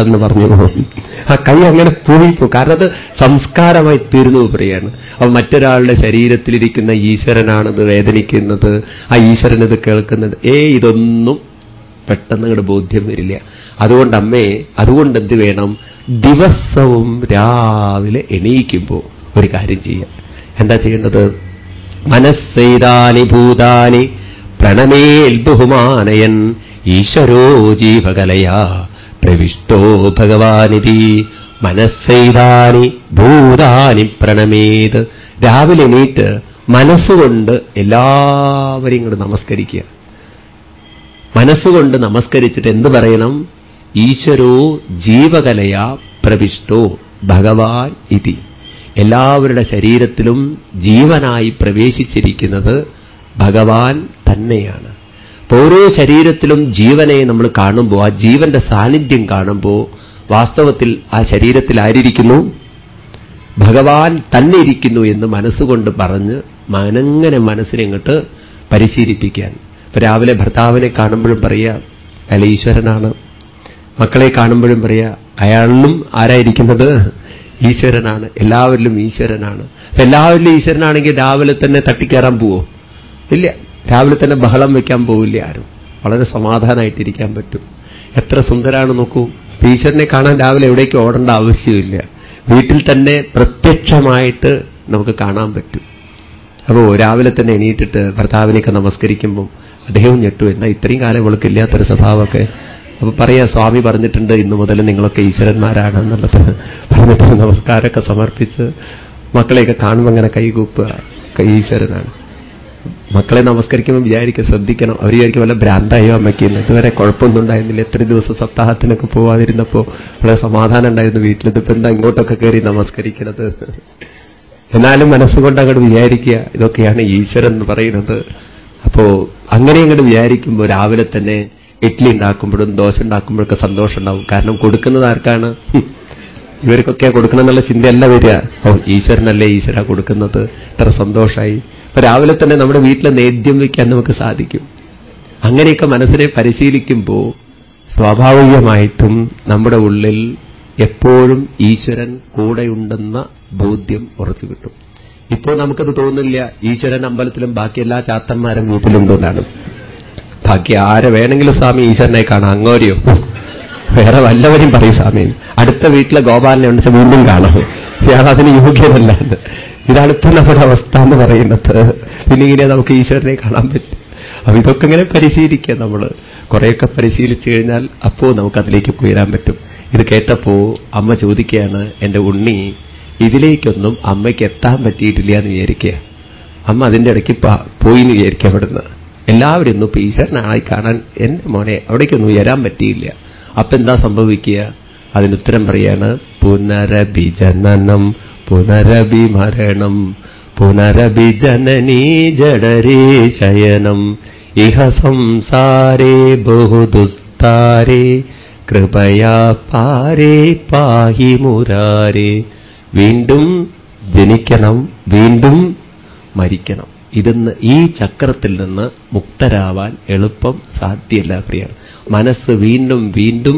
Speaker 1: എന്ന് പറഞ്ഞു പോകും. ആ കൈ അങ്ങനെ പോയിപ്പോ. കാരണം അത് സംസ്കാരമായി തീർന്നു പറയാണ് അപ്പൊ മറ്റൊരാളുടെ ശരീരത്തിലിരിക്കുന്ന ഈശ്വരനാണത് വേദനിക്കുന്നത് ആ ഈശ്വരൻ ഇത് കേൾക്കുന്നത്. ഏ ഇതൊന്നും പെട്ടെന്ന് ഇങ്ങോട്ട് ബോധ്യം വരില്ല. അതുകൊണ്ട് അമ്മേ അതുകൊണ്ട് എന്ത് വേണം? ദിവസവും രാവിലെ എണീക്കുമ്പോൾ ഒരു കാര്യം ചെയ്യാം. എന്താ ചെയ്യേണ്ടത്? മനസ്സെയ്താനി ഭൂതാനി പ്രണമേൽ ബഹുമാനയൻ ഈശ്വരോ ജീവകലയാ പ്രവിഷ്ടോ ഭഗവാനിതി മനസ്സെയ്താനി ഭൂതാനി പ്രണമേത്. രാവിലെ എണീറ്റ് മനസ്സുകൊണ്ട് എല്ലാവരെയും ഇങ്ങോട്ട് നമസ്കരിക്കുക. മനസ്സുകൊണ്ട് നമസ്കരിച്ചിട്ട് എന്ത് പറയണം? ഈശ്വരോ ജീവകലയാ പ്രവിഷ്ടോ ഭഗവാൻ ഇതി. എല്ലാവരുടെ ശരീരത്തിലും ജീവനായി പ്രവേശിച്ചിരിക്കുന്നത് ഭഗവാൻ തന്നെയാണ്. ഓരോ ശരീരത്തിലും ജീവനെ നമ്മൾ കാണുമ്പോൾ ആ ജീവന്റെ സാന്നിധ്യം കാണുമ്പോൾ വാസ്തവത്തിൽ ആ ശരീരത്തിൽ ആരിയിരിക്കുന്നു ഭഗവാൻ തന്നെ ഇരിക്കുന്നു എന്ന് മനസ്സുകൊണ്ട് പറഞ്ഞ് മനങ്ങനെ മനസ്സിനെ ഇങ്ങോട്ട് പരിശീലിപ്പിക്കാൻ. ഇപ്പൊ രാവിലെ ഭർത്താവിനെ കാണുമ്പോഴും പറയുക അല്ല ഈശ്വരനാണ്. മക്കളെ കാണുമ്പോഴും പറയുക അയാളിലും ആരായിരിക്കുന്നത്? ഈശ്വരനാണ്. എല്ലാവരിലും ഈശ്വരനാണ്. എല്ലാവരിലും ഈശ്വരനാണെങ്കിൽ രാവിലെ തന്നെ തട്ടിക്കയറാൻ പോവോ? ഇല്ല. രാവിലെ തന്നെ ബഹളം വയ്ക്കാൻ പോവില്ല ആരും. വളരെ സമാധാനമായിട്ടിരിക്കാൻ പറ്റും. എത്ര സുന്ദരാണ് നോക്കൂ. ഈശ്വരനെ കാണാൻ രാവിലെ എവിടേക്ക് ഓടേണ്ട ആവശ്യമില്ല. വീട്ടിൽ തന്നെ പ്രത്യക്ഷമായിട്ട് നമുക്ക് കാണാൻ പറ്റും. അപ്പോൾ രാവിലെ തന്നെ എണീറ്റിട്ട് ഭർത്താവിനെയൊക്കെ നമസ്കരിക്കുമ്പം അദ്ദേഹം ഞെട്ടു. എന്നാ ഇത്രയും കാലം ഇവൾക്ക് ഇല്ലാത്തൊരു സ്വഭാവമൊക്കെ. അപ്പൊ പറയാ സ്വാമി പറഞ്ഞിട്ടുണ്ട് ഇന്നു മുതൽ നിങ്ങളൊക്കെ ഈശ്വരന്മാരാണ് എന്നുള്ളത് പറഞ്ഞിട്ട് നമസ്കാരമൊക്കെ സമർപ്പിച്ച് മക്കളെയൊക്കെ കാണുമ്പോൾ അങ്ങനെ കൈകൂപ്പുക. ഈശ്വരനാണ്. മക്കളെ നമസ്കരിക്കുമ്പോൾ വിചാരിക്കും ശ്രദ്ധിക്കണം. അവർ വിചാരിക്കും വല്ല ഭ്രാന്തായോ അമ്മയ്ക്ക്. ഇതുവരെ കുഴപ്പമൊന്നും ഉണ്ടായിരുന്നില്ല. എത്ര ദിവസം സപ്താഹത്തിനൊക്കെ പോവാതിരുന്നപ്പോൾ വളരെ സമാധാനം ഉണ്ടായിരുന്നു വീട്ടിൽ. ഇപ്പൊ എന്താ ഇങ്ങോട്ടൊക്കെ കയറി നമസ്കരിക്കണത്? എന്നാലും മനസ്സുകൊണ്ട് അങ്ങോട്ട് വിചാരിക്കുക ഇതൊക്കെയാണ് ഈശ്വരൻ എന്ന് പറയുന്നത്. അപ്പോ അങ്ങനെ അങ്ങോട്ട് വിചാരിക്കുമ്പോൾ രാവിലെ തന്നെ ഇഡ്ഡലി ഉണ്ടാക്കുമ്പോഴും ദോശ ഉണ്ടാക്കുമ്പോഴൊക്കെ സന്തോഷം ഉണ്ടാവും. കാരണം കൊടുക്കുന്നത് ആർക്കാണ്? ഇവർക്കൊക്കെ കൊടുക്കണം എന്നുള്ള ചിന്തയല്ല വരിക. ഓ ഈശ്വരനല്ലേ ഈശ്വര കൊടുക്കുന്നത്. ഇത്ര സന്തോഷമായി രാവിലെ തന്നെ നമ്മുടെ വീട്ടിലെ നേദ്യം വയ്ക്കാൻ നമുക്ക് സാധിക്കും. അങ്ങനെയൊക്കെ മനസ്സിനെ പരിശീലിക്കുമ്പോൾ സ്വാഭാവികമായിട്ടും നമ്മുടെ ഉള്ളിൽ എപ്പോഴും ഈശ്വരൻ കൂടെയുണ്ടെന്ന ബോധ്യം ഉറച്ചു കിട്ടും. ഇപ്പോൾ നമുക്കത് തോന്നില്ല ഈശ്വരൻ അമ്പലത്തിലും ബാക്കി എല്ലാ ചാത്തന്മാരും വീട്ടിലുണ്ടെന്നാണ്. ബാക്കി ആരെ വേണമെങ്കിലും സ്വാമി ഈശ്വരനെ കാണാം അങ്ങോരെയോ? വേറെ വല്ലവരും പറയും സ്വാമി. അടുത്ത വീട്ടിലെ ഗോപാലനെ ഉണ്ടെന്ന് വീണ്ടും കാണാം. ഇയാൾ അതിന് യോഗ്യനല്ല എന്ന് ഇതാണ് ഇപ്പം നമ്മുടെ അവസ്ഥ എന്ന് പറയുന്നത്. പിന്നെ ഇങ്ങനെ നമുക്ക് ഈശ്വരനെ കാണാൻ പറ്റും. അപ്പൊ ഇതൊക്കെ ഇങ്ങനെ പരിശീലിക്കുക നമ്മൾ കുറേയൊക്കെ പരിശീലിച്ചു കഴിഞ്ഞാൽ അപ്പോൾ നമുക്ക് അതിലേക്ക് ഉയരാൻ പറ്റും. ഇത് കേട്ടപ്പോൾ അമ്മ ചോദിക്കുകയാണ് എന്റെ ഉണ്ണി ഇതിലേക്കൊന്നും അമ്മയ്ക്ക് എത്താൻ പറ്റിയിട്ടില്ല എന്ന് വിചാരിക്കുക. അമ്മ അതിന്റെ ഇടയ്ക്ക് പോയി എന്ന് വിചാരിക്കുക എല്ലാവരും ഒന്നും ഇപ്പൊ ഈശ്വരനായി കാണാൻ എന്റെ മോനെ അവിടേക്കൊന്നും ഉയരാൻ പറ്റിയില്ല. അപ്പൊ എന്താ സംഭവിക്കുക അതിനുത്തരം പറയാണ് പുനരഭിജനനം പുനരഭിമരണം പുനരഭിജനനീ ജഡരേ ശയനം. ഇഹ സംസാരേ ബഹുദുസ്താരേ കൃപയാ പാരേ പാഹി മുരാരേ. വീണ്ടും ജനിക്കണം വീണ്ടും മരിക്കണം. ഇതെന്ന് ഈ ചക്രത്തിൽ നിന്ന് മുക്തരാവാൻ എളുപ്പം സാധ്യല്ല പ്രിയാണ് മനസ്സ് വീണ്ടും വീണ്ടും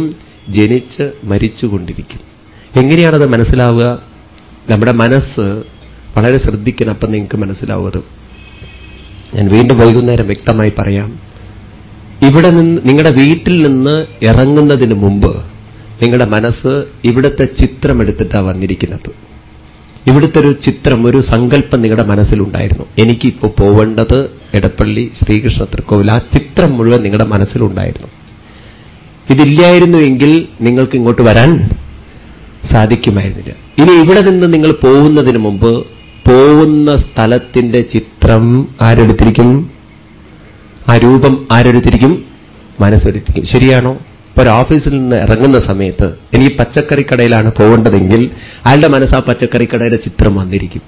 Speaker 1: ജനിച്ച് മരിച്ചുകൊണ്ടിരിക്കും. എങ്ങനെയാണത് മനസ്സിലാവുക? നമ്മുടെ മനസ്സ് വളരെ ശ്രദ്ധിക്കണം അപ്പം നിങ്ങൾക്ക് മനസ്സിലാവുന്നത്. ഞാൻ വീണ്ടും വൈകുന്നേരം വ്യക്തമായി പറയാം. ഇവിടെ നിന്ന് നിങ്ങളുടെ വീട്ടിൽ നിന്ന് ഇറങ്ങുന്നതിന് മുമ്പ് നിങ്ങളുടെ മനസ്സ് ഇവിടുത്തെ ചിത്രം എടുത്തിട്ടാണ് വന്നിരിക്കുന്നത്. ഇവിടുത്തെ ഒരു ചിത്രം ഒരു സങ്കല്പം നിങ്ങളുടെ മനസ്സിലുണ്ടായിരുന്നു. എനിക്കിപ്പോൾ പോവേണ്ടത് എടപ്പള്ളി ശ്രീകൃഷ്ണ തൃക്കോവിൽ. ആ ചിത്രം മുഴുവൻ നിങ്ങളുടെ മനസ്സിലുണ്ടായിരുന്നു. ഇതില്ലായിരുന്നുവെങ്കിൽ നിങ്ങൾക്ക് ഇങ്ങോട്ട് വരാൻ സാധിക്കുമായിരുന്നില്ല. ഇനി ഇവിടെ നിന്ന് നിങ്ങൾ പോകുന്നതിന് മുമ്പ് പോകുന്ന സ്ഥലത്തിന്റെ ചിത്രം ആരെടുത്തിരിക്കും? ആ രൂപം ആരെടുത്തിരിക്കും? മനസ്സെടുത്തിരിക്കും ശരിയാണോ? ഒരു ഓഫീസിൽ നിന്ന് ഇറങ്ങുന്ന സമയത്ത് എനിക്ക് പച്ചക്കറിക്കടയിലാണ് പോകേണ്ടതെങ്കിൽ അയാളുടെ മനസ്സ് ആ പച്ചക്കറിക്കടയുടെ ചിത്രം വന്നിരിക്കും.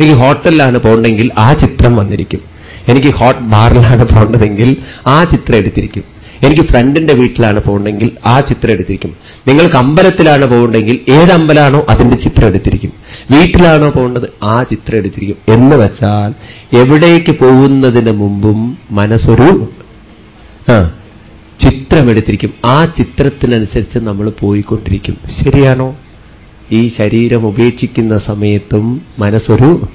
Speaker 1: എനിക്ക് ഹോട്ടലിലാണ് പോകേണ്ടെങ്കിൽ ആ ചിത്രം വന്നിരിക്കും. എനിക്ക് ഹോട്ട് ബാറിലാണ് പോകേണ്ടതെങ്കിൽ ആ ചിത്രം എടുത്തിരിക്കും. എനിക്ക് ഫ്രണ്ടിന്റെ വീട്ടിലാണ് പോകണമെങ്കിൽ ആ ചിത്രം എടുത്തിരിക്കും. നിങ്ങൾക്ക് അമ്പലത്തിലാണ് പോകണ്ടെങ്കിൽ ഏത് അമ്പലാണോ അതിന്റെ ചിത്രം എടുത്തിരിക്കും. വീട്ടിലാണോ പോകേണ്ടത് ആ ചിത്രം എടുത്തിരിക്കും. എന്ന് വെച്ചാൽ എവിടേക്ക് പോകുന്നതിന് മുമ്പും മനസ്സൊരു ആ ചിത്രമെടുത്തിരിക്കും ആ ചിത്രത്തിനനുസരിച്ച് നമ്മൾ പോയിക്കൊണ്ടിരിക്കും. ശരിയാണോ? ഈ ശരീരം ഉപേക്ഷിക്കുന്ന സമയത്തും മനസ്സൊരു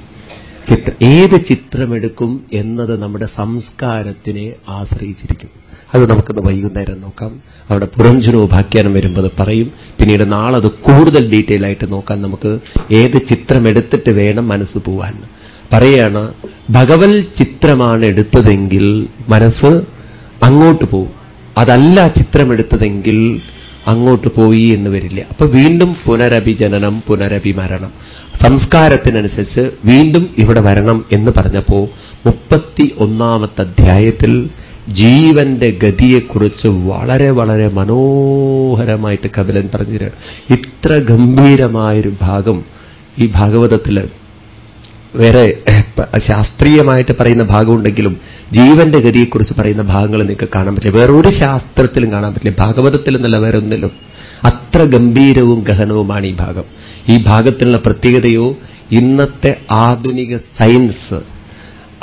Speaker 1: ചിത്രം ഏത് ചിത്രമെടുക്കും എന്നത് നമ്മുടെ സംസ്കാരത്തിനെ ആശ്രയിച്ചിരിക്കും. അത് നമുക്കൊന്ന് വൈകുന്നേരം നോക്കാം. അവിടെ പുറഞ്ചുരോ ഭാഗ്യാനം വരുമ്പോൾ പറയും. പിന്നീട് നാളെ അത് കൂടുതൽ ഡീറ്റെയിൽ ആയിട്ട് നോക്കാൻ നമുക്ക് ഏത് ചിത്രമെടുത്തിട്ട് വേണം മനസ്സ് പോവാൻ. പറയാണ് ഭഗവൽ ചിത്രമാണ് എടുത്തതെങ്കിൽ മനസ്സ് അങ്ങോട്ട് പോവും. അതല്ല ചിത്രമെടുത്തതെങ്കിൽ അങ്ങോട്ട് പോയി എന്ന് വരില്ല. അപ്പൊ വീണ്ടും പുനരഭിജനനം പുനരഭിമരണം. സംസ്കാരത്തിനനുസരിച്ച് വീണ്ടും ഇവിടെ വരണം എന്ന് പറഞ്ഞപ്പോ മുപ്പത്തി ഒന്നാമത്തെ അധ്യായത്തിൽ ജീവന്റെ ഗതിയെക്കുറിച്ച് വളരെ വളരെ മനോഹരമായിട്ട് കപിലൻ പറഞ്ഞു ഇത്ര ഗംഭീരമായൊരു ഭാഗം ഈ ഭാഗവതത്തിൽ വേറെ ശാസ്ത്രീയമായിട്ട് പറയുന്ന ഭാഗമുണ്ടെങ്കിലും ജീവന്റെ ഗതിയെക്കുറിച്ച് പറയുന്ന ഭാഗങ്ങൾ നിങ്ങൾക്ക് കാണാൻ പറ്റില്ല. വേറെ ഒരു ശാസ്ത്രത്തിലും കാണാൻ പറ്റില്ല. ഭാഗവതത്തിൽ എന്നല്ല വേറെ ഒന്നിലും അത്ര ഗംഭീരവും ഗഹനവുമാണ് ഈ ഭാഗം. ഈ ഭാഗത്തിനുള്ള പ്രത്യേകതയോ ഇന്നത്തെ ആധുനിക സയൻസ്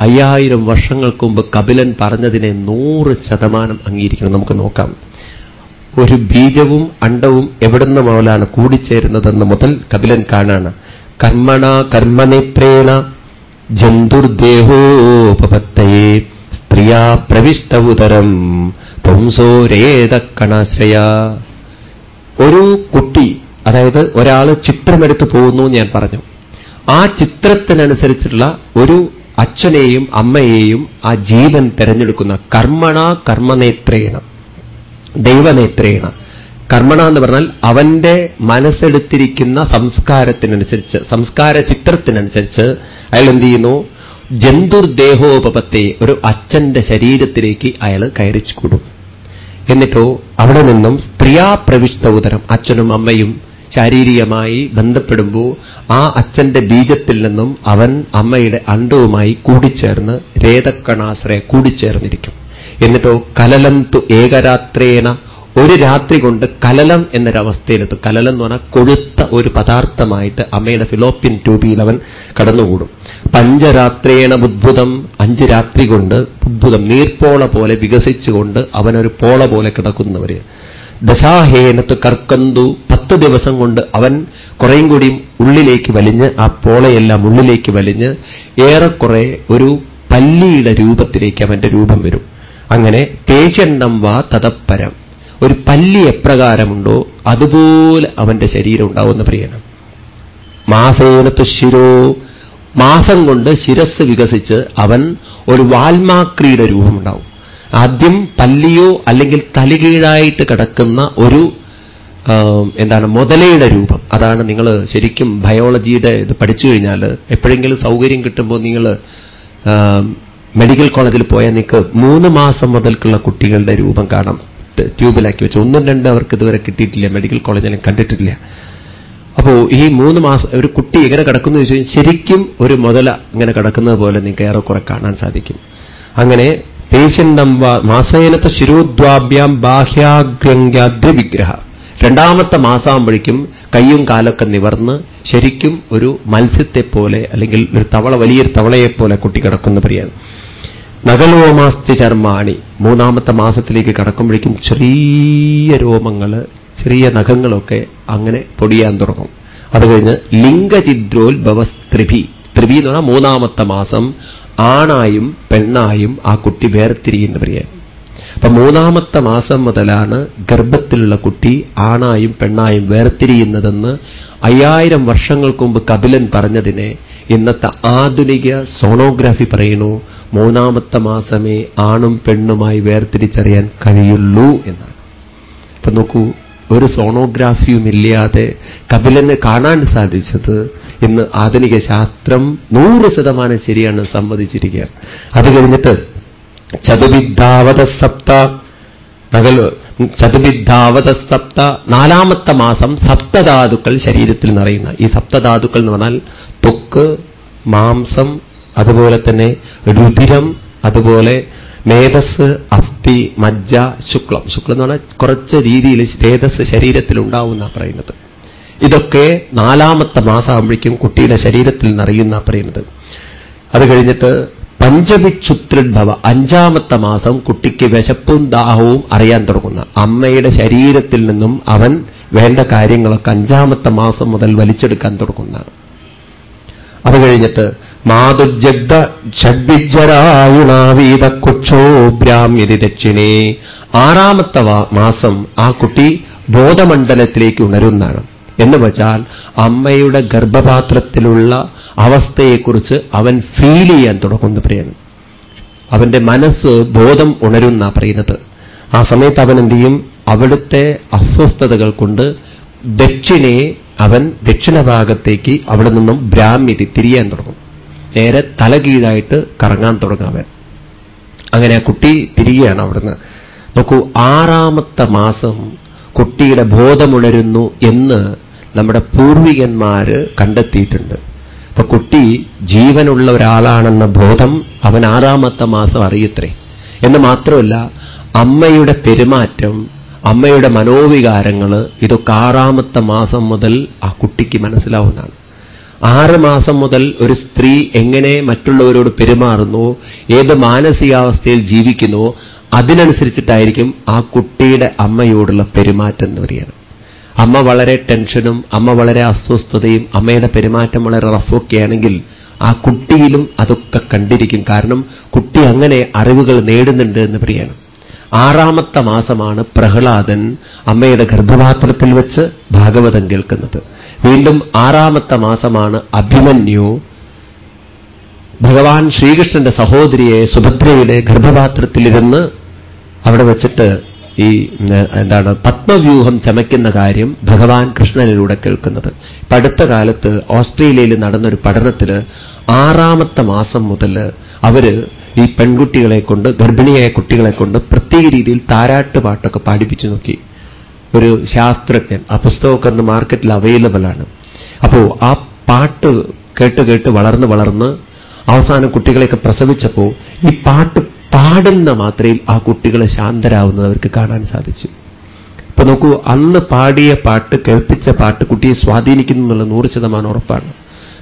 Speaker 1: അയ്യായിരം വർഷങ്ങൾക്ക് മുമ്പ് കപിലൻ പറഞ്ഞതിനെ നൂറ് ശതമാനം അംഗീകരിക്കണം. നമുക്ക് നോക്കാം. ഒരു ബീജവും അണ്ടവും എവിടുന്ന മുതലാണ് കൂടിച്ചേരുന്നതെന്ന് മുതൽ കപിലൻ കാണാണ്. കർമ്മണ കർമ്മനേത്രേണ ജന്തുർദേഹോപത്തയെ സ്ത്രീയാ ഉദരം പുംസോരേതക്കണാശ്രയ ഒരു കുട്ടി അതായത് ഒരാൾ ചിത്രമെടുത്തു പോകുന്നു ഞാൻ പറഞ്ഞു. ആ ചിത്രത്തിനനുസരിച്ചുള്ള ഒരു അച്ഛനെയും അമ്മയെയും ആ ജീവൻ തിരഞ്ഞെടുക്കുന്ന കർമ്മണ കർമ്മനേത്രേണ ദൈവനേത്രേണ. കർമ്മണ എന്ന് പറഞ്ഞാൽ അവന്റെ മനസ്സെടുത്തിരിക്കുന്ന സംസ്കാരത്തിനനുസരിച്ച് സംസ്കാര ചിത്രത്തിനനുസരിച്ച് അയാൾ എന്ത് ചെയ്യുന്നു? ജന്തുർദേഹോപത്തെ ഒരു അച്ഛന്റെ ശരീരത്തിലേക്ക് അയാൾ കയറിച്ചു എന്നിട്ടോ അവിടെ നിന്നും സ്ത്രീയാ പ്രവിഷ്ട ഉദരം അച്ഛനും അമ്മയും ശാരീരികമായി ബന്ധപ്പെടുമ്പോൾ ആ അച്ഛന്റെ ബീജത്തിൽ നിന്നും അവൻ അമ്മയുടെ അണ്ടവുമായി കൂടിച്ചേർന്ന് രേതക്കണാശ്രയ കൂടിച്ചേർന്നിരിക്കും. എന്നിട്ടോ കലലന്തു ഏകരാത്രേണ ഒരു രാത്രി കൊണ്ട് കലലം എന്നൊരവസ്ഥയിലെത്തും. കലലം എന്ന് പറഞ്ഞാൽ കൊഴുത്ത ഒരു പദാർത്ഥമായിട്ട് അമ്മയുടെ ഫിലോപ്പിൻ ട്യൂബിയിൽ അവൻ കടന്നുകൂടും. പഞ്ചരാത്രേണ ബുദ്ധുതം അഞ്ച് രാത്രി കൊണ്ട് ബുദ്ഭുതം നീർപ്പോള പോലെ വികസിച്ചുകൊണ്ട് അവനൊരു പോള പോലെ കിടക്കുന്നവര്. ദശാഹേനത്ത് കർക്കന്തു പത്ത് ദിവസം കൊണ്ട് അവൻ കുറേയും കൂടിയും ഉള്ളിലേക്ക് വലിഞ്ഞ് ആ പോളയെല്ലാം ഉള്ളിലേക്ക് വലിഞ്ഞ് ഏറെക്കുറെ ഒരു പല്ലിയുടെ രൂപത്തിലേക്ക് അവന്റെ രൂപം വരും. അങ്ങനെ തേശണ്ണം വാ തതപ്പരം. ഒരു പല്ലി എപ്രകാരമുണ്ടോ അതുപോലെ അവന്റെ ശരീരം ഉണ്ടാവുന്ന പ്രിയണം മാസേനത്ത് ശിരോ. മാസം കൊണ്ട് ശിരസ് വികസിച്ച് അവൻ ഒരു വാൽമാക്രിയുടെ രൂപമുണ്ടാവും. ആദ്യം പല്ലിയോ അല്ലെങ്കിൽ തലികീഴായിട്ട് കിടക്കുന്ന ഒരു എന്താണ് മുതലയുടെ രൂപം. അതാണ് നിങ്ങൾ ശരിക്കും ബയോളജിയുടെ ഇത് പഠിച്ചു കഴിഞ്ഞാൽ എപ്പോഴെങ്കിലും സൗകര്യം കിട്ടുമ്പോൾ നിങ്ങൾ മെഡിക്കൽ കോളേജിൽ പോയാൽ നിങ്ങൾക്ക് മൂന്ന് മാസം മുതൽക്കുള്ള കുട്ടികളുടെ രൂപം കാണാം. ട്യൂബിലാക്കി വെച്ചു. ഒന്നും രണ്ടും അവർക്ക് ഇതുവരെ കിട്ടിയിട്ടില്ല. മെഡിക്കൽ കോളേജിൽ കണ്ടിട്ടില്ല. അപ്പോ ഈ മൂന്ന് മാസം ഒരു കുട്ടി എങ്ങനെ കിടക്കുന്നു ചോദിച്ചു കഴിഞ്ഞാൽ ശരിക്കും ഒരു മുതല ഇങ്ങനെ കിടക്കുന്നത് പോലെ നിങ്ങൾക്ക് ഏറെക്കുറെ കാണാൻ സാധിക്കും. അങ്ങനെ പേശന്തം മാസേനത്തെ ശിരോദ്വാഭ്യാം ബാഹ്യാഗ്രങ്കാദ്രി വിഗ്രഹ. രണ്ടാമത്തെ മാസാകുമ്പോഴേക്കും കയ്യും കാലൊക്കെ നിവർന്ന് ശരിക്കും ഒരു മത്സ്യത്തെപ്പോലെ അല്ലെങ്കിൽ ഒരു തവള വലിയൊരു തവളയെപ്പോലെ കുട്ടി കിടക്കുന്ന നഗലോമാസ്തി ചർമാണി. മൂന്നാമത്തെ മാസത്തിലേക്ക് കടക്കുമ്പോഴേക്കും ചെറിയ രോമങ്ങൾ ചെറിയ നഖങ്ങളൊക്കെ അങ്ങനെ പൊടിയാൻ തുടങ്ങും. അത് കഴിഞ്ഞ് ലിംഗചിദ്രോത്ഭവസ്ത്രിഭി. ത്രിഭി എന്ന് പറഞ്ഞാൽ മൂന്നാമത്തെ മാസം ആണായും പെണ്ണായും ആ കുട്ടി വേർതിരിയുന്ന പ്രിയ. അപ്പൊ മൂന്നാമത്തെ മാസം മുതലാണ് ഗർഭത്തിലുള്ള കുട്ടി ആണായും പെണ്ണായും വേർതിരിയുന്നതെന്ന് അയ്യായിരം വർഷങ്ങൾക്ക് മുമ്പ് കപിലൻ പറഞ്ഞതിനെ ഇന്നത്തെ ആധുനിക സോണോഗ്രാഫി പറയുന്നു. മൂന്നാമത്തെ മാസമേ ആണും പെണ്ണുമായി വേർതിരിച്ചറിയാൻ കഴിയുള്ളൂ എന്നാണ്. അപ്പൊ നോക്കൂ ഒരു സോണോഗ്രാഫിയും ഇല്ലാതെ കപിലന് കാണാൻ സാധിച്ചത് ഇന്ന് ആധുനിക ശാസ്ത്രം നൂറ് ശതമാനം ശരിയാണ് സമ്മതിച്ചിരിക്കുക അത് കഴിഞ്ഞിട്ട് ചതുവിദ്ധാവത സപ്ത നകൽ ചതുവിദ്ധാവത സപ്ത നാലാമത്തെ മാസം സപ്തധാതുക്കൾ ശരീരത്തിൽ നിറയുന്ന. ഈ സപ്തധാതുക്കൾ എന്ന് പറഞ്ഞാൽ തൊക്ക് മാംസം അതുപോലെ തന്നെ രുധിരം അതുപോലെ മേധസ് അസ്ഥി മജ്ജ ശുക്ലം. ശുക്ലം എന്ന് പറഞ്ഞാൽ കുറച്ച് രീതിയിൽ തേജസ് ശരീരത്തിൽ ഉണ്ടാവുന്ന പറയുന്നത്. ഇതൊക്കെ നാലാമത്തെ മാസമാകുമ്പോഴേക്കും കുട്ടിയുടെ ശരീരത്തിൽ നിറയുന്ന പറയുന്നത്. അത് കഴിഞ്ഞിട്ട് പഞ്ചവിക്ഷുത്രിദ്ഭവ അഞ്ചാമത്തെ മാസം കുട്ടിക്ക് വിശപ്പും ദാഹവും അറിയാൻ തുടങ്ങുന്ന അമ്മയുടെ ശരീരത്തിൽ നിന്നും അവൻ വേണ്ട കാര്യങ്ങളൊക്കെ അഞ്ചാമത്തെ മാസം മുതൽ വലിച്ചെടുക്കാൻ തുടങ്ങുന്നതാണ്. അത് കഴിഞ്ഞിട്ട് മാതുജഗ്ധ ഷഡ്വിജരായുണാവീത കുക്ഷോഭ്രാമ്യതി ദക്ഷിണേ. ആറാമത്തെ മാസം ആ കുട്ടി ബോധമണ്ഡലത്തിലേക്ക് ഉണരുന്നതാണ്. എന്ന് വെച്ചാൽ അമ്മയുടെ ഗർഭപാത്രത്തിലുള്ള അവസ്ഥയെക്കുറിച്ച് അവൻ ഫീൽ ചെയ്യാൻ തുടങ്ങുന്നു പറയാണ് അവന്റെ മനസ്സ് ബോധം ഉണരുന്ന പറയുന്നത് ആ സമയത്ത് അവൻ എന്ത് ചെയ്യും? അവിടുത്തെ അസ്വസ്ഥതകൾ കൊണ്ട് ദക്ഷിണെ അവൻ ദക്ഷിണഭാഗത്തേക്ക് അവിടെ നിന്നും ബ്രാഹ്മ്യതി തിരിയാൻ തുടങ്ങും. നേരെ തലകീഴായിട്ട് കറങ്ങാൻ തുടങ്ങും അവൻ. അങ്ങനെ ആ കുട്ടി തിരികെയാണ് അവിടുന്ന്. നോക്കൂ ആറാമത്തെ മാസം കുട്ടിയുടെ ബോധമുണരുന്നു എന്ന് നമ്മുടെ പൂർവികന്മാര് കണ്ടെത്തിയിട്ടുണ്ട്. അപ്പൊ കുട്ടി ജീവനുള്ള ഒരാളാണെന്ന ബോധം അവൻ ആറാമത്തെ മാസം അറിയത്രേ. എന്ന് മാത്രമല്ല അമ്മയുടെ പെരുമാറ്റം അമ്മയുടെ മനോവികാരങ്ങൾ ഇതൊക്കെ ആറാമത്തെ മാസം മുതൽ ആ കുട്ടിക്ക് മനസ്സിലാവുന്നതാണ്. ആറ് മാസം മുതൽ ഒരു സ്ത്രീ എങ്ങനെ മറ്റുള്ളവരോട് പെരുമാറുന്നു ഏത് മാനസികാവസ്ഥയിൽ ജീവിക്കുന്നു അതിനനുസരിച്ചിട്ടായിരിക്കും ആ കുട്ടിയുടെ അമ്മയോടുള്ള പെരുമാറ്റം എന്ന് പറയുന്നത്. അമ്മ വളരെ ടെൻഷനും അമ്മ വളരെ അസ്വസ്ഥതയും അമ്മയുടെ പെരുമാറ്റം വളരെ റഫൊക്കെ ആണെങ്കിൽ ആ കുട്ടിയിലും അതൊക്കെ കണ്ടിരിക്കും. കാരണം കുട്ടി അങ്ങനെ അറിവുകൾ നേടുന്നുണ്ട് എന്ന് പറയണം. ആറാമത്തെ മാസമാണ് പ്രഹ്ലാദൻ അമ്മയുടെ ഗർഭപാത്രത്തിൽ വെച്ച് ഭാഗവതം കേൾക്കുന്നത്. വീണ്ടും ആറാമത്തെ മാസമാണ് അഭിമന്യു ഭഗവാൻ ശ്രീകൃഷ്ണന്റെ സഹോദരിയെ സുഭദ്രയുടെ ഗർഭപാത്രത്തിലിരുന്ന് അവിടെ വെച്ചിട്ട് ഈ എന്താണ് പത്മവ്യൂഹം ചമയ്ക്കുന്ന കാര്യം ഭഗവാൻ കൃഷ്ണനിലൂടെ കേൾക്കുന്നത്. ഇപ്പൊ അടുത്ത കാലത്ത് ഓസ്ട്രേലിയയിൽ നടന്നൊരു പഠനത്തിൽ ആറാമത്തെ മാസം മുതൽ അവർ ഈ പെൺകുട്ടികളെ കൊണ്ട് ഗർഭിണിയായ കുട്ടികളെ കൊണ്ട് പ്രത്യേക രീതിയിൽ താരാട്ട് പാട്ടൊക്കെ പാടിപ്പിച്ചു നോക്കി. ഒരു ശാസ്ത്രജ്ഞൻ. ആ പുസ്തകമൊക്കെ അന്ന് മാർക്കറ്റിൽ അവൈലബിൾ ആണ്. അപ്പോ ആ പാട്ട് കേട്ട് കേട്ട് വളർന്ന് വളർന്ന് അവസാനം കുട്ടികളെയൊക്കെ പ്രസവിച്ചപ്പോ ഈ പാട്ട് പാടുന്ന മാത്രയിൽ ആ കുട്ടികൾ ശാന്തരാവുന്നത് അവർക്ക് കാണാൻ സാധിച്ചു. ഇപ്പൊ നോക്കൂ അന്ന് പാടിയ പാട്ട് കേൾപ്പിച്ച പാട്ട് കുട്ടിയെ സ്വാധീനിക്കുന്നു എന്നുള്ള നൂറ് ശതമാനം ഉറപ്പാണ്.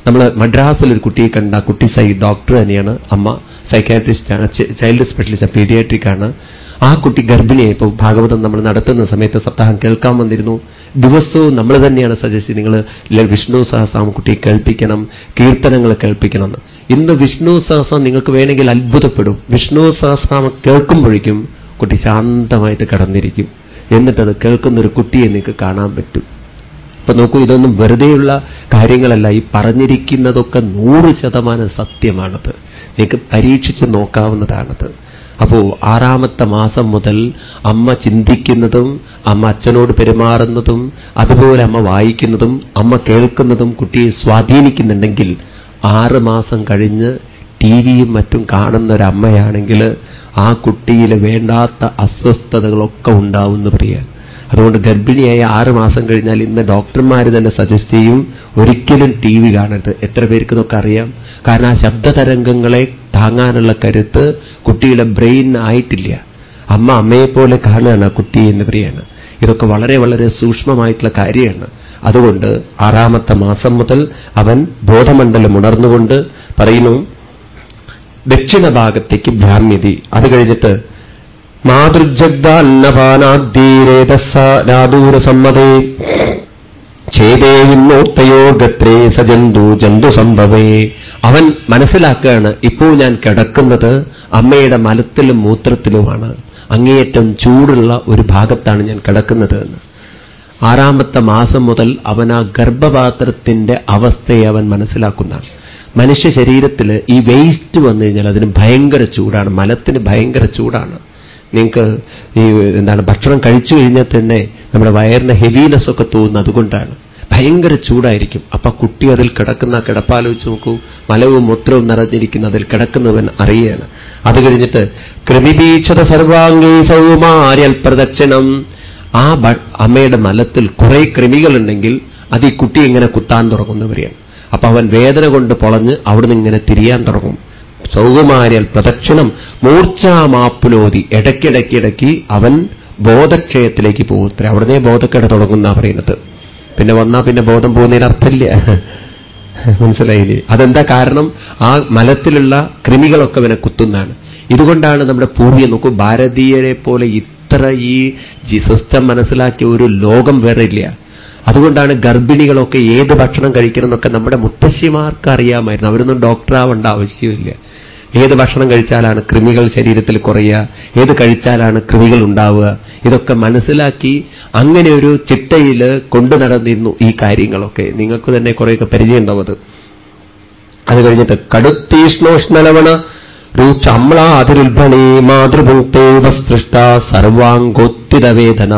Speaker 1: നമ്മൾ മദ്രാസിൽ ഒരു കുട്ടിയെ കണ്ട കുട്ടി സൈ ഡോക്ടർ തന്നെയാണ് അമ്മ സൈക്കാട്രിസ്റ്റാണ് ചൈൽഡ് സ്പെഷ്യലിസ്റ്റ് പീഡിയാട്രിക് ആണ് ആ കുട്ടി ഗർഭിണിയായി ഇപ്പോൾ ഭാഗവതം നമ്മൾ നടത്തുന്ന സമയത്ത് സപ്താഹം കേൾക്കാൻ വന്നിരുന്നു. ദിവസവും നമ്മൾ തന്നെയാണ് സജസ്റ്റ് നിങ്ങൾ വിഷ്ണു സഹസ്രാമ കുട്ടിയെ കേൾപ്പിക്കണം കീർത്തനങ്ങൾ കേൾപ്പിക്കണം ഇന്ന് വിഷ്ണു സഹസ്രം നിങ്ങൾക്ക് വേണമെങ്കിൽ അത്ഭുതപ്പെടും. വിഷ്ണു സഹസ്രാമ കേൾക്കുമ്പോഴേക്കും കുട്ടി ശാന്തമായിട്ട് കടന്നിരിക്കും. എന്നിട്ടത് കേൾക്കുന്ന ഒരു കുട്ടിയെ നിങ്ങൾക്ക് കാണാൻ പറ്റും. അപ്പൊ നോക്കൂ ഇതൊന്നും വെറുതെയുള്ള കാര്യങ്ങളല്ല. ഈ പറഞ്ഞിരിക്കുന്നതൊക്കെ നൂറ് ശതമാനം സത്യമാണത്. നിങ്ങൾക്ക് പരീക്ഷിച്ച് നോക്കാവുന്നതാണത്. അപ്പോ ആറാമത്തെ മാസം മുതൽ അമ്മ ചിന്തിക്കുന്നതും അമ്മ അച്ഛനോട് പെരുമാറുന്നതും അതുപോലെ അമ്മ വായിക്കുന്നതും അമ്മ കേൾക്കുന്നതും കുട്ടിയെ സ്വാധീനിക്കുന്നുണ്ടെങ്കിൽ ആറ് മാസം കഴിഞ്ഞ് ടി വിയും മറ്റും കാണുന്ന ഒരമ്മയാണെങ്കിൽ ആ കുട്ടിയിൽ വേണ്ടാത്ത അസ്വസ്ഥതകളൊക്കെ ഉണ്ടാവുമെന്ന് പറയാൻ അതുകൊണ്ട് ഗർഭിണിയായ ആറ് മാസം കഴിഞ്ഞാൽ ഇന്ന് ഡോക്ടർമാർ തന്നെ സജസ്റ്റ് ചെയ്യും ഒരിക്കലും ടി വി കാണരുത്. എത്ര പേർക്ക് ഇതൊക്കെ അറിയാം. കാരണം ആ ശബ്ദതരംഗങ്ങളെ താങ്ങാനുള്ള കരുത്ത് കുട്ടിയുടെ ബ്രെയിൻ ആയിട്ടില്ല. അമ്മ അമ്മയെപ്പോലെ കാണുകയാണ് ആ കുട്ടി എന്ന് പറയാണ് ഇതൊക്കെ വളരെ വളരെ സൂക്ഷ്മമായിട്ടുള്ള കാര്യമാണ്. അതുകൊണ്ട് ആറാമത്തെ മാസം മുതൽ അവൻ ബോധമണ്ഡലം ഉണർന്നുകൊണ്ട് പറയുന്നു ദക്ഷിണ ഭാഗത്തേക്ക് ഭ്രാമ്യതി. അത് കഴിഞ്ഞിട്ട് മാതൃജഗ്ദാന്നപാനാദ്യീരേതസ്സാദൂരസമ്മതേ ചേതേ വിമൂർത്തയോ ഗത്രേ സജന്തു ജന്തു സംഭവേ. അവൻ മനസ്സിലാക്കുകയാണ് ഇപ്പോൾ ഞാൻ കിടക്കുന്നത് അമ്മയുടെ മലത്തിലും മൂത്രത്തിലുമാണ്. അങ്ങേയറ്റം ചൂടുള്ള ഒരു ഭാഗത്താണ് ഞാൻ കിടക്കുന്നത് എന്ന്. ആറാമത്തെ മാസം മുതൽ അവൻ ആ ഗർഭപാത്രത്തിന്റെ അവസ്ഥയെ അവൻ മനസ്സിലാക്കുന്നതാണ്. മനുഷ്യ ശരീരത്തിൽ ഈ വേസ്റ്റ് വന്നു കഴിഞ്ഞാൽ അതിന് ഭയങ്കര ചൂടാണ്. മലത്തിന് ഭയങ്കര ചൂടാണ്. നിങ്ങൾക്ക് ഈ എന്താണ് ഭക്ഷണം കഴിച്ചു കഴിഞ്ഞാൽ തന്നെ നമ്മുടെ വയറിന് ഹെവിനെസ് ഒക്കെ തോന്നുന്നത് അതുകൊണ്ടാണ്. ഭയങ്കര ചൂടായിരിക്കും. അപ്പൊ കുട്ടി അതിൽ കിടക്കുന്ന കിടപ്പാലോചിച്ച് നോക്കൂ. മലവും മുത്രവും നിറഞ്ഞിരിക്കുന്ന അതിൽ കിടക്കുന്നവൻ അറിയാണ്. അത് കഴിഞ്ഞിട്ട് കൃമിപീക്ഷത സർവാംഗീ സൗമാര്യൽ പ്രദക്ഷിണം ആ അമ്മയുടെ മലത്തിൽ കുറെ കൃമികളുണ്ടെങ്കിൽ അത് ഈ കുട്ടി ഇങ്ങനെ കുത്താൻ തുടങ്ങുന്നവരെയാണ്. അപ്പൊ അവൻ വേദന കൊണ്ട് പൊളഞ്ഞ് അവിടുന്ന് ഇങ്ങനെ തിരിയാൻ തുടങ്ങും. സൗകുമാര്യൽ പ്രദക്ഷിണം മൂർച്ചാമാപ്പുനോതി ഇടയ്ക്കിടയ്ക്കിടയ്ക്ക് അവൻ ബോധക്ഷയത്തിലേക്ക് പോകുത്ര അവിടുന്ന് ബോധക്കേട് തുടങ്ങുന്ന പറയുന്നത്. പിന്നെ വന്നാ പിന്നെ ബോധം പോകുന്നതിന് അർത്ഥമില്ല മനസ്സിലായില്ലേ? അതെന്താ കാരണം? ആ മലത്തിലുള്ള കൃമികളൊക്കെ അവനെ കുത്തുന്നതാണ്. ഇതുകൊണ്ടാണ് നമ്മുടെ പൂർവിയെ നോക്കൂ ഭാരതീയരെ പോലെ ഇത്ര ഈ സിസ്റ്റം മനസ്സിലാക്കിയ ഒരു ലോകം വേറെ ഇല്ല. അതുകൊണ്ടാണ് ഗർഭിണികളൊക്കെ ഏത് ഭക്ഷണം കഴിക്കണം എന്നൊക്കെ നമ്മുടെ മുത്തശ്ശിമാർക്ക് അറിയാമായിരുന്നു. അവരൊന്നും ഡോക്ടറാവേണ്ട ആവശ്യമില്ല ഏത് ഭക്ഷണം കഴിച്ചാലാണ് കൃമികൾ ശരീരത്തിൽ കുറയുക? ഏത് കഴിച്ചാലാണ് കൃമികൾ ഉണ്ടാവുക? ഇതൊക്കെ മനസ്സിലാക്കി അങ്ങനെ ഒരു ചിട്ടയിൽ കൊണ്ടു നടന്നിരുന്നു ഈ കാര്യങ്ങളൊക്കെ. നിങ്ങൾക്ക് തന്നെ കുറേയൊക്കെ പരിചയമുണ്ടാവത് അത്. കഴിഞ്ഞിട്ട് കടുത്തീഷ്ണോഷ്ണലവണ രൂക്ഷ അമ്ലാതിരുൽഭണി മാതൃഭുക്തേ ഉപസൃഷ്ട സർവാംഗോത്തിതവേദന.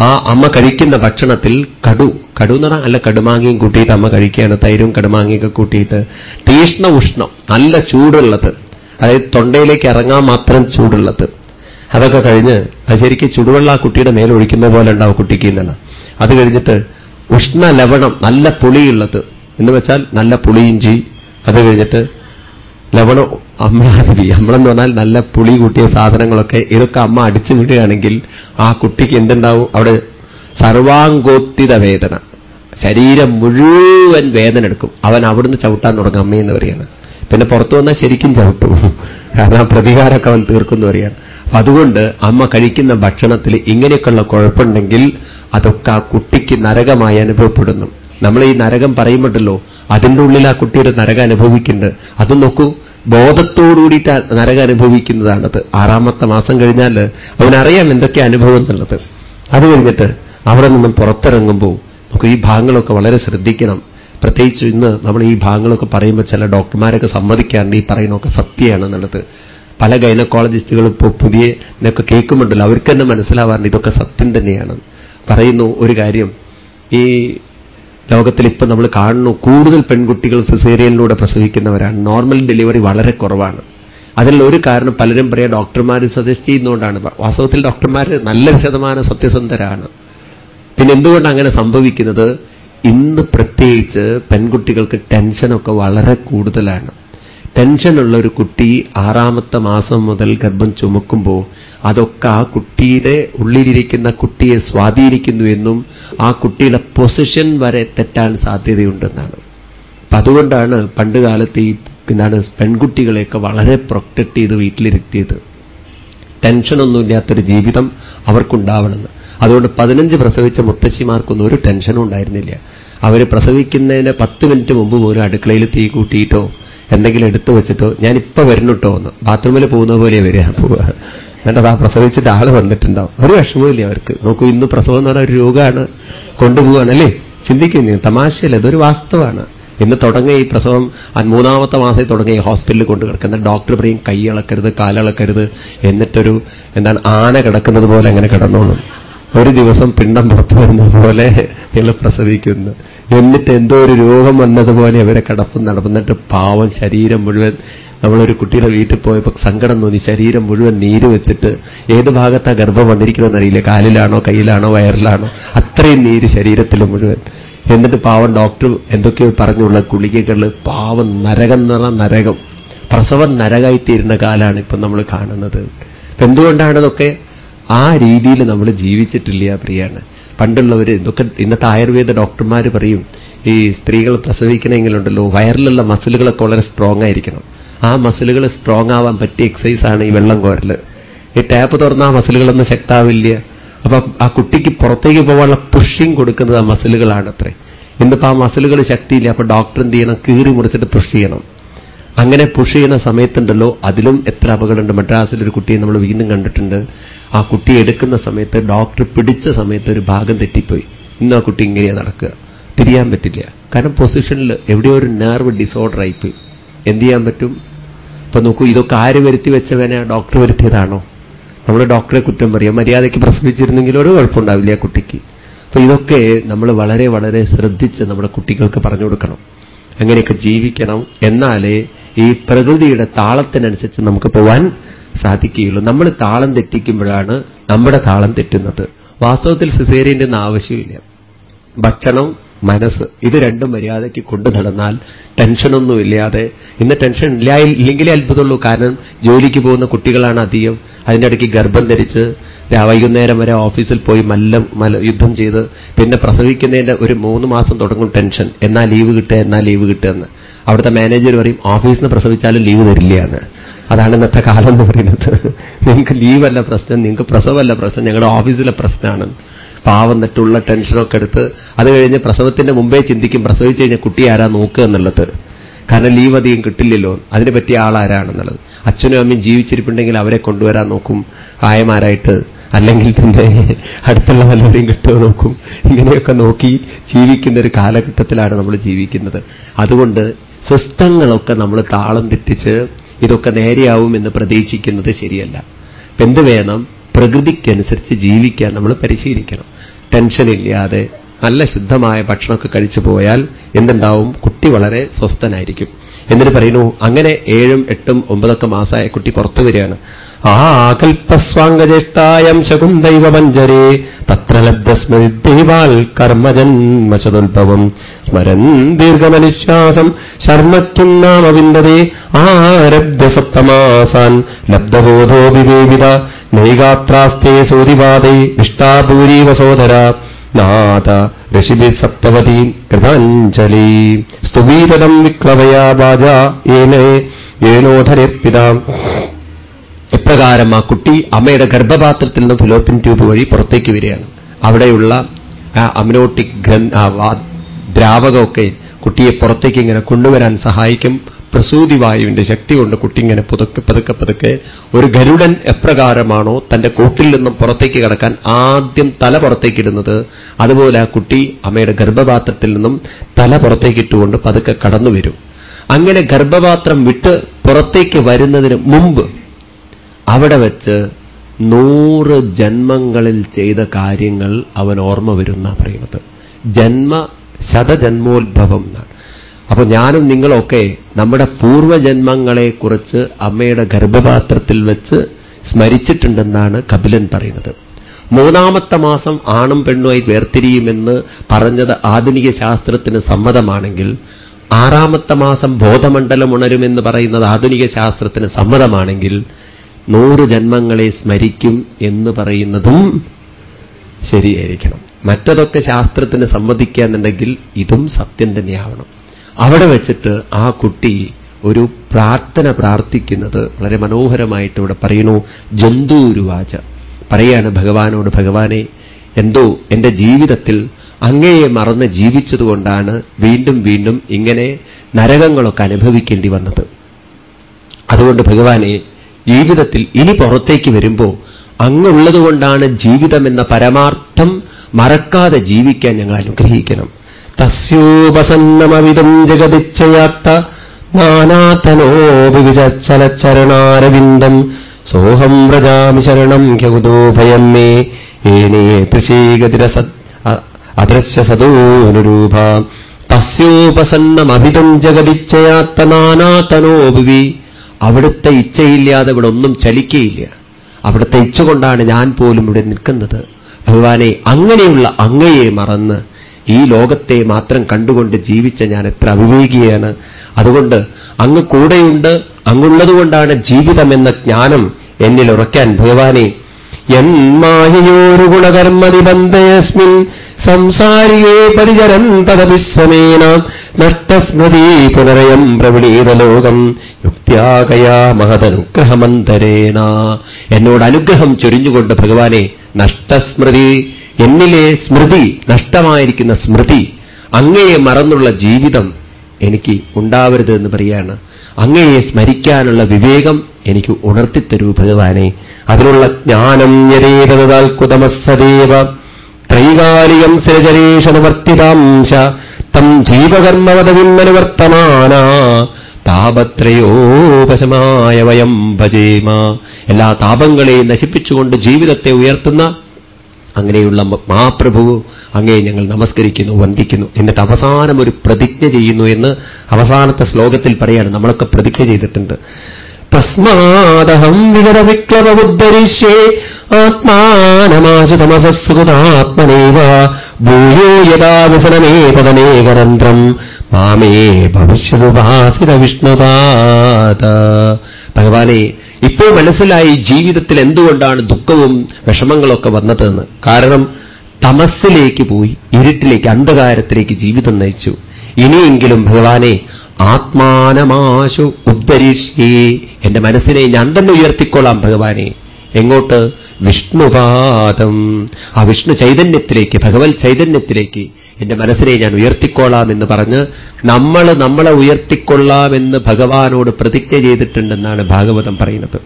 Speaker 1: ആ അമ്മ കഴിക്കുന്ന ഭക്ഷണത്തിൽ കടു. കടു എന്ന് പറഞ്ഞാൽ അല്ല കടുമാങ്ങയും കൂട്ടിയിട്ട് അമ്മ കഴിക്കുകയാണ്. തൈരും കടുമാങ്ങയൊക്കെ കൂട്ടിയിട്ട്. തീഷ്ണ ഉഷ്ണം. നല്ല ചൂടുള്ളത്. അതായത് തൊണ്ടയിലേക്ക് ഇറങ്ങാൻ മാത്രം ചൂടുള്ളത്. അതൊക്കെ കഴിഞ്ഞ് അത് ശരിക്കും ചുടുവെള്ള ആ കുട്ടിയുടെ മേലൊഴിക്കുന്ന പോലെ ഉണ്ടാവും കുട്ടിക്ക് എന്നാണ് അത് കഴിഞ്ഞിട്ട് ഉഷ്ണ ലവണം നല്ല പുളിയുള്ളത്. എന്ന് വെച്ചാൽ നല്ല പുളിയിഞ്ചി അത് കഴിഞ്ഞിട്ട് ലവണം അമ്ലാതിരി അമ്ലം പറഞ്ഞാൽ നല്ല പുളി കൂട്ടിയ സാധനങ്ങളൊക്കെ ഇതൊക്കെ അമ്മ അടിച്ചു വിടുകയാണെങ്കിൽ ആ കുട്ടിക്ക് എന്തുണ്ടാവും? അവിടെ സർവാംഗോത്തിത വേദന. ശരീരം മുഴുവൻ വേദന എടുക്കും. അവൻ അവിടുന്ന് ചവിട്ടാൻ തുടങ്ങും അമ്മയെന്ന് പറയാണ് പിന്നെ പുറത്തു വന്നാൽ ശരിക്കും ചവിട്ടും. കാരണം ആ പ്രതികാരമൊക്കെ അവൻ തീർക്കുന്നു പറയാണ് അപ്പൊ അതുകൊണ്ട് അമ്മ കഴിക്കുന്ന ഭക്ഷണത്തിൽ ഇങ്ങനെയൊക്കെയുള്ള കുഴപ്പമുണ്ടെങ്കിൽ അതൊക്കെ ആ കുട്ടിക്ക് നരകമായി അനുഭവപ്പെടുന്നു. നമ്മൾ ഈ നരകം പറയുമ്പോണ്ടല്ലോ അതിന്റെ ഉള്ളിൽ ആ കുട്ടി ഒരു നരകം അനുഭവിക്കുന്നുണ്ട്. അത് നോക്കൂ ബോധത്തോടുകൂടിയിട്ട് നരകം അനുഭവിക്കുന്നതാണത്. ആറാമത്തെ മാസം കഴിഞ്ഞാൽ അവനറിയാം എന്തൊക്കെ അനുഭവം എന്നുള്ളത്. അത് കഴിഞ്ഞിട്ട് അവിടെ നിന്നും പുറത്തിറങ്ങുമ്പോൾ നമുക്ക് ഈ ഭാഗങ്ങളൊക്കെ വളരെ ശ്രദ്ധിക്കണം. പ്രത്യേകിച്ച് ഇന്ന് നമ്മൾ ഈ ഭാഗങ്ങളൊക്കെ പറയുമ്പോൾ ചില ഡോക്ടർമാരൊക്കെ സമ്മതിക്കാറുണ്ട് ഈ പറയുന്നതൊക്കെ സത്യമാണെന്നുള്ളത്. പല ഗൈനക്കോളജിസ്റ്റുകളും ഇപ്പോൾ പുതിയ ഇതൊക്കെ കേൾക്കുമുണ്ടല്ലോ അവർക്ക് തന്നെ മനസ്സിലാവാറുണ്ട് ഇതൊക്കെ സത്യം തന്നെയാണ്. പറയുന്നു ഒരു കാര്യം ഈ ലോകത്തിൽ ഇപ്പം നമ്മൾ കാണുന്നു കൂടുതൽ പെൺകുട്ടികൾ സിസേറിയനിലൂടെ പ്രസവിക്കുന്നവരാണ്. നോർമൽ ഡെലിവറി വളരെ കുറവാണ്. അതിനുള്ള ഒരു കാരണം പലരും പറയാം ഡോക്ടർമാർ സജസ്റ്റ് ചെയ്യുന്നതുകൊണ്ടാണ് വാസ്തവത്തിൽ ഡോക്ടർമാർ നല്ല ശതമാനം സത്യസന്ധരാണ്. പിന്നെ എന്തുകൊണ്ട് അങ്ങനെ സംഭവിക്കുന്നത്? ഇന്ന് പ്രത്യേകിച്ച് പെൺകുട്ടികൾക്ക് ടെൻഷനൊക്കെ വളരെ കൂടുതലാണ്. ടെൻഷനുള്ള ഒരു കുട്ടി ആറാമത്തെ മാസം മുതൽ ഗർഭം ചുമക്കുമ്പോൾ അതൊക്കെ ആ കുട്ടിയുടെ ഉള്ളിലിരിക്കുന്ന കുട്ടിയെ സ്വാധീനിക്കുന്നു എന്നും ആ കുട്ടിയുടെ പൊസിഷൻ വരെ തെറ്റാൻ സാധ്യതയുണ്ടെന്നാണ്. അപ്പൊ അതുകൊണ്ടാണ് പണ്ട് കാലത്ത് ഈ എന്താണ് പെൺകുട്ടികളെയൊക്കെ വളരെ പ്രൊട്ടക്ട് ചെയ്ത് വീട്ടിലിരുത്തിയത്. ടെൻഷനൊന്നുമില്ലാത്തൊരു ജീവിതം അവർക്കുണ്ടാവണമെന്ന്. അതുകൊണ്ട് പതിനഞ്ച് പ്രസവിച്ച മുത്തശ്ശിമാർക്കൊന്നും ഒരു ടെൻഷനും ഉണ്ടായിരുന്നില്ല. അവർ പ്രസവിക്കുന്നതിന് പത്ത് മിനിറ്റ് മുമ്പ് പോലും അടുക്കളയിൽ തീ കൂട്ടിയിട്ടോ എന്തെങ്കിലും എടുത്തു വെച്ചിട്ടോ ഞാനിപ്പൊ വരുന്നുട്ടോ എന്ന്. ബാത്റൂമിൽ പോകുന്ന പോലെ വരിക. പോവുക എന്നിട്ട് ആ പ്രസവിച്ചിട്ട് ആൾ വന്നിട്ടുണ്ടാവും. ഒരു വിഷമമില്ല അവർക്ക്. നോക്കൂ ഇന്ന് പ്രസവം എന്ന് പറഞ്ഞ ഒരു രോഗമാണ് കൊണ്ടുപോവാണല്ലേ ചിന്തിക്കുന്നു തമാശയല്ല? ഇതൊരു വാസ്തവമാണ് ഇന്ന് തുടങ്ങിയ ഈ പ്രസവം മൂന്നാമത്തെ മാസത്തിൽ തുടങ്ങിയ ഹോസ്പിറ്റലിൽ കൊണ്ട് കിടക്കുന്ന ഡോക്ടർ പറയും കൈ ഇളക്കരുത് കാലിളക്കരുത് എന്നിട്ടൊരു എന്താണ് ആന കിടക്കുന്നത് പോലെ അങ്ങനെ കിടന്നോളും. ഒരു ദിവസം പിണ്ടം പുറത്തു വരുന്നത് പോലെ നിങ്ങൾ പ്രസവിക്കുന്നു. എന്നിട്ട് എന്തോ ഒരു രോഗം വന്നതുപോലെ അവരെ കടപ്പ് നടന്നിട്ട് പാവം ശരീരം മുഴുവൻ നമ്മളൊരു കുട്ടിയുടെ വീട്ടിൽ പോയപ്പോൾ സങ്കടം തോന്നി. ശരീരം മുഴുവൻ നീര് വെച്ചിട്ട് ഏത് ഭാഗത്താ ഗർഭം വന്നിരിക്കുന്നതെന്ന് അറിയില്ല. കാലിലാണോ കയ്യിലാണോ വയറിലാണോ. അത്രയും നീര് ശരീരത്തിൽ മുഴുവൻ. എന്നിട്ട് പാവം ഡോക്ടർ എന്തൊക്കെയോ പറഞ്ഞുള്ള ഗുളികകൾ പാവം നരകം നിറ നരകം. പ്രസവം നരകായി നരകായിത്തീരുന്ന കാലാണ് ഇപ്പം നമ്മൾ കാണുന്നത്. എന്തുകൊണ്ടാണ് ഇതൊക്കെ? ആ രീതിയിൽ നമ്മൾ ജീവിച്ചിട്ടില്ല പ്രിയാണ്. പണ്ടുള്ളവർ ഇതൊക്കെ ഇന്നത്തെ ആയുർവേദ ഡോക്ടർമാർ പറയും ഈ സ്ത്രീകൾ പ്രസവിക്കണമെങ്കിലുണ്ടല്ലോ വയറിലുള്ള മസിലുകളൊക്കെ വളരെ സ്ട്രോങ് ആയിരിക്കണം. ആ മസിലുകൾ സ്ട്രോങ് ആവാൻ പറ്റിയ എക്സസൈസാണ് ഈ വെള്ളം കോരൽ ഈ ടാപ്പ് തുറന്ന ആ മസിലുകളൊന്നും ശക്താവില്ല. അപ്പൊ ആ കുട്ടിക്ക് പുറത്തേക്ക് പോകാനുള്ള പുഷിങ് കൊടുക്കുന്നത് ആ മസിലുകളാണ് അത്രേ. ഇന്നിപ്പോ ആ മസിലുകൾ ശക്തിയില്ല അപ്പൊ ഡോക്ടർ എന്ത് ചെയ്യണം? കീറി മുറിച്ചിട്ട് പുഷ് ചെയ്യണം. അങ്ങനെ പുഷ് ചെയ്യുന്ന സമയത്തുണ്ടല്ലോ അതിലും എത്ര അപകടമുണ്ട്. മദ്രാസിൽ ഒരു കുട്ടിയെ നമ്മൾ വീണ്ടും കണ്ടിട്ടുണ്ട്. ആ കുട്ടി എടുക്കുന്ന സമയത്ത് ഡോക്ടർ പിടിച്ച സമയത്ത് ഒരു ഭാഗം തെറ്റിപ്പോയി. ഇന്ന് ആ കുട്ടി ഇങ്ങനെയാ നടക്കുക. തിരിയാൻ പറ്റില്ല. കാരണം പൊസിഷനിൽ എവിടെയോ ഒരു നെർവ് ഡിസോർഡർ ആയിപ്പോയി. എന്ത് ചെയ്യാൻ പറ്റും? ഇപ്പൊ നോക്കൂ ഇതൊക്കെ ആര് വരുത്തി വെച്ചവനെ? ഡോക്ടർ വരുത്തിയതാണോ? നമ്മൾ ഡോക്ടറെ കുറ്റം പറയാം. മര്യാദയ്ക്ക് പ്രസവിച്ചിരുന്നെങ്കിൽ ഒരു കുഴപ്പമുണ്ടാവില്ല ആ കുട്ടിക്ക്. അപ്പൊ ഇതൊക്കെ നമ്മൾ വളരെ വളരെ ശ്രദ്ധിച്ച് നമ്മുടെ കുട്ടികൾക്ക് പറഞ്ഞു കൊടുക്കണം. അങ്ങനെയൊക്കെ ജീവിക്കണം. എന്നാലേ ഈ പ്രകൃതിയുടെ താളത്തിനനുസരിച്ച് നമുക്ക് പോവാൻ സാധിക്കുകയുള്ളൂ. നമ്മൾ താളം തെറ്റിക്കുമ്പോഴാണ് നമ്മുടെ താളം തെറ്റുന്നത്. വാസ്തവത്തിൽ സിസേരിയന്റെ ഒന്നും ആവശ്യമില്ല. ഭക്ഷണം മനസ്സ്. ഇത് രണ്ടും മര്യാദയ്ക്ക് കൊണ്ടു നടന്നാൽ ടെൻഷനൊന്നും ഇല്ലാതെ ഇന്ന് ടെൻഷൻ ഇല്ല ഇല്ലെങ്കിലേ അത്ഭുതമുള്ളൂ. കാരണം ജോലിക്ക് പോകുന്ന കുട്ടികളാണ് അധികം. അതിന്റെ ഇടയ്ക്ക് ഗർഭം ധരിച്ച് വൈകുന്നേരം വരെ ഓഫീസിൽ പോയി മല്ല മല യുദ്ധം ചെയ്ത് പിന്നെ പ്രസവിക്കുന്നതിന്റെ ഒരു മൂന്ന് മാസം തുടങ്ങും ടെൻഷൻ. എന്നാ ലീവ് കിട്ടുക എന്നാ ലീവ് കിട്ടുക എന്ന്. അവിടുത്തെ മാനേജർ പറയും ഓഫീസിൽ നിന്ന് പ്രസവിച്ചാലും ലീവ് തരില്ല എന്ന്. അതാണ് ഇന്നത്തെ കാലം എന്ന് പറയുന്നത്. നിങ്ങൾക്ക് ലീവല്ല പ്രശ്നം നിങ്ങൾക്ക് പ്രസവമല്ല പ്രശ്നം ഞങ്ങളുടെ ഓഫീസിലെ പ്രശ്നമാണ്. പാവം നെറ്റുള്ള ടെൻഷനൊക്കെ എടുത്ത് അത് കഴിഞ്ഞ് പ്രസവത്തിന്റെ മുമ്പേ ചിന്തിക്കും പ്രസവിച്ചു കഴിഞ്ഞാൽ കുട്ടി ആരാ നോക്കുക എന്നുള്ളത്. കാരണം ലീവ് അധികം കിട്ടില്ലല്ലോ. അതിനെ പറ്റിയ ആളാരാണെന്നുള്ളത് അച്ഛനും അമ്മയും ജീവിച്ചിരിപ്പുണ്ടെങ്കിൽ അവരെ കൊണ്ടുവരാൻ നോക്കും. ആയമാരായിട്ട് അല്ലെങ്കിൽ പിന്നെ അടുത്തുള്ള വല്ലവരെയും കിട്ടുമോ നോക്കും. ഇങ്ങനെയൊക്കെ നോക്കി ജീവിക്കുന്ന ഒരു കാലഘട്ടത്തിലാണ് നമ്മൾ ജീവിക്കുന്നത്. അതുകൊണ്ട് സിസ്റ്റങ്ങളൊക്കെ നമ്മൾ താളം തെറ്റിച്ച് ഇതൊക്കെ നേരെയാവും എന്ന് പ്രതീക്ഷിക്കുന്നത് ശരിയല്ല. എന്ത് വേണം? പ്രകൃതിക്കനുസരിച്ച് ജീവിക്കാൻ നമ്മൾ പരിശീലിക്കണം. ടെൻഷനില്ലാതെ നല്ല ശുദ്ധമായ ഭക്ഷണമൊക്കെ കഴിച്ചു പോയാൽ എന്തുണ്ടാവും? കുട്ടി വളരെ സ്വസ്ഥനായിരിക്കും. എന്നിട്ട് പറയുന്നു അങ്ങനെ ഏഴും എട്ടും ഒമ്പതൊക്കെ മാസമായ കുട്ടി പുറത്തു വരികയാണ്. ആ ആകൽപ്പസ്വാംഗജ്യേഷ്ഠായം ശകുന്തൈവ പഞ്ചരേ തത്ര ലബ്ധസ്മൃദേവാൽ കർമ്മജന്മശതുദ്ഭവം സ്മരൻ ദീർഘമനുശ്വാസം ശർമ്മത്വം നാമ വിന്ദതേ ആരബ്ധസപ്തമാസാൻ ലബ്ധബോധോ വിവേവിത. നൈകാത്രാസ്തേ സൂതിവാദേ. ഇഷ്ടാഭൂരീവ വസോധര. നാഥ ഋഷിഭി സപ്തവതി കൃതാഞ്ജലി സ്തുവീതം വിക്ലവയാ വാജ ഏനേ ഏനോധരപ്പിത ഇപ്രകാരം ആ കുട്ടി അമ്മയുടെ ഗർഭപാത്രത്തിൽ നിന്ന് ഫിലോപ്പിൻ ട്യൂബ് വഴി പുറത്തേക്ക് വരികയാണ്. അവിടെയുള്ള അമിനോട്ടിക് ദ്രാവകമൊക്കെ കുട്ടിയെ പുറത്തേക്ക് ഇങ്ങനെ കൊണ്ടുവരാൻ സഹായിക്കും. പ്രസൂതി വായുവിന്റെ ശക്തി കൊണ്ട് കുട്ടി ഇങ്ങനെ പുതുക്കെ പതുക്കെ പതുക്കെ ഒരു ഗരുഡൻ എപ്രകാരമാണോ തന്റെ കൂട്ടിൽ നിന്നും പുറത്തേക്ക് കിടക്കാൻ ആദ്യം തല പുറത്തേക്കിടുന്നത് അതുപോലെ ആ കുട്ടി അമ്മയുടെ ഗർഭപാത്രത്തിൽ നിന്നും തല പുറത്തേക്കിട്ടുകൊണ്ട് പതുക്കെ കടന്നു വരും. അങ്ങനെ ഗർഭപാത്രം വിട്ട് പുറത്തേക്ക് വരുന്നതിന് മുമ്പ് അവിടെ വെച്ച് നൂറ് ജന്മങ്ങളിൽ ചെയ്ത കാര്യങ്ങൾ അവൻ ഓർമ്മ വരുന്ന പറയുന്നത്. ജന്മ ശതജന്മോത്ഭവം എന്നാണ്. അപ്പൊ ഞാനും നിങ്ങളൊക്കെ നമ്മുടെ പൂർവജന്മങ്ങളെക്കുറിച്ച് അമ്മയുടെ ഗർഭപാത്രത്തിൽ വെച്ച് സ്മരിച്ചിട്ടുണ്ടെന്നാണ് കപിലൻ പറയുന്നത്. മൂന്നാമത്തെ മാസം ആണും പെണ്ണുമായി വേർതിരിയുമെന്ന് പറഞ്ഞത് ആധുനിക ശാസ്ത്രത്തിന് സമ്മതമാണെങ്കിൽ ആറാമത്തെ മാസം ബോധമണ്ഡലം ഉണരുമെന്ന് പറയുന്നത് ആധുനിക ശാസ്ത്രത്തിന് സമ്മതമാണെങ്കിൽ നൂറ് ജന്മങ്ങളെ സ്മരിക്കും എന്ന് പറയുന്നതും ശരിയായിരിക്കണം. മറ്റതൊക്കെ ശാസ്ത്രത്തിന് സമ്മതിക്കാന്നുണ്ടെങ്കിൽ ഇതും സത്യം തന്നെയാവണം. അവിടെ വെച്ചിട്ട് ആ കുട്ടി ഒരു പ്രാർത്ഥന പ്രാർത്ഥിക്കുന്നത് വളരെ മനോഹരമായിട്ട് ഇവിടെ പറയുന്നു. ജന്തുരുവാച പറയാണ് ഭഗവാനോട് ഭഗവാനെ എന്തോ എന്റെ ജീവിതത്തിൽ അങ്ങയെ മറന്ന് ജീവിച്ചതുകൊണ്ടാണ് വീണ്ടും വീണ്ടും ഇങ്ങനെ നരകങ്ങളൊക്കെ അനുഭവിക്കേണ്ടി വന്നത്. അതുകൊണ്ട് ഭഗവാനെ ജീവിതത്തിൽ ഇനി പുറത്തേക്ക് വരുമ്പോ അങ്ങുള്ളതുകൊണ്ടാണ് ജീവിതമെന്ന പരമാർത്ഥം മറക്കാതെ ജീവിക്കാൻ ഞങ്ങൾ അനുഗ്രഹിക്കണം. തസ്യോപസന്നമവിതം ജഗതിച്ചയാത്ത നാനാതനോപിവിചലച്ചരണാരവിന്ദം സോഹം വ്രജാമി ശരണം ഹ്യകുതോ ഭയം മേ ഏനേ പ്രശീകതിരസ അദൃശ്യ സദോനുരൂപ തസ്യോപസന്നമഭിതം ജഗതിച്ചയാത്ത നാനാതനോപി അവിടുത്തെ ഇച്ഛയില്ലാതെ ഇവിടെ ഒന്നും ചലിക്കുകയില്ല അവിടുത്തെ ഇച്ഛ കൊണ്ടാണ് ഞാൻ പോലും ഇവിടെ നിൽക്കുന്നത്. ഭഗവാനെ അങ്ങനെയുള്ള അങ്ങയെ മറന്ന് ഈ ലോകത്തെ മാത്രം കണ്ടുകൊണ്ട് ജീവിച്ച ഞാൻ എത്ര അവിവേകിയാണ്. അതുകൊണ്ട് അങ്ങ് കൂടെയുണ്ട് അങ്ങുള്ളതുകൊണ്ടാണ് ജീവിതമെന്ന ജ്ഞാനം എന്നിൽ ഉറയ്ക്കാൻ ഭഗവാനെ എന്മായയോരു ഗുണകർമ്മനിബന്ധയസ്മിൻ സംസാരിയേ പരിചരൻ തദവിശ്വമേന നഷ്ടസ്മൃതി പുനരയം പ്രവണീതലോകം യുക്തിയാകയാ മഹതനുഗ്രഹമന്തരേണ. എന്നോട് അനുഗ്രഹം ചൊരിഞ്ഞുകൊണ്ട് ഭഗവാനെ നഷ്ടസ്മൃതി എന്നിലെ സ്മൃതി നഷ്ടമായിരിക്കുന്ന സ്മൃതി അങ്ങയെ മറന്നുള്ള ജീവിതം എനിക്ക് ഉണ്ടാവരുത് എന്ന് പറയാണ്. അങ്ങയെ സ്മരിക്കാനുള്ള വിവേകം എനിക്ക് ഉണർത്തിത്തരൂ ഭഗവാനെ. അതിനുള്ള ജ്ഞാനം ഞരേതതാൽ കുതമസ്സദേവ ത്രൈകാലികം സൃജനീഷനുവർത്തിതാംശ തം ജീവകർമ്മവതവിന്മനുവർത്തമാന താപത്രയോപശമായ വയം ഭജേമ. എല്ലാ താപങ്ങളെയും നശിപ്പിച്ചുകൊണ്ട് ജീവിതത്തെ ഉയർത്തുന്ന അങ്ങനെയുള്ള മഹാപ്രഭു അങ്ങേ ഞങ്ങൾ നമസ്കരിക്കുന്നു വന്ദിക്കുന്നു. എന്നിട്ട് അവസാനം ഒരു പ്രതിജ്ഞ ചെയ്യുന്നു എന്ന് അവസാനത്തെ ശ്ലോകത്തിൽ പറയാണ്. നമ്മളൊക്കെ പ്രതിജ്ഞ ചെയ്തിട്ടുണ്ട്. തസ്മാദഹം വിഗതവിക്ലവമുദ്ധരിഷ്യേ ആത്മാനമാശുതമസസ്സുതാത്മനേവ ഭൂയോ യഥാ വ്യസനമേ പദനേകരന്ത്രം മാമേ ഭവിഷ്യതുപാസിത വിഷ്ണുപാത ഭഗവാനെ ഇപ്പോൾ മനസ്സിലായി ജീവിതത്തിൽ എന്തുകൊണ്ടാണ് ദുഃഖവും വിഷമങ്ങളൊക്കെ വന്നതെന്ന്. കാരണം തമസ്സിലേക്ക് പോയി ഇരുട്ടിലേക്ക് അന്ധകാരത്തിലേക്ക് ജീവിതം നയിച്ചു. ഇനിയെങ്കിലും ഭഗവാനെ ആത്മാനമാശു ഉദ്ധരിഷ്യേ എന്റെ മനസ്സിനെ ഞാൻ തന്നെ ഉയർത്തിക്കൊള്ളാം ഭഗവാനെ. എങ്ങോട്ട്? വിഷ്ണുപാദം. ആ വിഷ്ണു ചൈതന്യത്തിലേക്ക് ഭഗവത് ചൈതന്യത്തിലേക്ക് എന്റെ മനസ്സിനെ ഞാൻ ഉയർത്തിക്കൊള്ളാം എന്ന് പറഞ്ഞ് നമ്മൾ നമ്മളെ ഉയർത്തിക്കൊള്ളാമെന്ന് ഭഗവാനോട് പ്രതിജ്ഞ ചെയ്തിട്ടുണ്ടെന്നാണ് ഭാഗവതം പറയുന്നത്.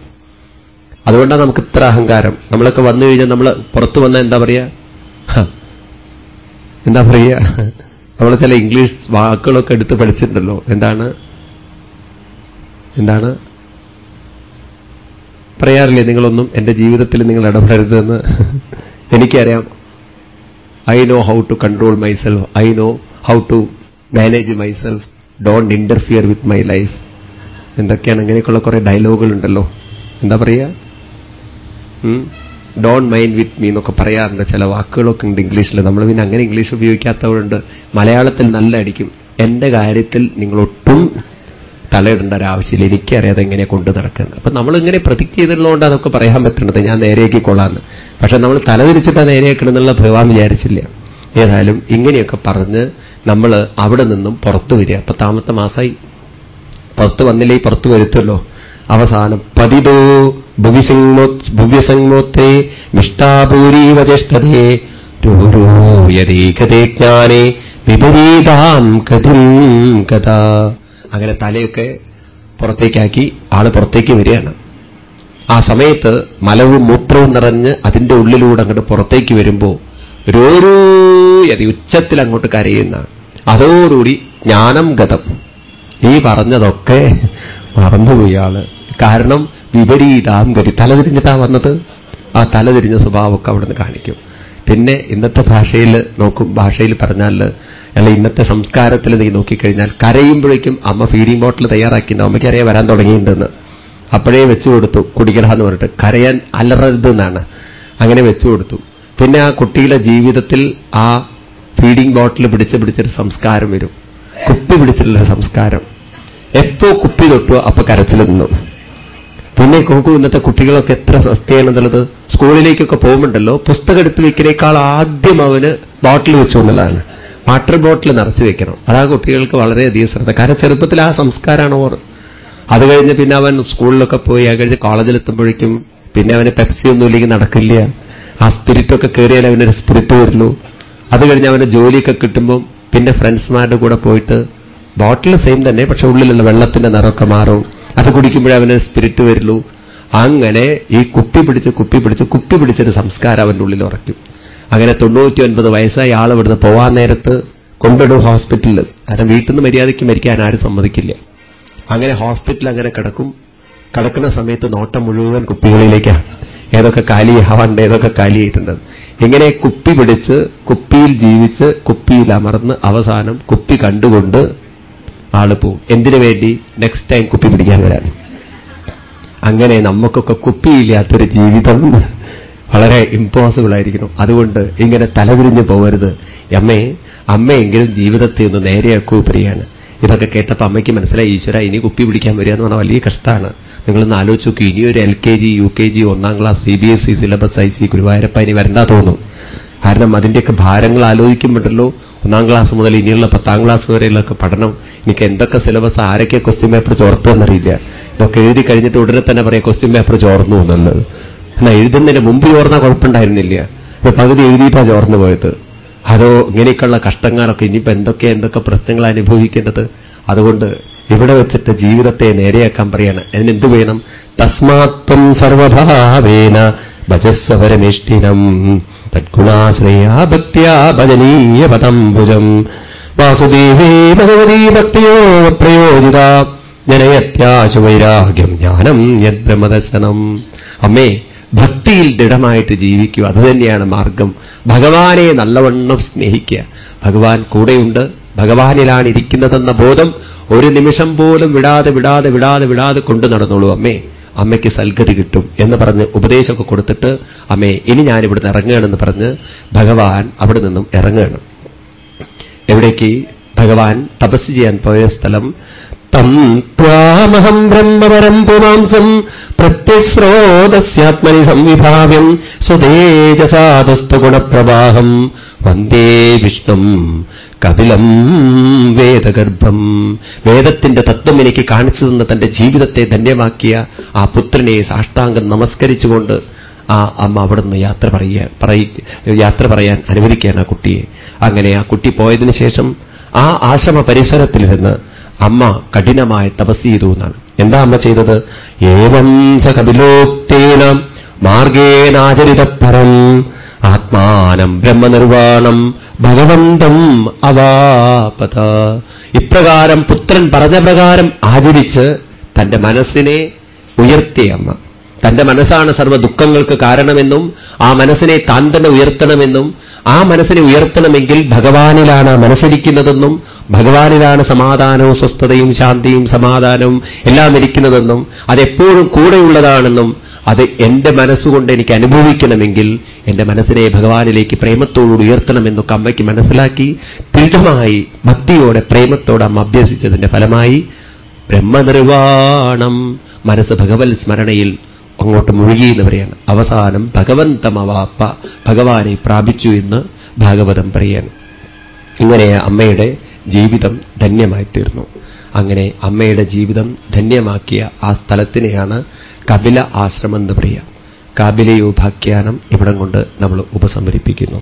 Speaker 1: അതുകൊണ്ടാണ് നമുക്ക് ഇത്ര അഹങ്കാരം. നമ്മളൊക്കെ വന്നു കഴിഞ്ഞാൽ നമ്മൾ പുറത്തു വന്നാൽ എന്താ പറയുക എന്താ പറയുക നമ്മൾ ചില ഇംഗ്ലീഷ് വാക്കുകളൊക്കെ എടുത്ത് പഠിച്ചിട്ടുണ്ടല്ലോ. എന്താണ്? എന്താണ്? പറയാറില്ലേ നിങ്ങളൊന്നും എന്റെ ജീവിതത്തിൽ നിങ്ങൾ ഇടപെടരുതെന്ന്? എനിക്കറിയാം. I know how to control myself I know how to manage myself don't interfere with my life എന്തൊക്കെയാണ്? അങ്ങനെയൊക്കെയുള്ള കുറേ ഡയലോഗുകളുണ്ടല്ലോ എന്താ പറയുക ഡോൺ മൈൻഡ് വിത്ത് മീ എന്നൊക്കെ പറയാറുണ്ട്. ചില വാക്കുകളൊക്കെ ഉണ്ട് ഇംഗ്ലീഷിൽ നമ്മൾ പിന്നെ അങ്ങനെ ഇംഗ്ലീഷ് ഉപയോഗിക്കാത്തവരുണ്ട്. മലയാളത്തിൽ നല്ല അടിക്കും എന്റെ കാര്യത്തിൽ നിങ്ങൾ ഒട്ടും തലയിടേണ്ട ഒരാവശ്യമില്ല എനിക്കറിയാതെ എങ്ങനെ കൊണ്ടു നടക്കുന്നത്. അപ്പൊ നമ്മളിങ്ങനെ പ്രതിജ്ഞ ചെയ്തിട്ടുള്ളതുകൊണ്ട് അതൊക്കെ പറയാൻ പറ്റുന്നത് ഞാൻ നേരെയാക്കിക്കൊള്ളാന്ന് പക്ഷെ നമ്മൾ തലതിരിച്ചിട്ട് നേരെയാക്കണമെന്നുള്ള ഭഗവാൻ വിചാരിച്ചില്ല. ഏതായാലും ഇങ്ങനെയൊക്കെ പറഞ്ഞ് നമ്മൾ അവിടെ നിന്നും പുറത്തു വരിക. അപ്പൊ താമത്തെ മാസമായി പുറത്ത് വന്നില്ലേ? പുറത്തു വരുത്തല്ലോ. അവസാനം പതിതോ ഭുവ്യസംമോത്രേ വിഷ്ടാപൂരീവചേഷ്ടതേ രൂരൂയതേ ജ്ഞാനേ വിപരീതാം കഥം കഥ. അങ്ങനെ തലയൊക്കെ പുറത്തേക്കാക്കി ആൾ പുറത്തേക്ക് വരികയാണ്. ആ സമയത്ത് മലവും മൂത്രവും നിറഞ്ഞ് അതിന്റെ ഉള്ളിലൂടെ അങ്ങോട്ട് പുറത്തേക്ക് വരുമ്പോ രോരൂയതി ഉച്ചത്തിൽ അങ്ങോട്ട് കരയുന്ന അതോടുകൂടി ജ്ഞാനം ഗതം. ഈ പറഞ്ഞതൊക്കെ മറന്നുപോയി ആൾ. കാരണം വിപരീതാം ഗതി. തലതിരിഞ്ഞിട്ടാ വന്നത്? ആ തലതിരിഞ്ഞ സ്വഭാവമൊക്കെ അവിടുന്ന് കാണിക്കും. പിന്നെ ഇന്നത്തെ ഭാഷയിൽ നോക്കും ഭാഷയിൽ പറഞ്ഞാൽ അല്ല ഇന്നത്തെ സംസ്കാരത്തിൽ നീ നോക്കിക്കഴിഞ്ഞാൽ കരയുമ്പോഴേക്കും അമ്മ ഫീഡിംഗ് ബോട്ടിൽ തയ്യാറാക്കിയിട്ട് അമ്മയ്ക്കറിയാൻ വരാൻ തുടങ്ങിയിട്ടുണ്ടെന്ന്. അപ്പോഴേ വെച്ചു കൊടുത്തു കുടിക്കണമെന്ന് പറഞ്ഞിട്ട്. കരയാൻ അലറരുതെന്നാണ്. അങ്ങനെ വെച്ചു കൊടുത്തു. പിന്നെ ആ കുട്ടിയുടെ ജീവിതത്തിൽ ആ ഫീഡിംഗ് ബോട്ടിൽ പിടിച്ച് പിടിച്ചൊരു സംസ്കാരം വരും. കുപ്പി പിടിച്ചിട്ടുള്ള സംസ്കാരം. എപ്പോ കുപ്പി തൊട്ടു അപ്പൊ കരച്ചിൽ നിന്നു. പിന്നെ നോക്കൂ ഇന്നത്തെ കുട്ടികളൊക്കെ എത്ര സസ്തയാണെന്നുള്ളത് സ്കൂളിലേക്കൊക്കെ പോകുമ്പോണ്ടല്ലോ വയ്ക്കുന്നേക്കാൾ ആദ്യം അവന് ബോട്ടിൽ വെച്ചുകൊണ്ടുള്ളതാണ് വാട്ടർ ബോട്ടിൽ നിറച്ചു വെക്കണം. അതാ കുട്ടികൾക്ക് വളരെയധികം ശ്രദ്ധ. കാരണം ചെറുപ്പത്തിൽ ആ സംസ്കാരമാണ് ഓർ. അത് കഴിഞ്ഞ് പിന്നെ അവൻ സ്കൂളിലൊക്കെ പോയി അത് കഴിഞ്ഞ് കോളേജിലെത്തുമ്പോഴേക്കും പിന്നെ അവന് പെപ്സി ഒന്നും ഇല്ലെങ്കിൽ നടക്കില്ല. ആ സ്പിരിറ്റൊക്കെ കയറിയാൽ അവനൊരു സ്പിരിറ്റ് വരുള്ളൂ. അത് കഴിഞ്ഞ് അവന് ജോലിയൊക്കെ കിട്ടുമ്പോൾ പിന്നെ ഫ്രണ്ട്സ്മാരുടെ കൂടെ പോയിട്ട് ബോട്ടിൽ സെയിം തന്നെ പക്ഷെ ഉള്ളിലുള്ള വെള്ളത്തിന്റെ നിറമൊക്കെ മാറും. അത് കുടിക്കുമ്പോഴേ അവന് സ്പിരിറ്റ് വരുള്ളൂ. അങ്ങനെ ഈ കുപ്പി പിടിച്ച് കുപ്പി പിടിച്ച് കുപ്പി പിടിച്ചൊരു സംസ്കാരം അവന്റെ ഉള്ളിൽ ഉറക്കും അങ്ങനെ തൊണ്ണൂറ്റി ഒൻപത് വയസ്സായ ആൾ ഇവിടുന്ന് പോവാൻ നേരത്ത് കൊണ്ടിടും ഹോസ്പിറ്റലിൽ കാരണം വീട്ടിൽ നിന്ന് മര്യാദയ്ക്ക് മരിക്കാൻ ആരും സമ്മതിക്കില്ല. അങ്ങനെ ഹോസ്പിറ്റൽ അങ്ങനെ കിടക്കും. കിടക്കുന്ന സമയത്ത് നോട്ടം മുഴുവൻ കുപ്പികളിലേക്കാണ്. ഏതൊക്കെ കാലിയാവാണ്ട് ഏതൊക്കെ കാലിയായിട്ടുണ്ട്. ഇങ്ങനെ കുപ്പി പിടിച്ച് കുപ്പിയിൽ ജീവിച്ച് കുപ്പിയിൽ അമർന്ന് അവസാനം കുപ്പി കണ്ടുകൊണ്ട് ആൾ പോവും. എന്തിനു വേണ്ടി? നെക്സ്റ്റ് ടൈം കുപ്പി പിടിക്കാൻ വരാൻ. അങ്ങനെ നമുക്കൊക്കെ കുപ്പിയില്ലാത്തൊരു ജീവിതം വളരെ ഇമ്പോസിബിൾ ആയിരിക്കണം അതുകൊണ്ട് ഇങ്ങനെ തലതിരിഞ്ഞു പോകരുത്. അമ്മേ അമ്മയെങ്കിലും ജീവിതത്തെ ഒന്ന് നേരെയാക്കൂ പ്രിയാണ്. ഇതൊക്കെ കേട്ടപ്പോൾ അമ്മയ്ക്ക് മനസ്സിലായി ഈശ്വര ഇനി കുപ്പി പിടിക്കാൻ വരിക എന്ന് പറഞ്ഞാൽ വലിയ കഷ്ടമാണ് നിങ്ങളൊന്ന് ആലോചിച്ച് നോക്കി ഇനിയൊരു L K G U K G ഒന്നാം class C B S E syllabus I C ഗുരുവായൂരപ്പ ഇനി വരണ്ട തോന്നും കാരണം അതിന്റെയൊക്കെ ഭാരങ്ങൾ ആലോചിക്കുമ്പോഴല്ലോ ഒന്നാം ക്ലാസ് മുതൽ ഇനിയുള്ള പത്താം ക്ലാസ് വരെയുള്ളൊക്കെ പഠനം. എനിക്ക് എന്തൊക്കെ സിലബസ് ആരൊക്കെ ക്വസ്റ്റ്യൻ പേപ്പർ ചോർത്തെന്നറിയില്ല ഇതൊക്കെ എഴുതി കഴിഞ്ഞിട്ട് ഉടനെ തന്നെ പറയാം ക്വസ്റ്റ്യൻ പേപ്പർ ചോർന്നു എന്നുള്ളത്. എന്നാൽ എഴുതുന്നതിന് മുമ്പ് ചോർന്നാൽ കുഴപ്പമുണ്ടായിരുന്നില്ല. ഇപ്പൊ പകുതി എഴുതിയിട്ടാണ് ചോർന്നു പോയത്. അതോ ഇങ്ങനെയൊക്കെയുള്ള കഷ്ടങ്ങളൊക്കെ ഇനിയിപ്പോൾ എന്തൊക്കെ എന്തൊക്കെ പ്രശ്നങ്ങൾ അനുഭവിക്കേണ്ടത്? അതുകൊണ്ട് ഇവിടെ വെച്ചിട്ട് ജീവിതത്തെ നേരെയാക്കാൻ പറയാണ്. അതിനെന്ത് വേണം? തസ്മാത്വം സർവഭാവേന ഭജസ്വരമിഷ്ഠിനം തദ്ഗുണാശ്രയാ ഭക്യാ ഭജനീയ പദംബുജം വാസുദേവേ ഭഗവതീ ഭക്തിയോ പ്രയോജിത. ജനയത്യാശു വൈരാഗ്യം ജ്ഞാനം യദ്ബ്രഹ്മദർശനം. അമ്മേ ഭക്തിയിൽ ദൃഢമായിട്ട് ജീവിക്കുക അതുതന്നെയാണ് മാർഗം. ഭഗവാനെ നല്ലവണ്ണം സ്നേഹിക്കുക. ഭഗവാൻ കൂടെയുണ്ട്. ഭഗവാനിലാണ് ഇരിക്കുന്നതെന്ന ബോധം ഒരു നിമിഷം പോലും വിടാതെ വിടാതെ വിടാതെ വിടാതെ കൊണ്ടു നടന്നോളൂ അമ്മേ. അമ്മയ്ക്ക് സൽഗതി കിട്ടും എന്ന് പറഞ്ഞ് ഉപദേശമൊക്കെ കൊടുത്തിട്ട് അമ്മേ ഇനി ഞാനിവിടുന്ന് ഇറങ്ങുകയാണെന്ന് പറഞ്ഞ് ഭഗവാൻ അവിടെ നിന്നും ഇറങ്ങുകയാണ്. എവിടേക്ക്? ഭഗവാൻ തപസ് ചെയ്യാൻ പോയ സ്ഥലം തം ത്വാമഹം ബ്രഹ്മപരം പുമാംസം പ്രത്യസ്രോതസ്യാത്മനി സംവിഭാവ്യം സ്വതേജസാതസ്തു ഗുണപ്രവാഹം. വന്ദേ വിഷ്ണും. കപിലം വേദഗർഭം. വേദത്തിന്റെ തത്വം എനിക്ക് കാണിച്ചു തന്ന തന്റെ ജീവിതത്തെ ധന്യമാക്കിയ ആ പുത്രനെ സാഷ്ടാംഗം നമസ്കരിച്ചുകൊണ്ട് ആ അമ്മ അവിടെ നിന്ന് യാത്ര പറയുക പറയി യാത്ര പറയാൻ അനുവദിക്കുകയാണ് ആ കുട്ടിയെ. അങ്ങനെ ആ കുട്ടി പോയതിനു ശേഷം ആ ആശ്രമ പരിസരത്തിലിരുന്ന് അമ്മ കഠിനമായ തപസ് ചെയ്തു എന്നാണ്. എന്താ അമ്മ ചെയ്തത്? ഏവം സ കപിലോക്തേന മാർഗേനാചരിതപരം ആത്മാനം ബ്രഹ്മനിർവാണം ഭഗവന്തം അവാപത. ഇപ്രകാരം പുത്രൻ പറഞ്ഞ പ്രകാരം ആചരിച്ച് തന്റെ മനസ്സിനെ ഉയർത്തിയ അമ്മ. തന്റെ മനസ്സാണ് സർവ ദുഃഖങ്ങൾക്ക് കാരണമെന്നും ആ മനസ്സിനെ താൻ തന്നെ ഉയർത്തണമെന്നും ആ മനസ്സിനെ ഉയർത്തണമെങ്കിൽ ഭഗവാനിലാണ് മനസ്സിരിക്കുന്നതെന്നും ഭഗവാനിലാണ് സമാധാനവും സ്വസ്ഥതയും ശാന്തിയും സമാധാനവും എല്ലാം ഇരിക്കുന്നതെന്നും അതെപ്പോഴും കൂടെയുള്ളതാണെന്നും അത് എന്റെ മനസ്സുകൊണ്ട് എനിക്ക് അനുഭവിക്കണമെങ്കിൽ എന്റെ മനസ്സിനെ ഭഗവാനിലേക്ക് പ്രേമത്തോടുകൂടി ഉയർത്തണമെന്നൊക്കെ അമ്മയ്ക്ക് മനസ്സിലാക്കി ദൃഢമായി ഭക്തിയോടെ പ്രേമത്തോടെ അമ്മ അഭ്യസിച്ചതിന്റെ ഫലമായി ബ്രഹ്മനിർവാണം മനസ്സ് ഭഗവത് സ്മരണയിൽ അങ്ങോട്ട് മുഴുകിയെന്ന് പറയാണ് അവസാനം ഭഗവന്തമവാപ്പ ഭഗവാനെ പ്രാപിച്ചു എന്ന് ഭാഗവതം പറയാണ്. ഇങ്ങനെ അമ്മയുടെ ജീവിതം ധന്യമായി തീർന്നു അങ്ങനെ അമ്മയുടെ ജീവിതം ധന്യമാക്കിയ ആ സ്ഥലത്തിനെയാണ് കപില ആശ്രമം എന്ന് പറയുക. കാബിലയോപാഖ്യാനം ഇവിടം കൊണ്ട് നമ്മൾ ഉപസംഹരിപ്പിക്കുന്നു.